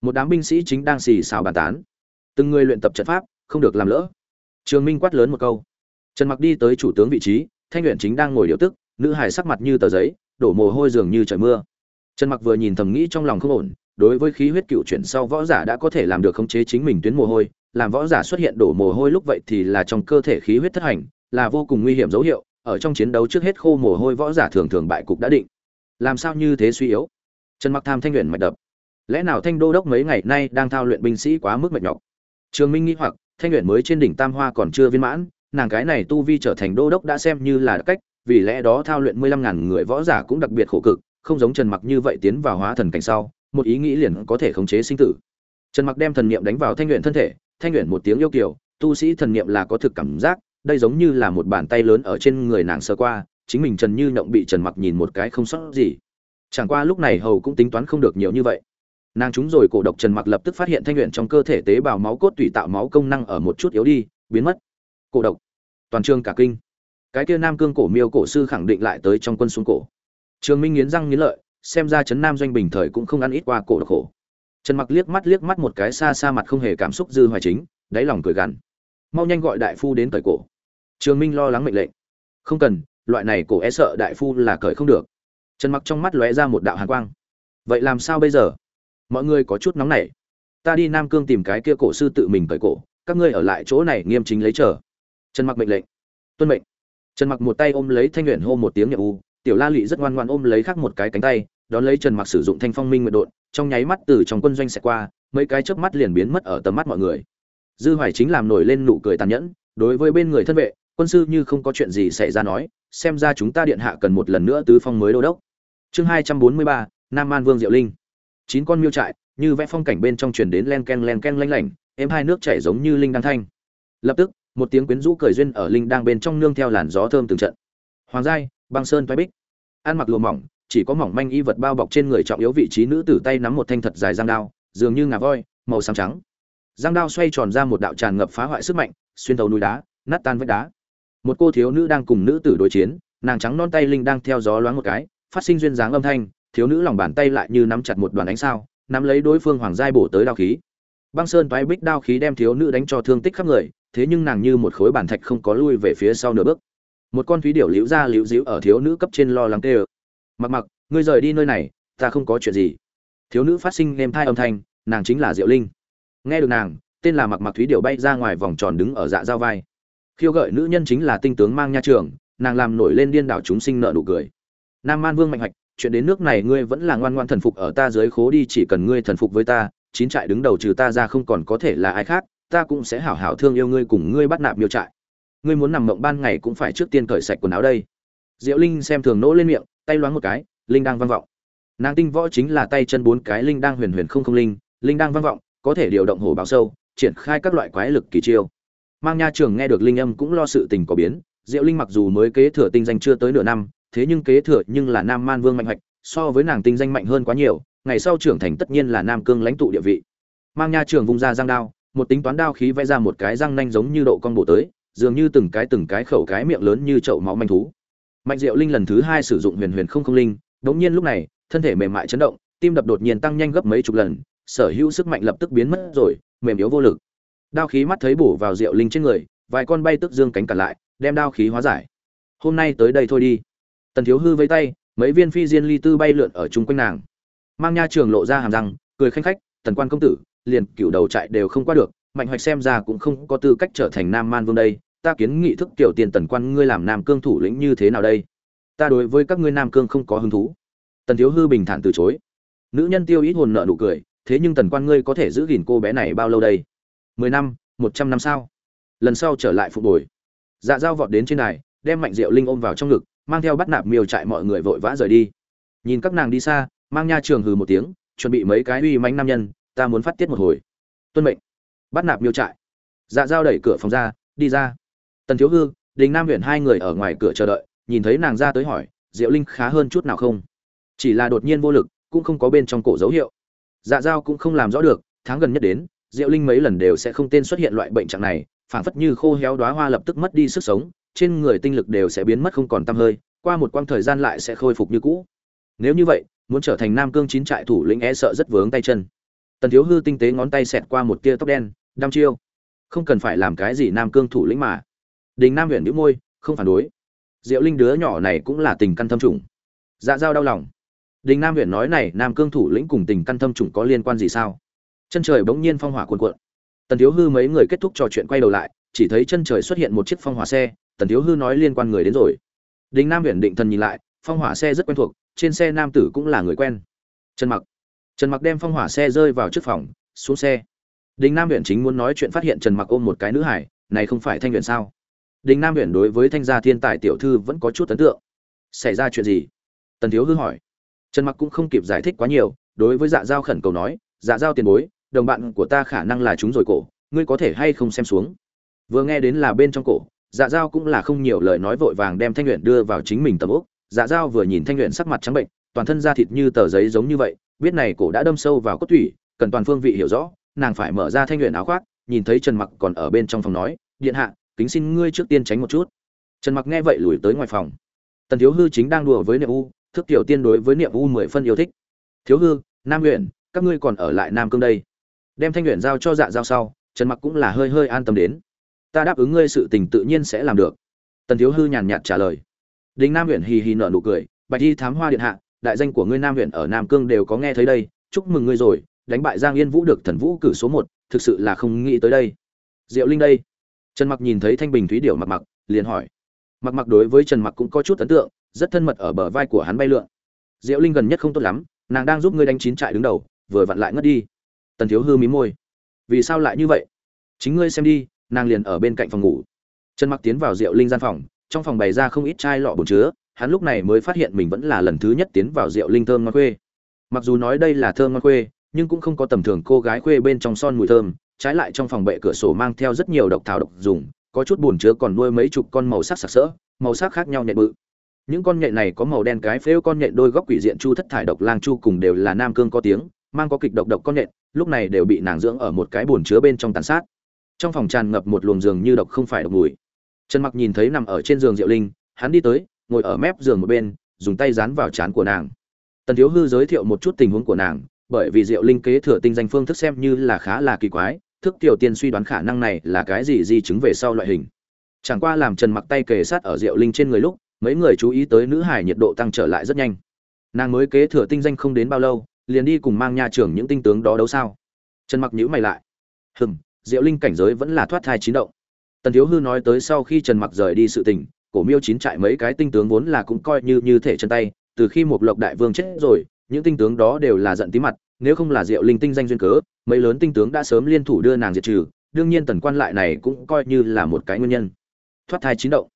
Một đám binh sĩ chính đang xì xào bàn tán. Từng người luyện tập trận pháp, không được làm lỡ. Trường Minh quát lớn một câu. Trần Mặc đi tới chủ tướng vị trí, Thanh luyện chính đang ngồi điều tức, nữ hài sắc mặt như tờ giấy, đổ mồ hôi dường như trời mưa. Trần Mặc vừa nhìn thầm nghĩ trong lòng không ổn, đối với khí huyết cựu chuyển sau võ giả đã có thể làm được khống chế chính mình tuyến mồ hôi, làm võ giả xuất hiện đổ mồ hôi lúc vậy thì là trong cơ thể khí huyết thất hành, là vô cùng nguy hiểm dấu hiệu, ở trong chiến đấu trước hết khô mồ hôi võ giả thường thường bại cục đã định. Làm sao như thế suy yếu? Trần Mặc tham thanh luyện mạch đập. Lẽ nào Thanh Đô đốc mấy ngày nay đang thao luyện binh sĩ quá mức mệt nhọc? Trường Minh nghi hoặc, thanh luyện mới trên đỉnh Tam Hoa còn chưa viên mãn, nàng cái này tu vi trở thành đô đốc đã xem như là cách, vì lẽ đó thao luyện 15000 người võ giả cũng đặc biệt khổ cực, không giống Trần Mặc như vậy tiến vào hóa thần cảnh sau, một ý nghĩ liền có thể khống chế sinh tử. Trần Mặc đem thần niệm đánh vào thanh luyện thân thể, thanh luyện một tiếng yêu kiều, tu sĩ thần niệm là có thực cảm giác, đây giống như là một bàn tay lớn ở trên người nàng sơ qua, chính mình Trần Như Nhộng bị Trần Mặc nhìn một cái không sót gì. Chẳng qua lúc này hầu cũng tính toán không được nhiều như vậy. Nàng chúng rồi cổ độc Trần Mặc lập tức phát hiện thanh luyện trong cơ thể tế bào máu cốt tùy tạo máu công năng ở một chút yếu đi, biến mất. Cổ độc. Toàn trường cả kinh. Cái kia Nam Cương cổ miêu cổ sư khẳng định lại tới trong quân xuống cổ. Trường Minh nghiến răng nghiến lợi, xem ra trấn Nam doanh bình thời cũng không ăn ít qua cổ độc khổ. Trần Mặc liếc mắt liếc mắt một cái xa xa mặt không hề cảm xúc dư hoài chính, đáy lòng cười gằn. Mau nhanh gọi đại phu đến cởi cổ. Trường Minh lo lắng mệnh lệnh. Không cần, loại này cổ e sợ đại phu là cởi không được. Trần Mặc trong mắt lóe ra một đạo hàn quang. Vậy làm sao bây giờ? Mọi người có chút nóng nảy. Ta đi Nam Cương tìm cái kia cổ sư tự mình cởi cổ, các ngươi ở lại chỗ này nghiêm chính lấy chờ. Trần Mặc mệnh lệnh. Tuân mệnh. Trần Mặc một tay ôm lấy Thanh Uyển hô một tiếng nhẹ u, Tiểu La Lệ rất ngoan ngoãn ôm lấy khác một cái cánh tay, đón lấy Trần Mặc sử dụng Thanh Phong Minh nguyệt độn, trong nháy mắt từ trong quân doanh sẽ qua, mấy cái chớp mắt liền biến mất ở tầm mắt mọi người. Dư Hoài chính làm nổi lên nụ cười tàn nhẫn, đối với bên người thân vệ, quân sư như không có chuyện gì xảy ra nói, xem ra chúng ta điện hạ cần một lần nữa tứ phong mới đô đốc. Chương 243, Nam An Vương Diệu Linh. Chín con miêu trại, như vẽ phong cảnh bên trong truyền đến len ken len ken lanh lảnh, êm hai nước chảy giống như linh đăng thanh. Lập tức, một tiếng quyến rũ cười duyên ở linh đang bên trong nương theo làn gió thơm từng trận. Hoàng giai, băng sơn toái bích. Ăn mặc lùa mỏng, chỉ có mỏng manh y vật bao bọc trên người trọng yếu vị trí nữ tử tay nắm một thanh thật dài giang đao, dường như ngà voi, màu xám trắng. Giang đao xoay tròn ra một đạo tràn ngập phá hoại sức mạnh, xuyên thấu núi đá, nát tan vách đá. Một cô thiếu nữ đang cùng nữ tử đối chiến, nàng trắng non tay linh đang theo gió loáng một cái, phát sinh duyên dáng âm thanh, thiếu nữ lòng bàn tay lại như nắm chặt một đoàn ánh sao, nắm lấy đối phương hoàng giai bổ tới đao khí. Băng sơn toái bích đao khí đem thiếu nữ đánh cho thương tích khắp người, thế nhưng nàng như một khối bản thạch không có lui về phía sau nửa bước. Một con thúy điểu liễu ra liễu díu ở thiếu nữ cấp trên lo lắng tê. Mặc mặc, ngươi rời đi nơi này, ta không có chuyện gì. Thiếu nữ phát sinh nêm thai âm thanh, nàng chính là Diệu Linh. Nghe được nàng, tên là Mặc Mặc Thúy điểu bay ra ngoài vòng tròn đứng ở dạ giao vai. Khiêu gợi nữ nhân chính là tinh tướng mang nha trường, nàng làm nổi lên điên đảo chúng sinh nợ nụ cười nam man vương mạnh hoạch chuyện đến nước này ngươi vẫn là ngoan ngoan thần phục ở ta dưới khố đi chỉ cần ngươi thần phục với ta chín trại đứng đầu trừ ta ra không còn có thể là ai khác, ta cũng sẽ hảo hảo thương yêu ngươi cùng ngươi bắt nạp miêu trại. Ngươi muốn nằm mộng ban ngày cũng phải trước tiên cởi sạch quần áo đây. Diệu linh xem thường nỗ lên miệng, tay loáng một cái, linh đang vang vọng. Nàng tinh võ chính là tay chân bốn cái linh đang huyền huyền không không linh linh đang vang vọng, có thể điều động hổ báo sâu, triển khai các loại quái lực kỳ chiêu. Mang nha trường nghe được linh âm cũng lo sự tình có biến, diệu linh mặc dù mới kế thừa tinh danh chưa tới nửa năm, thế nhưng kế thừa nhưng là nam man vương mạnh hoạch, so với nàng tinh danh mạnh hơn quá nhiều ngày sau trưởng thành tất nhiên là nam cương lãnh tụ địa vị. Mang nha trường vung ra giang đao, một tính toán đao khí vẽ ra một cái răng nanh giống như độ con bộ tới, dường như từng cái từng cái khẩu cái miệng lớn như chậu máu manh thú. Mạnh diệu linh lần thứ hai sử dụng huyền huyền không không linh, đống nhiên lúc này, thân thể mềm mại chấn động, tim đập đột nhiên tăng nhanh gấp mấy chục lần, sở hữu sức mạnh lập tức biến mất rồi, mềm yếu vô lực. Đao khí mắt thấy bổ vào diệu linh trên người, vài con bay tức dương cánh cả lại, đem đao khí hóa giải. Hôm nay tới đây thôi đi. Tần thiếu hư với tay, mấy viên phi diên ly tư bay lượn ở chung quanh nàng mang nha trường lộ ra hàm răng, cười khanh khách, tần quan công tử, liền cựu đầu trại đều không qua được, mạnh hoạch xem ra cũng không có tư cách trở thành nam man vương đây, ta kiến nghị thức tiểu tiền tần quan ngươi làm nam cương thủ lĩnh như thế nào đây? Ta đối với các ngươi nam cương không có hứng thú. Tần thiếu hư bình thản từ chối. Nữ nhân tiêu ít hồn nợ nụ cười, thế nhưng tần quan ngươi có thể giữ gìn cô bé này bao lâu đây? Mười năm, một trăm năm sao? Lần sau trở lại phục hồi. Dạ dao vọt đến trên đài, đem mạnh rượu linh ôm vào trong ngực, mang theo bắt nạp miêu trại mọi người vội vã rời đi. Nhìn các nàng đi xa mang nha trường hừ một tiếng, chuẩn bị mấy cái uy manh nam nhân, ta muốn phát tiết một hồi. Tuân mệnh. Bắt nạp miêu trại. Dạ dao đẩy cửa phòng ra, đi ra. Tần thiếu hư, đình nam huyện hai người ở ngoài cửa chờ đợi, nhìn thấy nàng ra tới hỏi, diệu linh khá hơn chút nào không? Chỉ là đột nhiên vô lực, cũng không có bên trong cổ dấu hiệu. Dạ dao cũng không làm rõ được, tháng gần nhất đến, diệu linh mấy lần đều sẽ không tên xuất hiện loại bệnh trạng này, phảng phất như khô héo đóa hoa lập tức mất đi sức sống, trên người tinh lực đều sẽ biến mất không còn tăm hơi, qua một quãng thời gian lại sẽ khôi phục như cũ. Nếu như vậy muốn trở thành nam cương chín trại thủ lĩnh e sợ rất vướng tay chân. Tần thiếu hư tinh tế ngón tay xẹt qua một tia tóc đen, đăm chiêu. Không cần phải làm cái gì nam cương thủ lĩnh mà. Đình nam huyện đĩu môi, không phản đối. Diệu linh đứa nhỏ này cũng là tình căn thâm trùng. Dạ dao đau lòng. Đình nam huyện nói này, nam cương thủ lĩnh cùng tình căn thâm trùng có liên quan gì sao? Chân trời bỗng nhiên phong hỏa cuồn cuộn. Tần thiếu hư mấy người kết thúc trò chuyện quay đầu lại, chỉ thấy chân trời xuất hiện một chiếc phong hỏa xe, tần thiếu hư nói liên quan người đến rồi. Đình nam huyện định thần nhìn lại, phong hỏa xe rất quen thuộc trên xe nam tử cũng là người quen. Trần mặc. Trần mặc đem phong hỏa xe rơi vào trước phòng, xuống xe. Đình nam huyện chính muốn nói chuyện phát hiện trần mặc ôm một cái nữ hải, này không phải thanh huyện sao? Đình nam huyện đối với thanh gia thiên tài tiểu thư vẫn có chút ấn tượng. Xảy ra chuyện gì? Tần thiếu hư hỏi. Trần mặc cũng không kịp giải thích quá nhiều, đối với dạ giao khẩn cầu nói dạ giao tiền bối, đồng bạn của ta khả năng là chúng rồi cổ, ngươi có thể hay không xem xuống? Vừa nghe đến là bên trong cổ dạ giao cũng là không nhiều lời nói vội vàng đem thanh luyện đưa vào chính mình tầm úc dạ giao vừa nhìn thanh luyện sắc mặt trắng bệnh, toàn thân da thịt như tờ giấy giống như vậy, biết này cổ đã đâm sâu vào cốt thủy cần toàn phương vị hiểu rõ, nàng phải mở ra thanh luyện áo khoác, nhìn thấy trần mặc còn ở bên trong phòng nói, điện hạ, kính xin ngươi trước tiên tránh một chút. Trần mặc nghe vậy lùi tới ngoài phòng. Tần thiếu hư chính đang đùa với niệm u, thức tiểu tiên đối với niệm u mười phân yêu thích. Thiếu hư, nam luyện các ngươi còn ở lại nam cương đây? Đem thanh luyện giao cho dạ giao sau, trần mặc cũng là hơi hơi an tâm đến. Ta đáp ứng ngươi sự tình tự nhiên sẽ làm được. Tần thiếu hư nhàn nhạt trả lời đình nam huyện hì hì nở nụ cười, bạch y thám hoa điện hạ, đại danh của ngươi nam huyện ở nam cương đều có nghe thấy đây, chúc mừng ngươi rồi, đánh bại giang yên vũ được thần vũ cử số một, thực sự là không nghĩ tới đây. Diệu linh đây. Trần mặc nhìn thấy thanh bình thúy điểu mặc mặc liền hỏi. Mặc mặc đối với trần mặc cũng có chút ấn tượng, rất thân mật ở bờ vai của hắn bay lượn. Diệu linh gần nhất không tốt lắm, nàng đang giúp ngươi đánh chín trại đứng đầu, vừa vặn lại ngất đi. Tần thiếu hư mí môi. Vì sao lại như vậy? Chính ngươi xem đi, nàng liền ở bên cạnh phòng ngủ. Trần mặc tiến vào Diệu linh gian phòng trong phòng bày ra không ít chai lọ bồn chứa, hắn lúc này mới phát hiện mình vẫn là lần thứ nhất tiến vào rượu linh thơm ngon khuê. Mặc dù nói đây là thơm ngon khuê, nhưng cũng không có tầm thường cô gái khuê bên trong son mùi thơm, trái lại trong phòng bệ cửa sổ mang theo rất nhiều độc thảo độc dùng, có chút bồn chứa còn nuôi mấy chục con màu sắc sặc sỡ, màu sắc khác nhau nhện bự. Những con nhện này có màu đen cái phễu con nhện đôi góc quỷ diện chu thất thải độc lang chu cùng đều là nam cương có tiếng, mang có kịch độc độc con nhện, lúc này đều bị nàng dưỡng ở một cái bồn chứa bên trong tàn sát. Trong phòng tràn ngập một luồng giường như độc không phải độc mùi trần mặc nhìn thấy nằm ở trên giường diệu linh, hắn đi tới, ngồi ở mép giường một bên, dùng tay dán vào trán của nàng. Tần thiếu hư giới thiệu một chút tình huống của nàng, bởi vì diệu linh kế thừa tinh danh phương thức xem như là khá là kỳ quái, thức tiểu tiên suy đoán khả năng này là cái gì di chứng về sau loại hình. Chẳng qua làm trần mặc tay kề sát ở diệu linh trên người lúc, mấy người chú ý tới nữ hải nhiệt độ tăng trở lại rất nhanh. Nàng mới kế thừa tinh danh không đến bao lâu, liền đi cùng mang nha trưởng những tinh tướng đó đấu sao? Trần mặc nhíu mày lại. Hừm, diệu linh cảnh giới vẫn là thoát thai chín động tần thiếu hư nói tới sau khi trần mặc rời đi sự tình, cổ miêu chín trại mấy cái tinh tướng vốn là cũng coi như như thể chân tay, từ khi một lộc đại vương chết rồi, những tinh tướng đó đều là giận tí mặt, nếu không là diệu linh tinh danh duyên cớ, mấy lớn tinh tướng đã sớm liên thủ đưa nàng diệt trừ, đương nhiên tần quan lại này cũng coi như là một cái nguyên nhân. Thoát thai chín động.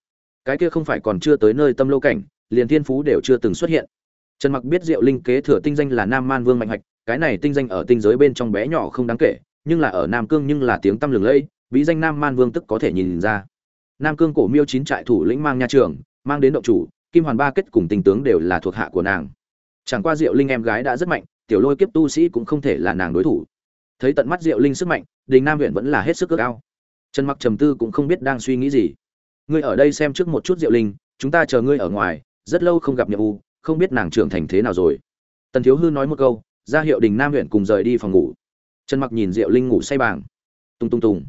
Cái kia không phải còn chưa tới nơi tâm lâu cảnh, liền thiên phú đều chưa từng xuất hiện. Trần mặc biết diệu linh kế thừa tinh danh là nam man vương mạnh hoạch cái này tinh danh ở tinh giới bên trong bé nhỏ không đáng kể, nhưng là ở nam cương nhưng là tiếng tăm lừng lẫy bí danh nam man vương tức có thể nhìn ra. Nam cương cổ miêu chín trại thủ lĩnh mang nha trường, mang đến động chủ, kim hoàn ba kết cùng tinh tướng đều là thuộc hạ của nàng. Chẳng qua diệu linh em gái đã rất mạnh, tiểu lôi kiếp tu sĩ cũng không thể là nàng đối thủ. Thấy tận mắt diệu linh sức mạnh, đình nam huyện vẫn là hết sức ước ao. Trần mặc trầm tư cũng không biết đang suy nghĩ gì. Ngươi ở đây xem trước một chút diệu linh, chúng ta chờ ngươi ở ngoài, rất lâu không gặp nhiệm vụ không biết nàng trưởng thành thế nào rồi. Tần thiếu hư nói một câu, ra hiệu đình nam huyện cùng rời đi phòng ngủ. Trần mặc nhìn diệu linh ngủ say bàng. Tung tung tùng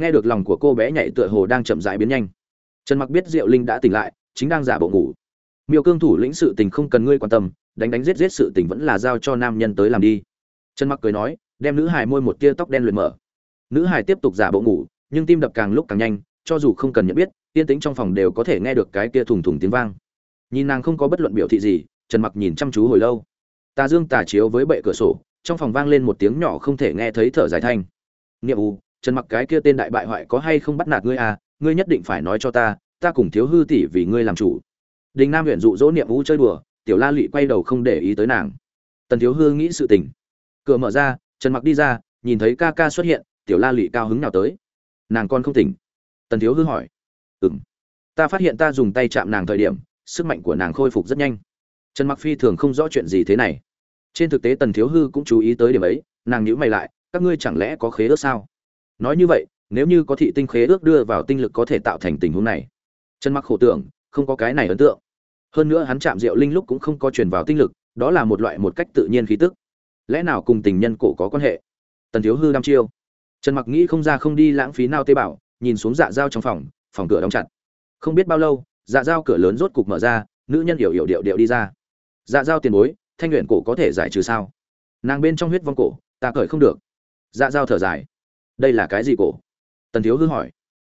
nghe được lòng của cô bé nhảy tựa hồ đang chậm rãi biến nhanh. Trần mặc biết diệu linh đã tỉnh lại, chính đang giả bộ ngủ. Miêu cương thủ lĩnh sự tình không cần ngươi quan tâm, đánh đánh giết giết sự tình vẫn là giao cho nam nhân tới làm đi. Trần mặc cười nói, đem nữ hài môi một tia tóc đen luyện mở. Nữ hài tiếp tục giả bộ ngủ, nhưng tim đập càng lúc càng nhanh, cho dù không cần nhận biết, yên tĩnh trong phòng đều có thể nghe được cái kia thùng thùng tiếng vang. Nhìn nàng không có bất luận biểu thị gì, trần mặc nhìn chăm chú hồi lâu. Tà dương tà chiếu với bệ cửa sổ, trong phòng vang lên một tiếng nhỏ không thể nghe thấy thở dài thanh. Nghiệm u trần mặc cái kia tên đại bại hoại có hay không bắt nạt ngươi à ngươi nhất định phải nói cho ta ta cùng thiếu hư tỷ vì ngươi làm chủ. Đình nam huyện dụ dỗ niệm vũ chơi đùa, tiểu la lụy quay đầu không để ý tới nàng. Tần thiếu hư nghĩ sự tình. Cửa mở ra, trần mặc đi ra, nhìn thấy ca ca xuất hiện, tiểu la lụy cao hứng nào tới. Nàng con không tỉnh. Tần thiếu hư hỏi. Ừng ta phát hiện ta dùng tay chạm nàng thời điểm, sức mạnh của nàng khôi phục rất nhanh. Trần mặc phi thường không rõ chuyện gì thế này. Trên thực tế tần thiếu hư cũng chú ý tới điểm ấy, nàng nhíu mày lại, các ngươi chẳng lẽ có khế ước sao? Nói như vậy, nếu như có thị tinh khế ước đưa vào tinh lực có thể tạo thành tình huống này. Trần mặc khổ tưởng, không có cái này ấn tượng. Hơn nữa hắn chạm rượu linh lúc cũng không có truyền vào tinh lực, đó là một loại một cách tự nhiên khí tức. Lẽ nào cùng tình nhân cổ có quan hệ? Tần thiếu hư đăm chiêu. Trần mặc nghĩ không ra không đi lãng phí nào tê bảo nhìn xuống dạ dao trong phòng phòng cửa đóng chặt. Không biết bao lâu dạ dao cửa lớn rốt cục mở ra, nữ nhân hiểu hiểu điệu điệu đi ra. Dạ dao tiền bối, thanh luyện cổ có thể giải trừ sao? Nàng bên trong huyết vong cổ, ta cởi không được. Dạ dao thở dài đây là cái gì cổ? Tần thiếu hư hỏi.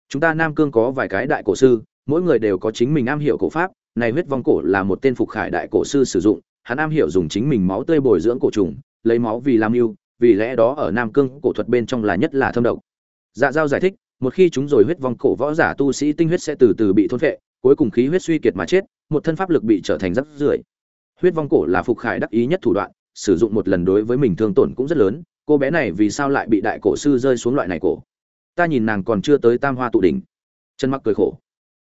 Chúng ta nam cương có vài cái đại cổ sư, mỗi người đều có chính mình am hiểu cổ pháp. Này huyết vong cổ là một tên phục khải đại cổ sư sử dụng. Hắn am hiểu dùng chính mình máu tươi bồi dưỡng cổ trùng, lấy máu vì làm mưu, vì lẽ đó ở nam cương cổ thuật bên trong là nhất là thâm độc. Dạ giao giải thích, một khi chúng rồi huyết vong cổ võ giả tu sĩ tinh huyết sẽ từ từ bị thôn phệ, cuối cùng khí huyết suy kiệt mà chết, một thân pháp lực bị trở thành rắc rưởi. Huyết vong cổ là phục khải đắc ý nhất thủ đoạn, sử dụng một lần đối với mình thương tổn cũng rất lớn cô bé này vì sao lại bị đại cổ sư rơi xuống loại này cổ? Ta nhìn nàng còn chưa tới tam hoa tụ đỉnh. Chân mắc cười khổ.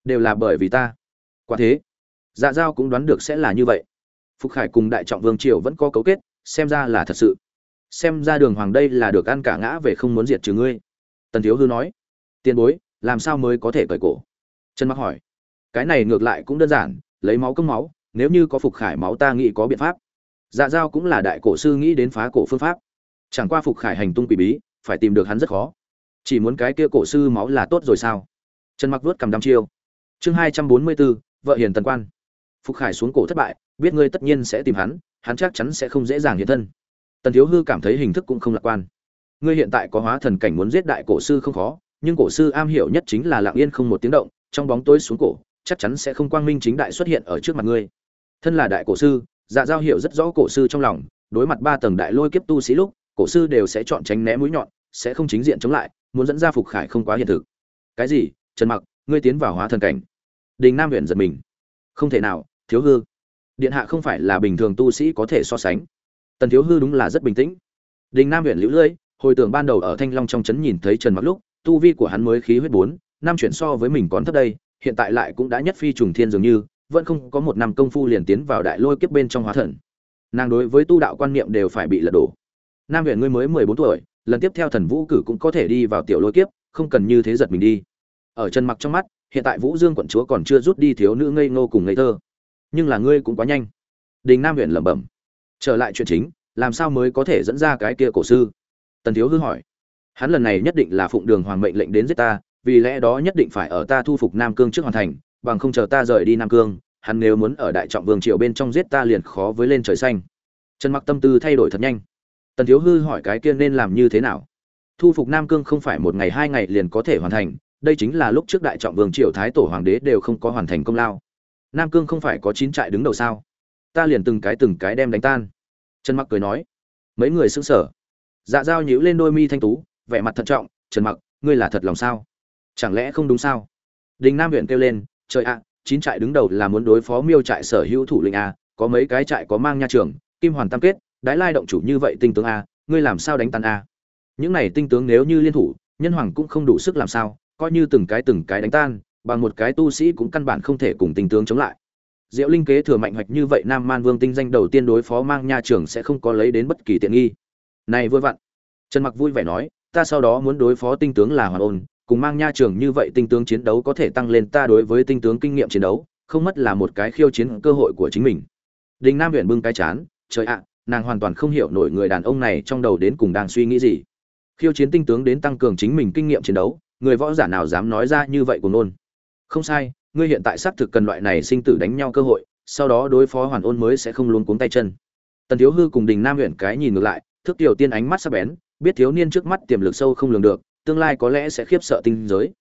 Đều là bởi vì ta. Quả thế dạ giao cũng đoán được sẽ là như vậy. Phục khải cùng đại trọng vương triều vẫn có cấu kết, xem ra là thật sự. Xem ra đường hoàng đây là được ăn cả ngã về không muốn diệt trừ ngươi. Tần thiếu hư nói. Tiền bối, làm sao mới có thể cởi cổ? Trần mặc hỏi. Cái này ngược lại cũng đơn giản, lấy máu công máu, nếu như có phục khải máu ta nghĩ có biện pháp. Dạ giao cũng là đại cổ sư nghĩ đến phá cổ phương pháp chẳng qua phục khải hành tung quỷ bí, phải tìm được hắn rất khó. Chỉ muốn cái kia cổ sư máu là tốt rồi sao? Trần mặc vuốt cầm đăm chiêu. Chương hai trăm bốn mươi bốn vợ hiền tần quan. Phục khải xuống cổ thất bại, biết ngươi tất nhiên sẽ tìm hắn hắn chắc chắn sẽ không dễ dàng hiện thân. Tần thiếu hư cảm thấy hình thức cũng không lạc quan. Ngươi hiện tại có hóa thần cảnh muốn giết đại cổ sư không khó, nhưng cổ sư am hiểu nhất chính là lặng yên không một tiếng động, trong bóng tối xuống cổ, chắc chắn sẽ không quang minh chính đại xuất hiện ở trước mặt ngươi. Thân là đại cổ sư dạ giao hiểu rất rõ cổ sư trong lòng, đối mặt ba tầng đại lôi kiếp tu sĩ lúc cổ sư đều sẽ chọn tránh né mũi nhọn, sẽ không chính diện chống lại, muốn dẫn ra phục khải không quá hiện thực. Cái gì? Trần mặc, ngươi tiến vào hóa thần cảnh. Đình nam huyện giật mình. Không thể nào, thiếu hư. Điện hạ không phải là bình thường tu sĩ có thể so sánh. Tần thiếu hư đúng là rất bình tĩnh. Đình nam huyện lũ lưỡi hồi tưởng ban đầu ở thanh long trong trấn nhìn thấy trần mặc lúc, tu vi của hắn mới khí huyết bốn, năm chuyển so với mình còn thấp đây, hiện tại lại cũng đã nhất phi trùng thiên dường như, vẫn không có một năm công phu liền tiến vào đại lôi kiếp bên trong hóa thần. Nàng đối với tu đạo quan niệm đều phải bị lật đổ nam huyện ngươi mới mười bốn tuổi, lần tiếp theo thần vũ cử cũng có thể đi vào tiểu lôi kiếp, không cần như thế giật mình đi. Ở chân mặc trong mắt, hiện tại vũ dương quận chúa còn chưa rút đi thiếu nữ ngây ngô cùng ngây thơ. Nhưng là ngươi cũng quá nhanh. Đình nam huyện lẩm bẩm. Trở lại chuyện chính, làm sao mới có thể dẫn ra cái kia cổ sư? Tần thiếu hư hỏi. Hắn lần này nhất định là phụng đường hoàng mệnh lệnh đến giết ta, vì lẽ đó nhất định phải ở ta thu phục nam cương trước hoàn thành, bằng không chờ ta rời đi nam cương, hắn nếu muốn ở đại trọng vương triều bên trong giết ta liền khó với lên trời xanh. Trần mặc tâm tư thay đổi thật nhanh tần thiếu hư hỏi cái kia nên làm như thế nào? Thu phục nam cương không phải một ngày hai ngày liền có thể hoàn thành, đây chính là lúc trước đại trọng vương triều thái tổ hoàng đế đều không có hoàn thành công lao. Nam cương không phải có chín trại đứng đầu sao? Ta liền từng cái từng cái đem đánh tan. Trần mặc cười nói. Mấy người sững sở. dạ dao nhíu lên đôi mi thanh tú, vẻ mặt thận trọng, trần mặc, ngươi là thật lòng sao? Chẳng lẽ không đúng sao? Đình nam huyện kêu lên, trời ạ, chín trại đứng đầu là muốn đối phó miêu trại sở hữu thủ lĩnh a có mấy cái trại có mang nha trường, kim hoàn tam kết đái lai động chủ như vậy tinh tướng a, ngươi làm sao đánh tan a? Những này tinh tướng nếu như liên thủ, nhân hoàng cũng không đủ sức làm sao, coi như từng cái từng cái đánh tan, bằng một cái tu sĩ cũng căn bản không thể cùng tinh tướng chống lại. Diệu linh kế thừa mạnh hoạch như vậy nam man vương tinh danh đầu tiên đối phó mang nha trường sẽ không có lấy đến bất kỳ tiện nghi. Này vui vặn. Trần mặc vui vẻ nói, ta sau đó muốn đối phó tinh tướng là hoàn ôn, cùng mang nha trường như vậy tinh tướng chiến đấu có thể tăng lên ta đối với tinh tướng kinh nghiệm chiến đấu, không mất là một cái khiêu chiến cơ hội của chính mình. Đình nam huyện bưng cái chán, trời ạ nàng hoàn toàn không hiểu nổi người đàn ông này trong đầu đến cùng đang suy nghĩ gì. Khiêu chiến tinh tướng đến tăng cường chính mình kinh nghiệm chiến đấu, người võ giả nào dám nói ra như vậy của nôn không sai, ngươi hiện tại xác thực cần loại này sinh tử đánh nhau cơ hội, sau đó đối phó hoàn ôn mới sẽ không luôn cuống tay chân. Tần thiếu hư cùng đình nam huyện cái nhìn ngược lại, thước tiểu tiên ánh mắt sắc bén, biết thiếu niên trước mắt tiềm lực sâu không lường được, tương lai có lẽ sẽ khiếp sợ tinh giới.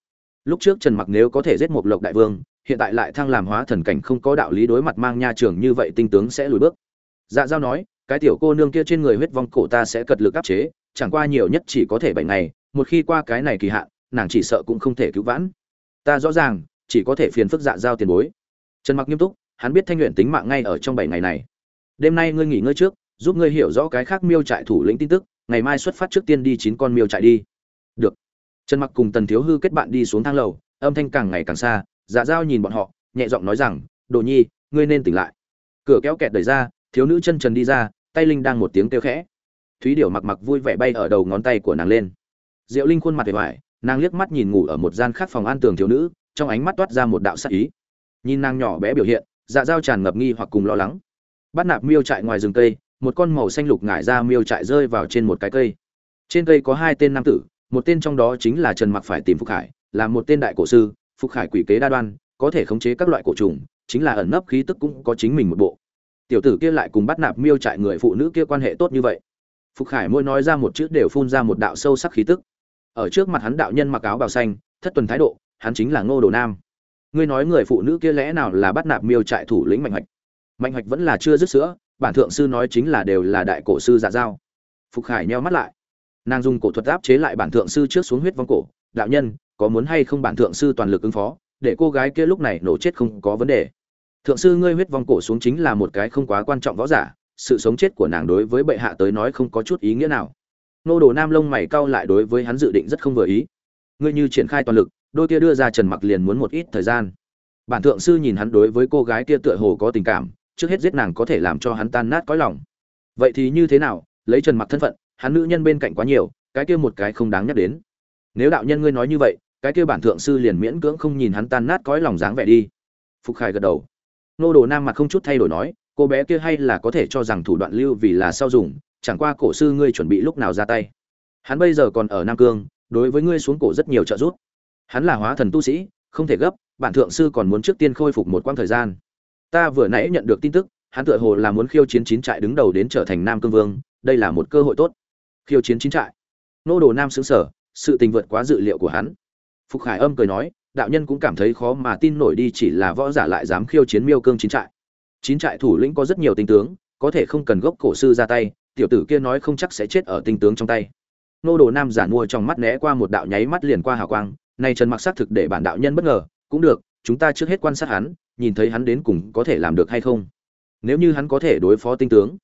Lúc trước trần mặc nếu có thể giết một lộc đại vương, hiện tại lại thăng làm hóa thần cảnh không có đạo lý đối mặt mang nha trưởng như vậy tinh tướng sẽ lùi bước. Dạ giao nói cái tiểu cô nương kia trên người huyết vong cổ ta sẽ cật lực áp chế, chẳng qua nhiều nhất chỉ có thể bảy ngày, một khi qua cái này kỳ hạn, nàng chỉ sợ cũng không thể cứu vãn. Ta rõ ràng, chỉ có thể phiền phức dạ giao tiền bối. Trần mặc nghiêm túc, hắn biết thanh luyện tính mạng ngay ở trong bảy ngày này. Đêm nay ngươi nghỉ ngơi trước, giúp ngươi hiểu rõ cái khác miêu trại thủ lĩnh tin tức, ngày mai xuất phát trước tiên đi chín con miêu trại đi. Được. Trần mặc cùng tần thiếu hư kết bạn đi xuống thang lầu, âm thanh càng ngày càng xa dạ giao nhìn bọn họ, nhẹ giọng nói rằng, đồ nhi, ngươi nên tỉnh lại. Cửa kéo kẹt đẩy ra thiếu nữ chân trần đi ra tay linh đang một tiếng kêu khẽ. Thúy điểu mặc mặc vui vẻ bay ở đầu ngón tay của nàng lên. Diệu linh khuôn mặt vẻ vải nàng liếc mắt nhìn ngủ ở một gian khác phòng an tường thiếu nữ trong ánh mắt toát ra một đạo sắc ý. Nhìn nàng nhỏ bé biểu hiện dạ dao tràn ngập nghi hoặc cùng lo lắng. Bắt nạp miêu trại ngoài rừng cây một con màu xanh lục ngải ra miêu trại rơi vào trên một cái cây. Trên cây có hai tên nam tử một tên trong đó chính là trần mặc phải tìm phúc hải, là một tên đại cổ sư phúc hải quỷ kế đa đoan có thể khống chế các loại cổ trùng chính là ẩn nấp khí tức cũng có chính mình một bộ tiểu tử kia lại cùng bắt nạp miêu trại người phụ nữ kia quan hệ tốt như vậy. Phục khải môi nói ra một chữ đều phun ra một đạo sâu sắc khí tức. Ở trước mặt hắn đạo nhân mặc áo bào xanh, thất tuần thái độ, hắn chính là ngô đồ nam. Ngươi nói người phụ nữ kia lẽ nào là bắt nạp miêu trại thủ lĩnh mạnh hoạch? Mạnh hoạch vẫn là chưa dứt sữa, bản thượng sư nói chính là đều là đại cổ sư dạ giao. Phục khải nheo mắt lại. Nàng dùng cổ thuật áp chế lại bản thượng sư trước xuống huyết vong cổ. Đạo nhân, có muốn hay không bản thượng sư toàn lực ứng phó, để cô gái kia lúc này nổ chết không có vấn đề thượng sư ngươi huyết vong cổ xuống chính là một cái không quá quan trọng võ giả, sự sống chết của nàng đối với bệ hạ tới nói không có chút ý nghĩa nào. Nô đồ nam lông mày cau lại đối với hắn dự định rất không vừa ý. Ngươi như triển khai toàn lực, đôi kia đưa ra trần mặc liền muốn một ít thời gian. Bản thượng sư nhìn hắn đối với cô gái kia tựa hồ có tình cảm, trước hết giết nàng có thể làm cho hắn tan nát cõi lòng. Vậy thì như thế nào, lấy trần mặc thân phận, hắn nữ nhân bên cạnh quá nhiều, cái kia một cái không đáng nhắc đến. Nếu đạo nhân ngươi nói như vậy, cái kia bản thượng sư liền miễn cưỡng không nhìn hắn tan nát cõi lòng dáng vẻ đi. Phục khải gật đầu nô đồ nam mặt không chút thay đổi nói, cô bé kia hay là có thể cho rằng thủ đoạn lưu vì là sao dùng, chẳng qua cổ sư ngươi chuẩn bị lúc nào ra tay. Hắn bây giờ còn ở nam cương, đối với ngươi xuống cổ rất nhiều trợ giúp. Hắn là hóa thần tu sĩ, không thể gấp, bản thượng sư còn muốn trước tiên khôi phục một quãng thời gian. Ta vừa nãy nhận được tin tức, hắn tựa hồ là muốn khiêu chiến chín trại đứng đầu đến trở thành nam cương vương, đây là một cơ hội tốt. Khiêu chiến chín trại. Nô đồ nam xứng sở sự tình vượt quá dự liệu của hắn. Phục khải âm cười nói đạo nhân cũng cảm thấy khó mà tin nổi đi chỉ là võ giả lại dám khiêu chiến miêu cương chín trại. Chín trại thủ lĩnh có rất nhiều tinh tướng, có thể không cần gốc cổ sư ra tay, tiểu tử kia nói không chắc sẽ chết ở tinh tướng trong tay. Nô đồ nam giả mua trong mắt né qua một đạo nháy mắt liền qua hào quang, nay trần mặc xác thực để bản đạo nhân bất ngờ, cũng được, chúng ta trước hết quan sát hắn, nhìn thấy hắn đến cùng có thể làm được hay không. Nếu như hắn có thể đối phó tinh tướng,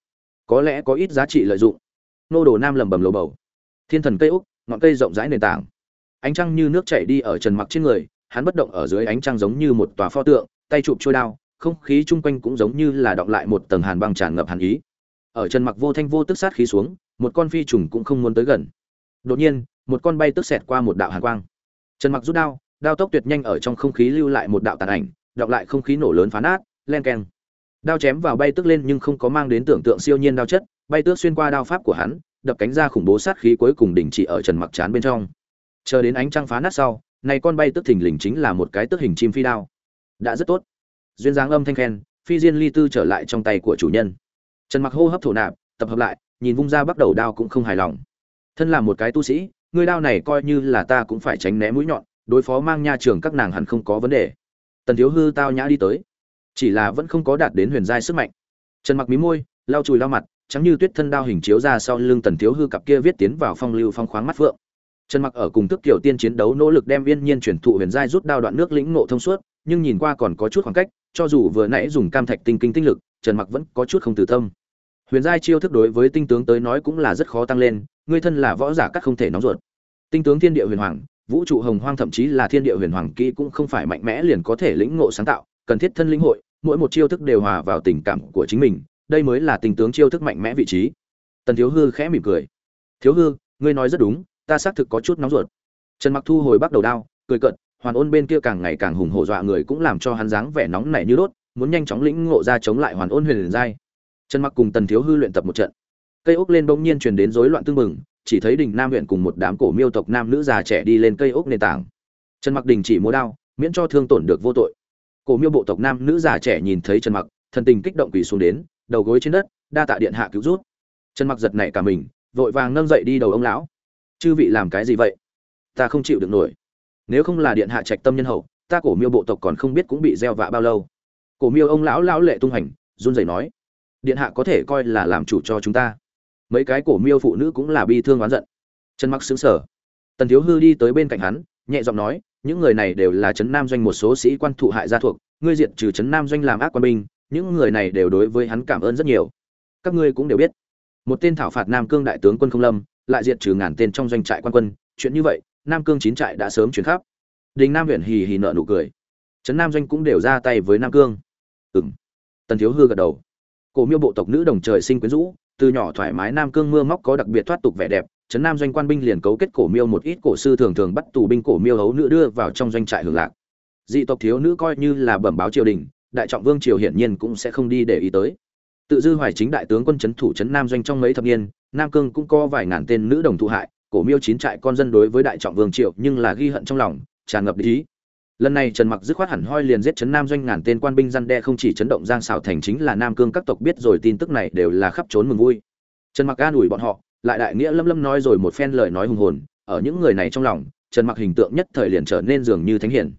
có lẽ có ít giá trị lợi dụng. Nô đồ nam lầm bầm lầu bầu. Thiên thần cây úc, ngọn cây rộng rãi nền tảng. Ánh trăng như nước chảy đi ở trần mặc trên người hắn bất động ở dưới ánh trăng giống như một tòa pho tượng, tay chụp trôi đao, không khí chung quanh cũng giống như là đọng lại một tầng hàn băng tràn ngập hàn ý. Ở chân mặc vô thanh vô tức sát khí xuống, một con phi trùng cũng không muốn tới gần. Đột nhiên, một con bay tức xẹt qua một đạo hàn quang. Trần mặc rút đao đao tốc tuyệt nhanh ở trong không khí lưu lại một đạo tàn ảnh đọc lại không khí nổ lớn phá nát, len keng. Đao chém vào bay tức lên nhưng không có mang đến tưởng tượng siêu nhiên đao chất, bay tước xuyên qua đao pháp của hắn, đập cánh ra khủng bố sát khí cuối cùng đình chỉ ở trần mặc chán bên trong. Chờ đến ánh trăng phá nát sau này con bay tức thình lình chính là một cái tức hình chim phi đao. Đã rất tốt. Duyên dáng âm thanh khen, phi diên ly tư trở lại trong tay của chủ nhân. Trần mặc hô hấp thổ nạp, tập hợp lại, nhìn vung ra bắt đầu đao cũng không hài lòng. Thân là một cái tu sĩ, người đao này coi như là ta cũng phải tránh né mũi nhọn, đối phó mang nha trường các nàng hẳn không có vấn đề. Tần thiếu hư tao nhã đi tới. Chỉ là vẫn không có đạt đến huyền giai sức mạnh. Trần mặc mí môi, lau chùi lau mặt, trắng như tuyết thân đao hình chiếu ra sau lưng tần thiếu hư cặp kia viết tiến vào phong lưu phong khoáng mắt phượng trần mặc ở cùng thức kiểu tiên chiến đấu nỗ lực đem viên nhiên chuyển thụ huyền giai rút đao đoạn nước lĩnh ngộ thông suốt, nhưng nhìn qua còn có chút khoảng cách, cho dù vừa nãy dùng cam thạch tinh kinh tinh lực, trần mặc vẫn có chút không từ tâm. Huyền giai chiêu thức đối với tinh tướng tới nói cũng là rất khó tăng lên, người thân là võ giả cắt không thể nóng ruột. Tinh tướng thiên địa huyền hoàng, vũ trụ hồng hoang thậm chí là thiên địa huyền hoàng kỹ cũng không phải mạnh mẽ liền có thể lĩnh ngộ sáng tạo, cần thiết thân linh hội, mỗi một chiêu thức đều hòa vào tình cảm của chính mình, đây mới là tình tướng chiêu thức mạnh mẽ vị trí. Tần thiếu hư khẽ mỉm cười. Thiếu hư, ngươi nói rất đúng ta xác thực có chút nóng ruột. Trần mặc thu hồi bắt đầu đao cười cận hoàn ôn bên kia càng ngày càng hùng hổ dọa người cũng làm cho hắn dáng vẻ nóng nảy như đốt, muốn nhanh chóng lĩnh ngộ ra chống lại hoàn ôn huyền giai trần mặc cùng tần thiếu hư luyện tập một trận. Cây ốc lên bỗng nhiên truyền đến rối loạn tương mừng chỉ thấy đình nam huyện cùng một đám cổ miêu tộc nam nữ già trẻ đi lên cây ốc nền tảng. Trần mặc đình chỉ múa đao, miễn cho thương tổn được vô tội. Cổ miêu bộ tộc nam nữ già trẻ nhìn thấy trần mặc, thần tình kích động quỳ xuống đến, đầu gối trên đất, đa tạ điện hạ cứu rút. Trần mặc giật nảy cả mình, vội vàng nâng dậy đi đầu ông lão chư vị làm cái gì vậy? Ta không chịu được nổi. Nếu không là điện hạ trạch tâm nhân hậu, ta cổ miêu bộ tộc còn không biết cũng bị gieo vạ bao lâu. Cổ miêu ông lão lão lệ tung hành, run rẩy nói, điện hạ có thể coi là làm chủ cho chúng ta. Mấy cái cổ miêu phụ nữ cũng là bi thương oán giận. Trần mặc xứng sở tần thiếu hư đi tới bên cạnh hắn, nhẹ giọng nói, những người này đều là trấn nam doanh một số sĩ quan thụ hại gia thuộc, ngươi diện trừ trấn nam doanh làm ác quân binh, những người này đều đối với hắn cảm ơn rất nhiều. Các ngươi cũng đều biết, một tên thảo phạt nam cương đại tướng quân không lâm lại diệt trừ ngàn tên trong doanh trại quan quân, chuyện như vậy, nam cương chín trại đã sớm chuyển khắp. Đình nam huyện hì hì nợ nụ cười. Trấn nam doanh cũng đều ra tay với nam cương. Ừng tần thiếu hư gật đầu. Cổ miêu bộ tộc nữ đồng trời sinh quyến rũ, từ nhỏ thoải mái nam cương mưa móc có đặc biệt thoát tục vẻ đẹp, trấn nam doanh quan binh liền cấu kết cổ miêu một ít cổ sư thường thường bắt tù binh cổ miêu hấu nữ đưa vào trong doanh trại hưởng lạc. Dị tộc thiếu nữ coi như là bẩm báo triều đình, đại trọng vương triều hiển nhiên cũng sẽ không đi để ý tới. Tự dư hoài chính đại tướng quân trấn thủ trấn nam doanh trong mấy thập niên nam cương cũng có vài ngàn tên nữ đồng thụ hại, cổ miêu chín trại con dân đối với đại trọng vương triệu nhưng là ghi hận trong lòng, tràn ngập ý. Lần này trần mặc dứt khoát hẳn hoi liền giết chấn nam doanh ngàn tên quan binh răn đe không chỉ chấn động giang xảo thành chính là nam cương các tộc biết rồi tin tức này đều là khắp trốn mừng vui. Trần mặc an ủi bọn họ, lại đại nghĩa lâm lâm nói rồi một phen lời nói hùng hồn, ở những người này trong lòng, trần mặc hình tượng nhất thời liền trở nên dường như thánh hiển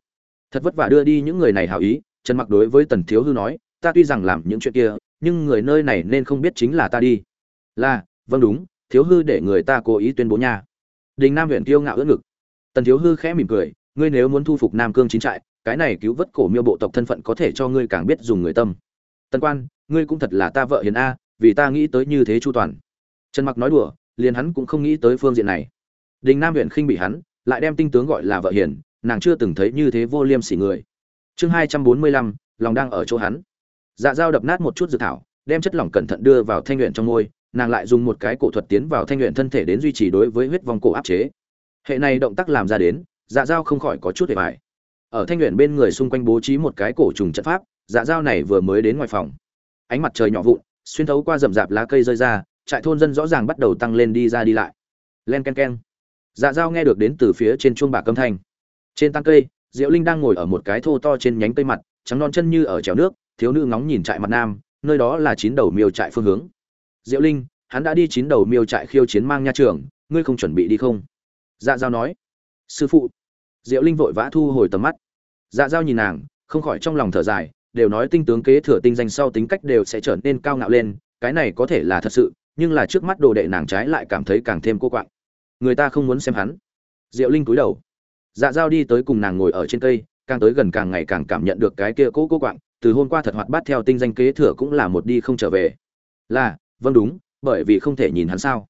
thật vất vả đưa đi những người này hào ý, trần mặc đối với tần thiếu hư nói, ta tuy rằng làm những chuyện kia, nhưng người nơi này nên không biết chính là ta đi. Là vâng đúng, thiếu hư để người ta cố ý tuyên bố nha. Đình nam huyện kiêu ngạo ưỡn ngực. Tần thiếu hư khẽ mỉm cười, ngươi nếu muốn thu phục nam cương chính trại, cái này cứu vớt cổ miêu bộ tộc thân phận có thể cho ngươi càng biết dùng người tâm. Tần quan, ngươi cũng thật là ta vợ hiền a, vì ta nghĩ tới như thế chu toàn. Trần mặc nói đùa, liền hắn cũng không nghĩ tới phương diện này. Đình nam huyện khinh bị hắn, lại đem tinh tướng gọi là vợ hiền, nàng chưa từng thấy như thế vô liêm sỉ người. Chương hai trăm bốn mươi lăm, lòng đang ở chỗ hắn. Dạ dao đập nát một chút dự thảo, đem chất lỏng cẩn thận đưa vào thanh luyện trong môi nàng lại dùng một cái cổ thuật tiến vào thanh luyện thân thể đến duy trì đối với huyết vong cổ áp chế. Hệ này động tác làm ra đến dạ dao không khỏi có chút hề mại ở thanh luyện bên người xung quanh bố trí một cái cổ trùng trận pháp dạ dao này vừa mới đến ngoài phòng. Ánh mặt trời nhỏ vụn, xuyên thấu qua rậm rạp lá cây rơi ra, trại thôn dân rõ ràng bắt đầu tăng lên đi ra đi lại. Len ken ken. Dạ dao nghe được đến từ phía trên chuông bạc âm thanh. Trên tăng cây, diệu linh đang ngồi ở một cái thô to trên nhánh cây mặt, trắng non chân như ở trèo nước, thiếu nữ ngóng nhìn trại mặt nam, nơi đó là chín đầu miêu trại phương hướng diệu linh, hắn đã đi chín đầu miêu trại khiêu chiến mang nha trường, ngươi không chuẩn bị đi không? Dạ giao nói. Sư phụ. Diệu linh vội vã thu hồi tầm mắt. Dạ giao nhìn nàng, không khỏi trong lòng thở dài, đều nói tinh tướng kế thừa tinh danh sau tính cách đều sẽ trở nên cao ngạo lên, cái này có thể là thật sự, nhưng là trước mắt đồ đệ nàng trái lại cảm thấy càng thêm cô quạng. Người ta không muốn xem hắn. Diệu linh cúi đầu. Dạ giao đi tới cùng nàng ngồi ở trên cây, càng tới gần càng ngày càng cảm nhận được cái kia cố cô quạng, từ hôm qua thật hoạt bát theo tinh danh kế thừa cũng là một đi không trở về. Là vâng đúng, bởi vì không thể nhìn hắn sao.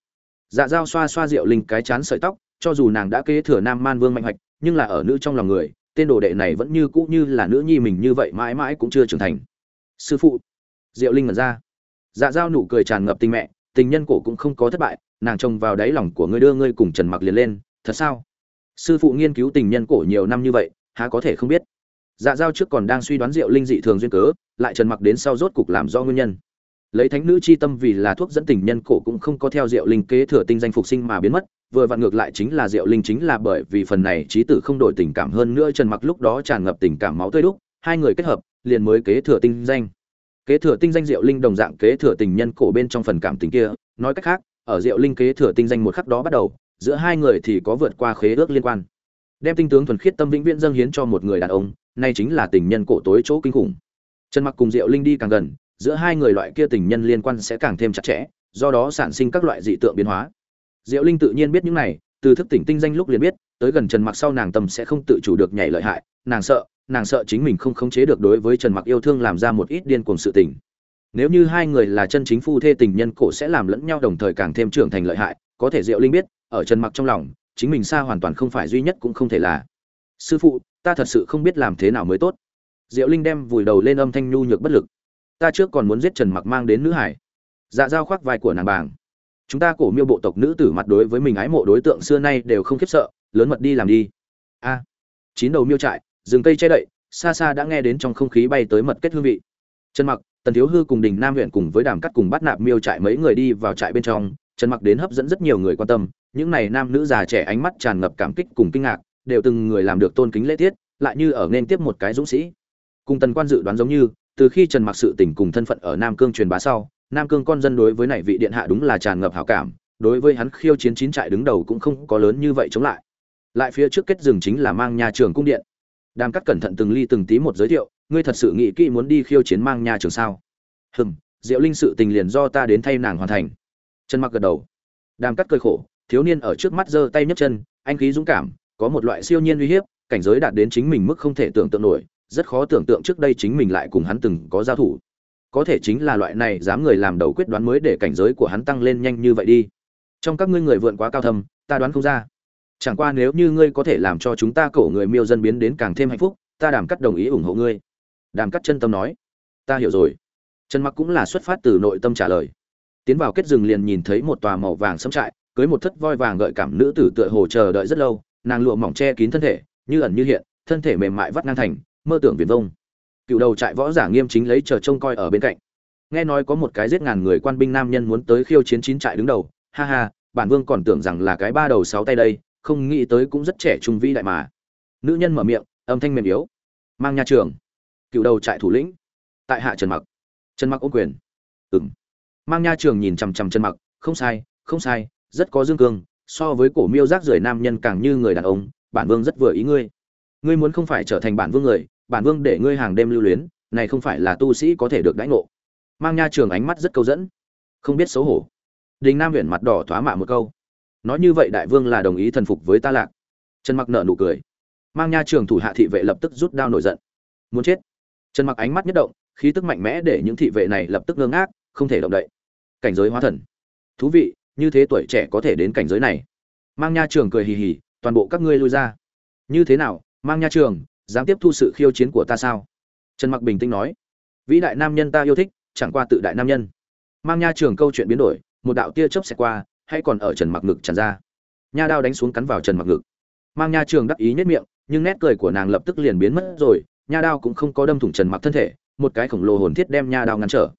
Dạ dao xoa xoa rượu linh cái chán sợi tóc, cho dù nàng đã kế thừa nam man vương mạnh hoạch, nhưng là ở nữ trong lòng người, tên đồ đệ này vẫn như cũ như là nữ nhi mình như vậy mãi mãi cũng chưa trưởng thành. Sư phụ. Diệu linh mật ra. Dạ dao nụ cười tràn ngập tình mẹ, tình nhân cổ cũng không có thất bại, nàng trông vào đáy lòng của ngươi đưa ngươi cùng trần mặc liền lên, thật sao? Sư phụ nghiên cứu tình nhân cổ nhiều năm như vậy, há có thể không biết. Dạ giao trước còn đang suy đoán Diệu linh dị thường duyên cớ, lại trần mặc đến sau rốt cục làm do nguyên nhân lấy thánh nữ chi tâm vì là thuốc dẫn tình nhân cổ cũng không có theo diệu linh kế thừa tinh danh phục sinh mà biến mất, vừa vặn ngược lại chính là diệu linh chính là bởi vì phần này trí tử không đổi tình cảm hơn nữa trần mặc lúc đó tràn ngập tình cảm máu tươi đúc, hai người kết hợp, liền mới kế thừa tinh danh. Kế thừa tinh danh diệu linh đồng dạng kế thừa tình nhân cổ bên trong phần cảm tình kia, nói cách khác, ở diệu linh kế thừa tinh danh một khắc đó bắt đầu, giữa hai người thì có vượt qua khế ước liên quan. Đem tinh tướng thuần khiết tâm vĩnh viễn dâng hiến cho một người đàn ông, nay chính là tình nhân cổ tối chỗ kinh khủng. Trần mặc cùng diệu linh đi càng gần giữa hai người loại kia tình nhân liên quan sẽ càng thêm chặt chẽ, do đó sản sinh các loại dị tượng biến hóa. Diệu linh tự nhiên biết những này, từ thức tỉnh tinh danh lúc liền biết, tới gần trần mặc sau nàng tâm sẽ không tự chủ được nhảy lợi hại, nàng sợ nàng sợ chính mình không khống chế được đối với trần mặc yêu thương làm ra một ít điên cuồng sự tình. Nếu như hai người là chân chính phu thê tình nhân cổ sẽ làm lẫn nhau đồng thời càng thêm trưởng thành lợi hại, có thể diệu linh biết, ở trần mặc trong lòng, chính mình xa hoàn toàn không phải duy nhất cũng không thể là. Sư phụ, ta thật sự không biết làm thế nào mới tốt. Diệu linh đem vùi đầu lên âm thanh nhu nhược bất lực ta trước còn muốn giết trần mặc mang đến nữ hải. Dạ dao khoác vai của nàng bàng. Chúng ta cổ miêu bộ tộc nữ tử mặt đối với mình ái mộ đối tượng xưa nay đều không khiếp sợ, lớn mật đi làm đi. A. Chín đầu miêu trại, rừng cây che đậy, xa xa đã nghe đến trong không khí bay tới mật kết hương vị. Trần mặc, tần thiếu hư cùng đình nam huyện cùng với đàm cắt cùng bắt nạp miêu trại mấy người đi vào trại bên trong. Trần mặc đến hấp dẫn rất nhiều người quan tâm. Những này nam nữ già trẻ ánh mắt tràn ngập cảm kích cùng kinh ngạc, đều từng người làm được tôn kính lễ tiết, lại như ở nên tiếp một cái dũng sĩ. Cùng tần quan dự đoán giống như từ khi trần mặc sự tình cùng thân phận ở nam cương truyền bá sau, nam cương con dân đối với này vị điện hạ đúng là tràn ngập hảo cảm, đối với hắn khiêu chiến chín trại đứng đầu cũng không có lớn như vậy chống lại. Lại phía trước kết rừng chính là mang nhà trường cung điện. Đàm cắt cẩn thận từng ly từng tí một giới thiệu, ngươi thật sự nghĩ kỹ muốn đi khiêu chiến mang nhà trường sao? Hừm, diệu linh sự tình liền do ta đến thay nàng hoàn thành. Trần mặc gật đầu. Đàm cắt cười khổ, thiếu niên ở trước mắt giơ tay nhấc chân, anh khí dũng cảm, có một loại siêu nhiên uy hiếp, cảnh giới đạt đến chính mình mức không thể tưởng tượng nổi rất khó tưởng tượng trước đây chính mình lại cùng hắn từng có giao thủ. Có thể chính là loại này dám người làm đầu quyết đoán mới để cảnh giới của hắn tăng lên nhanh như vậy đi. Trong các ngươi người vượn quá cao thâm, ta đoán không ra. Chẳng qua nếu như ngươi có thể làm cho chúng ta cổ người miêu dân biến đến càng thêm hạnh phúc, ta đàm cắt đồng ý ủng hộ ngươi. Đàm cắt chân tâm nói. Ta hiểu rồi. Trần mặc cũng là xuất phát từ nội tâm trả lời. Tiến vào kết rừng liền nhìn thấy một tòa màu vàng sẫm trại, cưới một thất voi vàng gợi cảm nữ tử tựa hồ chờ đợi rất lâu, nàng lụa mỏng che kín thân thể, như ẩn như hiện, thân thể mềm mại vắt ngang thành mơ tưởng viển vông. Cựu đầu trại võ giả nghiêm chính lấy chờ trông coi ở bên cạnh. Nghe nói có một cái giết ngàn người quan binh nam nhân muốn tới khiêu chiến chín trại đứng đầu. Ha ha, bản vương còn tưởng rằng là cái ba đầu sáu tay đây, không nghĩ tới cũng rất trẻ trung vĩ đại mà. Nữ nhân mở miệng, âm thanh mềm yếu. Mang nha trường. Cựu đầu trại thủ lĩnh. Tại hạ trần mặc. Trần mặc ô quyền. Ừng mang nha trường nhìn chằm chằm trần mặc, không sai không sai, rất có dương cương, so với cổ miêu rác rưởi nam nhân càng như người đàn ông, bản vương rất vừa ý ngươi. Ngươi muốn không phải trở thành bản vương người bản vương để ngươi hàng đêm lưu luyến, này không phải là tu sĩ có thể được đãi ngộ. Mang nha trường ánh mắt rất câu dẫn. Không biết xấu hổ. Đình nam huyện mặt đỏ thoá mạ một câu. Nói như vậy đại vương là đồng ý thần phục với ta lạc. Trần mặc nợ nụ cười. Mang nha trường thủ hạ thị vệ lập tức rút đao nổi giận. Muốn chết. Trần mặc ánh mắt nhất động, khí tức mạnh mẽ để những thị vệ này lập tức ngơ ngác, không thể động đậy. Cảnh giới hóa thần. Thú vị, như thế tuổi trẻ có thể đến cảnh giới này. Mang nha trường cười hì hì, toàn bộ các ngươi lui ra. Như thế nào, mang nha trường dám tiếp thu sự khiêu chiến của ta sao? Trần mặc bình tĩnh nói. Vĩ đại nam nhân ta yêu thích, chẳng qua tự đại nam nhân. Mang nha trường câu chuyện biến đổi, một đạo tia chớp xẹt qua hay còn ở trần mặc ngực tràn ra. Nha đao đánh xuống cắn vào trần mặc ngực. Mang nha trường đắc ý nhất miệng, nhưng nét cười của nàng lập tức liền biến mất rồi, nha đao cũng không có đâm thủng trần mặc thân thể, một cái khổng lồ hồn thiết đem nha đao ngăn trở.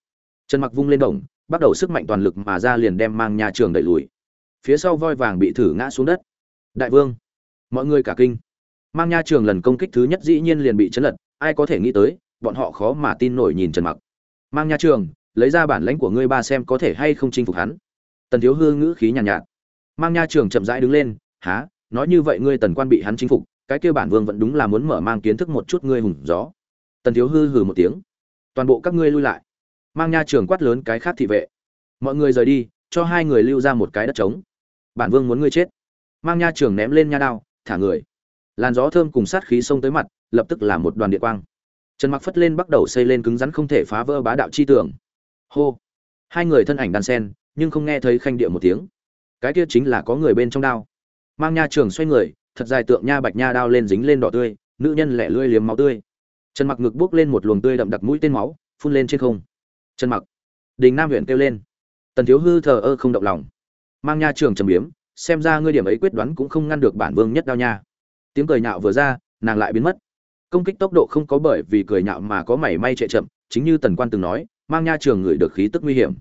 Trần mặc vung lên đồng, bắt đầu sức mạnh toàn lực mà ra liền đem mang nha trường đẩy lùi. Phía sau voi vàng bị thử ngã xuống đất. Đại vương, mọi người cả kinh mang nha trường lần công kích thứ nhất dĩ nhiên liền bị chấn lật ai có thể nghĩ tới bọn họ khó mà tin nổi nhìn trần mặc. Mang nha trường lấy ra bản lãnh của ngươi ba xem có thể hay không chinh phục hắn. Tần thiếu hư ngữ khí nhàn nhạt, nhạt. Mang nha trường chậm rãi đứng lên há nói như vậy ngươi tần quan bị hắn chinh phục cái kia bản vương vẫn đúng là muốn mở mang kiến thức một chút ngươi hùng gió. Tần thiếu hư hừ một tiếng toàn bộ các ngươi lui lại. Mang nha trường quát lớn cái khác thị vệ mọi người rời đi cho hai người lưu ra một cái đất trống. Bản vương muốn ngươi chết. Mang nha trường ném lên nha đao thả người làn gió thơm cùng sát khí xông tới mặt, lập tức là một đoàn điện quang. Trần mặc phất lên bắt đầu xây lên cứng rắn không thể phá vỡ bá đạo chi tưởng hô! Hai người thân ảnh đan sen, nhưng không nghe thấy khanh địa một tiếng. Cái kia chính là có người bên trong đao. Mang nha trường xoay người, thật dài tượng nha bạch nha đao lên dính lên đỏ tươi, nữ nhân lẻ lươi liếm máu tươi. Trần mặc ngực bước lên một luồng tươi đậm đặc mũi tên máu, phun lên trên không. Trần mặc, đình nam huyện kêu lên. Tần thiếu hư thờ ơ không động lòng. Mang nha trường trầm biếm, xem ra ngươi điểm ấy quyết đoán cũng không ngăn được bản vương nhất đao nha tiếng cười nhạo vừa ra, nàng lại biến mất. Công kích tốc độ không có bởi vì cười nhạo mà có mảy may chạy chậm, chính như tần quan từng nói, mang nha trường người được khí tức nguy hiểm.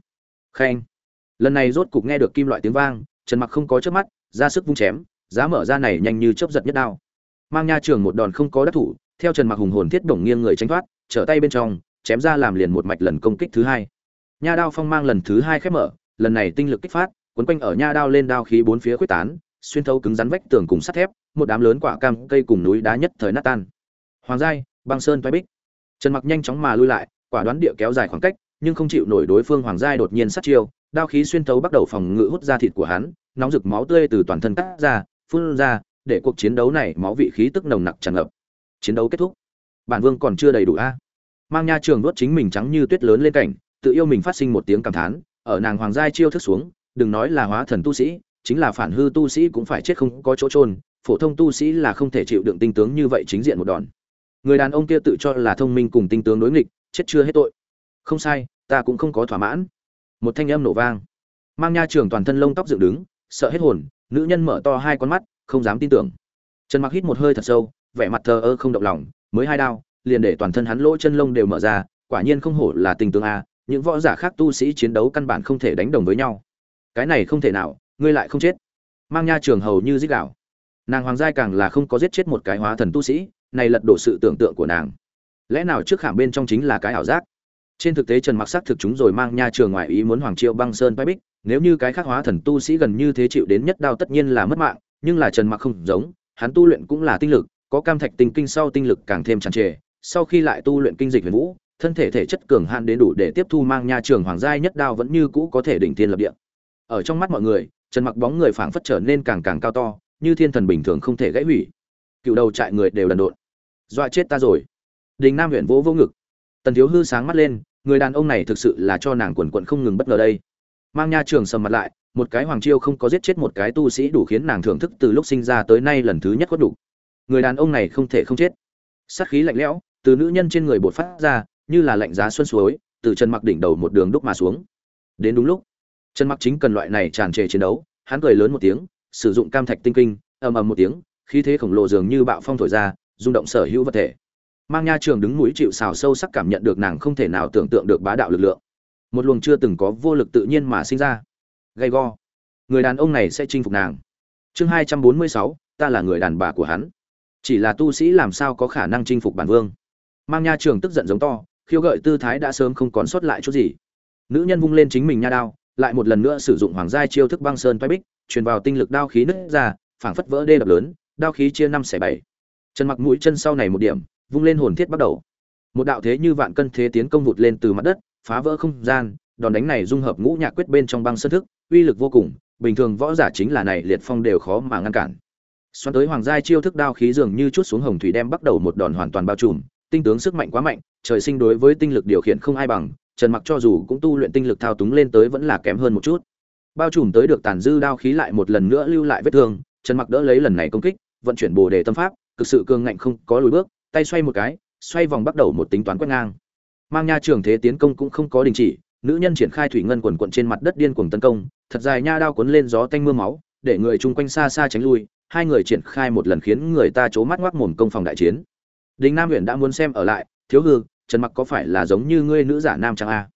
Khen. Lần này rốt cục nghe được kim loại tiếng vang, trần mặc không có chớp mắt, ra sức vung chém, giá mở ra này nhanh như chớp giật nhất đao. Mang nha trường một đòn không có đắc thủ, theo trần mặc hùng hồn thiết bổng nghiêng người tránh thoát, trở tay bên trong, chém ra làm liền một mạch lần công kích thứ hai. Nha đao phong mang lần thứ hai khép mở, lần này tinh lực kích phát, quấn quanh ở nha đao lên đao khí bốn phía quyết tán xuyên thấu cứng rắn vách tường cùng sắt thép, một đám lớn quả cam, cây cùng núi đá nhất thời nát tan. Hoàng giai, băng sơn toái bích. Trần mặc nhanh chóng mà lui lại, quả đoán địa kéo dài khoảng cách, nhưng không chịu nổi đối phương hoàng giai đột nhiên sát chiêu, đao khí xuyên thấu bắt đầu phòng ngự hút ra thịt của hắn, nóng rực máu tươi từ toàn thân cắt ra, phun ra, để cuộc chiến đấu này máu vị khí tức nồng nặc tràn ngập. Chiến đấu kết thúc. Bản vương còn chưa đầy đủ a. Mang nha trường nuốt chính mình trắng như tuyết lớn lên cảnh, tự yêu mình phát sinh một tiếng cảm thán, ở nàng hoàng giai chiêu thức xuống, đừng nói là hóa thần tu sĩ chính là phản hư tu sĩ cũng phải chết không có chỗ trôn phổ thông tu sĩ là không thể chịu đựng tinh tướng như vậy chính diện một đòn. Người đàn ông kia tự cho là thông minh cùng tinh tướng đối nghịch, chết chưa hết tội. Không sai, ta cũng không có thỏa mãn. Một thanh âm nổ vang. Mang nha trường toàn thân lông tóc dựng đứng, sợ hết hồn, nữ nhân mở to hai con mắt, không dám tin tưởng. Trần mặc hít một hơi thật sâu, vẻ mặt thờ ơ không động lòng, mới hai đao, liền để toàn thân hắn lỗ chân lông đều mở ra, quả nhiên không hổ là tình tướng a, những võ giả khác tu sĩ chiến đấu căn bản không thể đánh đồng với nhau. Cái này không thể nào ngươi lại không chết. Mang nha trường hầu như giết gạo nàng hoàng giai càng là không có giết chết một cái hóa thần tu sĩ, này lật đổ sự tưởng tượng của nàng. Lẽ nào trước khảm bên trong chính là cái ảo giác? Trên thực tế trần mặc sắc thực chúng rồi mang nha trường ngoại ý muốn hoàng triệu băng sơn bay bích, nếu như cái khác hóa thần tu sĩ gần như thế chịu đến nhất đao tất nhiên là mất mạng, nhưng là trần mặc không giống, hắn tu luyện cũng là tinh lực, có cam thạch tinh kinh sau tinh lực càng thêm tràn trề, sau khi lại tu luyện kinh dịch huyền vũ, thân thể thể chất cường hạn đến đủ để tiếp thu mang nha trường hoàng giai nhất đao vẫn như cũ có thể đỉnh thiên lập địa. Ở trong mắt mọi người trần mặc bóng người phảng phất trở nên càng càng cao to, như thiên thần bình thường không thể gãy hủy. Cựu đầu trại người đều đần độn. Dọa chết ta rồi. Đình nam huyện vỗ vô ngực. Tần thiếu hư sáng mắt lên, người đàn ông này thực sự là cho nàng quần quận không ngừng bất ngờ đây. Mang nha trường sầm mặt lại, một cái hoàng chiêu không có giết chết một cái tu sĩ đủ khiến nàng thưởng thức từ lúc sinh ra tới nay lần thứ nhất có đủ. Người đàn ông này không thể không chết. Sát khí lạnh lẽo, từ nữ nhân trên người bột phát ra, như là lạnh giá xuân suối, từ chân mặc đỉnh đầu một đường đúc mà xuống. Đến đúng lúc chân mặc chính cần loại này tràn trề chiến đấu, hắn cười lớn một tiếng, sử dụng cam thạch tinh kinh, ầm ầm một tiếng, khí thế khổng lồ dường như bạo phong thổi ra, rung động sở hữu vật thể. Mang nha trường đứng mũi chịu xào sâu sắc cảm nhận được nàng không thể nào tưởng tượng được bá đạo lực lượng. Một luồng chưa từng có vô lực tự nhiên mà sinh ra. Gay go. Người đàn ông này sẽ chinh phục nàng. Chương hai trăm bốn mươi sáu, ta là người đàn bà của hắn. Chỉ là tu sĩ làm sao có khả năng chinh phục bản vương? Mang nha trường tức giận giống to, khiêu gợi tư thái đã sớm không còn sót lại chút gì. Nữ nhân vung lên chính mình nha đao lại một lần nữa sử dụng hoàng giai chiêu thức băng sơn toái bích, truyền vào tinh lực đao khí nứt ra, phảng phất vỡ đê đập lớn, đao khí chia năm xẻ bảy. Trần mặc mũi chân sau này một điểm, vung lên hồn thiết bắt đầu. Một đạo thế như vạn cân thế tiến công vụt lên từ mặt đất, phá vỡ không gian, đòn đánh này dung hợp ngũ nhạc quyết bên trong băng sơn thức, uy lực vô cùng, bình thường võ giả chính là này liệt phong đều khó mà ngăn cản. Xoắn tới hoàng giai chiêu thức đao khí dường như chút xuống hồng thủy đem bắt đầu một đòn hoàn toàn bao trùm, tinh tướng sức mạnh quá mạnh, trời sinh đối với tinh lực điều khiển không ai bằng trần mặc cho dù cũng tu luyện tinh lực thao túng lên tới vẫn là kém hơn một chút. Bao trùm tới được tàn dư đao khí lại một lần nữa lưu lại vết thương, trần mặc đỡ lấy lần này công kích, vận chuyển bồ đề tâm pháp, cực sự cường ngạnh không có lùi bước, tay xoay một cái, xoay vòng bắt đầu một tính toán quét ngang. Mang nha trường thế tiến công cũng không có đình chỉ, nữ nhân triển khai thủy ngân quần quận trên mặt đất điên cuồng tấn công, thật dài nha đao cuốn lên gió tanh mưa máu, để người chung quanh xa xa tránh lui, hai người triển khai một lần khiến người ta c mắt ngoác mồm công phòng đại chiến. Đình nam huyện đã muốn xem ở lại, thiếu hư trần mặc có phải là giống như ngươi nữ giả nam trang a?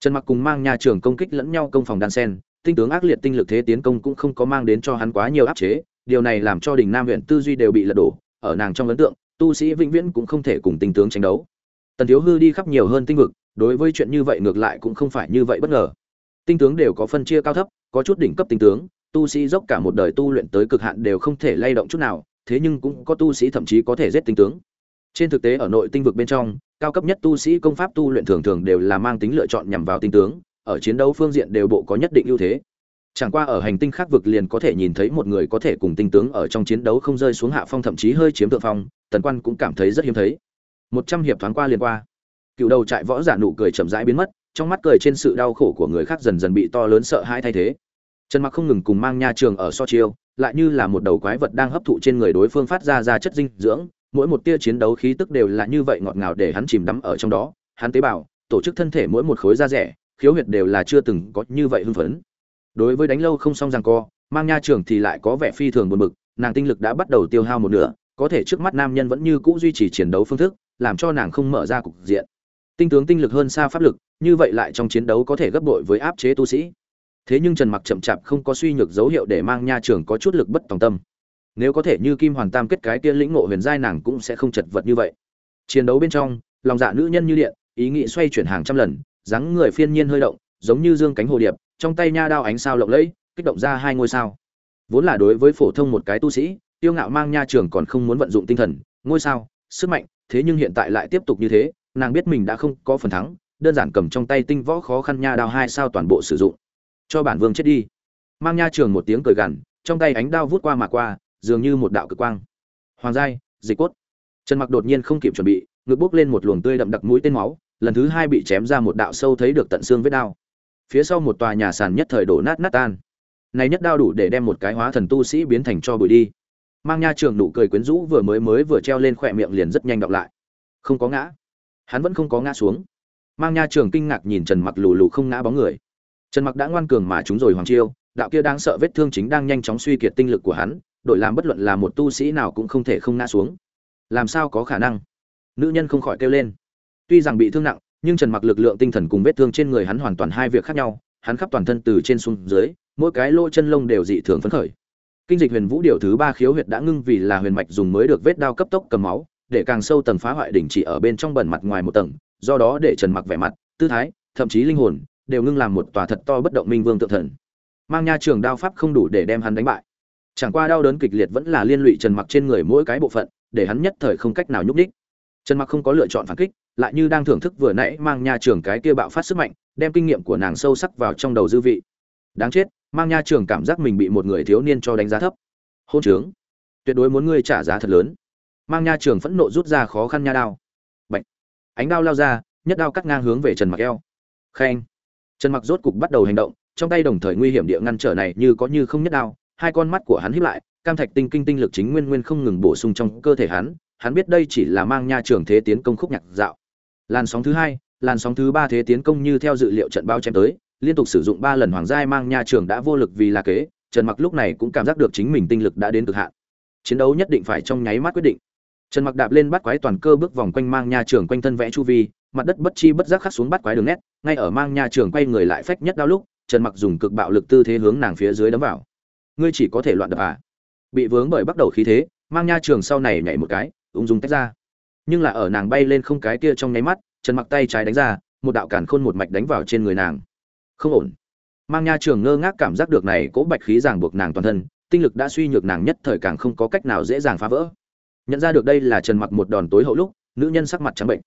Trần mặc cùng mang nhà trường công kích lẫn nhau công phòng đan sen, tinh tướng ác liệt tinh lực thế tiến công cũng không có mang đến cho hắn quá nhiều áp chế, điều này làm cho đình nam huyện tư duy đều bị lật đổ, ở nàng trong ấn tượng, tu sĩ vĩnh viễn cũng không thể cùng tinh tướng tranh đấu. Tần thiếu hư đi khắp nhiều hơn tinh vực, đối với chuyện như vậy ngược lại cũng không phải như vậy bất ngờ. Tinh tướng đều có phân chia cao thấp, có chút đỉnh cấp tinh tướng, tu sĩ dốc cả một đời tu luyện tới cực hạn đều không thể lay động chút nào, thế nhưng cũng có tu sĩ thậm chí có thể giết tinh tướng. Trên thực tế ở nội tinh vực bên trong cao cấp nhất tu sĩ công pháp tu luyện thường thường đều là mang tính lựa chọn nhằm vào tinh tướng, ở chiến đấu phương diện đều bộ có nhất định ưu thế. Chẳng qua ở hành tinh khác vực liền có thể nhìn thấy một người có thể cùng tinh tướng ở trong chiến đấu không rơi xuống hạ phong thậm chí hơi chiếm thượng phong, tần quan cũng cảm thấy rất hiếm thấy. Một trăm hiệp thoáng qua liền qua. Cựu đầu trại võ giả nụ cười chậm rãi biến mất, trong mắt cười trên sự đau khổ của người khác dần dần bị to lớn sợ hãi thay thế. Trần mặc không ngừng cùng mang nha trường ở so chiêu, lại như là một đầu quái vật đang hấp thụ trên người đối phương phát ra ra chất dinh dưỡng mỗi một tia chiến đấu khí tức đều là như vậy ngọt ngào để hắn chìm đắm ở trong đó. Hắn tế bào, tổ chức thân thể mỗi một khối da rẻ, khiếu huyệt đều là chưa từng có như vậy hưng phấn. Đối với đánh lâu không xong rằng co, mang nha trưởng thì lại có vẻ phi thường buồn bực, nàng tinh lực đã bắt đầu tiêu hao một nửa, có thể trước mắt nam nhân vẫn như cũ duy trì chiến đấu phương thức, làm cho nàng không mở ra cục diện. Tinh tướng tinh lực hơn xa pháp lực, như vậy lại trong chiến đấu có thể gấp bội với áp chế tu sĩ. Thế nhưng trần mặc chậm chạp không có suy nhược dấu hiệu để mang nha trưởng có chút lực bất tòng tâm nếu có thể như kim hoàn tam kết cái kia lĩnh ngộ huyền giai nàng cũng sẽ không chật vật như vậy. Chiến đấu bên trong, lòng dạ nữ nhân như điện, ý nghĩ xoay chuyển hàng trăm lần, dáng người phiên nhiên hơi động, giống như dương cánh hồ điệp, trong tay nha đao ánh sao lộng lẫy, kích động ra hai ngôi sao. Vốn là đối với phổ thông một cái tu sĩ, tiêu ngạo mang nha trường còn không muốn vận dụng tinh thần, ngôi sao, sức mạnh, thế nhưng hiện tại lại tiếp tục như thế, nàng biết mình đã không có phần thắng, đơn giản cầm trong tay tinh võ khó khăn nha đao hai sao toàn bộ sử dụng. Cho bản vương chết đi. Mang nha trường một tiếng cười gằn, trong tay ánh đao vút qua mà qua dường như một đạo cực quang. Hoàng giai, dịch cốt. Trần mặc đột nhiên không kịp chuẩn bị, ngực bốc lên một luồng tươi đậm đặc mũi tên máu, lần thứ hai bị chém ra một đạo sâu thấy được tận xương vết đao. Phía sau một tòa nhà sàn nhất thời đổ nát nát tan. Này nhất đao đủ để đem một cái hóa thần tu sĩ biến thành cho bụi đi. Mang nha trường nụ cười quyến rũ vừa mới mới vừa treo lên khỏe miệng liền rất nhanh đọc lại. Không có ngã. Hắn vẫn không có ngã xuống. Mang nha trường kinh ngạc nhìn trần mặc lù lù không ngã bóng người. Trần mặc đã ngoan cường mà chúng rồi hoàng chiêu, đạo kia đang sợ vết thương chính đang nhanh chóng suy kiệt tinh lực của hắn đội làm bất luận là một tu sĩ nào cũng không thể không ngã xuống. Làm sao có khả năng? Nữ nhân không khỏi kêu lên. Tuy rằng bị thương nặng, nhưng trần mặc lực lượng tinh thần cùng vết thương trên người hắn hoàn toàn hai việc khác nhau, hắn khắp toàn thân từ trên xuống dưới, mỗi cái lỗ chân lông đều dị thường phấn khởi. Kinh dịch huyền vũ điều thứ ba khiếu huyệt đã ngưng vì là huyền mạch dùng mới được vết đao cấp tốc cầm máu, để càng sâu tầng phá hoại đỉnh chỉ ở bên trong bẩn mặt ngoài một tầng, do đó để trần mặc vẻ mặt, tư thái, thậm chí linh hồn, đều ngưng làm một tòa thật to bất động minh vương tượng thần. Mang nha trường đao pháp không đủ để đem hắn đánh bại chẳng qua đau đớn kịch liệt vẫn là liên lụy trần mặc trên người mỗi cái bộ phận để hắn nhất thời không cách nào nhúc đích trần mặc không có lựa chọn phản kích lại như đang thưởng thức vừa nãy mang nha trường cái kia bạo phát sức mạnh đem kinh nghiệm của nàng sâu sắc vào trong đầu dư vị. Đáng chết mang nha trường cảm giác mình bị một người thiếu niên cho đánh giá thấp. Hôn trướng. Tuyệt đối muốn ngươi trả giá thật lớn. Mang nha trường phẫn nộ rút ra khó khăn nha đao. Bạch, ánh đao lao ra nhất đao cắt ngang hướng về trần mặc eo. Khen. Trần mặc rốt cục bắt đầu hành động trong tay đồng thời nguy hiểm địa ngăn trở này như có như không nhất đao hai con mắt của hắn híp lại, cam thạch tinh kinh tinh lực chính nguyên nguyên không ngừng bổ sung trong cơ thể hắn hắn biết đây chỉ là mang nha trường thế tiến công khúc nhạc dạo. Làn sóng thứ hai, làn sóng thứ ba thế tiến công như theo dự liệu trận bao chém tới, liên tục sử dụng ba lần hoàng giai mang nha trường đã vô lực vì là kế, trần mặc lúc này cũng cảm giác được chính mình tinh lực đã đến cực hạn. Chiến đấu nhất định phải trong nháy mắt quyết định. Trần mặc đạp lên bắt quái toàn cơ bước vòng quanh mang nha trường quanh thân vẽ chu vi, mặt đất bất chi bất giác khắc xuống bắt quái đường nét, ngay ở mang nha trường quay người lại phách nhất đau lúc, trần mặc dùng cực bạo lực tư thế hướng nàng phía dưới đấm vào ngươi chỉ có thể loạn đập à. Bị vướng bởi bắt đầu khí thế, mang nha trường sau này nhảy một cái, ung dung tách ra. Nhưng là ở nàng bay lên không cái kia trong nháy mắt, trần mặc tay trái đánh ra, một đạo cản khôn một mạch đánh vào trên người nàng. Không ổn. Mang nha trường ngơ ngác cảm giác được này cỗ bạch khí ràng buộc nàng toàn thân, tinh lực đã suy nhược nàng nhất thời càng không có cách nào dễ dàng phá vỡ. Nhận ra được đây là trần mặc một đòn tối hậu lúc, nữ nhân sắc mặt trắng bệnh.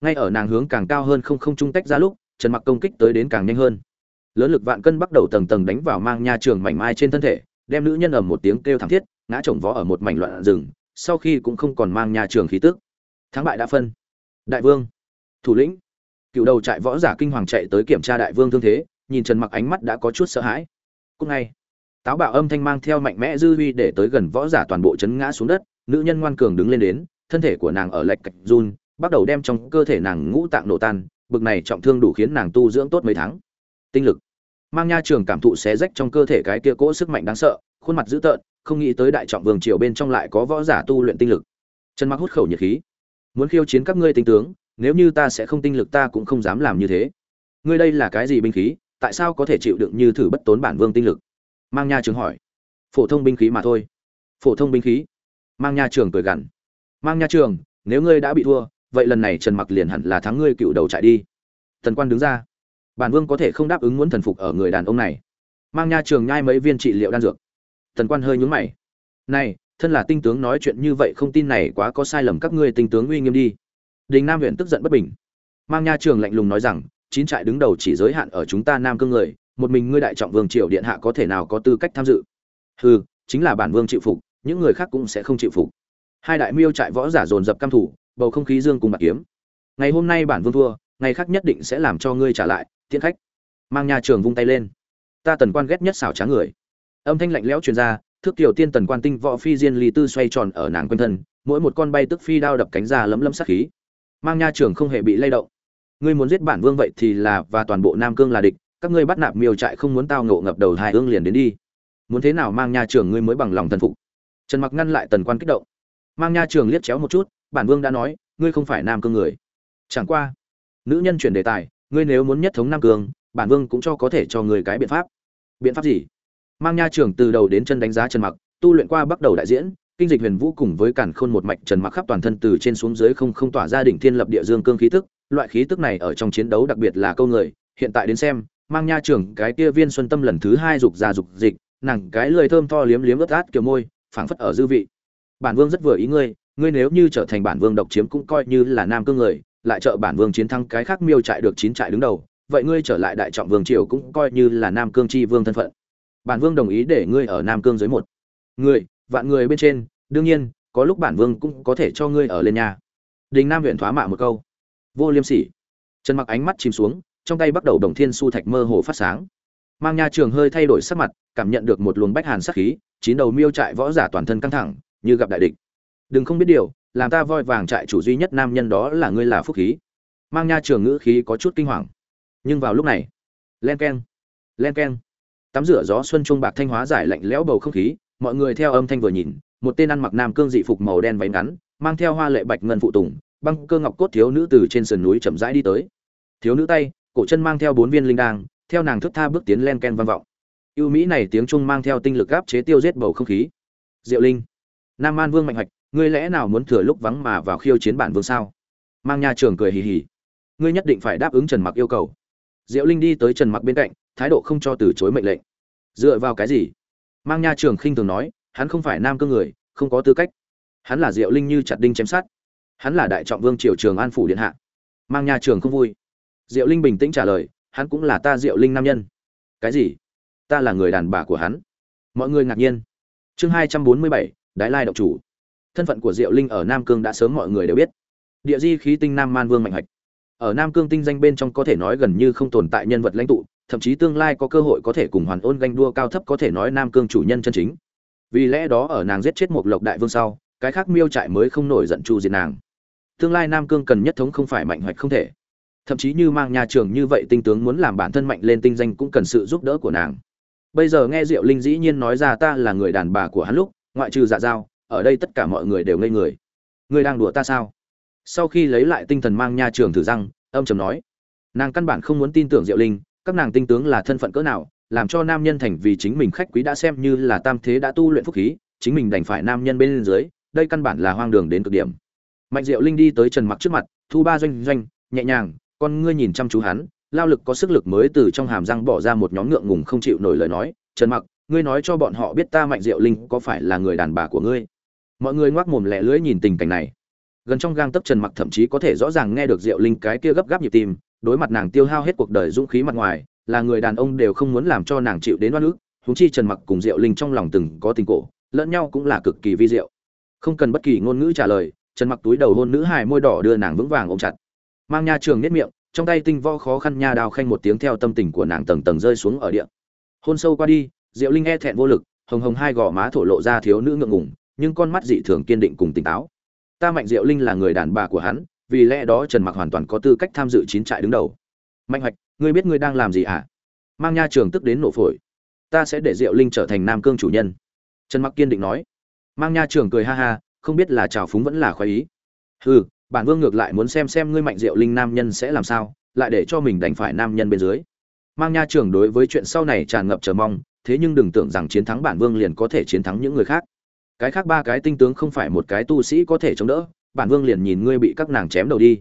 Ngay ở nàng hướng càng cao hơn không không trung tách ra lúc, trần mặc công kích tới đến càng nhanh hơn lớn lực vạn cân bắt đầu tầng tầng đánh vào mang nha trường mảnh mai trên thân thể, đem nữ nhân ầm một tiếng kêu thảm thiết, ngã chồng vó ở một mảnh loạn rừng, sau khi cũng không còn mang nha trường khí tức. Thắng bại đã phân. Đại vương. Thủ lĩnh. Cựu đầu trại võ giả kinh hoàng chạy tới kiểm tra đại vương thương thế, nhìn trần mặc ánh mắt đã có chút sợ hãi. Cúc ngay, táo bạo âm thanh mang theo mạnh mẽ dư huy để tới gần võ giả toàn bộ chấn ngã xuống đất, nữ nhân ngoan cường đứng lên đến, thân thể của nàng ở lệch cạch run, bắt đầu đem trong cơ thể nàng ngũ tạng nổ tan, bực này trọng thương đủ khiến nàng tu dưỡng tốt mấy tháng. Tinh lực mang nha trường cảm thụ xé rách trong cơ thể cái kia cỗ sức mạnh đáng sợ, khuôn mặt dữ tợn, không nghĩ tới đại trọng vương triều bên trong lại có võ giả tu luyện tinh lực. Trần mặc hút khẩu nhiệt khí. Muốn khiêu chiến các ngươi tinh tướng, nếu như ta sẽ không tinh lực ta cũng không dám làm như thế. Ngươi đây là cái gì binh khí, tại sao có thể chịu đựng như thử bất tốn bản vương tinh lực? Mang nha trường hỏi. Phổ thông binh khí mà thôi. Phổ thông binh khí. Mang nha trường cười gằn. Mang nha trường, nếu ngươi đã bị thua, vậy lần này trần mặc liền hẳn là thắng ngươi cựu đầu chạy đi. Thần quan đứng ra bản vương có thể không đáp ứng muốn thần phục ở người đàn ông này. Mang nha trường nhai mấy viên trị liệu đan dược. Thần quan hơi nhướng mày. Này, thân là tinh tướng nói chuyện như vậy không tin này quá có sai lầm các ngươi tinh tướng uy nghiêm đi. Đình nam huyện tức giận bất bình. Mang nha trường lạnh lùng nói rằng, chín trại đứng đầu chỉ giới hạn ở chúng ta nam cương người, một mình ngươi đại trọng vương triều điện hạ có thể nào có tư cách tham dự? Hừ, chính là bản vương chịu phục, những người khác cũng sẽ không chịu phục. Hai đại miêu trại võ giả dồn dập cam thủ, bầu không khí dương cùng bạc kiếm. Ngày hôm nay bản vương thua, ngày khác nhất định sẽ làm cho ngươi trả lại tiễn khách. Mang nhà trường vung tay lên. Ta tần quan ghét nhất xảo trá người. Âm thanh lạnh lẽo truyền ra, thước tiểu tiên tần quan tinh võ phi diên ly tư xoay tròn ở nàng quanh thân, mỗi một con bay tức phi đao đập cánh ra lấm lấm sát khí. Mang nha trường không hề bị lay động. Ngươi muốn giết bản vương vậy thì là và toàn bộ nam cương là địch, các ngươi bắt nạp miêu trại không muốn tao ngộ ngập đầu hai hương liền đến đi. Muốn thế nào mang nha trường ngươi mới bằng lòng thần phục? Trần mặc ngăn lại tần quan kích động. Mang nha trường liếc chéo một chút, bản vương đã nói, ngươi không phải nam cương người. Chẳng qua, nữ nhân chuyển đề tài ngươi nếu muốn nhất thống nam cương bản vương cũng cho có thể cho người cái biện pháp. Biện pháp gì? Mang nha trưởng từ đầu đến chân đánh giá trần mặc, tu luyện qua bắt đầu đại diễn, kinh dịch huyền vũ cùng với cản khôn một mạch trần mặc khắp toàn thân từ trên xuống dưới không không tỏa ra đỉnh thiên lập địa dương cương khí tức, loại khí tức này ở trong chiến đấu đặc biệt là câu người, hiện tại đến xem, mang nha trưởng cái kia viên xuân tâm lần thứ hai dục ra dục dịch, nàng cái lười thơm to liếm liếm ướt át kiểu môi, phảng phất ở dư vị. Bản vương rất vừa ý ngươi ngươi nếu như trở thành bản vương độc chiếm cũng coi như là nam cương người lại trợ bản vương chiến thắng cái khác miêu trại được chín trại đứng đầu, vậy ngươi trở lại đại trọng vương triều cũng coi như là nam cương tri vương thân phận. Bản vương đồng ý để ngươi ở nam cương dưới một. Người vạn người bên trên, đương nhiên, có lúc bản vương cũng có thể cho ngươi ở lên nhà. Đình nam huyện thoá mạ một câu. Vô liêm sỉ. Trần mặc ánh mắt chìm xuống, trong tay bắt đầu đồng thiên su thạch mơ hồ phát sáng. Mang nha trường hơi thay đổi sắc mặt, cảm nhận được một luồng bách hàn sắc khí, chín đầu miêu trại võ giả toàn thân căng thẳng, như gặp đại địch. Đừng không biết điều làm ta voi vàng trại chủ duy nhất nam nhân đó là ngươi là phúc khí. Mang nha trường ngữ khí có chút kinh hoàng. Nhưng vào lúc này, len keng len keng. Tắm rửa gió xuân trung bạc thanh hóa giải lạnh lẽo bầu không khí, mọi người theo âm thanh vừa nhìn, một tên ăn mặc nam cương dị phục màu đen váy ngắn, mang theo hoa lệ bạch ngân phụ tùng, băng cơ ngọc cốt thiếu nữ từ trên sườn núi chậm rãi đi tới. Thiếu nữ tay, cổ chân mang theo bốn viên linh đang theo nàng thức tha bước tiến len ken vang vọng. Ưu mỹ này tiếng trung mang theo tinh lực gáp chế tiêu giết bầu không khí. Diệu linh, nam an vương mạnh hoạch ngươi lẽ nào muốn thừa lúc vắng mà vào khiêu chiến bản vương sao? Mang nha trường cười hì hì. Ngươi nhất định phải đáp ứng trần mặc yêu cầu. Diệu linh đi tới trần mặc bên cạnh, thái độ không cho từ chối mệnh lệnh. Dựa vào cái gì? Mang nha trường khinh thường nói, hắn không phải nam cơ người, không có tư cách. Hắn là diệu linh như chặt đinh chém sát hắn là đại trọng vương triều trường an phủ điện hạ. Mang nha trường không vui. Diệu linh bình tĩnh trả lời, hắn cũng là ta diệu linh nam nhân. Cái gì? Ta là người đàn bà của hắn. Mọi người ngạc nhiên. Chương hai trăm bốn mươi bảy, đái lai độc chủ thân phận của diệu linh ở nam cương đã sớm mọi người đều biết. Địa di khí tinh nam man vương mạnh hạch. Ở nam cương tinh danh bên trong có thể nói gần như không tồn tại nhân vật lãnh tụ, thậm chí tương lai có cơ hội có thể cùng hoàn ôn ganh đua cao thấp có thể nói nam cương chủ nhân chân chính. Vì lẽ đó ở nàng giết chết một lộc đại vương sau, cái khác miêu trại mới không nổi giận chu diệt nàng. Tương lai nam cương cần nhất thống không phải mạnh hoạch không thể. Thậm chí như mang nhà trường như vậy tinh tướng muốn làm bản thân mạnh lên tinh danh cũng cần sự giúp đỡ của nàng. Bây giờ nghe diệu linh dĩ nhiên nói ra ta là người đàn bà của hắn lúc, ngoại trừ dạ giao ở đây tất cả mọi người đều ngây người. Ngươi đang đùa ta sao? Sau khi lấy lại tinh thần mang nha trường thử răng, âm trầm nói. Nàng căn bản không muốn tin tưởng diệu linh, các nàng tinh tướng là thân phận cỡ nào, làm cho nam nhân thành vì chính mình khách quý đã xem như là tam thế đã tu luyện phúc khí, chính mình đành phải nam nhân bên dưới, đây căn bản là hoang đường đến cực điểm. Mạnh diệu linh đi tới trần mặc trước mặt, thu ba doanh doanh, nhẹ nhàng, con ngươi nhìn chăm chú hắn, lao lực có sức lực mới từ trong hàm răng bỏ ra một nhóm ngượng ngùng không chịu nổi lời nói, trần mặc, ngươi nói cho bọn họ biết ta mạnh diệu linh có phải là người đàn bà của ngươi? Mọi người ngoác mồm lẹ lưỡi nhìn tình cảnh này. Gần trong gang tấc trần mặc thậm chí có thể rõ ràng nghe được diệu linh cái kia gấp gáp nhịp tim, đối mặt nàng tiêu hao hết cuộc đời dũng khí mặt ngoài, là người đàn ông đều không muốn làm cho nàng chịu đến oan ức, huống chi trần mặc cùng diệu linh trong lòng từng có tình cổ, lẫn nhau cũng là cực kỳ vi diệu. Không cần bất kỳ ngôn ngữ trả lời, trần mặc túi đầu hôn nữ hài môi đỏ đưa nàng vững vàng ôm chặt. Mang nha trường nết miệng, trong tay tinh vo khó khăn nha đào khanh một tiếng theo tâm tình của nàng tầng tầng rơi xuống ở địa. Hôn sâu qua đi, diệu linh e thẹn vô lực, hồng hồng hai gò má thổ lộ ra thiếu nữ ngượng ngùng nhưng con mắt dị thường kiên định cùng tỉnh táo. Ta mạnh diệu linh là người đàn bà của hắn, vì lẽ đó trần mặc hoàn toàn có tư cách tham dự chín trại đứng đầu. Mạnh hoạch, ngươi biết ngươi đang làm gì hả? À? mang nha trường tức đến nổ phổi. Ta sẽ để diệu linh trở thành nam cương chủ nhân. Trần mặc kiên định nói. Mang nha trường cười ha ha, không biết là trào phúng vẫn là khoái ý. Hừ, bản vương ngược lại muốn xem xem ngươi mạnh diệu linh nam nhân sẽ làm sao, lại để cho mình đành phải nam nhân bên dưới. Mang nha trường đối với chuyện sau này tràn ngập chờ mong, thế nhưng đừng tưởng rằng chiến thắng bản vương liền có thể chiến thắng những người khác cái khác ba cái tinh tướng không phải một cái tu sĩ có thể chống đỡ, bản vương liền nhìn ngươi bị các nàng chém đầu đi.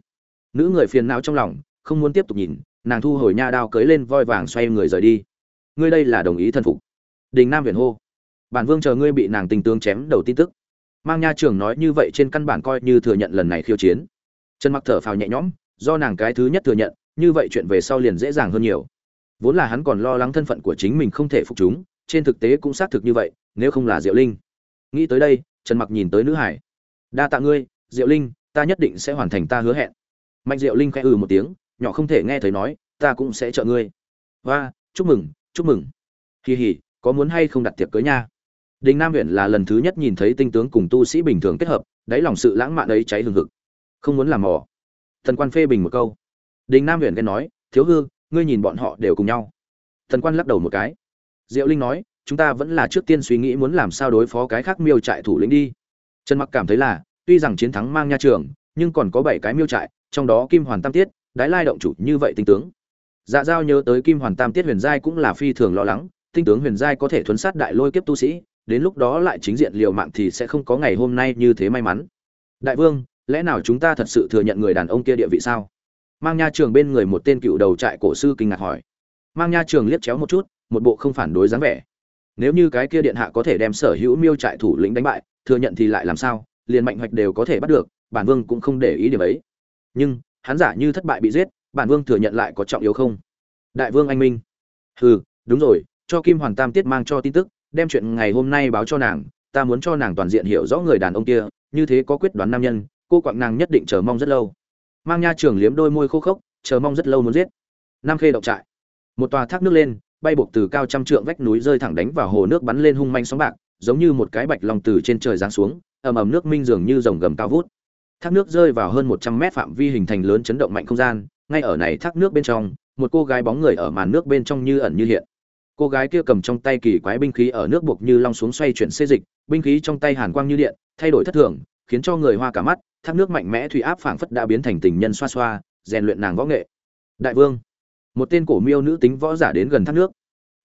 Nữ người phiền não trong lòng, không muốn tiếp tục nhìn, nàng thu hồi nha đao cưới lên voi vàng xoay người rời đi. Ngươi đây là đồng ý thân phục. Đình nam viện hô. Bản vương chờ ngươi bị nàng tinh tướng chém đầu tin tức. Mang nha trưởng nói như vậy trên căn bản coi như thừa nhận lần này khiêu chiến. Trần mặc thở phào nhẹ nhõm, do nàng cái thứ nhất thừa nhận, như vậy chuyện về sau liền dễ dàng hơn nhiều. Vốn là hắn còn lo lắng thân phận của chính mình không thể phục chúng, trên thực tế cũng xác thực như vậy, nếu không là diệu linh nghĩ tới đây, trần mặc nhìn tới nữ hải. Đa tạ ngươi, diệu linh, ta nhất định sẽ hoàn thành ta hứa hẹn. Mạnh diệu linh khẽ ừ một tiếng, nhỏ không thể nghe thấy nói, ta cũng sẽ trợ ngươi. Và chúc mừng chúc mừng. Kỳ hỉ có muốn hay không đặt tiệc cưới nha? Đình nam huyện là lần thứ nhất nhìn thấy tinh tướng cùng tu sĩ bình thường kết hợp, đáy lòng sự lãng mạn ấy cháy hừng hực. Không muốn làm mò. Thần quan phê bình một câu. Đình nam huyện ghen nói, thiếu hư, ngươi nhìn bọn họ đều cùng nhau. Thần quan lắc đầu một cái. Diệu linh nói chúng ta vẫn là trước tiên suy nghĩ muốn làm sao đối phó cái khác miêu trại thủ lĩnh đi. Trần mặc cảm thấy là, tuy rằng chiến thắng mang nha trường, nhưng còn có bảy cái miêu trại, trong đó kim hoàn tam tiết, đái lai động chủ như vậy tinh tướng. Dạ giao nhớ tới kim hoàn tam tiết huyền giai cũng là phi thường lo lắng, tinh tướng huyền giai có thể thuấn sát đại lôi kiếp tu sĩ, đến lúc đó lại chính diện liều mạng thì sẽ không có ngày hôm nay như thế may mắn. Đại vương, lẽ nào chúng ta thật sự thừa nhận người đàn ông kia địa vị sao? Mang nha trường bên người một tên cựu đầu trại cổ sư kinh ngạc hỏi. Mang nha trường liếc chéo một chút, một bộ không phản đối dáng vẻ nếu như cái kia điện hạ có thể đem sở hữu miêu trại thủ lĩnh đánh bại, thừa nhận thì lại làm sao, liền mạnh hoạch đều có thể bắt được, bản vương cũng không để ý điểm ấy. Nhưng, hắn giả như thất bại bị giết, bản vương thừa nhận lại có trọng yếu không? Đại vương anh minh. Hừ, đúng rồi, cho kim hoàn tam tiết mang cho tin tức, đem chuyện ngày hôm nay báo cho nàng, ta muốn cho nàng toàn diện hiểu rõ người đàn ông kia, như thế có quyết đoán nam nhân, cô quặng nàng nhất định chờ mong rất lâu. Mang nha trường liếm đôi môi khô khốc, chờ mong rất lâu muốn giết. Nam khê động trại. Một tòa thác nước lên bay buộc từ cao trăm trượng vách núi rơi thẳng đánh vào hồ nước bắn lên hung manh sóng bạc, giống như một cái bạch long từ trên trời giáng xuống, ầm ầm nước minh dường như dòng gầm cao vút. Thác nước rơi vào hơn một trăm mét phạm vi hình thành lớn chấn động mạnh không gian, ngay ở này thác nước bên trong, một cô gái bóng người ở màn nước bên trong như ẩn như hiện. Cô gái kia cầm trong tay kỳ quái binh khí ở nước buộc như long xuống xoay chuyển xê dịch, binh khí trong tay hàn quang như điện, thay đổi thất thường, khiến cho người hoa cả mắt, thác nước mạnh mẽ thủy áp phảng phất đã biến thành tình nhân xoa xoa, rèn luyện nàng võ nghệ. Đại vương một tên cổ miêu nữ tính võ giả đến gần thác nước.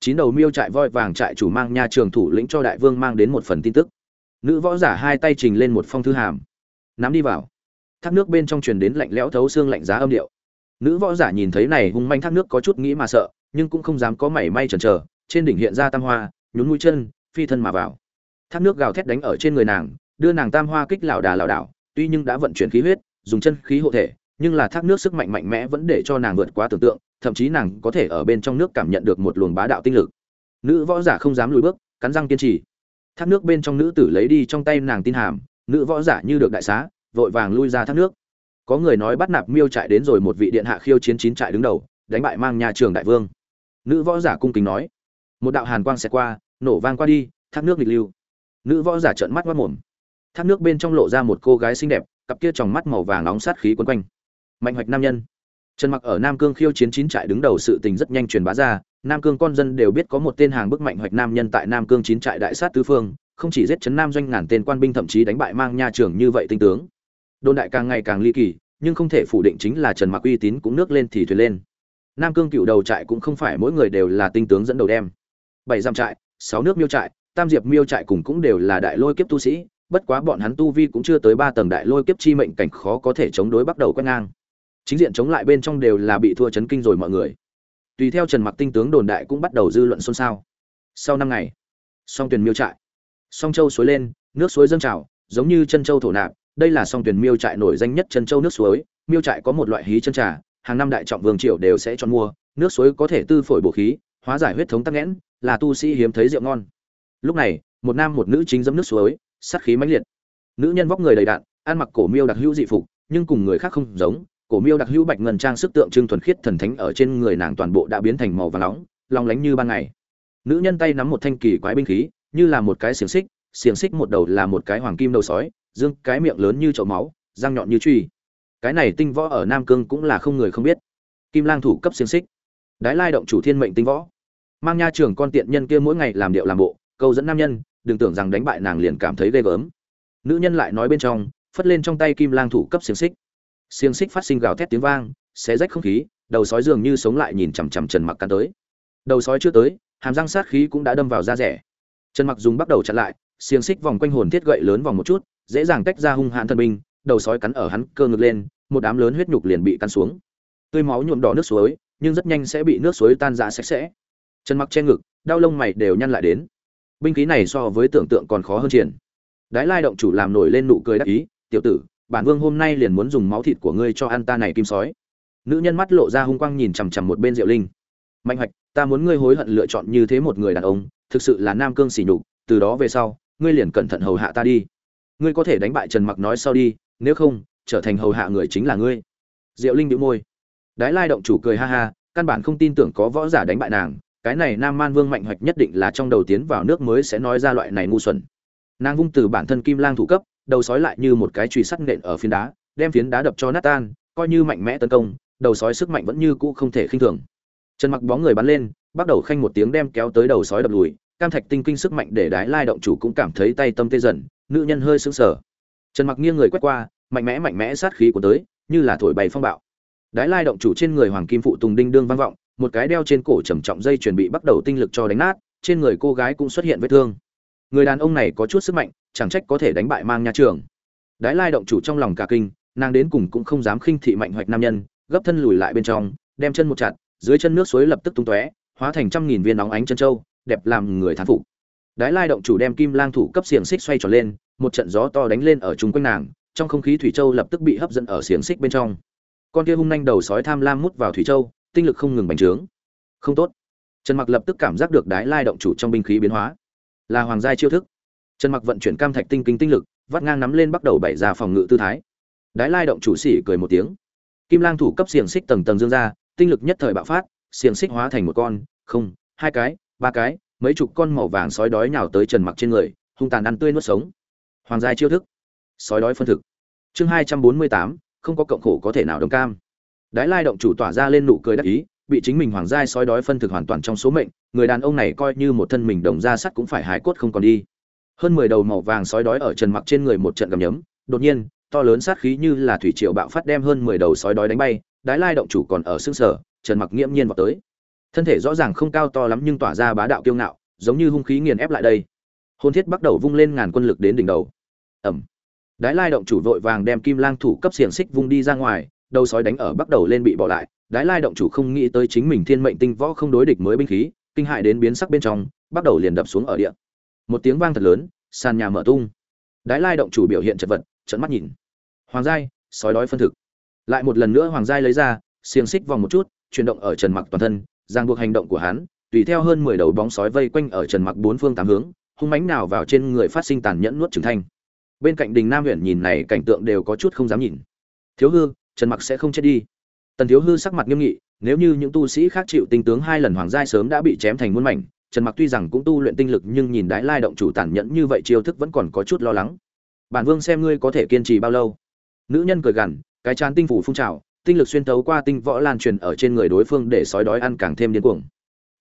Chín đầu miêu trại voi vàng trại chủ mang nha trường thủ lĩnh cho đại vương mang đến một phần tin tức. Nữ võ giả hai tay trình lên một phong thư hàm. Nắm đi vào. Thác nước bên trong truyền đến lạnh lẽo thấu xương lạnh giá âm điệu. Nữ võ giả nhìn thấy này hung manh thác nước có chút nghĩ mà sợ, nhưng cũng không dám có mảy may chần chờ, trên đỉnh hiện ra tam hoa, nhún mũi chân, phi thân mà vào. Thác nước gào thét đánh ở trên người nàng, đưa nàng tam hoa kích lảo đà lảo đảo, tuy nhưng đã vận chuyển khí huyết, dùng chân khí hộ thể nhưng là thác nước sức mạnh mạnh mẽ vẫn để cho nàng vượt quá tưởng tượng, thậm chí nàng có thể ở bên trong nước cảm nhận được một luồng bá đạo tinh lực. Nữ võ giả không dám lùi bước, cắn răng kiên trì. Thác nước bên trong nữ tử lấy đi trong tay nàng tin hàm, nữ võ giả như được đại xá, vội vàng lui ra thác nước. Có người nói bắt nạp miêu trại đến rồi một vị điện hạ khiêu chiến chín trại đứng đầu, đánh bại mang nhà trường đại vương. Nữ võ giả cung kính nói, một đạo hàn quang xẹt qua, nổ vang qua đi, thác nước nghịch lưu. Nữ võ giả trợn mắt mắt mồm. Thác nước bên trong lộ ra một cô gái xinh đẹp, cặp kia tròng mắt màu vàng nóng sát khí quấn quanh mạnh hoạch nam nhân. Trần mặc ở nam cương khiêu chiến chín trại đứng đầu sự tình rất nhanh truyền bá ra. Nam cương con dân đều biết có một tên hàng bức mạnh hoạch nam nhân tại nam cương chín trại đại sát tứ phương, không chỉ giết chấn nam doanh ngàn tên quan binh thậm chí đánh bại mang nha trưởng như vậy tinh tướng. Đồn đại càng ngày càng ly kỳ, nhưng không thể phủ định chính là trần mặc uy tín cũng nước lên thì thuyền lên. Nam cương cựu đầu trại cũng không phải mỗi người đều là tinh tướng dẫn đầu đem. Bảy dặm trại, sáu nước miêu trại, tam diệp miêu trại cùng cũng đều là đại lôi kiếp tu sĩ, bất quá bọn hắn tu vi cũng chưa tới ba tầng đại lôi kiếp chi mệnh cảnh khó có thể chống đối bắt đầu quét ngang chính diện chống lại bên trong đều là bị thua chấn kinh rồi mọi người. Tùy theo trần mặc tinh tướng đồn đại cũng bắt đầu dư luận xôn xao. Sau năm ngày, song tuyển miêu trại. Song châu suối lên, nước suối dâng trào, giống như chân châu thổ nạp, đây là song tuyển miêu trại nổi danh nhất chân châu nước suối. Miêu trại có một loại hí chân trà, hàng năm đại trọng vương triều đều sẽ chọn mua, nước suối có thể tư phổi bổ khí, hóa giải huyết thống tắc nghẽn, là tu sĩ hiếm thấy rượu ngon. Lúc này, một nam một nữ chính dẫm nước suối, sát khí mãnh liệt. Nữ nhân vóc người đầy đạn ăn mặc cổ miêu đặc hữu dị phục, nhưng cùng người khác không giống cổ miêu đặc hữu bạch ngân trang sức tượng trưng thuần khiết thần thánh ở trên người nàng toàn bộ đã biến thành màu vàng nóng, long lánh như ban ngày. Nữ nhân tay nắm một thanh kỳ quái binh khí, như là một cái xiềng xích xiềng xích một đầu là một cái hoàng kim đầu sói, dương cái miệng lớn như chậu máu, răng nhọn như truy. Cái này tinh võ ở nam cương cũng là không người không biết. Kim lang thủ cấp xiềng xích. Đái lai động chủ thiên mệnh tinh võ. Mang nha trường con tiện nhân kia mỗi ngày làm điệu làm bộ, câu dẫn nam nhân, đừng tưởng rằng đánh bại nàng liền cảm thấy ghê gớm. Nữ nhân lại nói bên trong, phất lên trong tay kim lang thủ cấp xiềng xích xiềng xích phát sinh gào thét tiếng vang, xé rách không khí, đầu sói dường như sống lại nhìn chằm chằm trần mặc cắn tới. Đầu sói chưa tới, hàm răng sát khí cũng đã đâm vào da rẻ. Trần mặc dùng bắt đầu chặn lại, xiềng xích vòng quanh hồn thiết gậy lớn vòng một chút, dễ dàng tách ra hung hãn thân binh, đầu sói cắn ở hắn cơ ngực lên, một đám lớn huyết nhục liền bị cắn xuống. Tươi máu nhuộm đỏ nước suối, nhưng rất nhanh sẽ bị nước suối tan rã sạch sẽ. Trần mặc che ngực, đau lông mày đều nhăn lại đến. Binh khí này so với tưởng tượng còn khó hơn triển. Đái lai động chủ làm nổi lên nụ cười đắc ý, tiểu tử bản vương hôm nay liền muốn dùng máu thịt của ngươi cho ăn ta này kim sói. Nữ nhân mắt lộ ra hung quang nhìn chằm chằm một bên diệu linh. Mạnh hoạch, ta muốn ngươi hối hận lựa chọn như thế một người đàn ông, thực sự là nam cương sỉ nhục, từ đó về sau, ngươi liền cẩn thận hầu hạ ta đi. Ngươi có thể đánh bại trần mặc nói sau đi, nếu không, trở thành hầu hạ người chính là ngươi. Diệu linh đĩu môi. Đái lai động chủ cười ha ha, căn bản không tin tưởng có võ giả đánh bại nàng, cái này nam man vương mạnh hoạch nhất định là trong đầu tiến vào nước mới sẽ nói ra loại này ngu xuẩn. Nàng vung từ bản thân kim lang thủ cấp đầu sói lại như một cái chùy sắt nện ở phiến đá, đem phiến đá đập cho nát tan, coi như mạnh mẽ tấn công, đầu sói sức mạnh vẫn như cũ không thể khinh thường. Trần mặc bóng người bắn lên, bắt đầu khanh một tiếng đem kéo tới đầu sói đập lùi, cam thạch tinh kinh sức mạnh để đái lai động chủ cũng cảm thấy tay tâm tê dần, nữ nhân hơi sững sờ. Trần mặc nghiêng người quét qua, mạnh mẽ mạnh mẽ sát khí của tới, như là thổi bay phong bạo. Đái lai động chủ trên người hoàng kim phụ tùng đinh đương vang vọng, một cái đeo trên cổ trầm trọng dây chuẩn bị bắt đầu tinh lực cho đánh nát, trên người cô gái cũng xuất hiện vết thương. Người đàn ông này có chút sức mạnh chẳng trách có thể đánh bại mang nha trường. Đái lai động chủ trong lòng cả kinh, nàng đến cùng cũng không dám khinh thị mạnh hoạch nam nhân, gấp thân lùi lại bên trong, đem chân một chặt, dưới chân nước suối lập tức tung tóe, hóa thành trăm nghìn viên nóng ánh chân trâu đẹp làm người thán phục. Đái lai động chủ đem kim lang thủ cấp xiềng xích xoay tròn lên, một trận gió to đánh lên ở chung quanh nàng, trong không khí thủy châu lập tức bị hấp dẫn ở xiềng xích bên trong. Con kia hung nhanh đầu sói tham lam mút vào thủy châu, tinh lực không ngừng bành trướng. Không tốt. Trần mặc lập tức cảm giác được đái lai động chủ trong binh khí biến hóa. Là hoàng gia chiêu thức trần mặc vận chuyển cam thạch tinh kinh tinh lực, vắt ngang nắm lên bắt đầu bảy ra phòng ngự tư thái. Đái lai động chủ sĩ cười một tiếng. Kim lang thủ cấp xiềng xích tầng tầng dương ra, tinh lực nhất thời bạo phát, xiềng xích hóa thành một con, không, hai cái, ba cái, mấy chục con màu vàng sói đói nhào tới trần mặc trên người, hung tàn ăn tươi nuốt sống. Hoàng giai chiêu thức. Sói đói phân thực. Chương hai trăm bốn mươi tám, không có cộng khổ có thể nào đồng cam. Đái lai động chủ tỏa ra lên nụ cười đắc ý, bị chính mình hoàng giai sói đói phân thực hoàn toàn trong số mệnh, người đàn ông này coi như một thân mình đồng ra sắt cũng phải hài cốt không còn đi hơn mười đầu màu vàng sói đói ở trần mặc trên người một trận gầm nhấm, đột nhiên, to lớn sát khí như là thủy triều bạo phát đem hơn mười đầu sói đói đánh bay, đái lai động chủ còn ở xương sở, trần mặc nghiễm nhiên vào tới. Thân thể rõ ràng không cao to lắm nhưng tỏa ra bá đạo kiêu ngạo, giống như hung khí nghiền ép lại đây. Hôn thiết bắt đầu vung lên ngàn quân lực đến đỉnh đầu. Ẩm đái lai động chủ vội vàng đem kim lang thủ cấp xiềng xích vung đi ra ngoài, đầu sói đánh ở bắt đầu lên bị bỏ lại. Đái lai động chủ không nghĩ tới chính mình thiên mệnh tinh võ không đối địch mới binh khí, kinh hại đến biến sắc bên trong, bắt đầu liền đập xuống ở địa một tiếng vang thật lớn, sàn nhà mở tung. Đái lai động chủ biểu hiện chật vật trận mắt nhìn. Hoàng giai, sói đói phân thực. Lại một lần nữa hoàng giai lấy ra, xiềng xích vòng một chút, chuyển động ở trần mặc toàn thân, ràng buộc hành động của hắn, tùy theo hơn mười đầu bóng sói vây quanh ở trần mặc bốn phương tám hướng, hung mãnh nào vào trên người phát sinh tàn nhẫn nuốt trừng thanh. Bên cạnh đình nam huyện nhìn này cảnh tượng đều có chút không dám nhìn. Thiếu hư, trần mặc sẽ không chết đi. Tần thiếu hư sắc mặt nghiêm nghị, nếu như những tu sĩ khác chịu tinh tướng hai lần hoàng giai sớm đã bị chém thành muôn mảnh trần mặc tuy rằng cũng tu luyện tinh lực nhưng nhìn đái lai động chủ tàn nhẫn như vậy chiêu thức vẫn còn có chút lo lắng. Bản vương xem ngươi có thể kiên trì bao lâu? Nữ nhân cười gằn, cái chán tinh phủ phun trào, tinh lực xuyên tấu qua tinh võ lan truyền ở trên người đối phương để sói đói ăn càng thêm điên cuồng.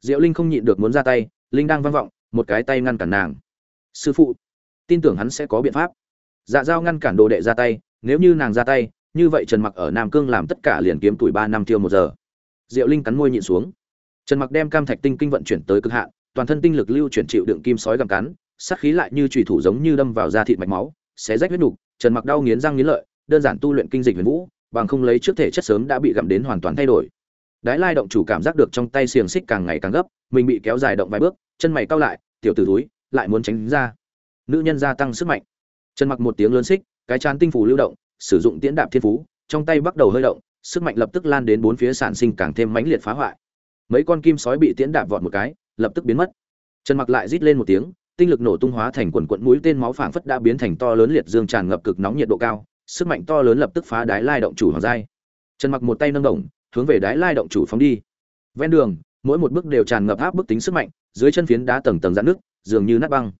Diệu linh không nhịn được muốn ra tay, linh đang vang vọng, một cái tay ngăn cản nàng. Sư phụ, tin tưởng hắn sẽ có biện pháp. Dạ giao ngăn cản đồ đệ ra tay, nếu như nàng ra tay, như vậy trần mặc ở nam cương làm tất cả liền kiếm tuổi ba năm tiêu một giờ. Diệu linh cắn môi nhịn xuống. Trần mặc đem cam thạch tinh kinh vận chuyển tới cực hạn toàn thân tinh lực lưu chuyển chịu đựng kim sói gặm cắn, sát khí lại như chủy thủ giống như đâm vào da thịt mạch máu, xé rách huyết nục, trần mặc đau nghiến răng nghiến lợi, đơn giản tu luyện kinh dịch huyền vũ, bằng không lấy trước thể chất sớm đã bị gặm đến hoàn toàn thay đổi. Đái lai động chủ cảm giác được trong tay xiềng xích càng ngày càng gấp, mình bị kéo dài động vài bước, chân mày cau lại, tiểu tử túi lại muốn tránh ra. Nữ nhân gia tăng sức mạnh. Trần mặc một tiếng lớn xích, cái chán tinh phủ lưu động, sử dụng tiễn đạp thiên phú, trong tay bắt đầu hơi động, sức mạnh lập tức lan đến bốn phía sản sinh càng thêm mãnh liệt phá hoại. Mấy con kim sói bị tiễn đạp vọt một cái lập tức biến mất. Trần mặc lại rít lên một tiếng, tinh lực nổ tung hóa thành quần quận mũi tên máu phảng phất đã biến thành to lớn liệt dương tràn ngập cực nóng nhiệt độ cao, sức mạnh to lớn lập tức phá đái lai động chủ hoàng giai. Trần mặc một tay nâng đồng, hướng về đái lai động chủ phóng đi. Ven đường, mỗi một bước đều tràn ngập áp bức tính sức mạnh, dưới chân phiến đá tầng tầng dạn nước dường như nát băng.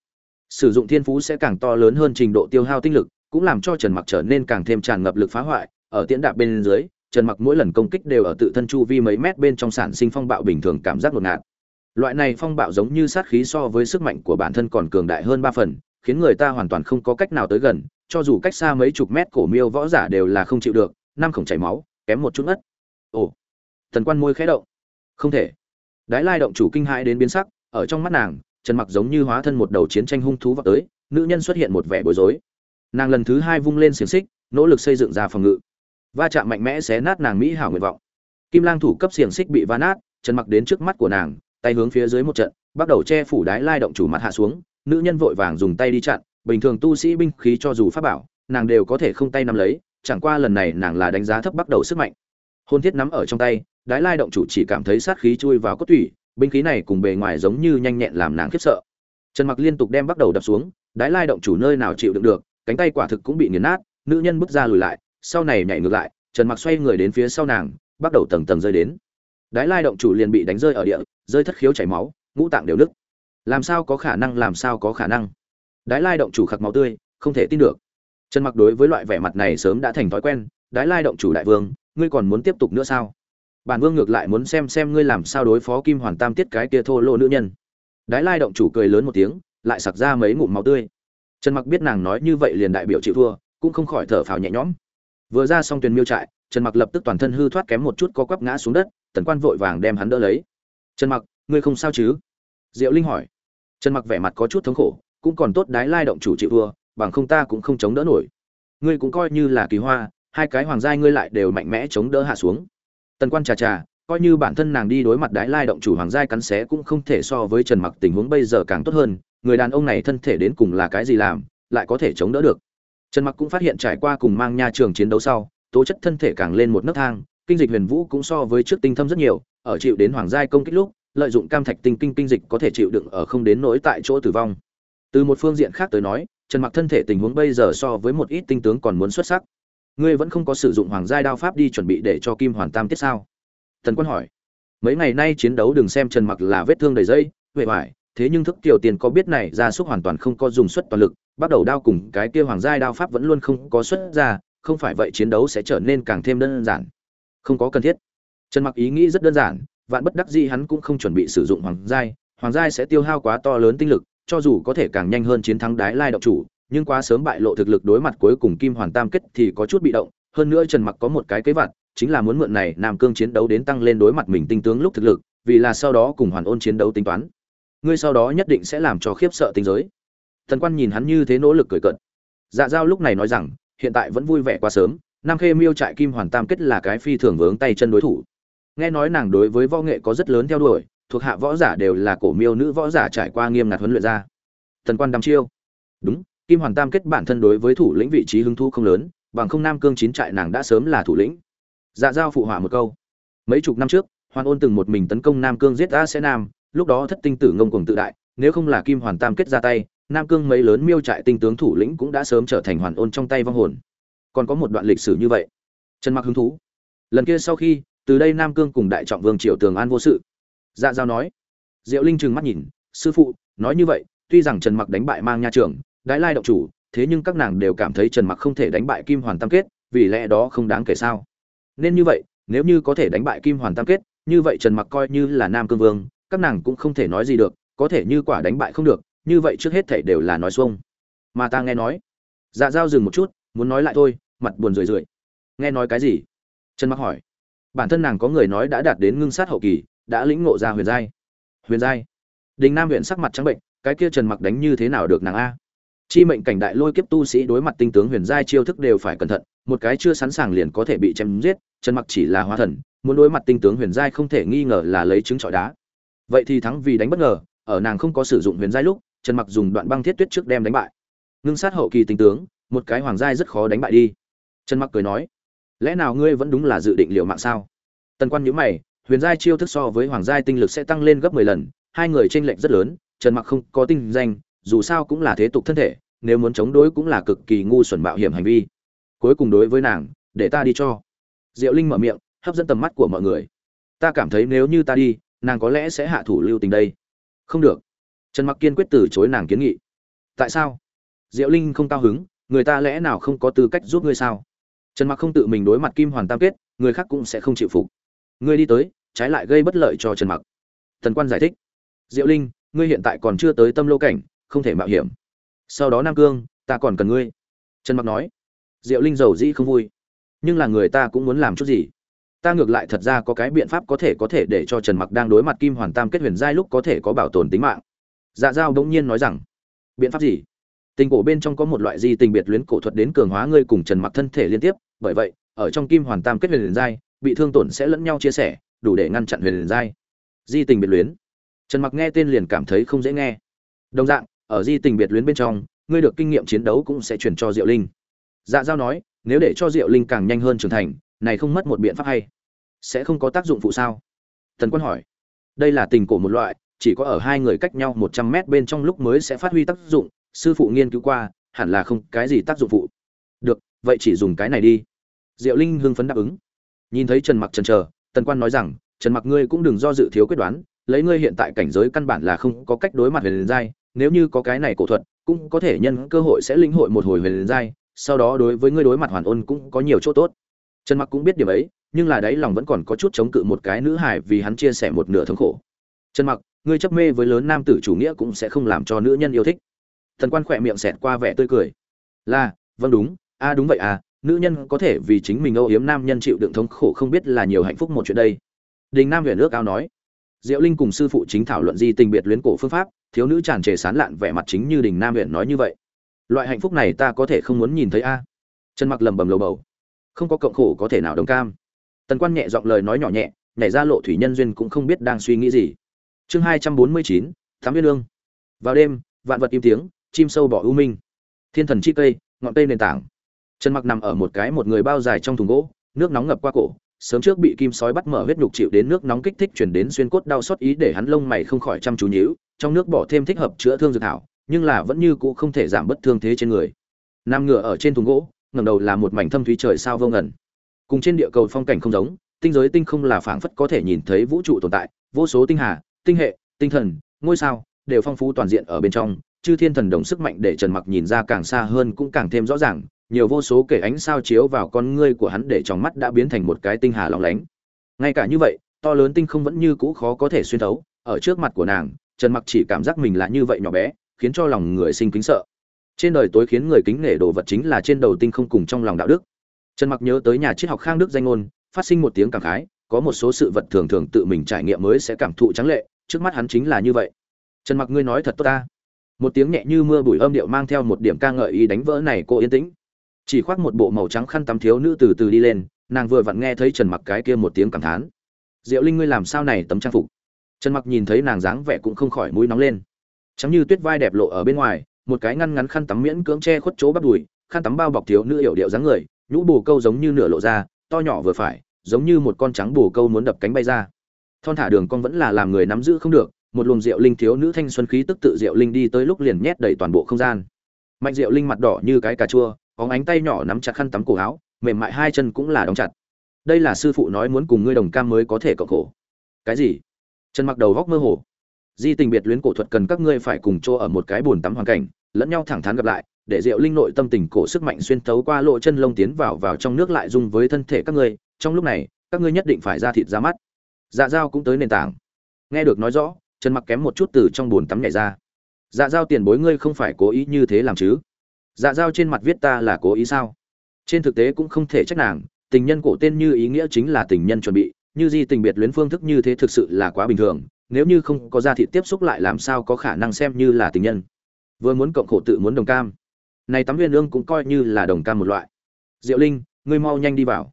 Sử dụng thiên phú sẽ càng to lớn hơn trình độ tiêu hao tinh lực, cũng làm cho trần mặc trở nên càng thêm tràn ngập lực phá hoại. Ở tiễn đạp bên dưới, trần mặc mỗi lần công kích đều ở tự thân chu vi mấy mét bên trong sản sinh phong bạo bình thường cảm giác ngột ngạt loại này phong bạo giống như sát khí so với sức mạnh của bản thân còn cường đại hơn ba phần, khiến người ta hoàn toàn không có cách nào tới gần, cho dù cách xa mấy chục mét cổ miêu võ giả đều là không chịu được, năm khổng chảy máu, kém một chút ngất. Ồ, thần quan môi khẽ động. Không thể. Đái lai động chủ kinh hãi đến biến sắc, ở trong mắt nàng, trần mặc giống như hóa thân một đầu chiến tranh hung thú vào tới, nữ nhân xuất hiện một vẻ bối rối. Nàng lần thứ hai vung lên xiềng xích, nỗ lực xây dựng ra phòng ngự. Va chạm mạnh mẽ xé nát nàng mỹ hảo nguyện vọng. Kim lang thủ cấp xiềng xích bị va nát, trần mặc đến trước mắt của nàng tay hướng phía dưới một trận, bắt đầu che phủ đái lai động chủ mặt hạ xuống, nữ nhân vội vàng dùng tay đi chặn, bình thường tu sĩ binh khí cho dù pháp bảo, nàng đều có thể không tay nắm lấy, chẳng qua lần này nàng là đánh giá thấp bắt đầu sức mạnh. Hôn thiết nắm ở trong tay, đái lai động chủ chỉ cảm thấy sát khí chui vào cốt tủy, binh khí này cùng bề ngoài giống như nhanh nhẹn làm nàng khiếp sợ. Trần mặc liên tục đem bắt đầu đập xuống, đái lai động chủ nơi nào chịu đựng được, cánh tay quả thực cũng bị nghiền nát, nữ nhân bước ra lùi lại, sau này nhảy ngược lại, trần mặc xoay người đến phía sau nàng, bắt đầu tầng tầng rơi đến đái lai động chủ liền bị đánh rơi ở địa, rơi thất khiếu chảy máu, ngũ tạng đều nứt. Làm sao có khả năng, làm sao có khả năng? Đái lai động chủ khạc máu tươi, không thể tin được. Trần mặc đối với loại vẻ mặt này sớm đã thành thói quen, đái lai động chủ đại vương, ngươi còn muốn tiếp tục nữa sao? Bản vương ngược lại muốn xem xem ngươi làm sao đối phó kim hoàn tam tiết cái kia thô lỗ nữ nhân. Đái lai động chủ cười lớn một tiếng, lại sặc ra mấy ngụm máu tươi. Trần mặc biết nàng nói như vậy liền đại biểu chịu thua, cũng không khỏi thở phào nhẹ nhõm. Vừa ra xong tuyền miêu trại trần mặc lập tức toàn thân hư thoát kém một chút có quắp ngã xuống đất, tần quan vội vàng đem hắn đỡ lấy. Trần mặc, ngươi không sao chứ? Diệu linh hỏi. Trần mặc vẻ mặt có chút thống khổ, cũng còn tốt đái lai động chủ chịu thua, bằng không ta cũng không chống đỡ nổi. Ngươi cũng coi như là kỳ hoa, hai cái hoàng giai ngươi lại đều mạnh mẽ chống đỡ hạ xuống. Tần quan trà trà coi như bản thân nàng đi đối mặt đái lai động chủ hoàng giai cắn xé cũng không thể so với trần mặc tình huống bây giờ càng tốt hơn, người đàn ông này thân thể đến cùng là cái gì làm, lại có thể chống đỡ được. Trần mặc cũng phát hiện trải qua cùng mang nha trường chiến đấu sau tố chất thân thể càng lên một nấc thang, kinh dịch huyền vũ cũng so với trước tinh thâm rất nhiều, ở chịu đến hoàng giai công kích lúc, lợi dụng cam thạch tinh kinh kinh dịch có thể chịu đựng ở không đến nỗi tại chỗ tử vong. Từ một phương diện khác tới nói, trần mặc thân thể tình huống bây giờ so với một ít tinh tướng còn muốn xuất sắc. Ngươi vẫn không có sử dụng hoàng giai đao pháp đi chuẩn bị để cho kim hoàn tam tiết sao? Tần quân hỏi. Mấy ngày nay chiến đấu đừng xem trần mặc là vết thương đầy dây huệ vải, thế nhưng thức tiểu tiền có biết này ra súc hoàn toàn không có dùng suất toàn lực, bắt đầu đao cùng cái kia hoàng giai đao pháp vẫn luôn không có xuất ra không phải vậy chiến đấu sẽ trở nên càng thêm đơn giản. Không có cần thiết. Trần mặc ý nghĩ rất đơn giản, vạn bất đắc dĩ hắn cũng không chuẩn bị sử dụng hoàng giai. Hoàng giai sẽ tiêu hao quá to lớn tinh lực, cho dù có thể càng nhanh hơn chiến thắng đái lai độc chủ, nhưng quá sớm bại lộ thực lực đối mặt cuối cùng kim hoàn tam kết thì có chút bị động. Hơn nữa trần mặc có một cái kế vặt, chính là muốn mượn này nam cương chiến đấu đến tăng lên đối mặt mình tinh tướng lúc thực lực, vì là sau đó cùng hoàn ôn chiến đấu tính toán. Ngươi sau đó nhất định sẽ làm cho khiếp sợ tinh giới. Thần quan nhìn hắn như thế nỗ lực cười cợt. Dạ giao lúc này nói rằng hiện tại vẫn vui vẻ quá sớm, nam khê miêu trại kim hoàn tam kết là cái phi thường vướng tay chân đối thủ. Nghe nói nàng đối với võ nghệ có rất lớn theo đuổi, thuộc hạ võ giả đều là cổ miêu nữ võ giả trải qua nghiêm ngặt huấn luyện ra. Thần quan đăm chiêu. Đúng, kim hoàn tam kết bản thân đối với thủ lĩnh vị trí hứng thu không lớn, bằng không nam cương chín trại nàng đã sớm là thủ lĩnh. Dạ giao phụ họa một câu. Mấy chục năm trước, hoàn ôn từng một mình tấn công nam cương giết a sẽ nam, lúc đó thất tinh tử ngông cuồng tự đại, nếu không là kim hoàn tam kết ra tay nam cương mấy lớn miêu trại tinh tướng thủ lĩnh cũng đã sớm trở thành hoàn ôn trong tay vong hồn. Còn có một đoạn lịch sử như vậy. Trần mặc hứng thú. Lần kia sau khi từ đây nam cương cùng đại trọng vương triều tường an vô sự. Dạ giao nói. Diệu linh trừng mắt nhìn sư phụ nói như vậy tuy rằng trần mặc đánh bại mang nha trưởng, đái lai động chủ thế nhưng các nàng đều cảm thấy trần mặc không thể đánh bại kim hoàn tam kết vì lẽ đó không đáng kể sao? Nên như vậy nếu như có thể đánh bại kim hoàn tam kết như vậy trần mặc coi như là nam cương vương các nàng cũng không thể nói gì được có thể như quả đánh bại không được như vậy trước hết thảy đều là nói xuông. Mà ta nghe nói dạ giao dừng một chút, muốn nói lại thôi, mặt buồn rười rượi. Nghe nói cái gì? Trần mặc hỏi. Bản thân nàng có người nói đã đạt đến ngưng sát hậu kỳ, đã lĩnh ngộ ra huyền giai. Huyền giai? Đình nam huyện sắc mặt trắng bệnh, cái kia trần mặc đánh như thế nào được nàng a? Chi mệnh cảnh đại lôi kiếp tu sĩ đối mặt tinh tướng huyền giai chiêu thức đều phải cẩn thận, một cái chưa sẵn sàng liền có thể bị chém giết, trần mặc chỉ là hóa thần, muốn đối mặt tinh tướng huyền giai không thể nghi ngờ là lấy trứng trọi đá. Vậy thì thắng vì đánh bất ngờ, ở nàng không có sử dụng huyền giai lúc trần mặc dùng đoạn băng thiết tuyết trước đem đánh bại. Ngưng sát hậu kỳ tinh tướng, một cái hoàng giai rất khó đánh bại đi. Trần mặc cười nói, lẽ nào ngươi vẫn đúng là dự định liệu mạng sao? Tần quan nhíu mày, huyền giai chiêu thức so với hoàng giai tinh lực sẽ tăng lên gấp 10 lần, hai người tranh lệch rất lớn, trần mặc không có tinh danh, dù sao cũng là thế tục thân thể, nếu muốn chống đối cũng là cực kỳ ngu xuẩn mạo hiểm hành vi. Cuối cùng đối với nàng, để ta đi cho. Diệu linh mở miệng, hấp dẫn tầm mắt của mọi người. Ta cảm thấy nếu như ta đi, nàng có lẽ sẽ hạ thủ lưu tình đây. Không được trần mặc kiên quyết từ chối nàng kiến nghị. Tại sao? Diệu linh không cao hứng, người ta lẽ nào không có tư cách giúp ngươi sao? Trần mặc không tự mình đối mặt kim hoàn tam kết, người khác cũng sẽ không chịu phục. Ngươi đi tới, trái lại gây bất lợi cho trần mặc. Thần quan giải thích. Diệu linh, ngươi hiện tại còn chưa tới tâm lô cảnh, không thể mạo hiểm. Sau đó nam cương, ta còn cần ngươi. Trần mặc nói. Diệu linh giàu dĩ không vui. Nhưng là người ta cũng muốn làm chút gì? Ta ngược lại thật ra có cái biện pháp có thể có thể để cho trần mặc đang đối mặt kim hoàn tam kết huyền giai lúc có thể có bảo tồn tính mạng dạ giao bỗng nhiên nói rằng, biện pháp gì? Tình cổ bên trong có một loại di tình biệt luyến cổ thuật đến cường hóa ngươi cùng trần mặc thân thể liên tiếp, bởi vậy, ở trong kim hoàn tam kết huyền giai, bị thương tổn sẽ lẫn nhau chia sẻ, đủ để ngăn chặn huyền giai. Di tình biệt luyến. Trần mặc nghe tên liền cảm thấy không dễ nghe. Đồng dạng, ở di tình biệt luyến bên trong, ngươi được kinh nghiệm chiến đấu cũng sẽ chuyển cho diệu linh. Dạ giao nói, nếu để cho diệu linh càng nhanh hơn trưởng thành, này không mất một biện pháp hay. Sẽ không có tác dụng phụ sao? Tần quân hỏi. Đây là tình cổ một loại chỉ có ở hai người cách nhau một trăm mét bên trong lúc mới sẽ phát huy tác dụng, sư phụ nghiên cứu qua, hẳn là không cái gì tác dụng phụ. Được, vậy chỉ dùng cái này đi. Diệu linh hưng phấn đáp ứng. Nhìn thấy trần mặc chần chờ, tần quan nói rằng, trần mặc ngươi cũng đừng do dự thiếu quyết đoán, lấy ngươi hiện tại cảnh giới căn bản là không có cách đối mặt huyền giai, nếu như có cái này cổ thuật, cũng có thể nhân cơ hội sẽ linh hội một hồi huyền giai, sau đó đối với ngươi đối mặt hoàn ôn cũng có nhiều chỗ tốt. Trần mặc cũng biết điểm ấy, nhưng là đấy lòng vẫn còn có chút chống cự một cái nữ hải vì hắn chia sẻ một nửa thống khổ. Trần mặc ngươi chấp mê với lớn nam tử chủ nghĩa cũng sẽ không làm cho nữ nhân yêu thích. Thần quan khỏe miệng xẹt qua vẻ tươi cười. Là vâng đúng, a đúng vậy à nữ nhân có thể vì chính mình âu yếm nam nhân chịu đựng thống khổ không biết là nhiều hạnh phúc một chuyện đây. Đình nam huyện nước ao nói. Diệu linh cùng sư phụ chính thảo luận di tình biệt luyến cổ phương pháp, thiếu nữ tràn trề sán lạn vẻ mặt chính như đình nam huyện nói như vậy. Loại hạnh phúc này ta có thể không muốn nhìn thấy a. Trần mặc lầm bầm lầu bầu. Không có cộng khổ có thể nào đồng cam. Tần quan nhẹ giọng lời nói nhỏ nhẹ, nhảy ra lộ thủy nhân duyên cũng không biết đang suy nghĩ gì chương hai trăm bốn mươi chín, thám viên lương. Vào đêm, vạn vật im tiếng, chim sâu bỏ ưu minh. Thiên thần chi cây, ngọn cây nền tảng. Trần mặc nằm ở một cái một người bao dài trong thùng gỗ, nước nóng ngập qua cổ, sớm trước bị kim sói bắt mở huyết nhục chịu đến nước nóng kích thích chuyển đến xuyên cốt đau xót ý để hắn lông mày không khỏi chăm chú nhíu, trong nước bỏ thêm thích hợp chữa thương dược thảo, nhưng là vẫn như cũ không thể giảm bất thương thế trên người. Nam ngựa ở trên thùng gỗ, ngẩng đầu là một mảnh thâm thúy trời sao vô ngẩn cùng trên địa cầu phong cảnh không giống, tinh giới tinh không là phảng phất có thể nhìn thấy vũ trụ tồn tại, vô số tinh hà tinh hệ, tinh thần, ngôi sao, đều phong phú toàn diện ở bên trong, chư thiên thần đồng sức mạnh để trần mặc nhìn ra càng xa hơn cũng càng thêm rõ ràng, nhiều vô số kể ánh sao chiếu vào con ngươi của hắn để trong mắt đã biến thành một cái tinh hà lóng lánh. Ngay cả như vậy, to lớn tinh không vẫn như cũ khó có thể xuyên thấu, ở trước mặt của nàng, trần mặc chỉ cảm giác mình là như vậy nhỏ bé, khiến cho lòng người sinh kính sợ. Trên đời tối khiến người kính nể đồ vật chính là trên đầu tinh không cùng trong lòng đạo đức. Trần mặc nhớ tới nhà triết học khang đức danh ngôn, phát sinh một tiếng cảm khái có một số sự vật thường thường tự mình trải nghiệm mới sẽ cảm thụ trắng lệ, trước mắt hắn chính là như vậy. Trần mặc ngươi nói thật tốt ta. Một tiếng nhẹ như mưa bụi âm điệu mang theo một điểm ca ngợi ý đánh vỡ này cô yên tĩnh. Chỉ khoác một bộ màu trắng khăn tắm thiếu nữ từ từ đi lên, nàng vừa vặn nghe thấy trần mặc cái kia một tiếng cảm thán. Diệu linh ngươi làm sao này tấm trang phục? Trần mặc nhìn thấy nàng dáng vẻ cũng không khỏi mũi nóng lên. Trắng như tuyết vai đẹp lộ ở bên ngoài, một cái ngăn ngắn khăn tắm miễn cưỡng che khuất chỗ bắp đùi, khăn tắm bao bọc thiếu nữ hiểu điệu dáng người, nhũ bù câu giống như nửa lộ ra, to nhỏ vừa phải giống như một con trắng bổ câu muốn đập cánh bay ra. Thon thả đường con vẫn là làm người nắm giữ không được, một luồng rượu linh thiếu nữ thanh xuân khí tức tự rượu linh đi tới lúc liền nhét đầy toàn bộ không gian. Mạnh rượu linh mặt đỏ như cái cà chua, có ánh tay nhỏ nắm chặt khăn tắm cổ áo, mềm mại hai chân cũng là đóng chặt. Đây là sư phụ nói muốn cùng ngươi đồng cam mới có thể cộng khổ. Cái gì? Trần mặc đầu góc mơ hồ. Di tình biệt luyến cổ thuật cần các ngươi phải cùng chỗ ở một cái bồn tắm hoàn cảnh, lẫn nhau thẳng thắn gặp lại, để diệu linh nội tâm tình cổ sức mạnh xuyên thấu qua lộ chân lông tiến vào vào trong nước lại dung với thân thể các ngươi trong lúc này, các ngươi nhất định phải ra thịt ra mắt. Dạ dao cũng tới nền tảng. Nghe được nói rõ, trần mặc kém một chút từ trong bồn tắm nhảy ra. Dạ dao tiền bối ngươi không phải cố ý như thế làm chứ? Dạ dao trên mặt viết ta là cố ý sao? Trên thực tế cũng không thể trách nàng, tình nhân cổ tên như ý nghĩa chính là tình nhân chuẩn bị, như di tình biệt luyến phương thức như thế thực sự là quá bình thường, nếu như không có ra thịt tiếp xúc lại làm sao có khả năng xem như là tình nhân. Vừa muốn cộng khổ tự muốn đồng cam. Này tắm viên ương cũng coi như là đồng cam một loại. Diệu linh, ngươi mau nhanh đi vào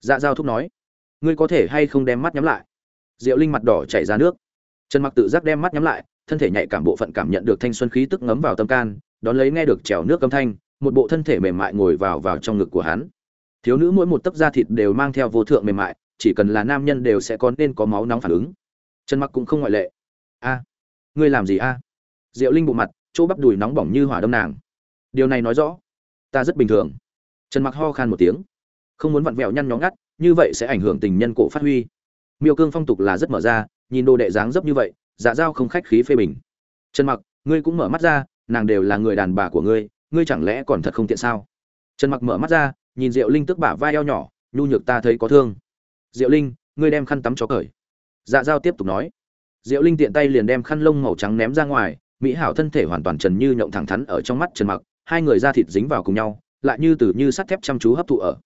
dạ giao thúc nói, ngươi có thể hay không đem mắt nhắm lại? Diệu linh mặt đỏ chảy ra nước. Trần mặc tự giác đem mắt nhắm lại, thân thể nhạy cảm bộ phận cảm nhận được thanh xuân khí tức ngấm vào tâm can, đón lấy nghe được trèo nước âm thanh, một bộ thân thể mềm mại ngồi vào vào trong ngực của hắn. Thiếu nữ mỗi một tấc da thịt đều mang theo vô thượng mềm mại, chỉ cần là nam nhân đều sẽ có nên có máu nóng phản ứng. Trần mặc cũng không ngoại lệ. A, ngươi làm gì a? Diệu linh bộ mặt, chỗ bắp đùi nóng bỏng như hỏa đâm nàng. Điều này nói rõ, ta rất bình thường. Trần mặc ho khan một tiếng không muốn vặn vẹo nhăn nhó ngắt, như vậy sẽ ảnh hưởng tình nhân cổ phát huy. Miêu cương phong tục là rất mở ra, nhìn đồ đệ dáng dấp như vậy dạ dao không khách khí phê bình. Trần mặc, ngươi cũng mở mắt ra, nàng đều là người đàn bà của ngươi ngươi chẳng lẽ còn thật không tiện sao? Trần mặc mở mắt ra, nhìn diệu linh tức bả vai eo nhỏ, nhu nhược ta thấy có thương. Diệu linh, ngươi đem khăn tắm cho cởi. Dạ dao tiếp tục nói. Diệu linh tiện tay liền đem khăn lông màu trắng ném ra ngoài, mỹ hảo thân thể hoàn toàn trần như nhộng thẳng thắn ở trong mắt trần mặc, hai người da thịt dính vào cùng nhau, lại như từ như sắt thép chăm chú hấp thụ ở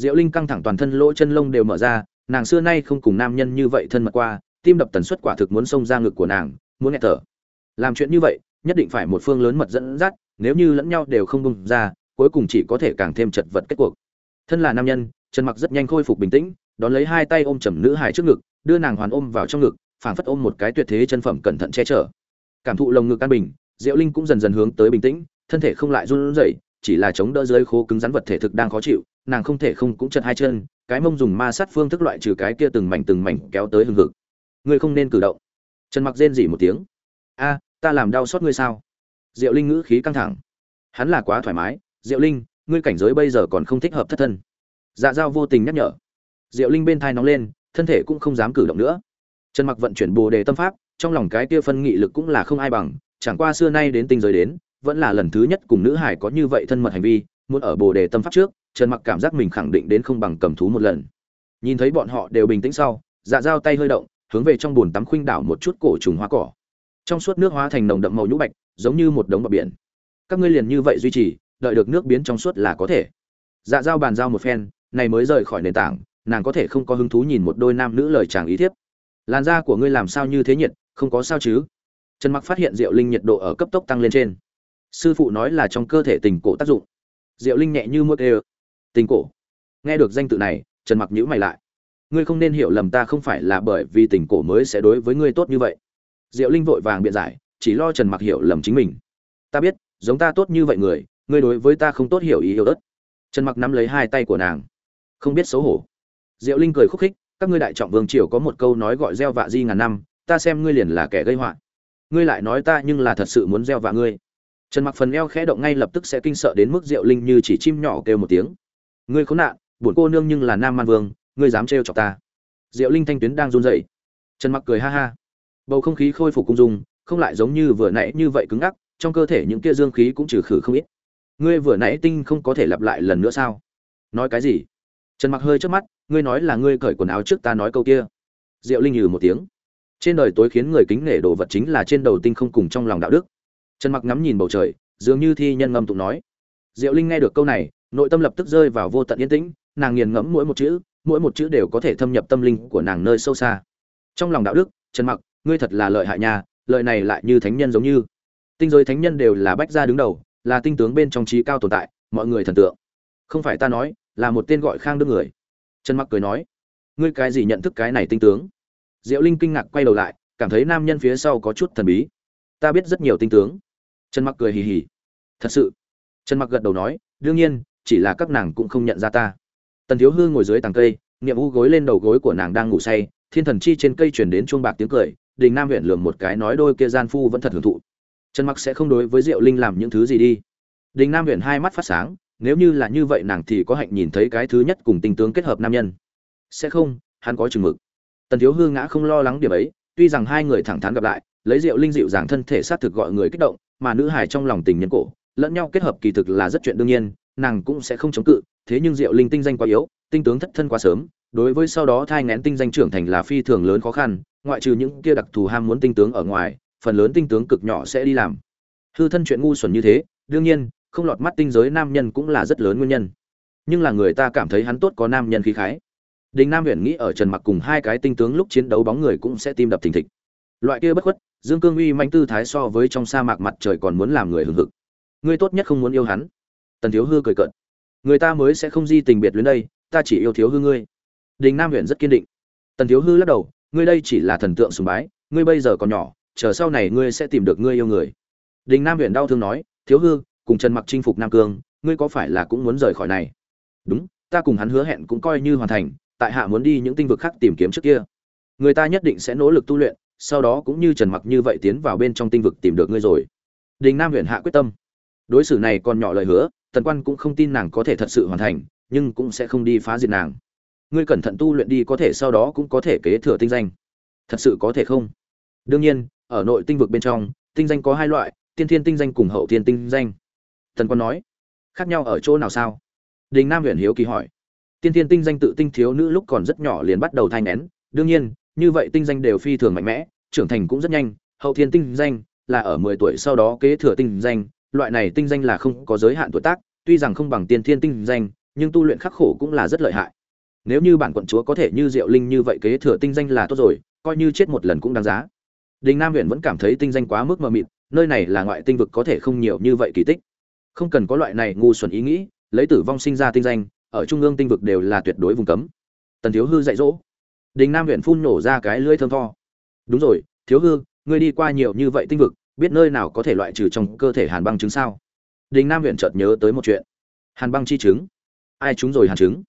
diệu linh căng thẳng toàn thân lỗ chân lông đều mở ra, nàng xưa nay không cùng nam nhân như vậy thân mật qua, tim đập tần suất quả thực muốn xông ra ngực của nàng, muốn nghẹt thở. Làm chuyện như vậy, nhất định phải một phương lớn mật dẫn dắt, nếu như lẫn nhau đều không bung ra, cuối cùng chỉ có thể càng thêm chật vật kết cuộc. Thân là nam nhân, trần mặc rất nhanh khôi phục bình tĩnh, đón lấy hai tay ôm chầm nữ hài trước ngực, đưa nàng hoàn ôm vào trong ngực, phảng phất ôm một cái tuyệt thế chân phẩm cẩn thận che chở. Cảm thụ lồng ngực an bình, diệu linh cũng dần dần hướng tới bình tĩnh, thân thể không lại run rẩy, chỉ là chống đỡ dưới khô cứng rắn vật thể thực đang khó chịu nàng không thể không cũng chật hai chân, cái mông dùng ma sát phương thức loại trừ cái kia từng mảnh từng mảnh kéo tới hừng hực. Ngươi không nên cử động. Trần mặc rên rỉ một tiếng. A, ta làm đau xót ngươi sao? Diệu linh ngữ khí căng thẳng. Hắn là quá thoải mái. Diệu linh, ngươi cảnh giới bây giờ còn không thích hợp thất thân. Dạ dao vô tình nhắc nhở. Diệu linh bên thai nóng lên, thân thể cũng không dám cử động nữa. Trần mặc vận chuyển bồ đề tâm pháp, trong lòng cái kia phân nghị lực cũng là không ai bằng, chẳng qua xưa nay đến tinh giới đến, vẫn là lần thứ nhất cùng nữ hải có như vậy thân mật hành vi, muốn ở bồ đề tâm pháp trước trần mặc cảm giác mình khẳng định đến không bằng cầm thú một lần. Nhìn thấy bọn họ đều bình tĩnh sau dạ dao tay hơi động, hướng về trong bồn tắm khuynh đảo một chút cổ trùng hoa cỏ. Trong suốt nước hóa thành nồng đậm màu nhũ bạch, giống như một đống bọc biển. Các ngươi liền như vậy duy trì, đợi được nước biến trong suốt là có thể. Dạ dao bàn giao một phen, này mới rời khỏi nền tảng, nàng có thể không có hứng thú nhìn một đôi nam nữ lời chàng ý thiếp. Làn da của ngươi làm sao như thế nhiệt, không có sao chứ? Trần mặc phát hiện diệu linh nhiệt độ ở cấp tốc tăng lên trên. Sư phụ nói là trong cơ thể tình cổ tác dụng. Diệu linh nhẹ như muốt ê tình cổ. Nghe được danh tự này, trần mặc nhíu mày lại. Ngươi không nên hiểu lầm ta không phải là bởi vì tình cổ mới sẽ đối với ngươi tốt như vậy. Diệu linh vội vàng biện giải, chỉ lo trần mặc hiểu lầm chính mình. Ta biết, giống ta tốt như vậy người, ngươi đối với ta không tốt hiểu ý yêu đất trần mặc nắm lấy hai tay của nàng. Không biết xấu hổ. Diệu linh cười khúc khích, các ngươi đại trọng vương triều có một câu nói gọi gieo vạ di ngàn năm, ta xem ngươi liền là kẻ gây họa. Ngươi lại nói ta nhưng là thật sự muốn gieo vạ ngươi. Trần mặc phần eo khẽ động ngay lập tức sẽ kinh sợ đến mức diệu linh như chỉ chim nhỏ kêu một tiếng ngươi khốn nạn, bổn cô nương nhưng là nam man vương, ngươi dám trêu chọc ta. Diệu linh thanh tuyến đang run rẩy. Trần mặc cười ha ha. Bầu không khí khôi phục cung dung, không lại giống như vừa nãy như vậy cứng ngắc, trong cơ thể những kia dương khí cũng trừ khử không ít. Ngươi vừa nãy tinh không có thể lặp lại lần nữa sao? Nói cái gì? Trần mặc hơi trước mắt, ngươi nói là ngươi cởi quần áo trước ta nói câu kia. Diệu linh nhừ một tiếng. Trên đời tối khiến người kính nể đồ vật chính là trên đầu tinh không cùng trong lòng đạo đức. Trần mặc ngắm nhìn bầu trời, dường như thi nhân ngâm tụng nói. Diệu linh nghe được câu này nội tâm lập tức rơi vào vô tận yên tĩnh, nàng nghiền ngẫm mỗi một chữ, mỗi một chữ đều có thể thâm nhập tâm linh của nàng nơi sâu xa. Trong lòng đạo đức, trần mặc, ngươi thật là lợi hại nhà lợi này lại như thánh nhân giống như. Tinh giới thánh nhân đều là bách gia đứng đầu, là tinh tướng bên trong trí cao tồn tại, mọi người thần tượng. Không phải ta nói, là một tên gọi khang đức người. Trần mặc cười nói, ngươi cái gì nhận thức cái này tinh tướng? Diệu linh kinh ngạc quay đầu lại, cảm thấy nam nhân phía sau có chút thần bí. Ta biết rất nhiều tinh tướng. Trần mặc cười hì hì. Thật sự. Trần mặc gật đầu nói, đương nhiên chỉ là các nàng cũng không nhận ra ta. Tần thiếu hư ngồi dưới tàng cây, niệm u gối lên đầu gối của nàng đang ngủ say, thiên thần chi trên cây chuyển đến chuông bạc tiếng cười, đình nam huyện lường một cái nói đôi kia gian phu vẫn thật hưởng thụ. Trần mặc sẽ không đối với diệu linh làm những thứ gì đi. Đình nam huyện hai mắt phát sáng, nếu như là như vậy nàng thì có hạnh nhìn thấy cái thứ nhất cùng tình tướng kết hợp nam nhân. Sẽ không, hắn có chừng mực. Tần thiếu hư ngã không lo lắng điểm ấy, tuy rằng hai người thẳng thắn gặp lại, lấy rượu linh dịu dàng thân thể sát thực gọi người kích động, mà nữ hải trong lòng tình nhân cổ, lẫn nhau kết hợp kỳ thực là rất chuyện đương nhiên nàng cũng sẽ không chống cự, thế nhưng diệu linh tinh danh quá yếu, tinh tướng thất thân quá sớm, đối với sau đó thai ngén tinh danh trưởng thành là phi thường lớn khó khăn, ngoại trừ những kia đặc thù ham muốn tinh tướng ở ngoài, phần lớn tinh tướng cực nhỏ sẽ đi làm. Hư thân chuyện ngu xuẩn như thế, đương nhiên, không lọt mắt tinh giới nam nhân cũng là rất lớn nguyên nhân. Nhưng là người ta cảm thấy hắn tốt có nam nhân khí khái. Đình nam huyện nghĩ ở trần mặc cùng hai cái tinh tướng lúc chiến đấu bóng người cũng sẽ tim đập thình thịch. Loại kia bất khuất, dương cương uy manh tư thái so với trong sa mạc mặt trời còn muốn làm người hừng hực. Ngươi tốt nhất không muốn yêu hắn tần thiếu hư cười cợt. Người ta mới sẽ không di tình biệt luyến đây, ta chỉ yêu thiếu hư ngươi. Đình nam huyện rất kiên định. Tần thiếu hư lắc đầu, ngươi đây chỉ là thần tượng sùng bái, ngươi bây giờ còn nhỏ, chờ sau này ngươi sẽ tìm được ngươi yêu người. Đình nam huyện đau thương nói, thiếu hư, cùng trần mặc chinh phục nam cương, ngươi có phải là cũng muốn rời khỏi này? Đúng, ta cùng hắn hứa hẹn cũng coi như hoàn thành, tại hạ muốn đi những tinh vực khác tìm kiếm trước kia. Người ta nhất định sẽ nỗ lực tu luyện, sau đó cũng như trần mặc như vậy tiến vào bên trong tinh vực tìm được ngươi rồi. Đình nam huyện hạ quyết tâm. Đối xử này còn nhỏ lời hứa tần quan cũng không tin nàng có thể thật sự hoàn thành, nhưng cũng sẽ không đi phá diệt nàng. Ngươi cẩn thận tu luyện đi, có thể sau đó cũng có thể kế thừa tinh danh. Thật sự có thể không? Đương nhiên, ở nội tinh vực bên trong, tinh danh có hai loại, tiên thiên tinh danh cùng hậu thiên tinh danh. Tần quan nói, khác nhau ở chỗ nào sao? Đình nam huyện hiếu kỳ hỏi. Tiên thiên tinh danh tự tinh thiếu nữ lúc còn rất nhỏ liền bắt đầu thai nén đương nhiên, như vậy tinh danh đều phi thường mạnh mẽ, trưởng thành cũng rất nhanh. Hậu thiên tinh danh là ở mười tuổi sau đó kế thừa tinh danh loại này tinh danh là không có giới hạn tuổi tác, tuy rằng không bằng tiên thiên tinh danh, nhưng tu luyện khắc khổ cũng là rất lợi hại. Nếu như bản quận chúa có thể như diệu linh như vậy kế thừa tinh danh là tốt rồi, coi như chết một lần cũng đáng giá. Đình nam huyện vẫn cảm thấy tinh danh quá mức mờ mịt, nơi này là ngoại tinh vực có thể không nhiều như vậy kỳ tích. Không cần có loại này ngu xuẩn ý nghĩ, lấy tử vong sinh ra tinh danh, ở trung ương tinh vực đều là tuyệt đối vùng cấm. Tần thiếu hư dạy dỗ. Đình nam huyện phun nổ ra cái lưỡi thơm tho. Đúng rồi, thiếu hư, ngươi đi qua nhiều như vậy tinh vực biết nơi nào có thể loại trừ trong cơ thể hàn băng chứng sao? Đình nam huyện chợt nhớ tới một chuyện. Hàn băng chi chứng ai trúng rồi hàn chứng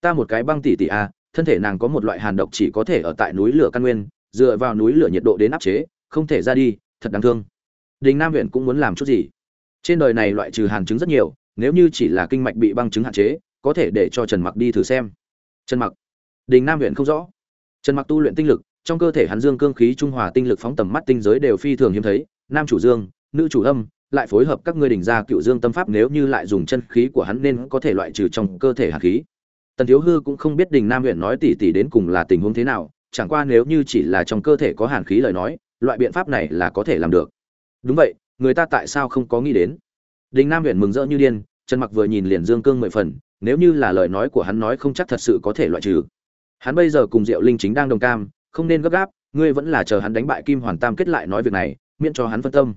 ta một cái băng tỷ tỷ a à, thân thể nàng có một loại hàn độc chỉ có thể ở tại núi lửa căn nguyên, dựa vào núi lửa nhiệt độ đến áp chế, không thể ra đi, thật đáng thương. Đình nam huyện cũng muốn làm chút gì? Trên đời này loại trừ hàn chứng rất nhiều, nếu như chỉ là kinh mạch bị băng chứng hạn chế, có thể để cho trần mặc đi thử xem. Trần mặc. Đình nam huyện không rõ. Trần mặc tu luyện tinh lực, trong cơ thể hắn dương cương khí trung hòa tinh lực phóng tầm mắt tinh giới đều phi thường hiếm thấy nam chủ dương, nữ chủ âm, lại phối hợp các ngươi đỉnh ra cựu dương tâm pháp nếu như lại dùng chân khí của hắn nên có thể loại trừ trong cơ thể hạt khí. Tần thiếu hư cũng không biết đình nam huyện nói tỉ tỉ đến cùng là tình huống thế nào, chẳng qua nếu như chỉ là trong cơ thể có hàn khí lời nói, loại biện pháp này là có thể làm được. Đúng vậy, người ta tại sao không có nghĩ đến? Đình nam huyện mừng rỡ như điên, trần mặc vừa nhìn liền dương cương mười phần, nếu như là lời nói của hắn nói không chắc thật sự có thể loại trừ. Hắn bây giờ cùng diệu linh chính đang đồng cam, không nên gấp gáp, ngươi vẫn là chờ hắn đánh bại kim hoàn tam kết lại nói việc này miễn cho hắn phân tâm.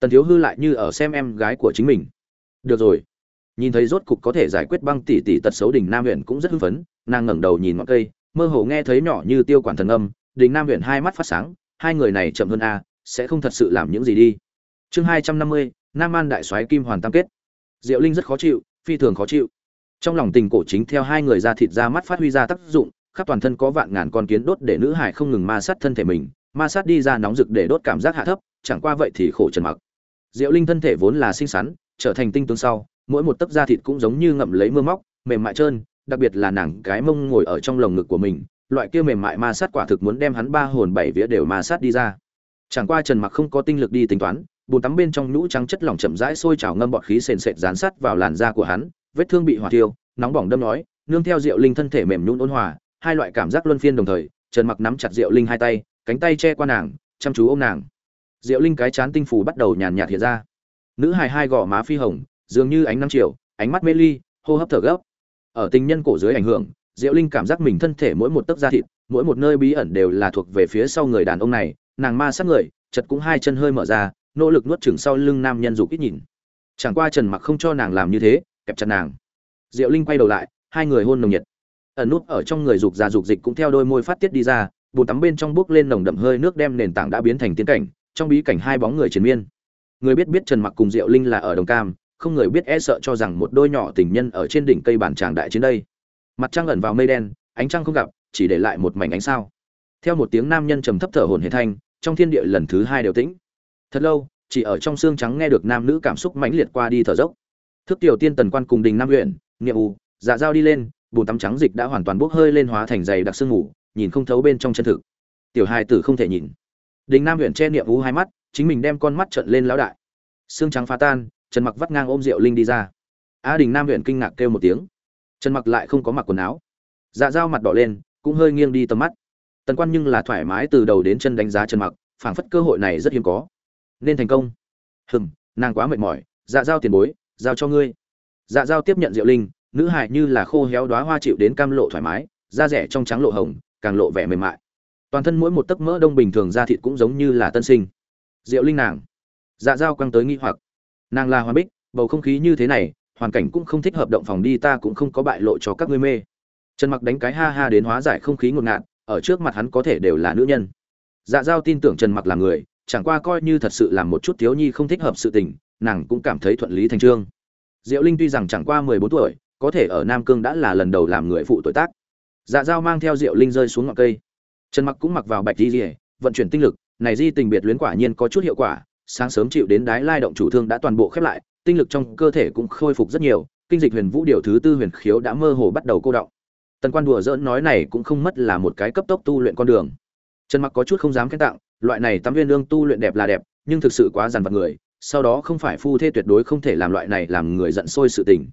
Tần thiếu hư lại như ở xem em gái của chính mình. Được rồi. Nhìn thấy rốt cục có thể giải quyết băng tỷ tỷ tật xấu đình nam huyện cũng rất hưng phấn, nàng ngẩng đầu nhìn ngọn cây, mơ hồ nghe thấy nhỏ như tiêu quản thần âm, đình nam huyện hai mắt phát sáng, hai người này chậm hơn a, sẽ không thật sự làm những gì đi. Chương hai trăm năm mươi, nam An đại soái kim hoàn tam kết. Diệu linh rất khó chịu, phi thường khó chịu. Trong lòng tình cổ chính theo hai người ra thịt ra mắt phát huy ra tác dụng, khắp toàn thân có vạn ngàn con kiến đốt để nữ hải không ngừng ma sát thân thể mình, ma sát đi ra nóng rực để đốt cảm giác hạ thấp chẳng qua vậy thì khổ trần mặc. Diệu linh thân thể vốn là xinh xắn, trở thành tinh tướng sau, mỗi một tấc da thịt cũng giống như ngậm lấy mưa móc, mềm mại trơn, đặc biệt là nàng cái mông ngồi ở trong lồng ngực của mình, loại kia mềm mại ma sát quả thực muốn đem hắn ba hồn bảy vía đều ma sát đi ra. Chẳng qua trần mặc không có tinh lực đi tính toán, bồn tắm bên trong nhũ trắng chất lỏng chậm rãi sôi trào ngâm bọt khí sền sệt dán sát vào làn da của hắn, vết thương bị hỏa thiêu, nóng bỏng đâm nói, nương theo rượu linh thân thể mềm nhũn ôn hòa, hai loại cảm giác luân phiên đồng thời, trần mặc nắm chặt rượu linh hai tay, cánh tay che qua nàng, chăm chú ôm nàng. Diệu linh cái chán tinh phủ bắt đầu nhàn nhạt hiện ra. Nữ hài hai gò má phi hồng, dường như ánh năm chiều, ánh mắt mê ly, hô hấp thở gấp. Ở tình nhân cổ dưới ảnh hưởng, diệu linh cảm giác mình thân thể mỗi một tấc da thịt, mỗi một nơi bí ẩn đều là thuộc về phía sau người đàn ông này, nàng ma sát người, chật cũng hai chân hơi mở ra, nỗ lực nuốt chửng sau lưng nam nhân dục ít nhìn. Chẳng qua trần mặc không cho nàng làm như thế, kẹp chặt nàng. Diệu linh quay đầu lại, hai người hôn nồng nhiệt. Ẩn nút ở trong người dục già dục dịch cũng theo đôi môi phát tiết đi ra bồn tắm bên trong bước lên nồng đậm hơi nước đem nền tảng đã biến thành tiến cảnh trong bí cảnh hai bóng người chiến miên. Người biết biết trần mặc cùng diệu linh là ở đồng cam, không người biết e sợ cho rằng một đôi nhỏ tình nhân ở trên đỉnh cây bản tràng đại chiến đây. Mặt trăng ẩn vào mây đen, ánh trăng không gặp, chỉ để lại một mảnh ánh sao. Theo một tiếng nam nhân trầm thấp thở hổn hển thanh, trong thiên địa lần thứ hai đều tĩnh. Thật lâu, chỉ ở trong xương trắng nghe được nam nữ cảm xúc mãnh liệt qua đi thở dốc. Thức tiểu tiên tần quan cùng đình nam huyện nghiệm u dạ dao đi lên, bùn tắm trắng dịch đã hoàn toàn bốc hơi lên hóa thành dày đặc sương ngủ nhìn không thấu bên trong chân thực. Tiểu hai tử không thể nhìn đình nam huyện che niệm u hai mắt, chính mình đem con mắt trợn lên lão đại. Xương trắng phá tan, trần mặc vắt ngang ôm rượu linh đi ra. A đình nam huyện kinh ngạc kêu một tiếng. Trần mặc lại không có mặc quần áo. Dạ dao mặt đỏ lên, cũng hơi nghiêng đi tầm mắt. Tần quan nhưng là thoải mái từ đầu đến chân đánh giá trần mặc, phảng phất cơ hội này rất hiếm có. Nên thành công. Hừm, nàng quá mệt mỏi. Dạ dao tiền bối, giao cho ngươi. Dạ dao tiếp nhận rượu linh, nữ hài như là khô héo đóa hoa chịu đến cam lộ thoải mái, da rẻ trong trắng lộ hồng, càng lộ vẻ mềm mại toàn thân mỗi một tấc mỡ đông bình thường da thịt cũng giống như là tân sinh. Diệu linh nàng. Dạ dao quăng tới nghi hoặc. Nàng là hoa bích, bầu không khí như thế này, hoàn cảnh cũng không thích hợp động phòng đi, ta cũng không có bại lộ cho các ngươi mê. Trần mặc đánh cái ha ha đến hóa giải không khí ngột ngạt, ở trước mặt hắn có thể đều là nữ nhân. Dạ giao tin tưởng trần mặc là người, chẳng qua coi như thật sự làm một chút thiếu nhi không thích hợp sự tình, nàng cũng cảm thấy thuận lý thành trương. Diệu linh tuy rằng chẳng qua 14 tuổi, có thể ở nam cương đã là lần đầu làm người phụ tuổi tác. Dạ giao mang theo diệu linh rơi xuống ngọn cây trần mặc cũng mặc vào bạch di rỉa vận chuyển tinh lực, này di tình biệt luyến quả nhiên có chút hiệu quả, sáng sớm chịu đến đái lai động chủ thương đã toàn bộ khép lại, tinh lực trong cơ thể cũng khôi phục rất nhiều, kinh dịch huyền vũ điều thứ tư huyền khiếu đã mơ hồ bắt đầu cô động. Tần quan đùa dỡn nói này cũng không mất là một cái cấp tốc tu luyện con đường. Trần mặc có chút không dám khen tặng, loại này tắm viên lương tu luyện đẹp là đẹp, nhưng thực sự quá dằn vặt người, sau đó không phải phu thê tuyệt đối không thể làm loại này làm người giận sôi sự tình.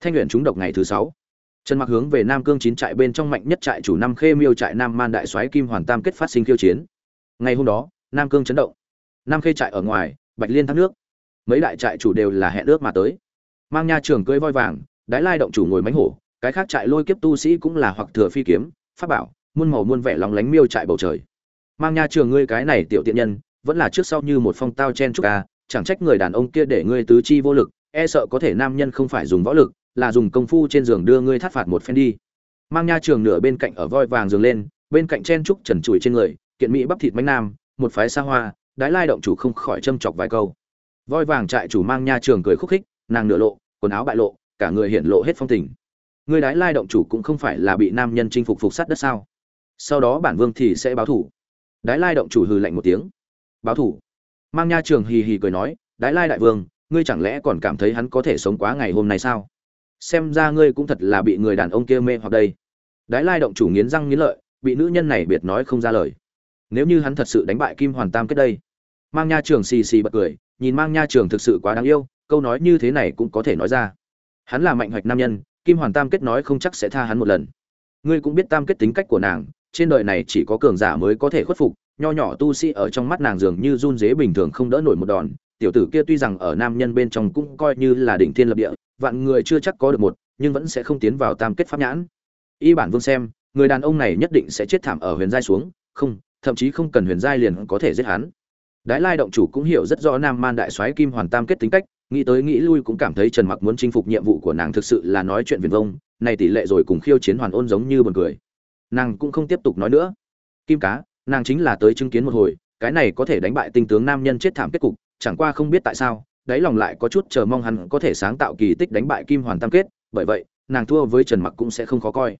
Thanh luyện chúng độc ngày thứ sáu trần mặc hướng về nam cương chín trại bên trong mạnh nhất trại chủ năm khê miêu trại nam man đại soái kim hoàn tam kết phát sinh khiêu chiến. Ngày hôm đó nam cương chấn động. Nam khê trại ở ngoài bạch liên thác nước. Mấy đại trại chủ đều là hẹn ước mà tới. Mang nha trường cưỡi voi vàng đái lai động chủ ngồi mánh hổ cái khác trại lôi kiếp tu sĩ cũng là hoặc thừa phi kiếm pháp bảo muôn màu muôn vẻ lóng lánh miêu trại bầu trời. Mang nha trường ngươi cái này tiểu tiện nhân vẫn là trước sau như một phong tao chen chúc a, chẳng trách người đàn ông kia để ngươi tứ chi vô lực e sợ có thể nam nhân không phải dùng võ lực là dùng công phu trên giường đưa ngươi thắt phạt một phen đi. Mang nha trường nửa bên cạnh ở voi vàng giường lên, bên cạnh chen trúc trần trụi trên người, kiện mỹ bắp thịt bánh nam, một phái xa hoa, đái lai động chủ không khỏi châm chọc vài câu. Voi vàng trại chủ mang nha trường cười khúc khích, nàng nửa lộ, quần áo bại lộ, cả người hiện lộ hết phong tình. Người đái lai động chủ cũng không phải là bị nam nhân chinh phục phục sát đất sao? Sau đó bản vương thì sẽ báo thủ. Đái lai động chủ hừ lạnh một tiếng. Báo thủ. Mang nha trường hì hì cười nói, đái lai đại vương, ngươi chẳng lẽ còn cảm thấy hắn có thể sống quá ngày hôm nay sao? Xem ra ngươi cũng thật là bị người đàn ông kia mê hoặc đây. Đái lai động chủ nghiến răng nghiến lợi, bị nữ nhân này biệt nói không ra lời. Nếu như hắn thật sự đánh bại kim hoàn tam kết đây, mang nha trường xì xì bật cười, nhìn mang nha trường thực sự quá đáng yêu, câu nói như thế này cũng có thể nói ra. Hắn là mạnh hoạch nam nhân, kim hoàn tam kết nói không chắc sẽ tha hắn một lần. Ngươi cũng biết tam kết tính cách của nàng, trên đời này chỉ có cường giả mới có thể khuất phục, nho nhỏ tu sĩ ở trong mắt nàng dường như run dế bình thường không đỡ nổi một đòn, tiểu tử kia tuy rằng ở nam nhân bên trong cũng coi như là đỉnh thiên lập địa vạn người chưa chắc có được một, nhưng vẫn sẽ không tiến vào tam kết pháp nhãn. Y bản vương xem, người đàn ông này nhất định sẽ chết thảm ở huyền giai xuống, không, thậm chí không cần huyền giai liền có thể giết hắn. Đái lai động chủ cũng hiểu rất rõ nam man đại soái kim hoàn tam kết tính cách, nghĩ tới nghĩ lui cũng cảm thấy trần mặc muốn chinh phục nhiệm vụ của nàng thực sự là nói chuyện viền vông, này tỷ lệ rồi cùng khiêu chiến hoàn ôn giống như buồn cười. Nàng cũng không tiếp tục nói nữa. Kim cá, nàng chính là tới chứng kiến một hồi, cái này có thể đánh bại tinh tướng nam nhân chết thảm kết cục, chẳng qua không biết tại sao đáy lòng lại có chút chờ mong hắn có thể sáng tạo kỳ tích đánh bại kim hoàn tam kết, bởi vậy, nàng thua với trần mặc cũng sẽ không khó coi.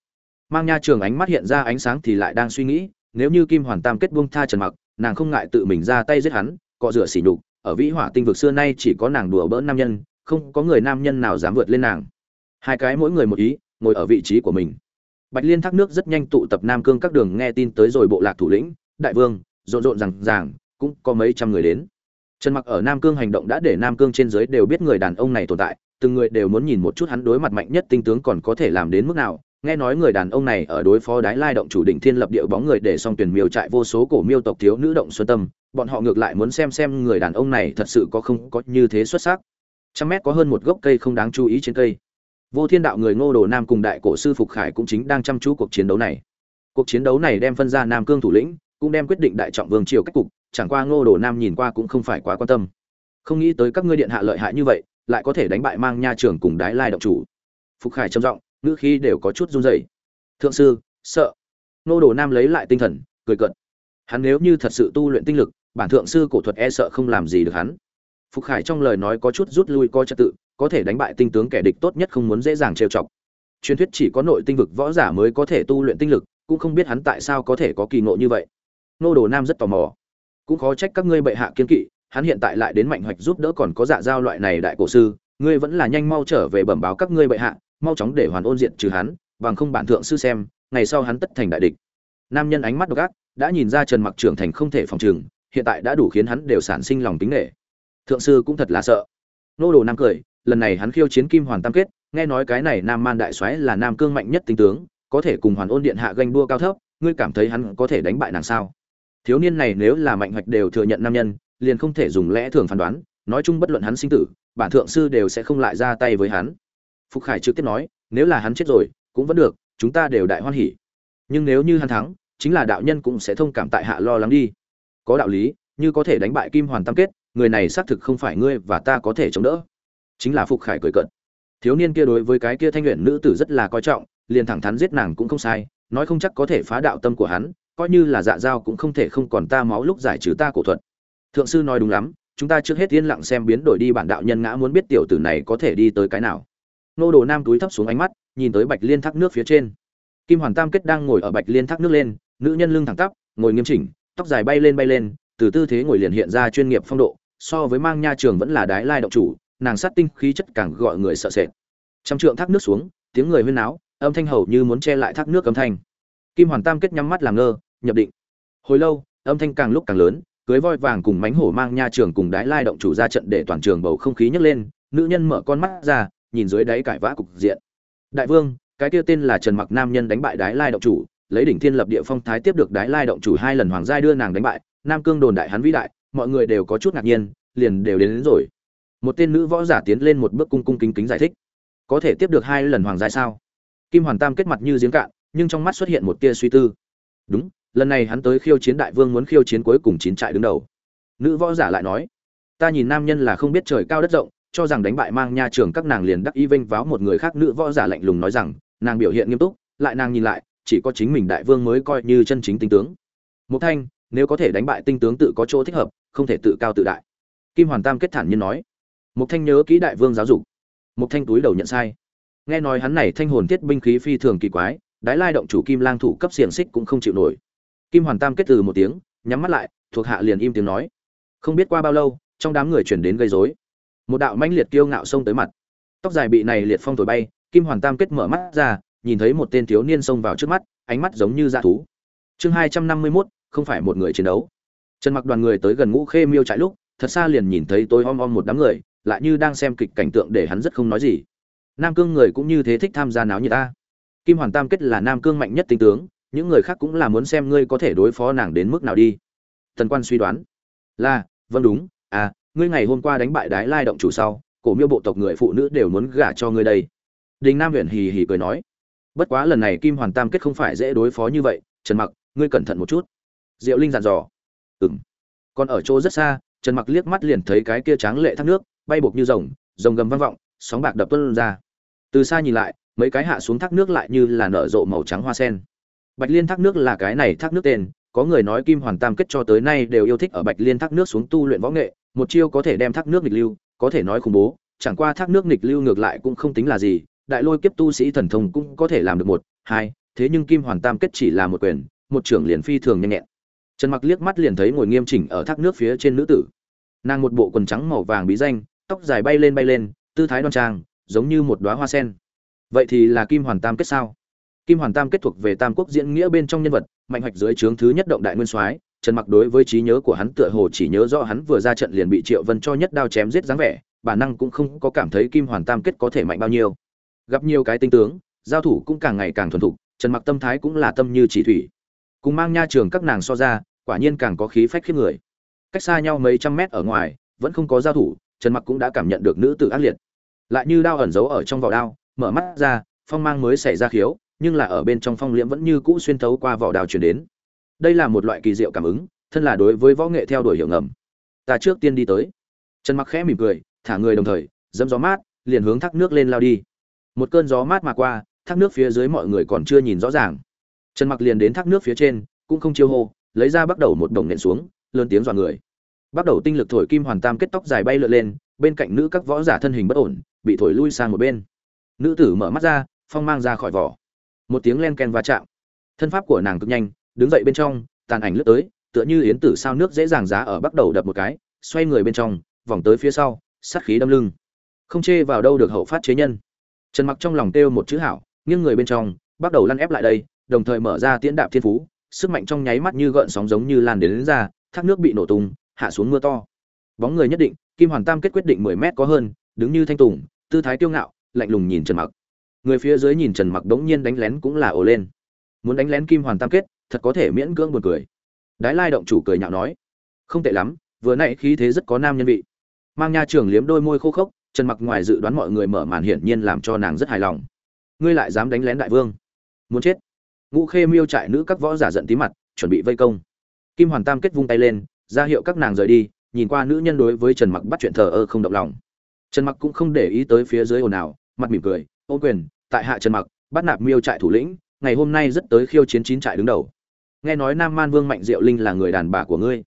Mang nha trường ánh mắt hiện ra ánh sáng thì lại đang suy nghĩ, nếu như kim hoàn tam kết buông tha trần mặc, nàng không ngại tự mình ra tay giết hắn, cọ rửa xỉ nhục, ở vĩ hỏa tinh vực xưa nay chỉ có nàng đùa bỡn nam nhân, không có người nam nhân nào dám vượt lên nàng. Hai cái mỗi người một ý, ngồi ở vị trí của mình. Bạch liên thác nước rất nhanh tụ tập nam cương các đường nghe tin tới rồi bộ lạc thủ lĩnh, đại vương, rộn rộn rằng ràng, cũng có mấy trăm người đến trần mặc ở nam cương hành động đã để nam cương trên dưới đều biết người đàn ông này tồn tại, từng người đều muốn nhìn một chút hắn đối mặt mạnh nhất tinh tướng còn có thể làm đến mức nào. Nghe nói người đàn ông này ở đối phó đái lai động chủ định thiên lập địa bóng người để xong tuyển miêu trại vô số cổ miêu tộc thiếu nữ động xuân tâm, bọn họ ngược lại muốn xem xem người đàn ông này thật sự có không có như thế xuất sắc. Trăm mét có hơn một gốc cây không đáng chú ý trên cây. Vô thiên đạo người ngô đồ nam cùng đại cổ sư phục khải cũng chính đang chăm chú cuộc chiến đấu này. Cuộc chiến đấu này đem phân ra nam cương thủ lĩnh, cũng đem quyết định đại trọng vương triều cách cục chẳng qua ngô đồ nam nhìn qua cũng không phải quá quan tâm. Không nghĩ tới các ngươi điện hạ lợi hại như vậy, lại có thể đánh bại mang nha trưởng cùng đái lai động chủ. Phục khải trầm giọng, ngữ khí đều có chút run rẩy. Thượng sư, sợ. Ngô đồ nam lấy lại tinh thần, cười cợt. Hắn nếu như thật sự tu luyện tinh lực, bản thượng sư cổ thuật e sợ không làm gì được hắn. Phục khải trong lời nói có chút rút lui coi trật tự, có thể đánh bại tinh tướng kẻ địch tốt nhất không muốn dễ dàng trêu chọc. Truyền thuyết chỉ có nội tinh vực võ giả mới có thể tu luyện tinh lực, cũng không biết hắn tại sao có thể có kỳ ngộ như vậy. Nô đồ nam rất tò mò cũng khó trách các ngươi bệ hạ kiên kỵ hắn hiện tại lại đến mạnh hoạch giúp đỡ còn có dạ giao loại này đại cổ sư ngươi vẫn là nhanh mau trở về bẩm báo các ngươi bệ hạ mau chóng để hoàn ôn diện trừ hắn bằng không bản thượng sư xem ngày sau hắn tất thành đại địch. Nam nhân ánh mắt độc ác đã nhìn ra trần mặc trưởng thành không thể phòng trường, hiện tại đã đủ khiến hắn đều sản sinh lòng tính nghệ thượng sư cũng thật là sợ. Nô đồ nam cười lần này hắn khiêu chiến kim hoàn tam kết nghe nói cái này nam man đại soái là nam cương mạnh nhất tinh tướng có thể cùng hoàn ôn điện hạ ganh đua cao thấp ngươi cảm thấy hắn có thể đánh bại nàng sao? Thiếu niên này nếu là mạnh hoạch đều thừa nhận nam nhân, liền không thể dùng lẽ thường phán đoán, nói chung bất luận hắn sinh tử, bản thượng sư đều sẽ không lại ra tay với hắn. Phúc khải trực tiếp nói, nếu là hắn chết rồi, cũng vẫn được, chúng ta đều đại hoan hỉ. Nhưng nếu như hắn thắng, chính là đạo nhân cũng sẽ thông cảm tại hạ lo lắng đi. Có đạo lý, như có thể đánh bại kim hoàn tam kết, người này xác thực không phải ngươi và ta có thể chống đỡ. Chính là phục khải cười cận thiếu niên kia đối với cái kia thanh luyện nữ tử rất là coi trọng, liền thẳng thắn giết nàng cũng không sai, nói không chắc có thể phá đạo tâm của hắn coi như là dạ dao cũng không thể không còn ta máu lúc giải trừ ta cổ thuật. Thượng sư nói đúng lắm, chúng ta trước hết yên lặng xem biến đổi đi bản đạo nhân ngã muốn biết tiểu tử này có thể đi tới cái nào. Nô đồ nam túi thấp xuống ánh mắt, nhìn tới bạch liên thác nước phía trên. Kim hoàn tam kết đang ngồi ở bạch liên thác nước lên, nữ nhân lưng thẳng tắp, ngồi nghiêm chỉnh, tóc dài bay lên bay lên, từ tư thế ngồi liền hiện ra chuyên nghiệp phong độ, so với mang nha trường vẫn là đái lai động chủ, nàng sát tinh khí chất càng gọi người sợ sệt. Trăm trượng thác nước xuống, tiếng người huyên náo, âm thanh hầu như muốn che lại thác nước âm thanh kim hoàn tam kết nhắm mắt làm ngơ nhập định. Hồi lâu âm thanh càng lúc càng lớn cưới voi vàng cùng mánh hổ mang nha trường cùng đái lai động chủ ra trận để toàn trường bầu không khí nhấc lên nữ nhân mở con mắt ra nhìn dưới đáy cải vã cục diện. Đại vương cái kia tên là trần mặc nam nhân đánh bại đái lai động chủ lấy đỉnh thiên lập địa phong thái tiếp được đái lai động chủ hai lần hoàng giai đưa nàng đánh bại nam cương đồn đại hắn vĩ đại mọi người đều có chút ngạc nhiên liền đều đến, đến rồi. Một tên nữ võ giả tiến lên một bước cung cung kính kính giải thích. Có thể tiếp được hai lần hoàng giai sao? Kim hoàn tam kết mặt như giếng cạn nhưng trong mắt xuất hiện một tia suy tư. Đúng, lần này hắn tới khiêu chiến đại vương muốn khiêu chiến cuối cùng chín trại đứng đầu. Nữ võ giả lại nói, ta nhìn nam nhân là không biết trời cao đất rộng, cho rằng đánh bại mang nha trường các nàng liền đắc y vênh váo một người khác. Nữ võ giả lạnh lùng nói rằng, nàng biểu hiện nghiêm túc, lại nàng nhìn lại, chỉ có chính mình đại vương mới coi như chân chính tinh tướng. Một thanh, nếu có thể đánh bại tinh tướng tự có chỗ thích hợp, không thể tự cao tự đại. Kim hoàn tam kết thản nhiên nói. Một thanh nhớ kỹ đại vương giáo dục. Một thanh túi đầu nhận sai. Nghe nói hắn này thanh hồn thiết binh khí phi thường kỳ quái đái lai động chủ kim lang thủ cấp xiềng xích cũng không chịu nổi. Kim hoàn tam kết từ một tiếng, nhắm mắt lại, thuộc hạ liền im tiếng nói. Không biết qua bao lâu, trong đám người chuyển đến gây rối. Một đạo mãnh liệt kiêu ngạo xông tới mặt. Tóc dài bị này liệt phong thổi bay, kim hoàn tam kết mở mắt ra, nhìn thấy một tên thiếu niên xông vào trước mắt, ánh mắt giống như dã thú. Chương hai trăm năm mươi mốt, không phải một người chiến đấu. Trần mặc đoàn người tới gần ngũ khê miêu trại lúc, thật xa liền nhìn thấy tôi om om một đám người, lại như đang xem kịch cảnh tượng để hắn rất không nói gì. Nam cương người cũng như thế thích tham gia náo như ta kim hoàn tam kết là nam cương mạnh nhất tinh tướng, những người khác cũng là muốn xem ngươi có thể đối phó nàng đến mức nào đi. Tần quan suy đoán. Là vâng đúng à ngươi ngày hôm qua đánh bại đái lai động chủ sau, cổ miêu bộ tộc người phụ nữ đều muốn gả cho ngươi đây. Đình nam huyện hì hì cười nói. Bất quá lần này kim hoàn tam kết không phải dễ đối phó như vậy, trần mặc, ngươi cẩn thận một chút. Diệu linh dặn dò. Ừng còn ở chỗ rất xa, trần mặc liếc mắt liền thấy cái kia tráng lệ thác nước, bay bột như rồng rồng gầm vang vọng, sóng bạc đập tuân ra. Từ xa nhìn lại mấy cái hạ xuống thác nước lại như là nở rộ màu trắng hoa sen. Bạch liên thác nước là cái này thác nước tên, có người nói kim hoàn tam kết cho tới nay đều yêu thích ở bạch liên thác nước xuống tu luyện võ nghệ, một chiêu có thể đem thác nước nghịch lưu, có thể nói khủng bố, chẳng qua thác nước nghịch lưu ngược lại cũng không tính là gì, đại lôi kiếp tu sĩ thần thông cũng có thể làm được một, hai, thế nhưng kim hoàn tam kết chỉ là một quyền, một trưởng liền phi thường nhanh nhẹn. Trần mặc liếc mắt liền thấy ngồi nghiêm chỉnh ở thác nước phía trên nữ tử. Nàng một bộ quần trắng màu vàng bí danh, tóc dài bay lên bay lên, tư thái đoan trang, giống như một đóa hoa sen vậy thì là kim hoàn tam kết sao? Kim hoàn tam kết thuộc về tam quốc diễn nghĩa bên trong nhân vật, mạnh hoạch dưới trướng thứ nhất động đại nguyên soái. Trần mặc đối với trí nhớ của hắn tựa hồ chỉ nhớ rõ hắn vừa ra trận liền bị triệu vân cho nhất đao chém giết dáng vẻ, bản năng cũng không có cảm thấy kim hoàn tam kết có thể mạnh bao nhiêu. Gặp nhiều cái tinh tướng, giao thủ cũng càng ngày càng thuần thục, trần mặc tâm thái cũng là tâm như chỉ thủy. Cùng mang nha trường các nàng so ra, quả nhiên càng có khí phách khiếp người. Cách xa nhau mấy trăm mét ở ngoài, vẫn không có giao thủ, trần mặc cũng đã cảm nhận được nữ tử ác liệt. Lại như đao ẩn giấu ở trong vỏ đao mở mắt ra, phong mang mới xảy ra khiếu, nhưng là ở bên trong phong liễm vẫn như cũ xuyên thấu qua vỏ đào truyền đến. Đây là một loại kỳ diệu cảm ứng, thân là đối với võ nghệ theo đuổi hiểu ngầm. Ta trước tiên đi tới. Trần mặc khẽ mỉm cười, thả người đồng thời, dẫm gió mát, liền hướng thác nước lên lao đi. Một cơn gió mát mà qua, thác nước phía dưới mọi người còn chưa nhìn rõ ràng. Trần mặc liền đến thác nước phía trên, cũng không chiêu hô, lấy ra bắt đầu một đồng nện xuống, lớn tiếng dọa người. Bắt đầu tinh lực thổi kim hoàn tam kết tóc dài bay lượn lên, bên cạnh nữ các võ giả thân hình bất ổn, bị thổi lui sang một bên nữ tử mở mắt ra phong mang ra khỏi vỏ. Một tiếng len ken va chạm. Thân pháp của nàng cực nhanh đứng dậy bên trong tàn ảnh lướt tới tựa như yến tử sao nước dễ dàng giá ở bắt đầu đập một cái xoay người bên trong vòng tới phía sau sát khí đâm lưng. Không chê vào đâu được hậu phát chế nhân. Trần mặc trong lòng kêu một chữ hảo nghiêng người bên trong bắt đầu lăn ép lại đây đồng thời mở ra tiễn đạp thiên phú sức mạnh trong nháy mắt như gợn sóng giống như lan đến, đến ra thác nước bị nổ tung hạ xuống mưa to. Bóng người nhất định kim hoàn tam kết quyết định 10 mét có hơn đứng như thanh tùng tư thái kiêu ngạo lạnh lùng nhìn trần mặc. Người phía dưới nhìn trần mặc đống nhiên đánh lén cũng là ồ lên. Muốn đánh lén kim hoàn tam kết, thật có thể miễn cưỡng buồn cười. Đái lai động chủ cười nhạo nói, không tệ lắm, vừa nãy khí thế rất có nam nhân vị. Mang nha trường liếm đôi môi khô khốc, trần mặc ngoài dự đoán mọi người mở màn hiển nhiên làm cho nàng rất hài lòng. Ngươi lại dám đánh lén đại vương? Muốn chết? Ngũ khê miêu trại nữ các võ giả giận tí mặt, chuẩn bị vây công. Kim hoàn tam kết vung tay lên, ra hiệu các nàng rời đi, nhìn qua nữ nhân đối với trần mặc bắt chuyện thờ ơ không động lòng. Trần mặc cũng không để ý tới phía dưới ồn ào mặt mỉm cười ô quyền, tại hạ trần mặc, bắt nạp miêu trại thủ lĩnh, ngày hôm nay rất tới khiêu chiến chín trại đứng đầu. Nghe nói nam man vương mạnh diệu linh là người đàn bà của ngươi.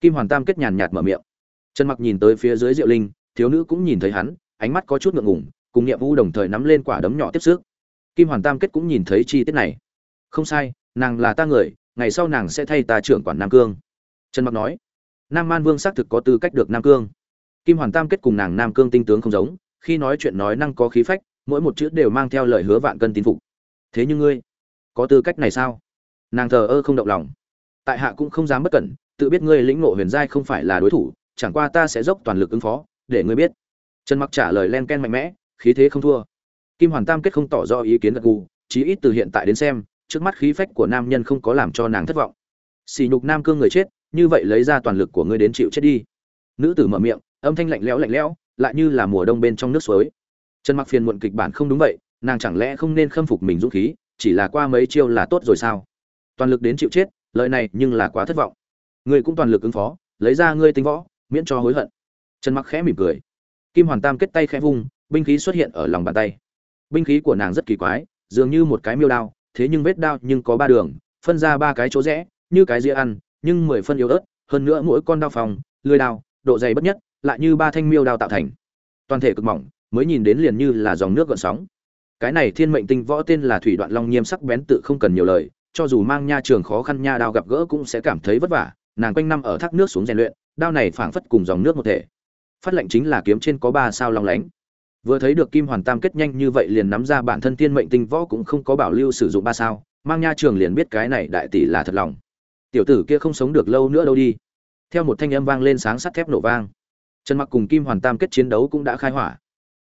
Kim hoàn tam kết nhàn nhạt mở miệng. Trần mặc nhìn tới phía dưới diệu linh, thiếu nữ cũng nhìn thấy hắn, ánh mắt có chút ngượng ngùng, cùng niệm vũ đồng thời nắm lên quả đấm nhỏ tiếp sức. Kim hoàn tam kết cũng nhìn thấy chi tiết này. Không sai, nàng là ta người, ngày sau nàng sẽ thay ta trưởng quản nam cương. Trần mặc nói. Nam man vương xác thực có tư cách được nam cương. Kim hoàn tam kết cùng nàng nam cương tinh tướng không giống khi nói chuyện nói năng có khí phách, mỗi một chữ đều mang theo lời hứa vạn cân tín phục. Thế nhưng ngươi, có tư cách này sao? Nàng thờ ơ không động lòng. Tại hạ cũng không dám bất cẩn, tự biết ngươi lĩnh ngộ huyền giai không phải là đối thủ, chẳng qua ta sẽ dốc toàn lực ứng phó, để ngươi biết. Trần mặc trả lời len ken mạnh mẽ, khí thế không thua. Kim hoàn tam kết không tỏ rõ ý kiến gật gù, chí ít từ hiện tại đến xem, trước mắt khí phách của nam nhân không có làm cho nàng thất vọng. Xỉ nhục nam cương người chết, như vậy lấy ra toàn lực của ngươi đến chịu chết đi. Nữ tử mở miệng, âm thanh lạnh lẽo lạnh lẽo lại như là mùa đông bên trong nước suối. Trần mặc phiền muộn kịch bản không đúng vậy, nàng chẳng lẽ không nên khâm phục mình dũng khí, chỉ là qua mấy chiêu là tốt rồi sao? Toàn lực đến chịu chết, lời này nhưng là quá thất vọng. Ngươi cũng toàn lực ứng phó, lấy ra ngươi tính võ, miễn cho hối hận. Trần mặc khẽ mỉm cười. Kim hoàn tam kết tay khẽ vung, binh khí xuất hiện ở lòng bàn tay. Binh khí của nàng rất kỳ quái, dường như một cái miêu đao, thế nhưng vết đao nhưng có ba đường, phân ra ba cái chỗ rẽ, như cái dĩa ăn, nhưng mười phân yếu ớt, hơn nữa mỗi con đao phòng lưỡi đao, độ dày bất nhất lại như ba thanh miêu đao tạo thành. Toàn thể cực mỏng, mới nhìn đến liền như là dòng nước gợn sóng. Cái này thiên mệnh tinh võ tên là thủy đoạn long nghiêm sắc bén tự không cần nhiều lời, cho dù mang nha trường khó khăn nha đao gặp gỡ cũng sẽ cảm thấy vất vả, nàng quanh năm ở thác nước xuống rèn luyện, đao này phảng phất cùng dòng nước một thể. Phát lệnh chính là kiếm trên có ba sao long lánh. Vừa thấy được kim hoàn tam kết nhanh như vậy liền nắm ra bản thân thiên mệnh tinh võ cũng không có bảo lưu sử dụng ba sao, mang nha trường liền biết cái này đại tỷ là thật lòng. Tiểu tử kia không sống được lâu nữa đâu đi. Theo một thanh âm vang lên sáng sắt thép nổ vang trần mặc cùng kim hoàn tam kết chiến đấu cũng đã khai hỏa.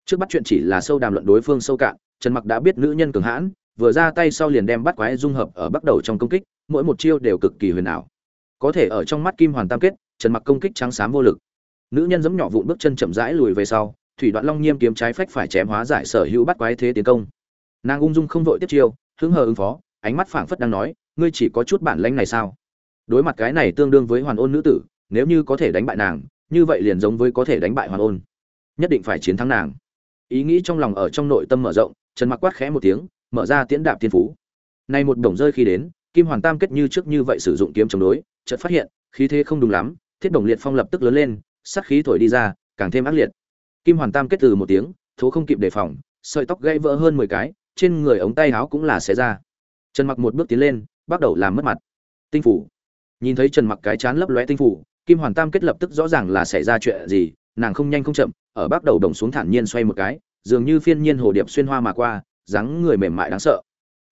Trước bắt chuyện chỉ là sâu đàm luận đối phương sâu cạn, trần mặc đã biết nữ nhân cường hãn, vừa ra tay sau liền đem bắt quái dung hợp ở bắt đầu trong công kích, mỗi một chiêu đều cực kỳ huyền ảo. Có thể ở trong mắt kim hoàn tam kết, trần mặc công kích trắng xám vô lực. Nữ nhân giẫm nhỏ vụn bước chân chậm rãi lùi về sau, thủy đoạn long nghiêm kiếm trái phách phải chém hóa giải sở hữu bắt quái thế tiến công. Nàng ung dung không vội tiếp chiêu, hứng hờ ứng phó, ánh mắt phảng phất đang nói, ngươi chỉ có chút bản lĩnh này sao? Đối mặt cái này tương đương với hoàn ôn nữ tử, nếu như có thể đánh bại nàng như vậy liền giống với có thể đánh bại hoàn ôn. Nhất định phải chiến thắng nàng. Ý nghĩ trong lòng ở trong nội tâm mở rộng, trần mặc quát khẽ một tiếng, mở ra tiễn đạp thiên phú. Nay một đồng rơi khi đến, kim hoàn tam kết như trước như vậy sử dụng kiếm chống đối, chợt phát hiện, khí thế không đúng lắm, thiết đồng liệt phong lập tức lớn lên, sát khí thổi đi ra, càng thêm ác liệt. Kim hoàn tam kết từ một tiếng, thố không kịp đề phòng, sợi tóc gãy vỡ hơn mười cái, trên người ống tay áo cũng là xé ra. Trần mặc một bước tiến lên, bắt đầu làm mất mặt. Tinh phủ. Nhìn thấy trần mặc cái chán lấp lóe tinh phủ kim hoàn tam kết lập tức rõ ràng là xảy ra chuyện gì, nàng không nhanh không chậm, ở bắt đầu đồng xuống thản nhiên xoay một cái, dường như phiên nhiên hồ điệp xuyên hoa mà qua, dáng người mềm mại đáng sợ.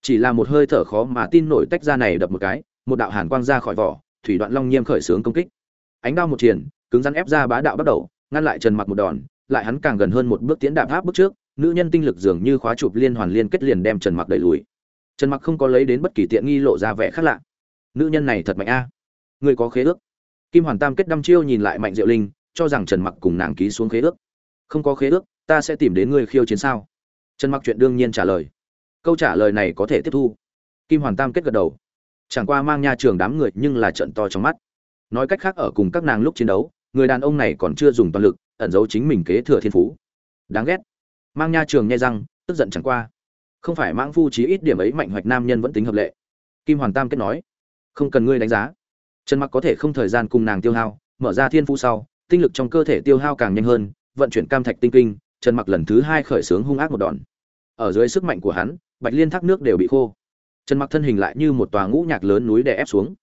Chỉ là một hơi thở khó mà tin nổi tách ra này đập một cái, một đạo hàn quang ra khỏi vỏ, thủy đoạn long nhiêm khởi sướng công kích. Ánh đao một triển, cứng rắn ép ra bá đạo bắt đầu, ngăn lại trần mặc một đòn, lại hắn càng gần hơn một bước tiến đạp pháp bước trước, nữ nhân tinh lực dường như khóa chụp liên hoàn liên kết liền đem trần mặc đẩy lùi. Trần mặc không có lấy đến bất kỳ tiện nghi lộ ra vẻ khác lạ. Nữ nhân này thật mạnh a. À. người có khế ước? Kim hoàn tam kết đăm chiêu nhìn lại mạnh diệu linh, cho rằng trần mặc cùng nàng ký xuống khế ước. Không có khế ước, ta sẽ tìm đến người khiêu chiến sao? Trần mặc chuyện đương nhiên trả lời. Câu trả lời này có thể tiếp thu. Kim hoàn tam kết gật đầu. Chẳng qua mang nha trường đám người nhưng là trận to trong mắt. Nói cách khác ở cùng các nàng lúc chiến đấu, người đàn ông này còn chưa dùng toàn lực, ẩn giấu chính mình kế thừa thiên phú. Đáng ghét. Mang nha trường nghe răng, tức giận chẳng qua. Không phải mãng phu chí ít điểm ấy mạnh hoạch nam nhân vẫn tính hợp lệ. Kim hoàn tam kết nói. Không cần ngươi đánh giá trần mặc có thể không thời gian cùng nàng tiêu hao, mở ra thiên phú sau, tinh lực trong cơ thể tiêu hao càng nhanh hơn, vận chuyển cam thạch tinh kinh, trần mặc lần thứ hai khởi xướng hung ác một đòn. Ở dưới sức mạnh của hắn, bạch liên thác nước đều bị khô. Trần mặc thân hình lại như một tòa ngũ nhạc lớn núi đè ép xuống.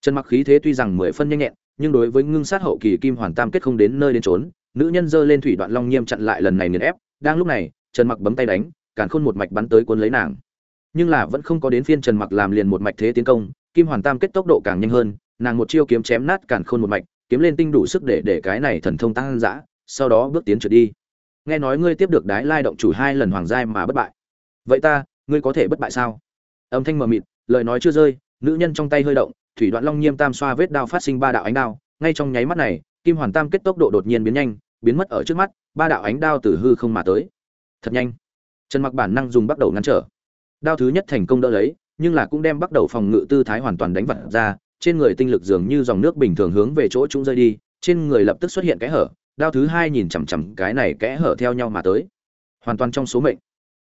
Trần mặc khí thế tuy rằng mười phân nhanh nhẹn, nhưng đối với ngưng sát hậu kỳ kim hoàn tam kết không đến nơi đến trốn nữ nhân giơ lên thủy đoạn long nghiêm chặn lại lần này nghiền ép, đang lúc này, trần mặc bấm tay đánh, càn khôn một mạch bắn tới cuốn lấy nàng. Nhưng là vẫn không có đến phiên trần mặc làm liền một mạch thế tiến công, kim hoàn tam kết tốc độ càng nhanh hơn nàng một chiêu kiếm chém nát càn khôn một mạch, kiếm lên tinh đủ sức để để cái này thần thông tăng dã, sau đó bước tiến trượt đi. Nghe nói ngươi tiếp được đái lai động chủ hai lần hoàng giai mà bất bại. Vậy ta, ngươi có thể bất bại sao? Âm thanh mờ mịt, lời nói chưa rơi, nữ nhân trong tay hơi động, thủy đoạn long nhiêm tam xoa vết đao phát sinh ba đạo ánh đao, ngay trong nháy mắt này, kim hoàn tam kết tốc độ đột nhiên biến nhanh, biến mất ở trước mắt, ba đạo ánh đao từ hư không mà tới. Thật nhanh. Trần mặc bản năng dùng bắt đầu ngăn trở. Đao thứ nhất thành công đỡ lấy, nhưng là cũng đem bắt đầu phòng ngự tư thái hoàn toàn đánh vật ra trên người tinh lực dường như dòng nước bình thường hướng về chỗ chúng rơi đi, trên người lập tức xuất hiện cái hở, đao thứ hai nhìn chằm chằm cái này kẽ hở theo nhau mà tới. Hoàn toàn trong số mệnh.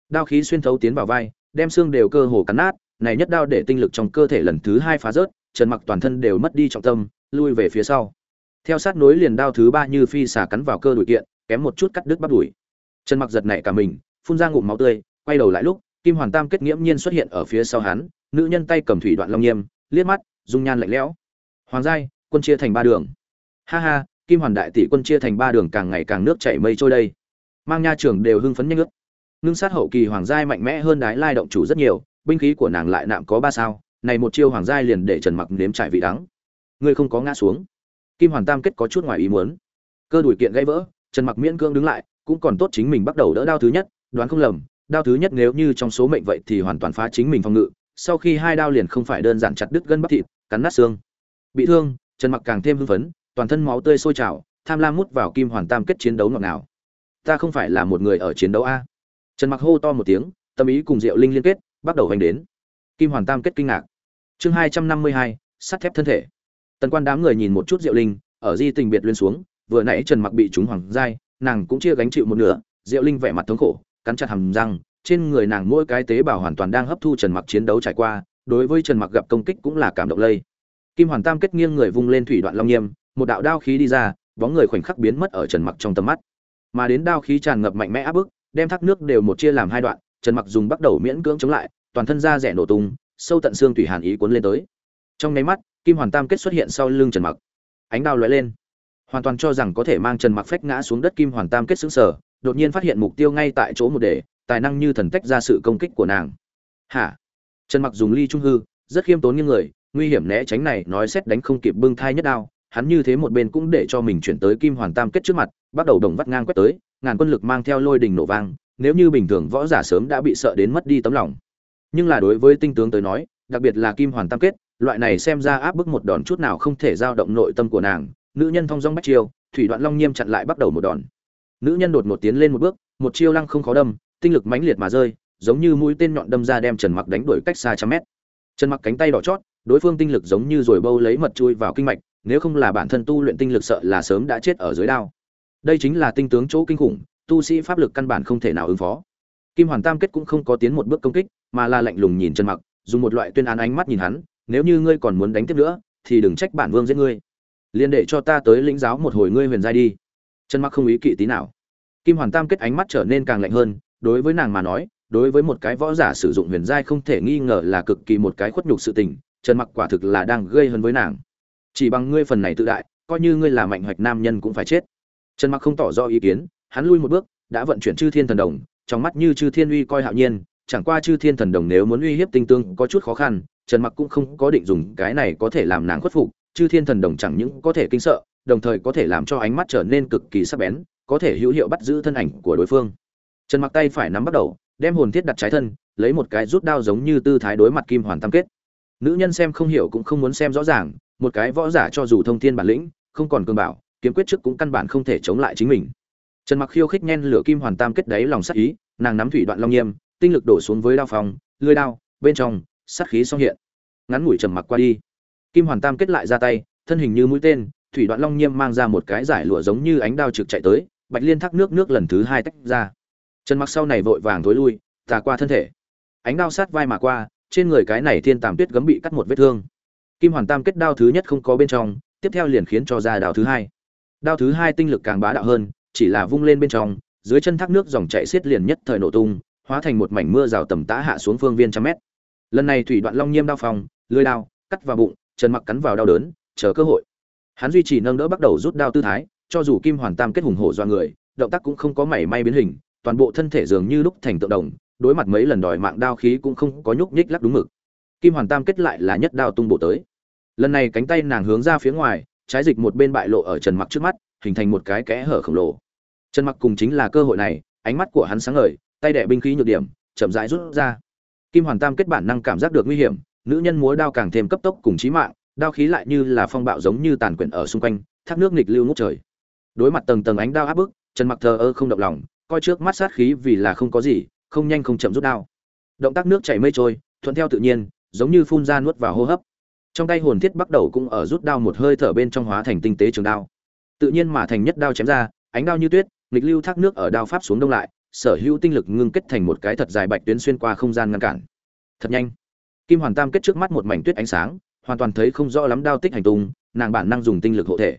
Đao khí xuyên thấu tiến vào vai, đem xương đều cơ hồ cắn nát, này nhất đao để tinh lực trong cơ thể lần thứ hai phá rớt, trần mặc toàn thân đều mất đi trọng tâm, lui về phía sau. Theo sát nối liền đao thứ ba như phi xà cắn vào cơ đùi kiện, kém một chút cắt đứt bắt đùi. Trần mặc giật nảy cả mình, phun ra ngụm máu tươi, quay đầu lại lúc, kim hoàn tam kết nghiễm nhiên xuất hiện ở phía sau hắn, nữ nhân tay cầm thủy đoạn long nghiêm liếc mắt dung nhan lạnh lẽo. Hoàng giai, quân chia thành ba đường. Ha ha, kim hoàn đại tỷ quân chia thành ba đường càng ngày càng nước chảy mây trôi đây. Mang nha trưởng đều hưng phấn nhanh ước ngưng sát hậu kỳ hoàng giai mạnh mẽ hơn đái lai động chủ rất nhiều, binh khí của nàng lại nạm có ba sao, này một chiêu hoàng giai liền để trần mặc nếm trải vị đắng. Ngươi không có ngã xuống. Kim hoàn tam kết có chút ngoài ý muốn. Cơ đuổi kiện gãy vỡ, trần mặc miễn cưỡng đứng lại, cũng còn tốt chính mình bắt đầu đỡ đao thứ nhất, đoán không lầm đao thứ nhất nếu như trong số mệnh vậy thì hoàn toàn phá chính mình phòng ngự sau khi hai đao liền không phải đơn giản chặt đứt gân bắp thịt, cắn nát xương. Bị thương, trần mặc càng thêm hưng phấn, toàn thân máu tươi sôi trào, tham lam mút vào kim hoàn tam kết chiến đấu ngọt ngào. Ta không phải là một người ở chiến đấu a. Trần mặc hô to một tiếng, tâm ý cùng diệu linh liên kết, bắt đầu hành đến. Kim hoàn tam kết kinh ngạc. Chương hai trăm năm mươi hai, sắt thép thân thể. Tần quan đám người nhìn một chút diệu linh, ở di tình biệt luyên xuống, vừa nãy trần mặc bị chúng hoàng giai, nàng cũng chia gánh chịu một nửa, diệu linh vẻ mặt thống khổ, cắn chặt hàm răng trên người nàng mỗi cái tế bào hoàn toàn đang hấp thu trần mặc chiến đấu trải qua, đối với trần mặc gặp công kích cũng là cảm động lây. Kim hoàn tam kết nghiêng người vung lên thủy đoạn long nghiêm, một đạo đao khí đi ra, bóng người khoảnh khắc biến mất ở trần mặc trong tầm mắt. Mà đến đao khí tràn ngập mạnh mẽ áp bức, đem thác nước đều một chia làm hai đoạn, trần mặc dùng bắt đầu miễn cưỡng chống lại, toàn thân da rẻ nổ tung, sâu tận xương thủy hàn ý cuốn lên tới. Trong nháy mắt, kim hoàn tam kết xuất hiện sau lưng trần mặc. Ánh đao lóe lên. Hoàn toàn cho rằng có thể mang trần mặc phách ngã xuống đất, kim hoàn tam kết xứng sở đột nhiên phát hiện mục tiêu ngay tại chỗ một để tài năng như thần tách ra sự công kích của nàng. Hả? Trần mặc dùng ly trung hư, rất khiêm tốn như người, nguy hiểm né tránh này nói xét đánh không kịp bưng thai nhất đao, hắn như thế một bên cũng để cho mình chuyển tới kim hoàn tam kết trước mặt, bắt đầu đồng vắt ngang quét tới, ngàn quân lực mang theo lôi đình nổ vang, nếu như bình thường võ giả sớm đã bị sợ đến mất đi tấm lòng. Nhưng là đối với tinh tướng tới nói, đặc biệt là kim hoàn tam kết, loại này xem ra áp bức một đòn chút nào không thể dao động nội tâm của nàng, nữ nhân thong dong bách chiêu, thủy đoạn long nghiêm chặn lại bắt đầu một đòn. Nữ nhân đột một tiến lên một bước, một chiêu lăng không khó đâm tinh lực mãnh liệt mà rơi, giống như mũi tên nhọn đâm ra đem trần mặc đánh đuổi cách xa trăm mét. Trần mặc cánh tay đỏ chót, đối phương tinh lực giống như rồi bâu lấy mật chui vào kinh mạch, nếu không là bản thân tu luyện tinh lực sợ là sớm đã chết ở dưới đao. Đây chính là tinh tướng chỗ kinh khủng, tu sĩ pháp lực căn bản không thể nào ứng phó. Kim hoàn tam kết cũng không có tiến một bước công kích, mà là lạnh lùng nhìn trần mặc, dùng một loại tuyên án ánh mắt nhìn hắn, nếu như ngươi còn muốn đánh tiếp nữa, thì đừng trách bản vương giết ngươi. Liên để cho ta tới lĩnh giáo một hồi ngươi huyền giai đi. Trần mặc không ý kỵ tí nào. Kim hoàn tam kết ánh mắt trở nên càng lạnh hơn đối với nàng mà nói, đối với một cái võ giả sử dụng huyền giai không thể nghi ngờ là cực kỳ một cái khuất nhục sự tình, trần mặc quả thực là đang gây hơn với nàng. Chỉ bằng ngươi phần này tự đại, coi như ngươi là mạnh hoạch nam nhân cũng phải chết. Trần mặc không tỏ rõ ý kiến, hắn lui một bước, đã vận chuyển chư thiên thần đồng, trong mắt như chư thiên uy coi hạo nhiên, chẳng qua chư thiên thần đồng nếu muốn uy hiếp tinh tương có chút khó khăn, trần mặc cũng không có định dùng cái này có thể làm nàng khuất phục, chư thiên thần đồng chẳng những có thể kinh sợ, đồng thời có thể làm cho ánh mắt trở nên cực kỳ sắc bén, có thể hữu hiệu bắt giữ thân ảnh của đối phương trần mặc tay phải nắm bắt đầu, đem hồn thiết đặt trái thân, lấy một cái rút đao giống như tư thái đối mặt kim hoàn tam kết. Nữ nhân xem không hiểu cũng không muốn xem rõ ràng, một cái võ giả cho dù thông thiên bản lĩnh, không còn cương bảo, kiếm quyết trước cũng căn bản không thể chống lại chính mình. Trần mặc khiêu khích nhen lửa kim hoàn tam kết đáy lòng sắc ý, nàng nắm thủy đoạn long nghiêm, tinh lực đổ xuống với đao phòng lưỡi đao, bên trong, sát khí song hiện. Ngắn ngủi trầm mặc qua đi. Kim hoàn tam kết lại ra tay, thân hình như mũi tên, thủy đoạn long nghiêm mang ra một cái giải lụa giống như ánh đao trực chạy tới, bạch liên thác nước nước lần thứ hai tách ra trần mặc sau này vội vàng thối lui, tà qua thân thể. Ánh đao sát vai mà qua, trên người cái này thiên tàm tuyết gấm bị cắt một vết thương. Kim hoàn tam kết đao thứ nhất không có bên trong, tiếp theo liền khiến cho ra đao thứ hai. Đao thứ hai tinh lực càng bá đạo hơn, chỉ là vung lên bên trong, dưới chân thác nước dòng chảy xiết liền nhất thời nổ tung, hóa thành một mảnh mưa rào tầm tã hạ xuống phương viên trăm mét. Lần này thủy đoạn long nghiêm đao phòng lưới đao, cắt vào bụng, trần mặc cắn vào đau đớn, chờ cơ hội. Hắn duy trì nâng đỡ bắt đầu rút đao tư thái, cho dù kim hoàn tam kết hùng hổ do người, động tác cũng không có mảy may biến hình toàn bộ thân thể dường như lúc thành tượng đồng, đối mặt mấy lần đòi mạng đao khí cũng không có nhúc nhích lắc đúng mực. Kim hoàn tam kết lại là nhất đao tung bộ tới. Lần này cánh tay nàng hướng ra phía ngoài, trái dịch một bên bại lộ ở trần mặc trước mắt, hình thành một cái kẽ hở khổng lồ. Trần mặc cùng chính là cơ hội này, ánh mắt của hắn sáng ngời, tay đẻ binh khí nhược điểm, chậm rãi rút ra. Kim hoàn tam kết bản năng cảm giác được nguy hiểm, nữ nhân múa đao càng thêm cấp tốc cùng chí mạng, đao khí lại như là phong bạo giống như tàn quyển ở xung quanh, thác nước nghịch lưu ngút trời. Đối mặt tầng tầng ánh đao áp bức, trần mặc thờ ơ không động lòng coi trước mắt sát khí vì là không có gì, không nhanh không chậm rút đao. Động tác nước chảy mây trôi, thuận theo tự nhiên, giống như phun ra nuốt vào hô hấp. Trong tay hồn thiết bắt đầu cũng ở rút đao một hơi thở bên trong hóa thành tinh tế trường đao. Tự nhiên mà thành nhất đao chém ra, ánh đao như tuyết, nghịch lưu thác nước ở đao pháp xuống đông lại, sở hữu tinh lực ngưng kết thành một cái thật dài bạch tuyến xuyên qua không gian ngăn cản. Thật nhanh. Kim hoàn tam kết trước mắt một mảnh tuyết ánh sáng, hoàn toàn thấy không rõ lắm đao tích hành tung, nàng bản năng dùng tinh lực hộ thể.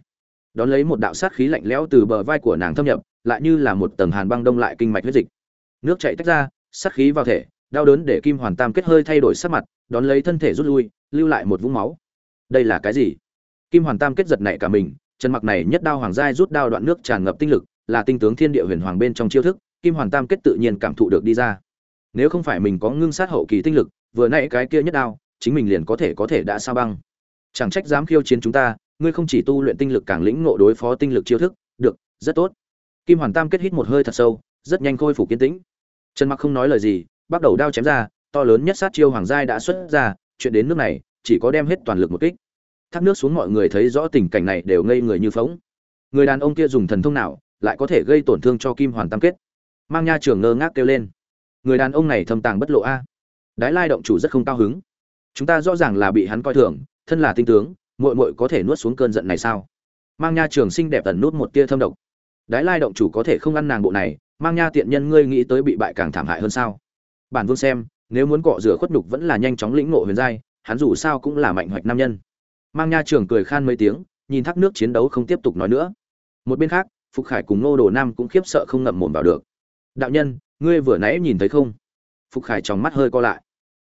Đón lấy một đạo sát khí lạnh lẽo từ bờ vai của nàng thâm nhập lại như là một tầng hàn băng đông lại kinh mạch huyết dịch. Nước chảy tách ra, sát khí vào thể, đau đớn để kim hoàn tam kết hơi thay đổi sắc mặt, đón lấy thân thể rút lui, lưu lại một vũng máu. Đây là cái gì? Kim hoàn tam kết giật nảy cả mình, chân mặc này nhất đao hoàng giai rút đao đoạn nước tràn ngập tinh lực, là tinh tướng thiên địa huyền hoàng bên trong chiêu thức, kim hoàn tam kết tự nhiên cảm thụ được đi ra. Nếu không phải mình có ngưng sát hậu kỳ tinh lực, vừa nãy cái kia nhất đao, chính mình liền có thể có thể đã sao băng. Chẳng trách dám khiêu chiến chúng ta, ngươi không chỉ tu luyện tinh lực càng lĩnh ngộ đối phó tinh lực chiêu thức, được, rất tốt kim hoàn tam kết hít một hơi thật sâu, rất nhanh khôi phục kiên tĩnh. Trần mặc không nói lời gì, bắt đầu đao chém ra, to lớn nhất sát chiêu hoàng giai đã xuất ra, chuyện đến nước này, chỉ có đem hết toàn lực một kích. Thác nước xuống mọi người thấy rõ tình cảnh này đều ngây người như phóng người đàn ông kia dùng thần thông nào, lại có thể gây tổn thương cho kim hoàn tam kết? Mang nha trưởng ngơ ngác kêu lên. Người đàn ông này thâm tàng bất lộ a. Đái lai động chủ rất không cao hứng. Chúng ta rõ ràng là bị hắn coi thường, thân là tinh tướng, muội muội có thể nuốt xuống cơn giận này sao? Mang nha trường xinh đẹp ẩn nuốt một tia thâm độc đái lai động chủ có thể không ăn nàng bộ này, mang nha tiện nhân ngươi nghĩ tới bị bại càng thảm hại hơn sao? Bản vương xem, nếu muốn cọ rửa khuất nhục vẫn là nhanh chóng lĩnh ngộ huyền giai, hắn dù sao cũng là mạnh hoạch nam nhân. Mang nha trưởng cười khan mấy tiếng, nhìn thác nước chiến đấu không tiếp tục nói nữa. Một bên khác, phục khải cùng Ngô đồ nam cũng khiếp sợ không ngậm mồm vào được. Đạo nhân, ngươi vừa nãy nhìn thấy không? Phục khải trong mắt hơi co lại.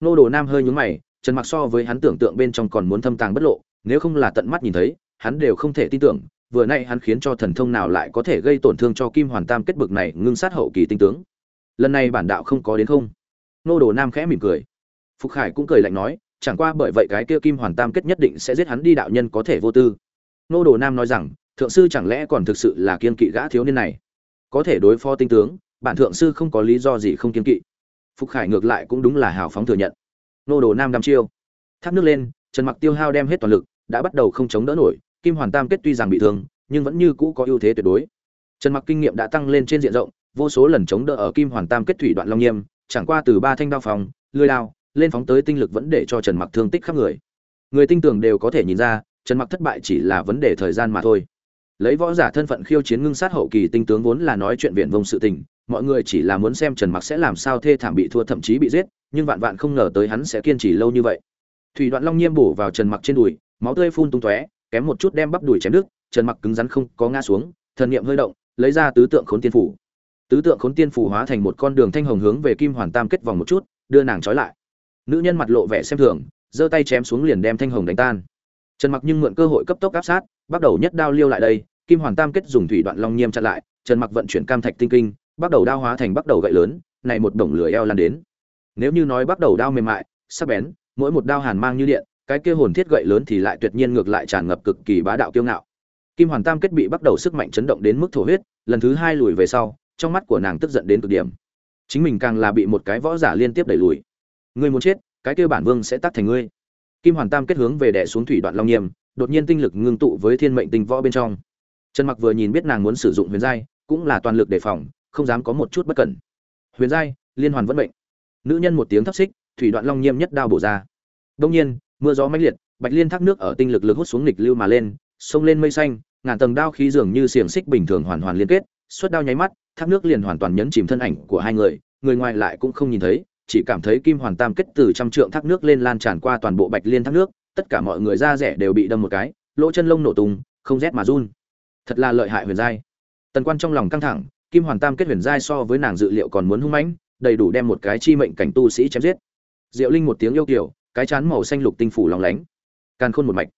Ngô đồ nam hơi nhún mày, trần mặc so với hắn tưởng tượng bên trong còn muốn thâm tàng bất lộ, nếu không là tận mắt nhìn thấy, hắn đều không thể tin tưởng vừa nay hắn khiến cho thần thông nào lại có thể gây tổn thương cho kim hoàn tam kết bực này ngưng sát hậu kỳ tinh tướng? Lần này bản đạo không có đến không? Nô đồ nam khẽ mỉm cười. Phục khải cũng cười lạnh nói, chẳng qua bởi vậy cái kia kim hoàn tam kết nhất định sẽ giết hắn đi đạo nhân có thể vô tư. Nô đồ nam nói rằng, thượng sư chẳng lẽ còn thực sự là kiên kỵ gã thiếu niên này? Có thể đối phó tinh tướng, bản thượng sư không có lý do gì không kiên kỵ. Phục khải ngược lại cũng đúng là hào phóng thừa nhận. Nô đồ nam đăm chiêu. Tháp nước lên, trần mặc tiêu hao đem hết toàn lực, đã bắt đầu không chống đỡ nổi kim hoàn tam kết tuy rằng bị thương, nhưng vẫn như cũ có ưu thế tuyệt đối. Trần mặc kinh nghiệm đã tăng lên trên diện rộng, vô số lần chống đỡ ở kim hoàn tam kết thủy đoạn long nghiêm, chẳng qua từ ba thanh đao phòng, lưỡi đao, lên phóng tới tinh lực vẫn để cho trần mặc thương tích khắp người. Người tinh tường đều có thể nhìn ra, trần mặc thất bại chỉ là vấn đề thời gian mà thôi. Lấy võ giả thân phận khiêu chiến ngưng sát hậu kỳ tinh tướng vốn là nói chuyện viện vông sự tình, mọi người chỉ là muốn xem trần mặc sẽ làm sao thê thảm bị thua thậm chí bị giết, nhưng vạn vạn không ngờ tới hắn sẽ kiên trì lâu như vậy. Thủy đoạn long nghiêm bổ vào trần mặc trên đùi, máu tươi phun tung tóe kém một chút đem bắp đùi chém đứt, trần mặc cứng rắn không có ngã xuống, thần niệm hơi động, lấy ra tứ tượng khốn tiên phủ. Tứ tượng khốn tiên phù hóa thành một con đường thanh hồng hướng về kim hoàn tam kết vòng một chút, đưa nàng trói lại. Nữ nhân mặt lộ vẻ xem thường, giơ tay chém xuống liền đem thanh hồng đánh tan. Trần mặc nhưng mượn cơ hội cấp tốc áp sát, bắt đầu nhất đao liêu lại đây, kim hoàn tam kết dùng thủy đoạn long nghiêm chặn lại, trần mặc vận chuyển cam thạch tinh kinh, bắt đầu đao hóa thành bắt đầu gậy lớn, này một đồng lửa eo lan đến. Nếu như nói bắt đầu đao mềm mại, sắc bén, mỗi một đao hàn mang như điện cái kia hồn thiết gậy lớn thì lại tuyệt nhiên ngược lại tràn ngập cực kỳ bá đạo kiêu ngạo. Kim hoàn tam kết bị bắt đầu sức mạnh chấn động đến mức thổ huyết, lần thứ hai lùi về sau, trong mắt của nàng tức giận đến cực điểm. Chính mình càng là bị một cái võ giả liên tiếp đẩy lùi. Ngươi muốn chết, cái kia bản vương sẽ tắt thành ngươi. Kim hoàn tam kết hướng về đè xuống thủy đoạn long nghiêm đột nhiên tinh lực ngưng tụ với thiên mệnh tinh võ bên trong. Trần mặc vừa nhìn biết nàng muốn sử dụng huyền giai, cũng là toàn lực đề phòng, không dám có một chút bất cẩn. Huyền giai, liên hoàn vẫn mệnh. Nữ nhân một tiếng thấp xích, thủy đoạn long nghiêm nhất đao bổ ra. Đông nhiên mưa gió mãnh liệt, bạch liên thác nước ở tinh lực lực hút xuống nghịch lưu mà lên xông lên mây xanh, ngàn tầng đao khí dường như xiềng xích bình thường hoàn hoàn liên kết, suốt đao nháy mắt, thác nước liền hoàn toàn nhấn chìm thân ảnh của hai người người ngoài lại cũng không nhìn thấy, chỉ cảm thấy kim hoàn tam kết từ trăm trượng thác nước lên lan tràn qua toàn bộ bạch liên thác nước, tất cả mọi người da rẻ đều bị đâm một cái, lỗ chân lông nổ tung, không rét mà run. Thật là lợi hại huyền giai. Tần quan trong lòng căng thẳng, kim hoàn tam kết huyền giai so với nàng dự liệu còn muốn hung mãnh, đầy đủ đem một cái chi mệnh cảnh tu sĩ chém giết. Diệu linh một tiếng yêu kiều cái chán màu xanh lục tinh phủ lòng lánh. Càn khôn một mạch.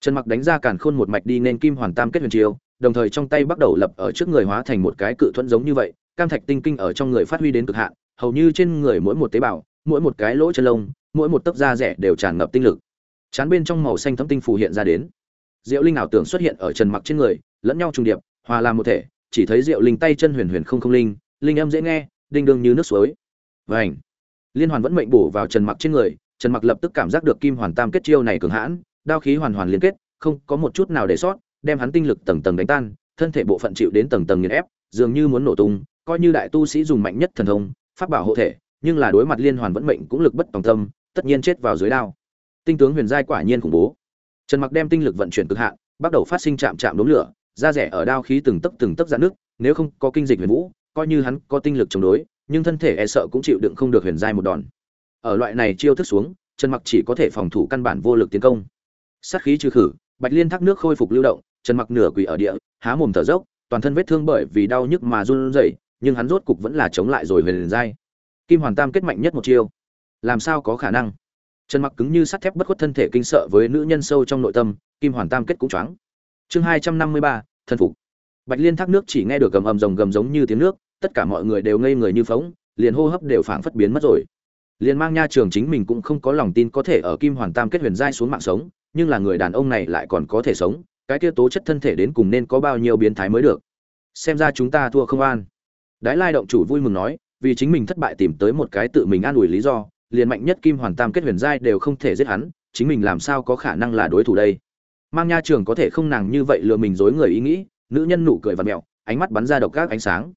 Trần mặc đánh ra càn khôn một mạch đi nên kim hoàn tam kết huyền chiêu, đồng thời trong tay bắt đầu lập ở trước người hóa thành một cái cự thuẫn giống như vậy, cam thạch tinh kinh ở trong người phát huy đến cực hạn, hầu như trên người mỗi một tế bào, mỗi một cái lỗ chân lông, mỗi một tấc da rẻ đều tràn ngập tinh lực. Chán bên trong màu xanh thấm tinh phù hiện ra đến. Diệu linh ảo tưởng xuất hiện ở trần mặc trên người, lẫn nhau trùng điệp, hòa làm một thể, chỉ thấy diệu linh tay chân huyền huyền không không linh linh âm dễ nghe, đinh đương như nước suối. Vảnh liên hoàn vẫn mệnh bổ vào trần mặc trên người trần mặc lập tức cảm giác được kim hoàn tam kết chiêu này cường hãn, đao khí hoàn hoàn liên kết, không có một chút nào để sót, đem hắn tinh lực tầng tầng đánh tan, thân thể bộ phận chịu đến tầng tầng nghiền ép, dường như muốn nổ tung, coi như đại tu sĩ dùng mạnh nhất thần thông, pháp bảo hộ thể, nhưng là đối mặt liên hoàn vẫn mệnh cũng lực bất tòng tâm, tất nhiên chết vào dưới đao. Tinh tướng huyền giai quả nhiên khủng bố. Trần mặc đem tinh lực vận chuyển cực hạn, bắt đầu phát sinh chạm chạm đốm lửa, da rẻ ở đao khí từng tấc từng tấc dạn nước nếu không có kinh dịch huyền vũ, coi như hắn có tinh lực chống đối, nhưng thân thể e sợ cũng chịu đựng không được huyền giai một đòn ở loại này chiêu thức xuống, trần mặc chỉ có thể phòng thủ căn bản vô lực tiến công. Sát khí trừ khử, bạch liên thác nước khôi phục lưu động, trần mặc nửa quỳ ở địa, há mồm thở dốc, toàn thân vết thương bởi vì đau nhức mà run rẩy, nhưng hắn rốt cục vẫn là chống lại rồi huyền dai kim hoàn tam kết mạnh nhất một chiêu. Làm sao có khả năng? Trần mặc cứng như sắt thép bất khuất thân thể kinh sợ với nữ nhân sâu trong nội tâm, kim hoàn tam kết cũng choáng. Chương hai trăm năm mươi ba thân phục. Bạch liên thác nước chỉ nghe được gầm ầm rồng gầm giống như tiếng nước, tất cả mọi người đều ngây người như phóng liền hô hấp đều phảng phất biến mất rồi liền mang nha trường chính mình cũng không có lòng tin có thể ở kim hoàn tam kết huyền giai xuống mạng sống, nhưng là người đàn ông này lại còn có thể sống, cái kia tố chất thân thể đến cùng nên có bao nhiêu biến thái mới được. Xem ra chúng ta thua không an. Đái lai động chủ vui mừng nói, vì chính mình thất bại tìm tới một cái tự mình an ủi lý do, liền mạnh nhất kim hoàn tam kết huyền giai đều không thể giết hắn, chính mình làm sao có khả năng là đối thủ đây? Mang nha trường có thể không nàng như vậy lừa mình dối người ý nghĩ, nữ nhân nụ cười và mẹo, ánh mắt bắn ra độc các ánh sáng.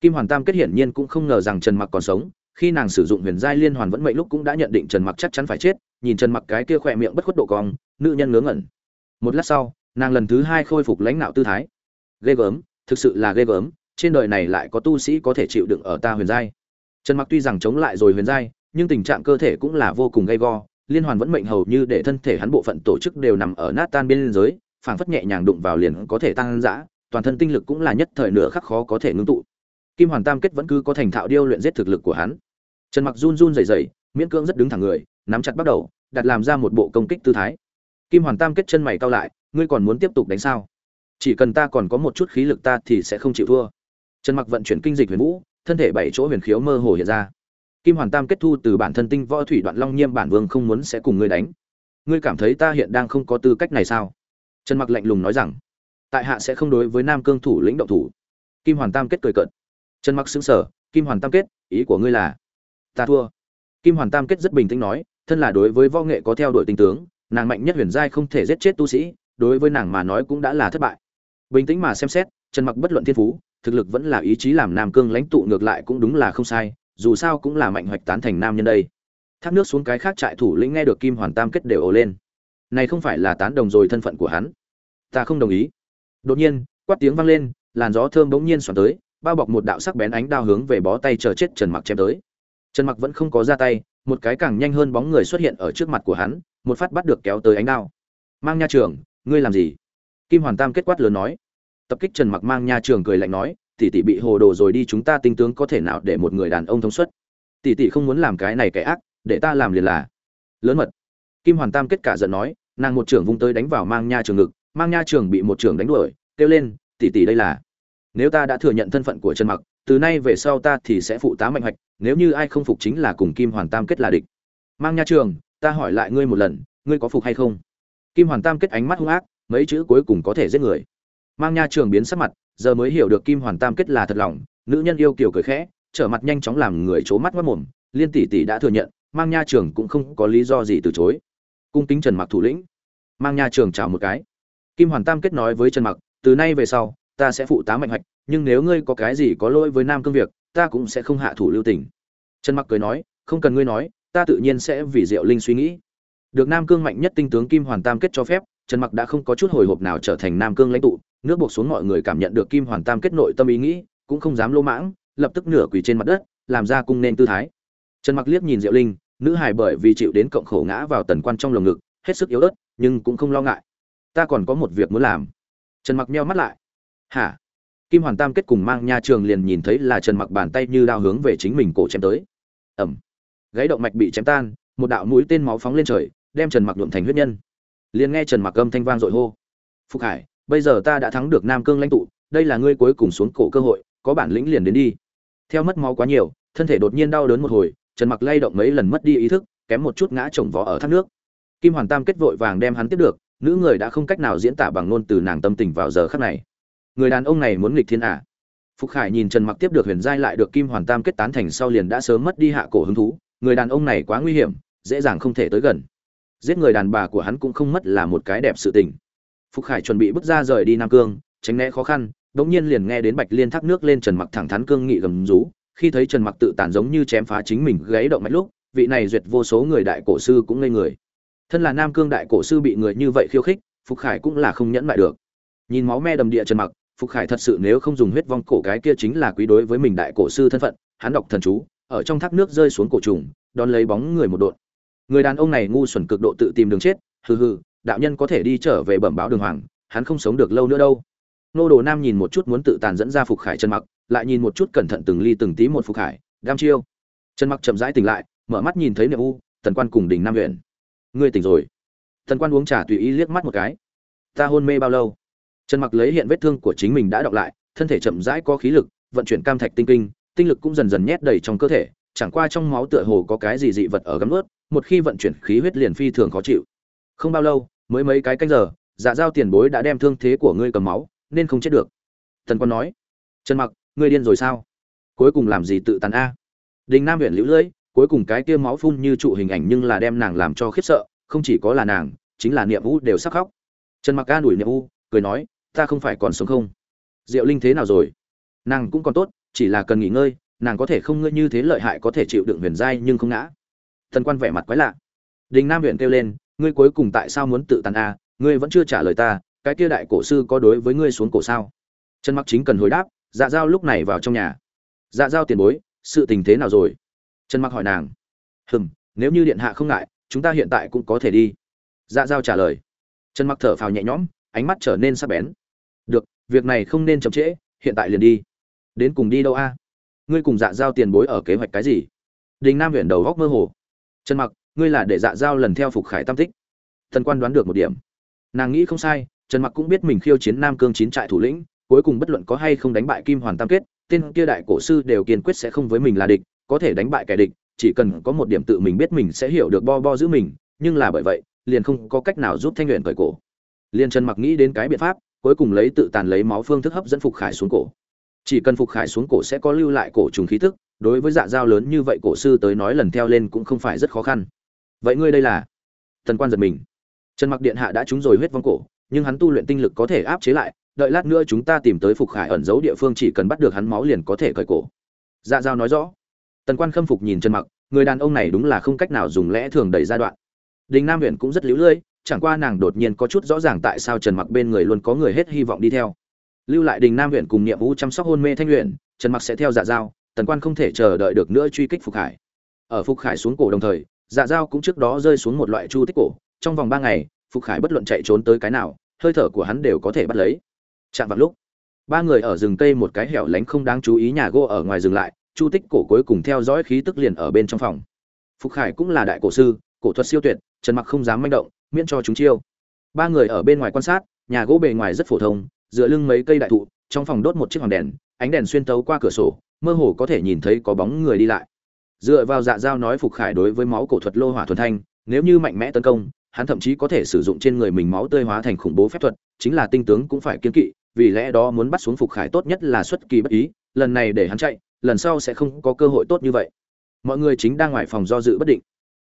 Kim hoàn tam kết hiển nhiên cũng không ngờ rằng trần mặc còn sống khi nàng sử dụng huyền giai liên hoàn vẫn mệnh lúc cũng đã nhận định trần mặc chắc chắn phải chết, nhìn trần mặc cái kia khỏe miệng bất khuất độ cong, nữ nhân ngớ ngẩn. Một lát sau, nàng lần thứ hai khôi phục lãnh đạo tư thái. Ghê gớm, thực sự là ghê gớm, trên đời này lại có tu sĩ có thể chịu đựng ở ta huyền giai. Trần mặc tuy rằng chống lại rồi huyền giai, nhưng tình trạng cơ thể cũng là vô cùng gay go, liên hoàn vẫn mệnh hầu như để thân thể hắn bộ phận tổ chức đều nằm ở nát tan bên giới, phảng phất nhẹ nhàng đụng vào liền có thể tăng dã, toàn thân tinh lực cũng là nhất thời nửa khắc khó có thể ngưng tụ kim hoàn tam kết vẫn cứ có thành thạo điêu luyện giết thực lực của hắn. Trần mặc run run rẩy rẩy, miễn cưỡng rất đứng thẳng người, nắm chặt bắt đầu, đặt làm ra một bộ công kích tư thái. Kim hoàn tam kết chân mày cao lại, ngươi còn muốn tiếp tục đánh sao? Chỉ cần ta còn có một chút khí lực ta thì sẽ không chịu thua. Trần mặc vận chuyển kinh dịch huyền vũ, thân thể bảy chỗ huyền khiếu mơ hồ hiện ra. Kim hoàn tam kết thu từ bản thân tinh võ thủy đoạn long nhiêm bản vương không muốn sẽ cùng ngươi đánh. Ngươi cảm thấy ta hiện đang không có tư cách này sao? Trần mặc lạnh lùng nói rằng, tại hạ sẽ không đối với nam cương thủ lĩnh động thủ. Kim hoàn tam kết cười cợt trần mặc xứng sở kim hoàn tam kết, ý của ngươi là? Ta thua. Kim hoàn tam kết rất bình tĩnh nói, thân là đối với võ nghệ có theo đuổi tinh tướng, nàng mạnh nhất huyền giai không thể giết chết tu sĩ, đối với nàng mà nói cũng đã là thất bại. Bình tĩnh mà xem xét, trần mặc bất luận thiên phú, thực lực vẫn là ý chí làm nam cương lãnh tụ ngược lại cũng đúng là không sai, dù sao cũng là mạnh hoạch tán thành nam nhân đây. Thác nước xuống cái khác trại thủ lĩnh nghe được kim hoàn tam kết đều ồ lên. Này không phải là tán đồng rồi thân phận của hắn? Ta không đồng ý. Đột nhiên, quát tiếng vang lên, làn gió thơm bỗng nhiên xoắn tới bao bọc một đạo sắc bén ánh đao hướng về bó tay chờ chết trần mặc chém tới. Trần mặc vẫn không có ra tay, một cái càng nhanh hơn bóng người xuất hiện ở trước mặt của hắn, một phát bắt được kéo tới ánh đao. Mang nha trường, ngươi làm gì? Kim hoàn tam kết quát lớn nói. Tập kích trần mặc mang nha trường cười lạnh nói, tỷ tỷ bị hồ đồ rồi đi, chúng ta tinh tướng có thể nào để một người đàn ông thông suốt tỷ tỷ không muốn làm cái này cái ác, để ta làm liền là. Lớn mật. Kim hoàn tam kết cả giận nói, nàng một trưởng vung tới đánh vào mang nha trường ngực, mang nha trường bị một trưởng đánh đuổi, kêu lên, tỷ tỷ đây là nếu ta đã thừa nhận thân phận của trần mặc, từ nay về sau ta thì sẽ phụ tá mạnh hoạch, nếu như ai không phục chính là cùng kim hoàn tam kết là địch. Mang nha trường, ta hỏi lại ngươi một lần, ngươi có phục hay không? Kim hoàn tam kết ánh mắt hung ác, mấy chữ cuối cùng có thể giết người. Mang nha trường biến sắc mặt, giờ mới hiểu được kim hoàn tam kết là thật lòng, nữ nhân yêu kiều cười khẽ, trở mặt nhanh chóng làm người c mắt mất mồm, liên tỷ tỷ đã thừa nhận, mang nha trường cũng không có lý do gì từ chối. Cung kính trần mặc thủ lĩnh. Mang nha trường chào một cái. Kim hoàn tam kết nói với trần mặc, từ nay về sau ta sẽ phụ tá mạnh hoạch, nhưng nếu ngươi có cái gì có lỗi với nam cương việc, ta cũng sẽ không hạ thủ lưu tình. Trần mặc cười nói, không cần ngươi nói, ta tự nhiên sẽ vì diệu linh suy nghĩ. Được nam cương mạnh nhất tinh tướng kim hoàn tam kết cho phép, trần mặc đã không có chút hồi hộp nào trở thành nam cương lãnh tụ, nước buộc xuống mọi người cảm nhận được kim hoàn tam kết nội tâm ý nghĩ, cũng không dám lỗ mãng, lập tức nửa quỳ trên mặt đất, làm ra cung nên tư thái. Trần mặc liếc nhìn diệu linh, nữ hài bởi vì chịu đến cộng khổ ngã vào tần quan trong lồng ngực, hết sức yếu ớt, nhưng cũng không lo ngại. Ta còn có một việc muốn làm. Trần mặc meo mắt lại hả? Kim hoàn tam kết cùng mang nha trường liền nhìn thấy là trần mặc bàn tay như đao hướng về chính mình cổ chém tới. Ẩm gáy động mạch bị chém tan, một đạo mũi tên máu phóng lên trời, đem trần mặc nhuộm thành huyết nhân. Liền nghe trần mặc âm thanh vang dội hô. Phúc hải, bây giờ ta đã thắng được nam cương lãnh tụ, đây là ngươi cuối cùng xuống cổ cơ hội, có bản lĩnh liền đến đi. Theo mất máu quá nhiều, thân thể đột nhiên đau đớn một hồi, trần mặc lay động mấy lần mất đi ý thức, kém một chút ngã chồng vó ở thác nước. Kim hoàn tam kết vội vàng đem hắn tiếp được, nữ người đã không cách nào diễn tả bằng ngôn từ nàng tâm tình vào giờ khắc này người đàn ông này muốn nghịch thiên à Phục Khải nhìn Trần Mặc tiếp được Huyền Giai lại được Kim Hoàn Tam kết tán thành sau liền đã sớm mất đi hạ cổ hứng thú, người đàn ông này quá nguy hiểm, dễ dàng không thể tới gần. Giết người đàn bà của hắn cũng không mất là một cái đẹp sự tình. Phục Khải chuẩn bị bước ra rời đi Nam Cương, tránh né khó khăn, đột nhiên liền nghe đến Bạch Liên thác nước lên Trần Mặc thẳng thắn cương nghị gầm rú, khi thấy Trần Mặc tự tàn giống như chém phá chính mình gáy động mạch lúc, vị này duyệt vô số người đại cổ sư cũng ngây người. Thân là Nam Cương đại cổ sư bị người như vậy khiêu khích, Phục Khải cũng là không nhẫn lại được. Nhìn máu me đầm địa Trần Mặc, Phục Khải thật sự nếu không dùng huyết vong cổ cái kia chính là quý đối với mình đại cổ sư thân phận, hắn đọc thần chú, ở trong thác nước rơi xuống cổ trùng, đón lấy bóng người một độn. Người đàn ông này ngu xuẩn cực độ tự tìm đường chết, hừ hừ, đạo nhân có thể đi trở về bẩm báo đường hoàng, hắn không sống được lâu nữa đâu. Nô Đồ Nam nhìn một chút muốn tự tàn dẫn ra Phục Khải chân mặc, lại nhìn một chút cẩn thận từng ly từng tí một Phục Khải, đam chiêu. Chân mặc chậm rãi tỉnh lại, mở mắt nhìn thấy Niệm U, Tần Quan cùng đỉnh Nam huyện. Ngươi tỉnh rồi. Tần Quan uống trà tùy ý liếc mắt một cái. Ta hôn mê bao lâu? Trần Mặc lấy hiện vết thương của chính mình đã đọc lại, thân thể chậm rãi có khí lực, vận chuyển cam thạch tinh kinh, tinh lực cũng dần dần nhét đầy trong cơ thể, chẳng qua trong máu tựa hồ có cái gì dị vật ở gắn nuốt, một khi vận chuyển khí huyết liền phi thường khó chịu. Không bao lâu, mới mấy cái canh giờ, Dạ Giao tiền bối đã đem thương thế của ngươi cầm máu, nên không chết được. Tần Quan nói. Trần Mặc, ngươi điên rồi sao? Cuối cùng làm gì tự tàn a? Đình Nam huyện liễu lưỡi, cuối cùng cái kia máu phun như trụ hình ảnh nhưng là đem nàng làm cho khiếp sợ, không chỉ có là nàng, chính là Niệm Vũ đều sắp khóc. Trần Mặc ca đuổi Niệm Vũ, cười nói, ta không phải còn sống không? Diệu linh thế nào rồi? Nàng cũng còn tốt, chỉ là cần nghỉ ngơi, nàng có thể không ngơi như thế lợi hại có thể chịu đựng huyền giai nhưng không ngã. Thần quan vẻ mặt quái lạ. Đình nam huyện kêu lên, ngươi cuối cùng tại sao muốn tự tàn a à? ngươi vẫn chưa trả lời ta, cái kia đại cổ sư có đối với ngươi xuống cổ sao? Trần mặc chính cần hồi đáp dạ giao lúc này vào trong nhà. Dạ giao tiền bối, sự tình thế nào rồi? Trần mặc hỏi nàng. Hừm, nếu như điện hạ không ngại, chúng ta hiện tại cũng có thể đi. Dạ giao trả lời. Trần mặc thở phào nhẹ nhõm, ánh mắt trở nên sắc bén được, việc này không nên chậm trễ, hiện tại liền đi. Đến cùng đi đâu a? Ngươi cùng dạ giao tiền bối ở kế hoạch cái gì? Đình nam huyện đầu góc mơ hồ. Trần mặc, ngươi là để dạ giao lần theo phục khải tam tích. Thần quan đoán được một điểm. Nàng nghĩ không sai, trần mặc cũng biết mình khiêu chiến nam cương chín trại thủ lĩnh, cuối cùng bất luận có hay không đánh bại kim hoàn tam kết, tên kia đại cổ sư đều kiên quyết sẽ không với mình là địch, có thể đánh bại kẻ địch, chỉ cần có một điểm tự mình biết mình sẽ hiểu được bo bo giữ mình, nhưng là bởi vậy, liền không có cách nào giúp thanh luyện cởi cổ. Liền trần mặc nghĩ đến cái biện pháp cuối cùng lấy tự tàn lấy máu phương thức hấp dẫn phục khải xuống cổ. Chỉ cần phục khải xuống cổ sẽ có lưu lại cổ trùng khí thức đối với dạ dao lớn như vậy cổ sư tới nói lần theo lên cũng không phải rất khó khăn. Vậy ngươi đây là? Thần quan giật mình. Trần mặc điện hạ đã trúng rồi huyết vong cổ, nhưng hắn tu luyện tinh lực có thể áp chế lại, đợi lát nữa chúng ta tìm tới phục khải ẩn giấu địa phương chỉ cần bắt được hắn máu liền có thể cởi cổ. Dạ dao nói rõ. Tần quan khâm phục nhìn trần mặc, người đàn ông này đúng là không cách nào dùng lẽ thường đẩy giai đoạn. Đình nam huyện cũng rất liễu lưỡi chẳng qua nàng đột nhiên có chút rõ ràng tại sao Trần Mặc bên người luôn có người hết hy vọng đi theo. Lưu lại Đình Nam huyện cùng nhiệm vụ chăm sóc hôn mê Thanh huyện, Trần Mặc sẽ theo Dạ Giao, Tần Quan không thể chờ đợi được nữa truy kích Phục Hải. Ở Phục Hải xuống cổ đồng thời, Dạ Giao cũng trước đó rơi xuống một loại chu tích cổ, trong vòng 3 ngày, Phục Hải bất luận chạy trốn tới cái nào, hơi thở của hắn đều có thể bắt lấy. Chạm vào lúc, ba người ở rừng cây một cái hẻo lánh không đáng chú ý nhà gỗ ở ngoài dừng lại chu tích cổ cuối cùng theo dõi khí tức liền ở bên trong phòng phục khải cũng là đại cổ sư cổ thuật siêu tuyệt trần mặc không dám manh động miễn cho chúng chiêu. Ba người ở bên ngoài quan sát, nhà gỗ bề ngoài rất phổ thông, dựa lưng mấy cây đại thụ, trong phòng đốt một chiếc hoàng đèn, ánh đèn xuyên tấu qua cửa sổ, mơ hồ có thể nhìn thấy có bóng người đi lại. Dựa vào dạ giao nói phục khải đối với máu cổ thuật lô hỏa thuần thanh, nếu như mạnh mẽ tấn công, hắn thậm chí có thể sử dụng trên người mình máu tươi hóa thành khủng bố phép thuật, chính là tinh tướng cũng phải kiên kỵ, vì lẽ đó muốn bắt xuống phục khải tốt nhất là xuất kỳ bất ý, lần này để hắn chạy, lần sau sẽ không có cơ hội tốt như vậy. Mọi người chính đang ngoài phòng do dự bất định.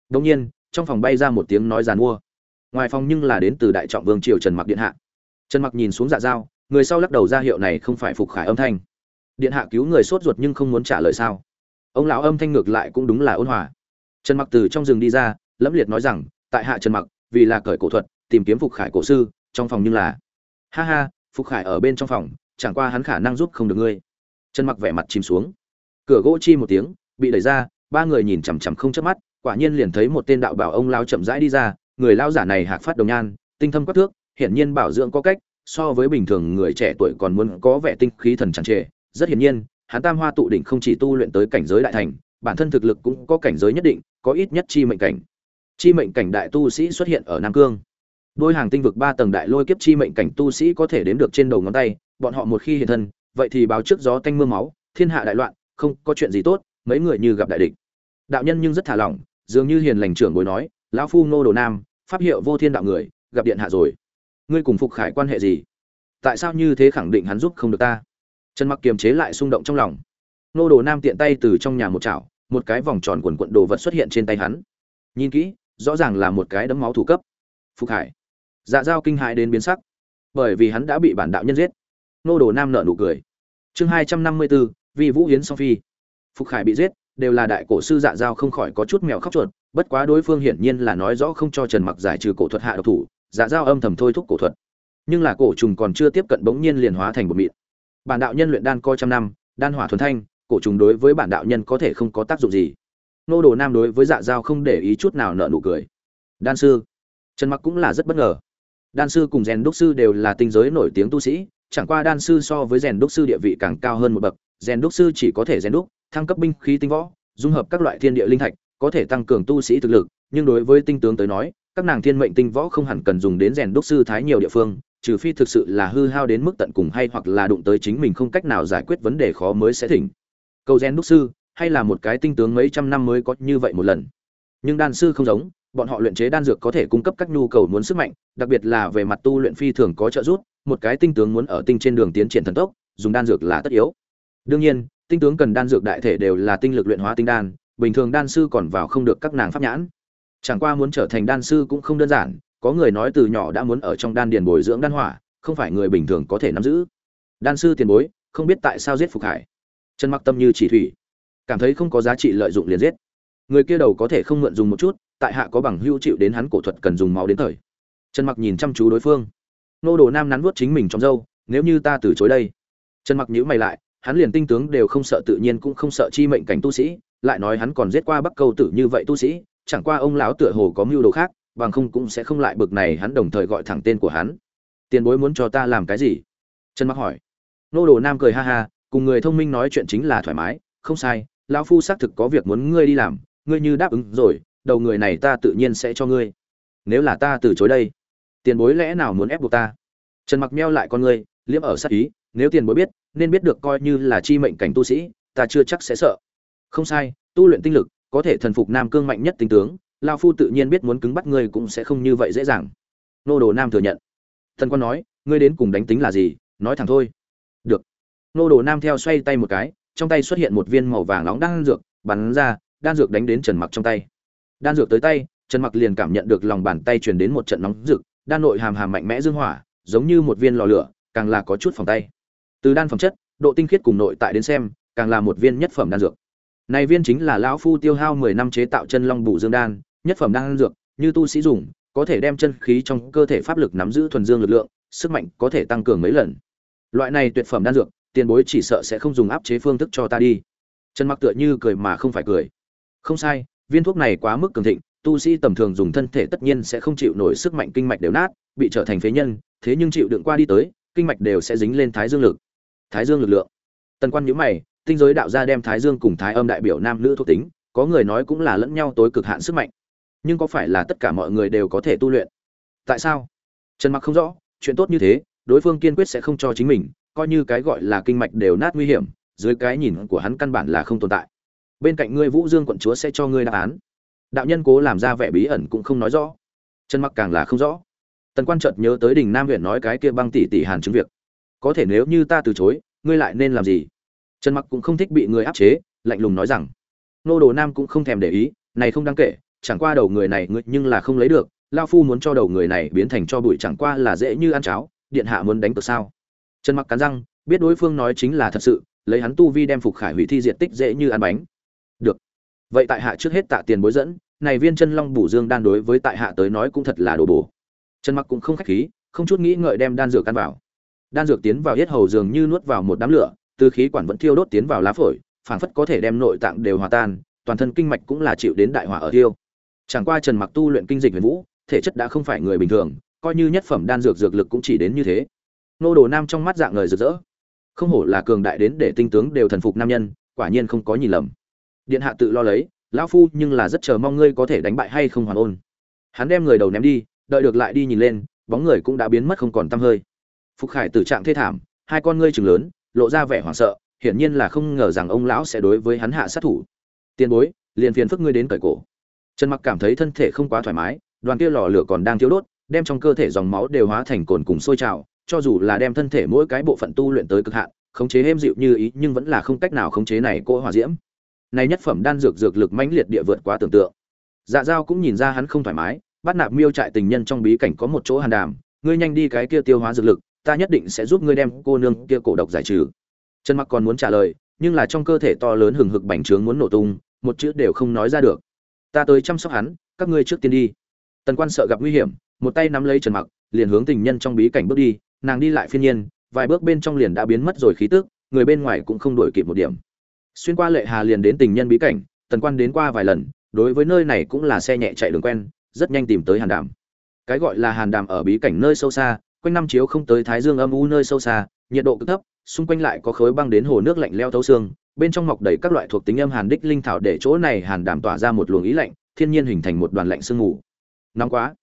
Đông nhiên, trong phòng bay ra một tiếng nói giàn mua ngoài phòng nhưng là đến từ đại trọng vương triều trần mặc điện hạ. Trần mặc nhìn xuống dạ dao, người sau lắc đầu ra hiệu này không phải phục khải âm thanh. Điện hạ cứu người sốt ruột nhưng không muốn trả lời sao? Ông lão âm thanh ngược lại cũng đúng là ôn hòa. Trần mặc từ trong rừng đi ra, lẫm liệt nói rằng, tại hạ trần mặc, vì là cởi cổ thuật, tìm kiếm phục khải cổ sư, trong phòng nhưng là ha ha, phục khải ở bên trong phòng, chẳng qua hắn khả năng giúp không được ngươi. Trần mặc vẻ mặt chìm xuống. Cửa gỗ chi một tiếng, bị đẩy ra, ba người nhìn chằm chằm không chớp mắt, quả nhiên liền thấy một tên đạo bảo ông lao chậm rãi đi ra người lao giả này hạc phát đồng nhan, tinh thâm quắc thước, hiển nhiên bảo dưỡng có cách, so với bình thường người trẻ tuổi còn muốn có vẻ tinh khí thần tràn trề. Rất hiển nhiên, hắn tam hoa tụ đỉnh không chỉ tu luyện tới cảnh giới đại thành, bản thân thực lực cũng có cảnh giới nhất định, có ít nhất chi mệnh cảnh. Chi mệnh cảnh đại tu sĩ xuất hiện ở nam cương. Đôi hàng tinh vực ba tầng đại lôi kiếp chi mệnh cảnh tu sĩ có thể đếm được trên đầu ngón tay, bọn họ một khi hiện thân, vậy thì báo trước gió tanh mưa máu, thiên hạ đại loạn, không có chuyện gì tốt, mấy người như gặp đại địch. Đạo nhân nhưng rất thả lỏng, dường như hiền lành trưởng bối nói lão phu nô đồ nam, pháp hiệu vô thiên đạo người, gặp điện hạ rồi. Ngươi cùng phục khải quan hệ gì? Tại sao như thế khẳng định hắn giúp không được ta? Trần mặc kiềm chế lại xung động trong lòng. Nô đồ nam tiện tay từ trong nhà một chảo, một cái vòng tròn quần quận đồ vật xuất hiện trên tay hắn. Nhìn kỹ, rõ ràng là một cái đấm máu thủ cấp. Phục hải dạ dao kinh hại đến biến sắc. Bởi vì hắn đã bị bản đạo nhân giết. Nô đồ nam nợ nụ cười. Chương hai trăm năm mươi bốn vì vũ hiến song phi. Phục khải bị giết, đều là đại cổ sư dạ dao không khỏi có chút mèo khóc chuột bất quá đối phương hiển nhiên là nói rõ không cho trần mặc giải trừ cổ thuật hạ độc thủ dạ dao âm thầm thôi thúc cổ thuật. Nhưng là cổ trùng còn chưa tiếp cận bỗng nhiên liền hóa thành một mịn. Bản đạo nhân luyện đan coi trăm năm, đan hỏa thuần thanh, cổ trùng đối với bản đạo nhân có thể không có tác dụng gì. Nô đồ nam đối với dạ dao không để ý chút nào nợ nụ cười. Đan sư, trần mặc cũng là rất bất ngờ. Đan sư cùng rèn đúc sư đều là tinh giới nổi tiếng tu sĩ, chẳng qua đan sư so với rèn đúc sư địa vị càng cao hơn một bậc. Rèn đúc sư chỉ có thể rèn đúc, thăng cấp binh khí tinh võ, dung hợp các loại thiên địa linh thạch có thể tăng cường tu sĩ thực lực, nhưng đối với tinh tướng tới nói, các nàng thiên mệnh tinh võ không hẳn cần dùng đến rèn đúc sư thái nhiều địa phương, trừ phi thực sự là hư hao đến mức tận cùng hay hoặc là đụng tới chính mình không cách nào giải quyết vấn đề khó mới sẽ thỉnh. Cầu rèn đúc sư, hay là một cái tinh tướng mấy trăm năm mới có như vậy một lần. Nhưng đan sư không giống, bọn họ luyện chế đan dược có thể cung cấp các nhu cầu muốn sức mạnh, đặc biệt là về mặt tu luyện phi thường có trợ giúp, một cái tinh tướng muốn ở tinh trên đường tiến triển thần tốc, dùng đan dược là tất yếu. Đương nhiên, tinh tướng cần đan dược đại thể đều là tinh lực luyện hóa tinh đan bình thường đan sư còn vào không được các nàng pháp nhãn. Chẳng qua muốn trở thành đan sư cũng không đơn giản, có người nói từ nhỏ đã muốn ở trong đan điền bồi dưỡng đan hỏa, không phải người bình thường có thể nắm giữ. Đan sư tiền bối, không biết tại sao giết phục hải. Chân mặc tâm như chỉ thủy, cảm thấy không có giá trị lợi dụng liền giết. Người kia đầu có thể không mượn dùng một chút, tại hạ có bằng hưu chịu đến hắn cổ thuật cần dùng máu đến thời. Trần mặc nhìn chăm chú đối phương. Nô đồ nam nắn vuốt chính mình trong dâu nếu như ta từ chối đây. Trần mặc nhíu mày lại, hắn liền tinh tướng đều không sợ tự nhiên cũng không sợ chi mệnh cảnh tu sĩ lại nói hắn còn giết qua bắc câu tử như vậy tu sĩ, chẳng qua ông lão tựa hồ có mưu đồ khác, bằng không cũng sẽ không lại bực này hắn đồng thời gọi thẳng tên của hắn. Tiền bối muốn cho ta làm cái gì? Trần mặc hỏi. Nô đồ nam cười ha ha, cùng người thông minh nói chuyện chính là thoải mái, không sai, lão phu xác thực có việc muốn ngươi đi làm, ngươi như đáp ứng rồi, đầu người này ta tự nhiên sẽ cho ngươi. Nếu là ta từ chối đây, tiền bối lẽ nào muốn ép buộc ta? Trần mặc meo lại con ngươi, liếm ở sát ý, nếu tiền bối biết, nên biết được coi như là chi mệnh cảnh tu sĩ, ta chưa chắc sẽ sợ không sai, tu luyện tinh lực, có thể thần phục nam cương mạnh nhất tinh tướng lao phu tự nhiên biết muốn cứng bắt ngươi cũng sẽ không như vậy dễ dàng. Nô đồ nam thừa nhận. Thần quan nói, ngươi đến cùng đánh tính là gì, nói thẳng thôi. Được. Nô đồ nam theo xoay tay một cái, trong tay xuất hiện một viên màu vàng nóng đan dược, bắn ra, đan dược đánh đến trần mặc trong tay. Đan dược tới tay, trần mặc liền cảm nhận được lòng bàn tay truyền đến một trận nóng rực, đan nội hàm hàm mạnh mẽ dương hỏa, giống như một viên lò lửa, càng là có chút phòng tay. Từ đan phẩm chất, độ tinh khiết cùng nội tại đến xem, càng là một viên nhất phẩm đan dược này viên chính là lão phu tiêu hao 10 năm chế tạo chân long bù dương đan, nhất phẩm đan dược, như tu sĩ dùng, có thể đem chân khí trong cơ thể pháp lực nắm giữ thuần dương lực lượng, sức mạnh có thể tăng cường mấy lần. Loại này tuyệt phẩm đan dược, tiền bối chỉ sợ sẽ không dùng áp chế phương thức cho ta đi. Trần mặc tựa như cười mà không phải cười. Không sai, viên thuốc này quá mức cường thịnh, tu sĩ tầm thường dùng thân thể tất nhiên sẽ không chịu nổi sức mạnh kinh mạch đều nát, bị trở thành phế nhân, thế nhưng chịu đựng qua đi tới, kinh mạch đều sẽ dính lên thái dương lực. Thái dương lực lượng. Tần quan nhíu mày tinh giới đạo gia đem thái dương cùng thái âm đại biểu nam nữ thuộc tính, có người nói cũng là lẫn nhau tối cực hạn sức mạnh. Nhưng có phải là tất cả mọi người đều có thể tu luyện? Tại sao? Trần mặc không rõ, chuyện tốt như thế, đối phương kiên quyết sẽ không cho chính mình, coi như cái gọi là kinh mạch đều nát nguy hiểm, dưới cái nhìn của hắn căn bản là không tồn tại. Bên cạnh ngươi vũ dương quận chúa sẽ cho ngươi đáp án. Đạo nhân cố làm ra vẻ bí ẩn cũng không nói rõ. Trần mặc càng là không rõ. Tần quan chợt nhớ tới đình nam huyện nói cái kia băng tỷ tỷ hàn chứng việc. Có thể nếu như ta từ chối, ngươi lại nên làm gì? Trần mặc cũng không thích bị người áp chế, lạnh lùng nói rằng, nô đồ nam cũng không thèm để ý, này không đáng kể, chẳng qua đầu người này ngươi nhưng là không lấy được lao phu muốn cho đầu người này biến thành cho bụi chẳng qua là dễ như ăn cháo, điện hạ muốn đánh cược sao? Trần mặc cắn răng, biết đối phương nói chính là thật sự, lấy hắn tu vi đem phục khải hủy thi diện tích dễ như ăn bánh. Được. Vậy tại hạ trước hết tạ tiền bối dẫn, này viên chân long bù dương đan đối với tại hạ tới nói cũng thật là đồ bổ. Trần mặc cũng không khách khí, không chút nghĩ ngợi đem đan dược ăn vào. Đan dược tiến vào yết hầu dường như nuốt vào một đám lửa từ khí quản vẫn thiêu đốt tiến vào lá phổi, phảng phất có thể đem nội tạng đều hòa tan, toàn thân kinh mạch cũng là chịu đến đại hỏa ở thiêu. Chẳng qua trần mặc tu luyện kinh dịch huyền vũ, thể chất đã không phải người bình thường, coi như nhất phẩm đan dược dược lực cũng chỉ đến như thế. Nô đồ nam trong mắt dạng người rực rỡ. Không hổ là cường đại đến để tinh tướng đều thần phục nam nhân, quả nhiên không có nhìn lầm. Điện hạ tự lo lấy, lão phu nhưng là rất chờ mong ngươi có thể đánh bại hay không hoàn ôn. Hắn đem người đầu ném đi, đợi được lại đi nhìn lên, bóng người cũng đã biến mất không còn tăm hơi. Phục khải tử trạng thê thảm, hai con ngươi chừng lớn lộ ra vẻ hoảng sợ, hiển nhiên là không ngờ rằng ông lão sẽ đối với hắn hạ sát thủ. Tiền bối, liền phiền phức ngươi đến cởi cổ. Trần mặc cảm thấy thân thể không quá thoải mái, đoàn kia lò lửa còn đang thiếu đốt, đem trong cơ thể dòng máu đều hóa thành cồn cùng sôi trào, cho dù là đem thân thể mỗi cái bộ phận tu luyện tới cực hạn, khống chế êm dịu như ý, nhưng vẫn là không cách nào khống chế này cỗ hỏa diễm. Này nhất phẩm đan dược dược lực mãnh liệt địa vượt quá tưởng tượng. Dạ dao cũng nhìn ra hắn không thoải mái, bắt nạp miêu trại tình nhân trong bí cảnh có một chỗ hàn đàm, ngươi nhanh đi cái kia tiêu hóa dược lực ta nhất định sẽ giúp ngươi đem cô nương kia cổ độc giải trừ. Trần mặc còn muốn trả lời, nhưng là trong cơ thể to lớn hừng hực bành trướng muốn nổ tung, một chữ đều không nói ra được. Ta tới chăm sóc hắn, các ngươi trước tiên đi. Tần quan sợ gặp nguy hiểm, một tay nắm lấy trần mặc, liền hướng tình nhân trong bí cảnh bước đi, nàng đi lại phiên nhiên, vài bước bên trong liền đã biến mất rồi khí tức, người bên ngoài cũng không đuổi kịp một điểm. Xuyên qua lệ hà liền đến tình nhân bí cảnh, tần quan đến qua vài lần, đối với nơi này cũng là xe nhẹ chạy đường quen, rất nhanh tìm tới hàn đàm. Cái gọi là hàn đàm ở bí cảnh nơi sâu xa quanh năm chiếu không tới thái dương âm u nơi sâu xa, nhiệt độ cực thấp, xung quanh lại có khối băng đến hồ nước lạnh leo thấu xương, bên trong mọc đầy các loại thuộc tính âm hàn đích linh thảo để chỗ này hàn đảm tỏa ra một luồng ý lạnh, thiên nhiên hình thành một đoàn lạnh sương mù. Nóng quá.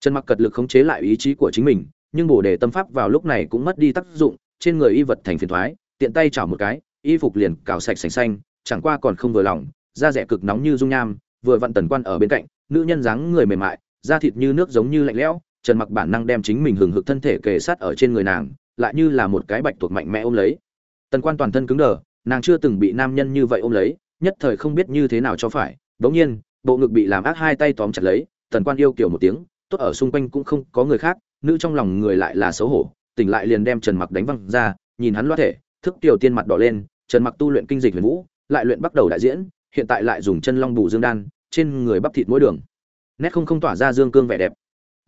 Trần mặc cật lực khống chế lại ý chí của chính mình, nhưng bổ đề tâm pháp vào lúc này cũng mất đi tác dụng, trên người y vật thành phiền thoái, tiện tay chảo một cái, y phục liền cào sạch sành xanh, chẳng qua còn không vừa lòng, da rẻ cực nóng như dung nham, vừa vặn tần quan ở bên cạnh, nữ nhân dáng người mềm mại, da thịt như nước giống như lạnh lẽo trần mặc bản năng đem chính mình hừng hực thân thể kề sát ở trên người nàng, lại như là một cái bạch thuộc mạnh mẽ ôm lấy. Tần quan toàn thân cứng đờ, nàng chưa từng bị nam nhân như vậy ôm lấy, nhất thời không biết như thế nào cho phải. Bỗng nhiên, bộ ngực bị làm ác hai tay tóm chặt lấy, tần quan yêu kiểu một tiếng, tốt ở xung quanh cũng không có người khác, nữ trong lòng người lại là xấu hổ, tỉnh lại liền đem trần mặc đánh văng ra, nhìn hắn loa thể, thức tiểu tiên mặt đỏ lên, trần mặc tu luyện kinh dịch huyền vũ, lại luyện bắt đầu đại diễn, hiện tại lại dùng chân long bù dương đan, trên người bắp thịt mỗi đường. Nét không không tỏa ra dương cương vẻ đẹp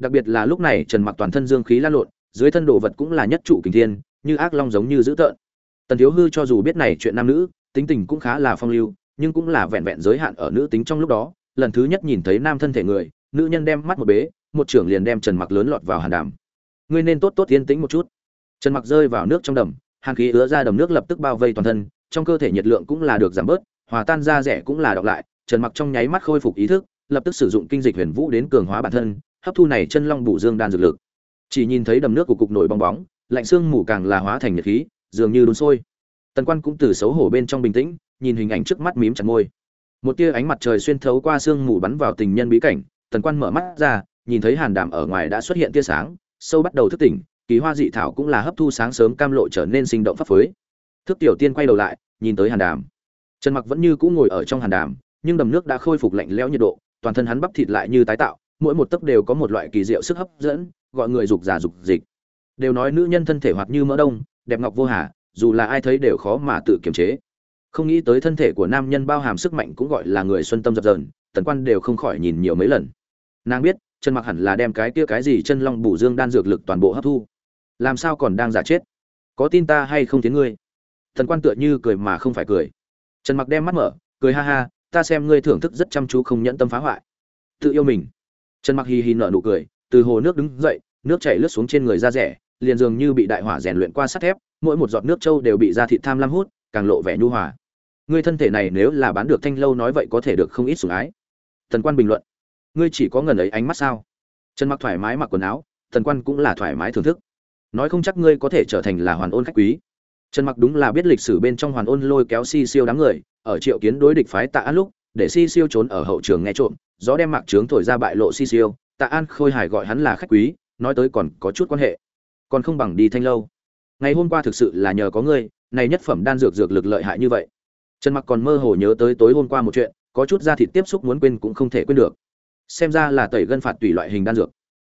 đặc biệt là lúc này trần mặc toàn thân dương khí lan lộn, dưới thân đồ vật cũng là nhất trụ kình thiên, như ác long giống như dữ tợn. Tần thiếu hư cho dù biết này chuyện nam nữ, tính tình cũng khá là phong lưu, nhưng cũng là vẹn vẹn giới hạn ở nữ tính trong lúc đó. Lần thứ nhất nhìn thấy nam thân thể người, nữ nhân đem mắt một bế, một trưởng liền đem trần mặc lớn lọt vào hàn đàm. Ngươi nên tốt tốt yên tĩnh một chút. Trần mặc rơi vào nước trong đầm, hàn khí ứa ra đầm nước lập tức bao vây toàn thân, trong cơ thể nhiệt lượng cũng là được giảm bớt, hòa tan ra rẻ cũng là đọc lại. Trần mặc trong nháy mắt khôi phục ý thức, lập tức sử dụng kinh dịch huyền vũ đến cường hóa bản thân hấp thu này chân long bổ dương đan dược lực. Chỉ nhìn thấy đầm nước của cục nổi bong bóng, lạnh xương mù càng là hóa thành nhiệt khí, dường như đun sôi. Tần quan cũng từ xấu hổ bên trong bình tĩnh, nhìn hình ảnh trước mắt mím chặt môi. Một tia ánh mặt trời xuyên thấu qua sương mù bắn vào tình nhân bí cảnh, tần quan mở mắt ra, nhìn thấy hàn đàm ở ngoài đã xuất hiện tia sáng, sâu bắt đầu thức tỉnh, kỳ hoa dị thảo cũng là hấp thu sáng sớm cam lộ trở nên sinh động pháp phối thức tiểu tiên quay đầu lại, nhìn tới hàn đàm trần mặc vẫn như cũ ngồi ở trong hàn đàm nhưng đầm nước đã khôi phục lạnh lẽo nhiệt độ, toàn thân hắn bắp thịt lại như tái tạo mỗi một tấc đều có một loại kỳ diệu sức hấp dẫn, gọi người dục giả dục dịch. Đều nói nữ nhân thân thể hoạt như mỡ đông, đẹp ngọc vô hà, dù là ai thấy đều khó mà tự kiềm chế. Không nghĩ tới thân thể của nam nhân bao hàm sức mạnh cũng gọi là người xuân tâm dập dờn, tần quan đều không khỏi nhìn nhiều mấy lần. Nàng biết chân mặc hẳn là đem cái kia cái gì chân long bù dương đan dược lực toàn bộ hấp thu. Làm sao còn đang giả chết? Có tin ta hay không tiếng ngươi? Thần quan tựa như cười mà không phải cười. Trần mặc đem mắt mở, cười ha ha, ta xem ngươi thưởng thức rất chăm chú không nhẫn tâm phá hoại. Tự yêu mình trần mặc hì hì nở nụ cười, từ hồ nước đứng dậy, nước chảy lướt xuống trên người ra rẻ, liền dường như bị đại hỏa rèn luyện qua sắt thép, mỗi một giọt nước trâu đều bị da thịt tham lam hút, càng lộ vẻ nhu hòa. Ngươi thân thể này nếu là bán được thanh lâu nói vậy có thể được không ít sủng ái. Thần quan bình luận, ngươi chỉ có ngần ấy ánh mắt sao? Trần mặc thoải mái mặc quần áo, thần quan cũng là thoải mái thưởng thức. Nói không chắc ngươi có thể trở thành là hoàn ôn khách quý. Trần mặc đúng là biết lịch sử bên trong hoàn ôn lôi kéo si siêu đám người, ở triệu kiến đối địch phái tạ lúc, để si siêu trốn ở hậu trường nghe trộm gió đem mạc trướng thổi ra bại lộ si siêu, tạ an khôi hải gọi hắn là khách quý, nói tới còn có chút quan hệ. Còn không bằng đi thanh lâu. Ngày hôm qua thực sự là nhờ có ngươi, này nhất phẩm đan dược dược lực lợi hại như vậy. Trần mặc còn mơ hồ nhớ tới tối hôm qua một chuyện, có chút da thịt tiếp xúc muốn quên cũng không thể quên được. Xem ra là tẩy gân phạt tùy loại hình đan dược.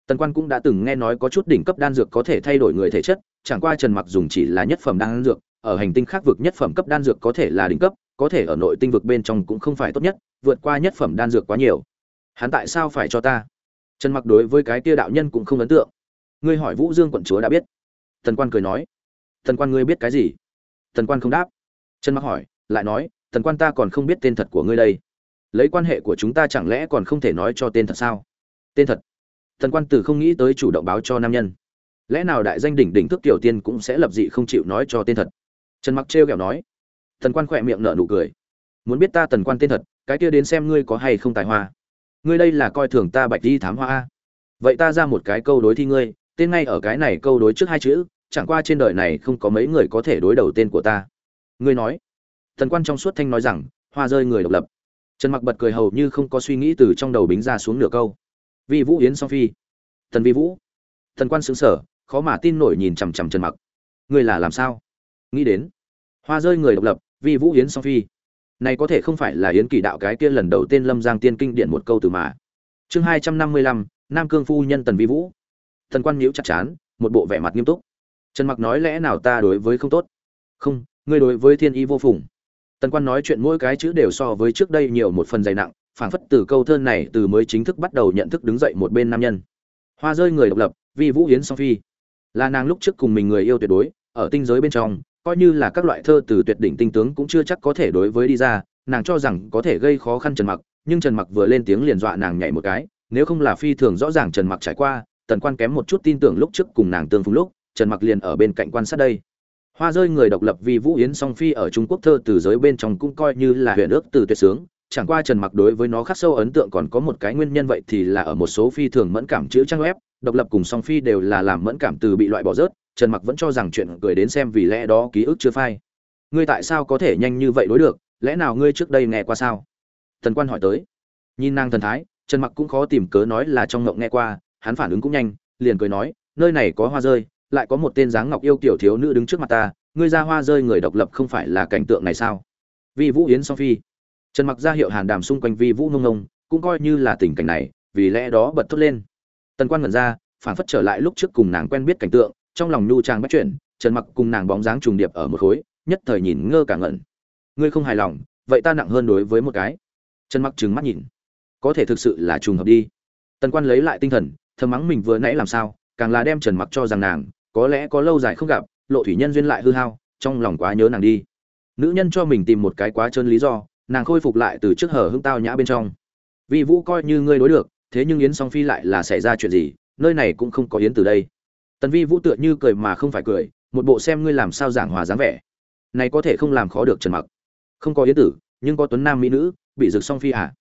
Tần quan cũng đã từng nghe nói có chút đỉnh cấp đan dược có thể thay đổi người thể chất, chẳng qua trần mặc dùng chỉ là nhất phẩm đan dược, ở hành tinh khác vực nhất phẩm cấp đan dược có thể là đỉnh cấp, có thể ở nội tinh vực bên trong cũng không phải tốt nhất, vượt qua nhất phẩm đan dược quá nhiều hắn tại sao phải cho ta? Trần mặc đối với cái kia đạo nhân cũng không ấn tượng. Ngươi hỏi vũ dương quận chúa đã biết. Thần quan cười nói. Thần quan ngươi biết cái gì? Thần quan không đáp. Trần mặc hỏi, lại nói, thần quan ta còn không biết tên thật của ngươi đây. Lấy quan hệ của chúng ta chẳng lẽ còn không thể nói cho tên thật sao? Tên thật? Thần quan tử không nghĩ tới chủ động báo cho nam nhân. Lẽ nào đại danh đỉnh đỉnh thức tiểu tiên cũng sẽ lập dị không chịu nói cho tên thật? Trần mặc trêu ghẹo nói. Thần quan khỏe miệng nở nụ cười. Muốn biết ta tần quan tên thật, cái kia đến xem ngươi có hay không tài hoa ngươi đây là coi thường ta bạch đi thám hoa vậy ta ra một cái câu đối thi ngươi, tên ngay ở cái này câu đối trước hai chữ, chẳng qua trên đời này không có mấy người có thể đối đầu tên của ta. Ngươi nói. Thần quan trong suốt thanh nói rằng, hoa rơi người độc lập. Trần mặc bật cười hầu như không có suy nghĩ từ trong đầu bính ra xuống nửa câu. Vi vũ yến song phi. Thần vi vũ. Thần quan xứng sở khó mà tin nổi nhìn chằm chằm trần mặc. Ngươi là làm sao? Nghĩ đến. Hoa rơi người độc lập, vi vũ yến song phi này có thể không phải là yến kỳ đạo cái kia lần đầu tiên lâm giang tiên kinh điển một câu từ mà. Chương hai trăm năm mươi lăm, nam cương phu nhân tần vi vũ. Thần quan nhiễu chặt chán, một bộ vẻ mặt nghiêm túc. Trần mặc nói lẽ nào ta đối với không tốt? Không, ngươi đối với thiên y vô phùng. Tần quan nói chuyện mỗi cái chữ đều so với trước đây nhiều một phần dày nặng, phảng phất từ câu thơ này từ mới chính thức bắt đầu nhận thức đứng dậy một bên nam nhân. Hoa rơi người độc lập, vi vũ hiến song phi. Là nàng lúc trước cùng mình người yêu tuyệt đối, ở tinh giới bên trong coi như là các loại thơ từ tuyệt đỉnh tinh tướng cũng chưa chắc có thể đối với đi ra, nàng cho rằng có thể gây khó khăn trần mặc, nhưng trần mặc vừa lên tiếng liền dọa nàng nhảy một cái, nếu không là phi thường rõ ràng trần mặc trải qua, tần quan kém một chút tin tưởng lúc trước cùng nàng tương phùng lúc, trần mặc liền ở bên cạnh quan sát đây. Hoa rơi người độc lập vì vũ yến song phi ở trung quốc thơ từ giới bên trong cũng coi như là huyền ước từ tuyệt sướng, chẳng qua trần mặc đối với nó khắc sâu ấn tượng còn có một cái nguyên nhân vậy thì là ở một số phi thường mẫn cảm chữ trang web, độc lập cùng song phi đều là làm mẫn cảm từ bị loại bỏ rớt trần mặc vẫn cho rằng chuyện cười đến xem vì lẽ đó ký ức chưa phai. Ngươi tại sao có thể nhanh như vậy đối được? Lẽ nào ngươi trước đây nghe qua sao? Thần quan hỏi tới. Nhìn nàng thần thái, trần mặc cũng khó tìm cớ nói là trong ngộng nghe qua, hắn phản ứng cũng nhanh, liền cười nói, nơi này có hoa rơi, lại có một tên dáng ngọc yêu kiểu thiếu nữ đứng trước mặt ta, ngươi ra hoa rơi người độc lập không phải là cảnh tượng này sao? Vi vũ yến song phi. Trần mặc ra hiệu hàn đàm xung quanh vi vũ ngông ngông, cũng coi như là tình cảnh này, vì lẽ đó bật thốt lên. Tần quan ngẩn ra, phản phất trở lại lúc trước cùng nàng quen biết cảnh tượng trong lòng nhu trang bắt chuyển trần mặc cùng nàng bóng dáng trùng điệp ở một khối, nhất thời nhìn ngơ cả ngẩn. Ngươi không hài lòng, vậy ta nặng hơn đối với một cái. Trần mặc trừng mắt nhìn. Có thể thực sự là trùng hợp đi. Tần quan lấy lại tinh thần, thầm mắng mình vừa nãy làm sao, càng là đem trần mặc cho rằng nàng, có lẽ có lâu dài không gặp, lộ thủy nhân duyên lại hư hao, trong lòng quá nhớ nàng đi. Nữ nhân cho mình tìm một cái quá trơn lý do, nàng khôi phục lại từ trước hở hưng tao nhã bên trong. Vì vũ coi như ngươi đối được, thế nhưng yến song phi lại là xảy ra chuyện gì, nơi này cũng không có yến từ đây tần vi vũ tựa như cười mà không phải cười, một bộ xem ngươi làm sao giảng hòa dáng vẻ. Này có thể không làm khó được trần mặc. Không có yến tử, nhưng có tuấn nam mỹ nữ, bị rực song phi à.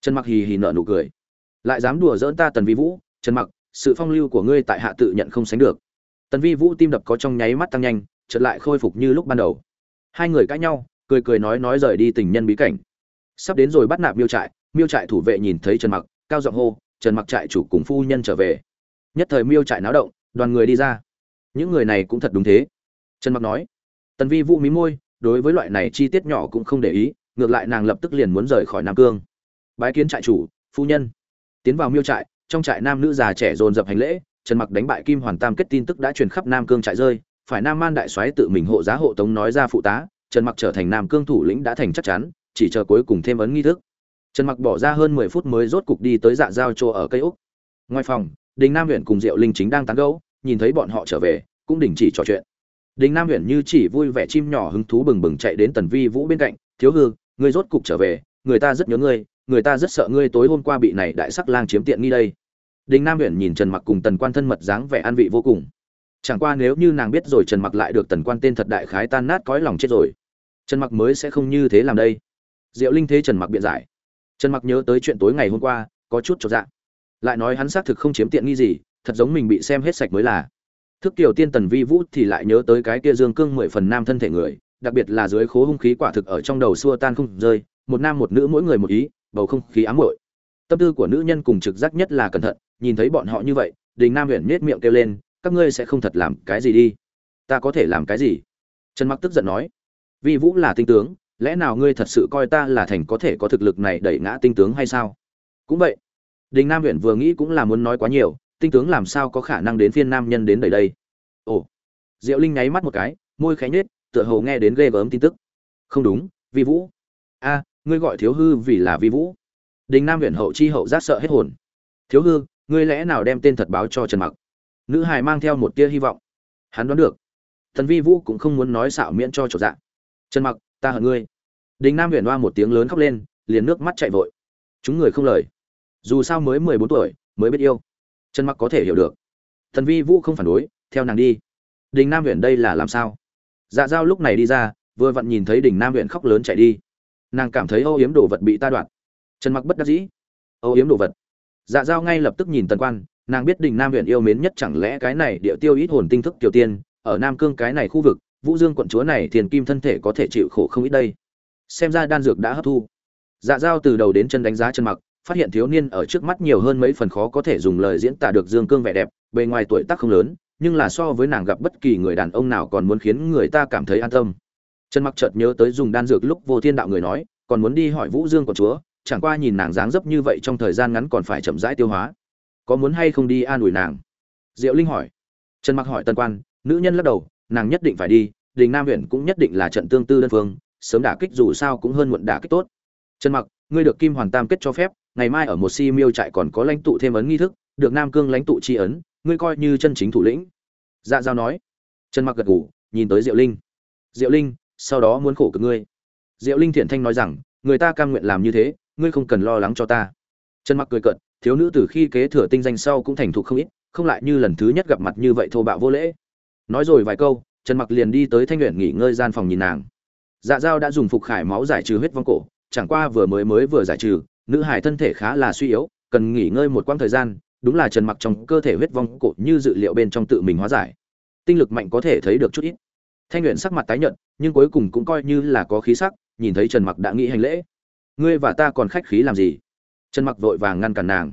Trần mặc hì hì nở nụ cười. Lại dám đùa dỡn ta tần vi vũ, trần mặc, sự phong lưu của ngươi tại hạ tự nhận không sánh được. Tần vi vũ tim đập có trong nháy mắt tăng nhanh, chợt lại khôi phục như lúc ban đầu. Hai người cãi nhau, cười cười nói nói rời đi tình nhân bí cảnh. Sắp đến rồi bắt nạp miêu trại miêu trại thủ vệ nhìn thấy trần mặc, cao giọng hô, trần mặc trại chủ cùng phu nhân trở về. Nhất thời miêu trại náo động đoàn người đi ra. Những người này cũng thật đúng thế. Trần mặc nói, tần vi vũ mí môi, đối với loại này chi tiết nhỏ cũng không để ý, ngược lại nàng lập tức liền muốn rời khỏi nam cương. Bái kiến trại chủ, phu nhân. Tiến vào miêu trại, trong trại nam nữ già trẻ dồn dập hành lễ, trần mặc đánh bại kim hoàn tam kết tin tức đã truyền khắp nam cương trại rơi, phải nam man đại soái tự mình hộ giá hộ tống nói ra phụ tá, trần mặc trở thành nam cương thủ lĩnh đã thành chắc chắn, chỉ chờ cuối cùng thêm ấn nghi thức. Trần mặc bỏ ra hơn 10 phút mới rốt cục đi tới dạ giao chỗ ở cây úc. Ngoài phòng đình nam huyện cùng diệu linh chính đang tán gẫu, nhìn thấy bọn họ trở về, cũng đình chỉ trò chuyện. Đình nam huyện như chỉ vui vẻ chim nhỏ hứng thú bừng bừng chạy đến tần vi vũ bên cạnh, thiếu hư, ngươi rốt cục trở về, người ta rất nhớ ngươi, người ta rất sợ ngươi tối hôm qua bị này đại sắc lang chiếm tiện nghi đây. Đình nam huyện nhìn trần mặc cùng tần quan thân mật dáng vẻ an vị vô cùng. Chẳng qua nếu như nàng biết rồi trần mặc lại được tần quan tên thật đại khái tan nát cõi lòng chết rồi, trần mặc mới sẽ không như thế làm đây. Diệu linh thế trần mặc biện giải. Trần mặc nhớ tới chuyện tối ngày hôm qua, có chút cho dạ lại nói hắn xác thực không chiếm tiện nghi gì, thật giống mình bị xem hết sạch mới là. Thức kiều tiên tần vi vũ thì lại nhớ tới cái kia dương cương mười phần nam thân thể người, đặc biệt là dưới khố hung khí quả thực ở trong đầu xua tan không rơi, một nam một nữ mỗi người một ý, bầu không khí ám hội tâm tư của nữ nhân cùng trực giác nhất là cẩn thận, nhìn thấy bọn họ như vậy, đình nam huyện nết miệng kêu lên, các ngươi sẽ không thật làm cái gì đi. Ta có thể làm cái gì? Trần mặc tức giận nói. Vi vũ là tinh tướng, lẽ nào ngươi thật sự coi ta là thành có thể có thực lực này đẩy ngã tinh tướng hay sao? Cũng vậy đình nam huyện vừa nghĩ cũng là muốn nói quá nhiều, tinh tướng làm sao có khả năng đến phiên nam nhân đến đời đây? Ồ. Diệu linh nháy mắt một cái, môi khẽ nhếch, tựa hồ nghe đến ghê gớm tin tức. Không đúng, vi vũ. A, ngươi gọi thiếu hư vì là vi vũ. Đình nam huyện hậu chi hậu giác sợ hết hồn. Thiếu hư, ngươi lẽ nào đem tên thật báo cho trần mặc? Nữ hài mang theo một tia hy vọng. Hắn đoán được. Thần vi vũ cũng không muốn nói xạo miễn cho chỗ dạ. trần mặc, ta hận ngươi. Đình nam huyện hoa một tiếng lớn khóc lên, liền nước mắt chảy vội. Chúng người không lời dù sao mới mười bốn tuổi, mới biết yêu. Trần mặc có thể hiểu được. Thần vi vũ không phản đối, theo nàng đi. Đình nam huyện đây là làm sao? Dạ giao lúc này đi ra, vừa vặn nhìn thấy đình nam huyện khóc lớn chạy đi. Nàng cảm thấy âu yếm đồ vật bị ta đoạt. Trần mặc bất đắc dĩ. Âu yếm đồ vật. Dạ giao ngay lập tức nhìn tần quan, nàng biết đình nam huyện yêu mến nhất chẳng lẽ cái này địa tiêu ít hồn tinh thức tiểu tiên, ở nam cương cái này khu vực, vũ dương quận chúa này thiền kim thân thể có thể chịu khổ không ít đây. Xem ra đan dược đã hấp thu. Dạ giao từ đầu đến chân đánh giá Trần mặc phát hiện thiếu niên ở trước mắt nhiều hơn mấy phần khó có thể dùng lời diễn tả được dương cương vẻ đẹp, bề ngoài tuổi tác không lớn, nhưng là so với nàng gặp bất kỳ người đàn ông nào còn muốn khiến người ta cảm thấy an tâm. Trần mặc chợt nhớ tới dùng đan dược lúc vô thiên đạo người nói, còn muốn đi hỏi vũ dương của chúa, chẳng qua nhìn nàng dáng dấp như vậy trong thời gian ngắn còn phải chậm rãi tiêu hóa. Có muốn hay không đi an ủi nàng? Diệu linh hỏi. Trần mặc hỏi tân quan, nữ nhân lắc đầu, nàng nhất định phải đi, đình nam huyện cũng nhất định là trận tương tư đơn phương, sớm đả kích dù sao cũng hơn muộn đả kích tốt. Trần mặc ngươi được kim hoàn tam kết cho phép, ngày mai ở một si miêu trại còn có lãnh tụ thêm ấn nghi thức, được nam cương lãnh tụ tri ấn, ngươi coi như chân chính thủ lĩnh. Dạ giao nói. Trần mặc gật gù, nhìn tới diệu linh. Diệu linh, sau đó muốn khổ cực ngươi. Diệu linh thiện thanh nói rằng, người ta cam nguyện làm như thế, ngươi không cần lo lắng cho ta. Trần mặc cười cợt, thiếu nữ từ khi kế thừa tinh danh sau cũng thành thục không ít, không lại như lần thứ nhất gặp mặt như vậy thô bạo vô lễ. Nói rồi vài câu, trần mặc liền đi tới thanh nguyện nghỉ ngơi gian phòng nhìn nàng. Dạ dao đã dùng phục khải máu giải trừ huyết vong cổ chẳng qua vừa mới mới vừa giải trừ, nữ hải thân thể khá là suy yếu, cần nghỉ ngơi một quãng thời gian, đúng là trần mặc trong cơ thể huyết vong cổ như dự liệu bên trong tự mình hóa giải. Tinh lực mạnh có thể thấy được chút ít. Thanh luyện sắc mặt tái nhợt, nhưng cuối cùng cũng coi như là có khí sắc, nhìn thấy trần mặc đã nghĩ hành lễ. Ngươi và ta còn khách khí làm gì? Trần mặc vội vàng ngăn cản nàng.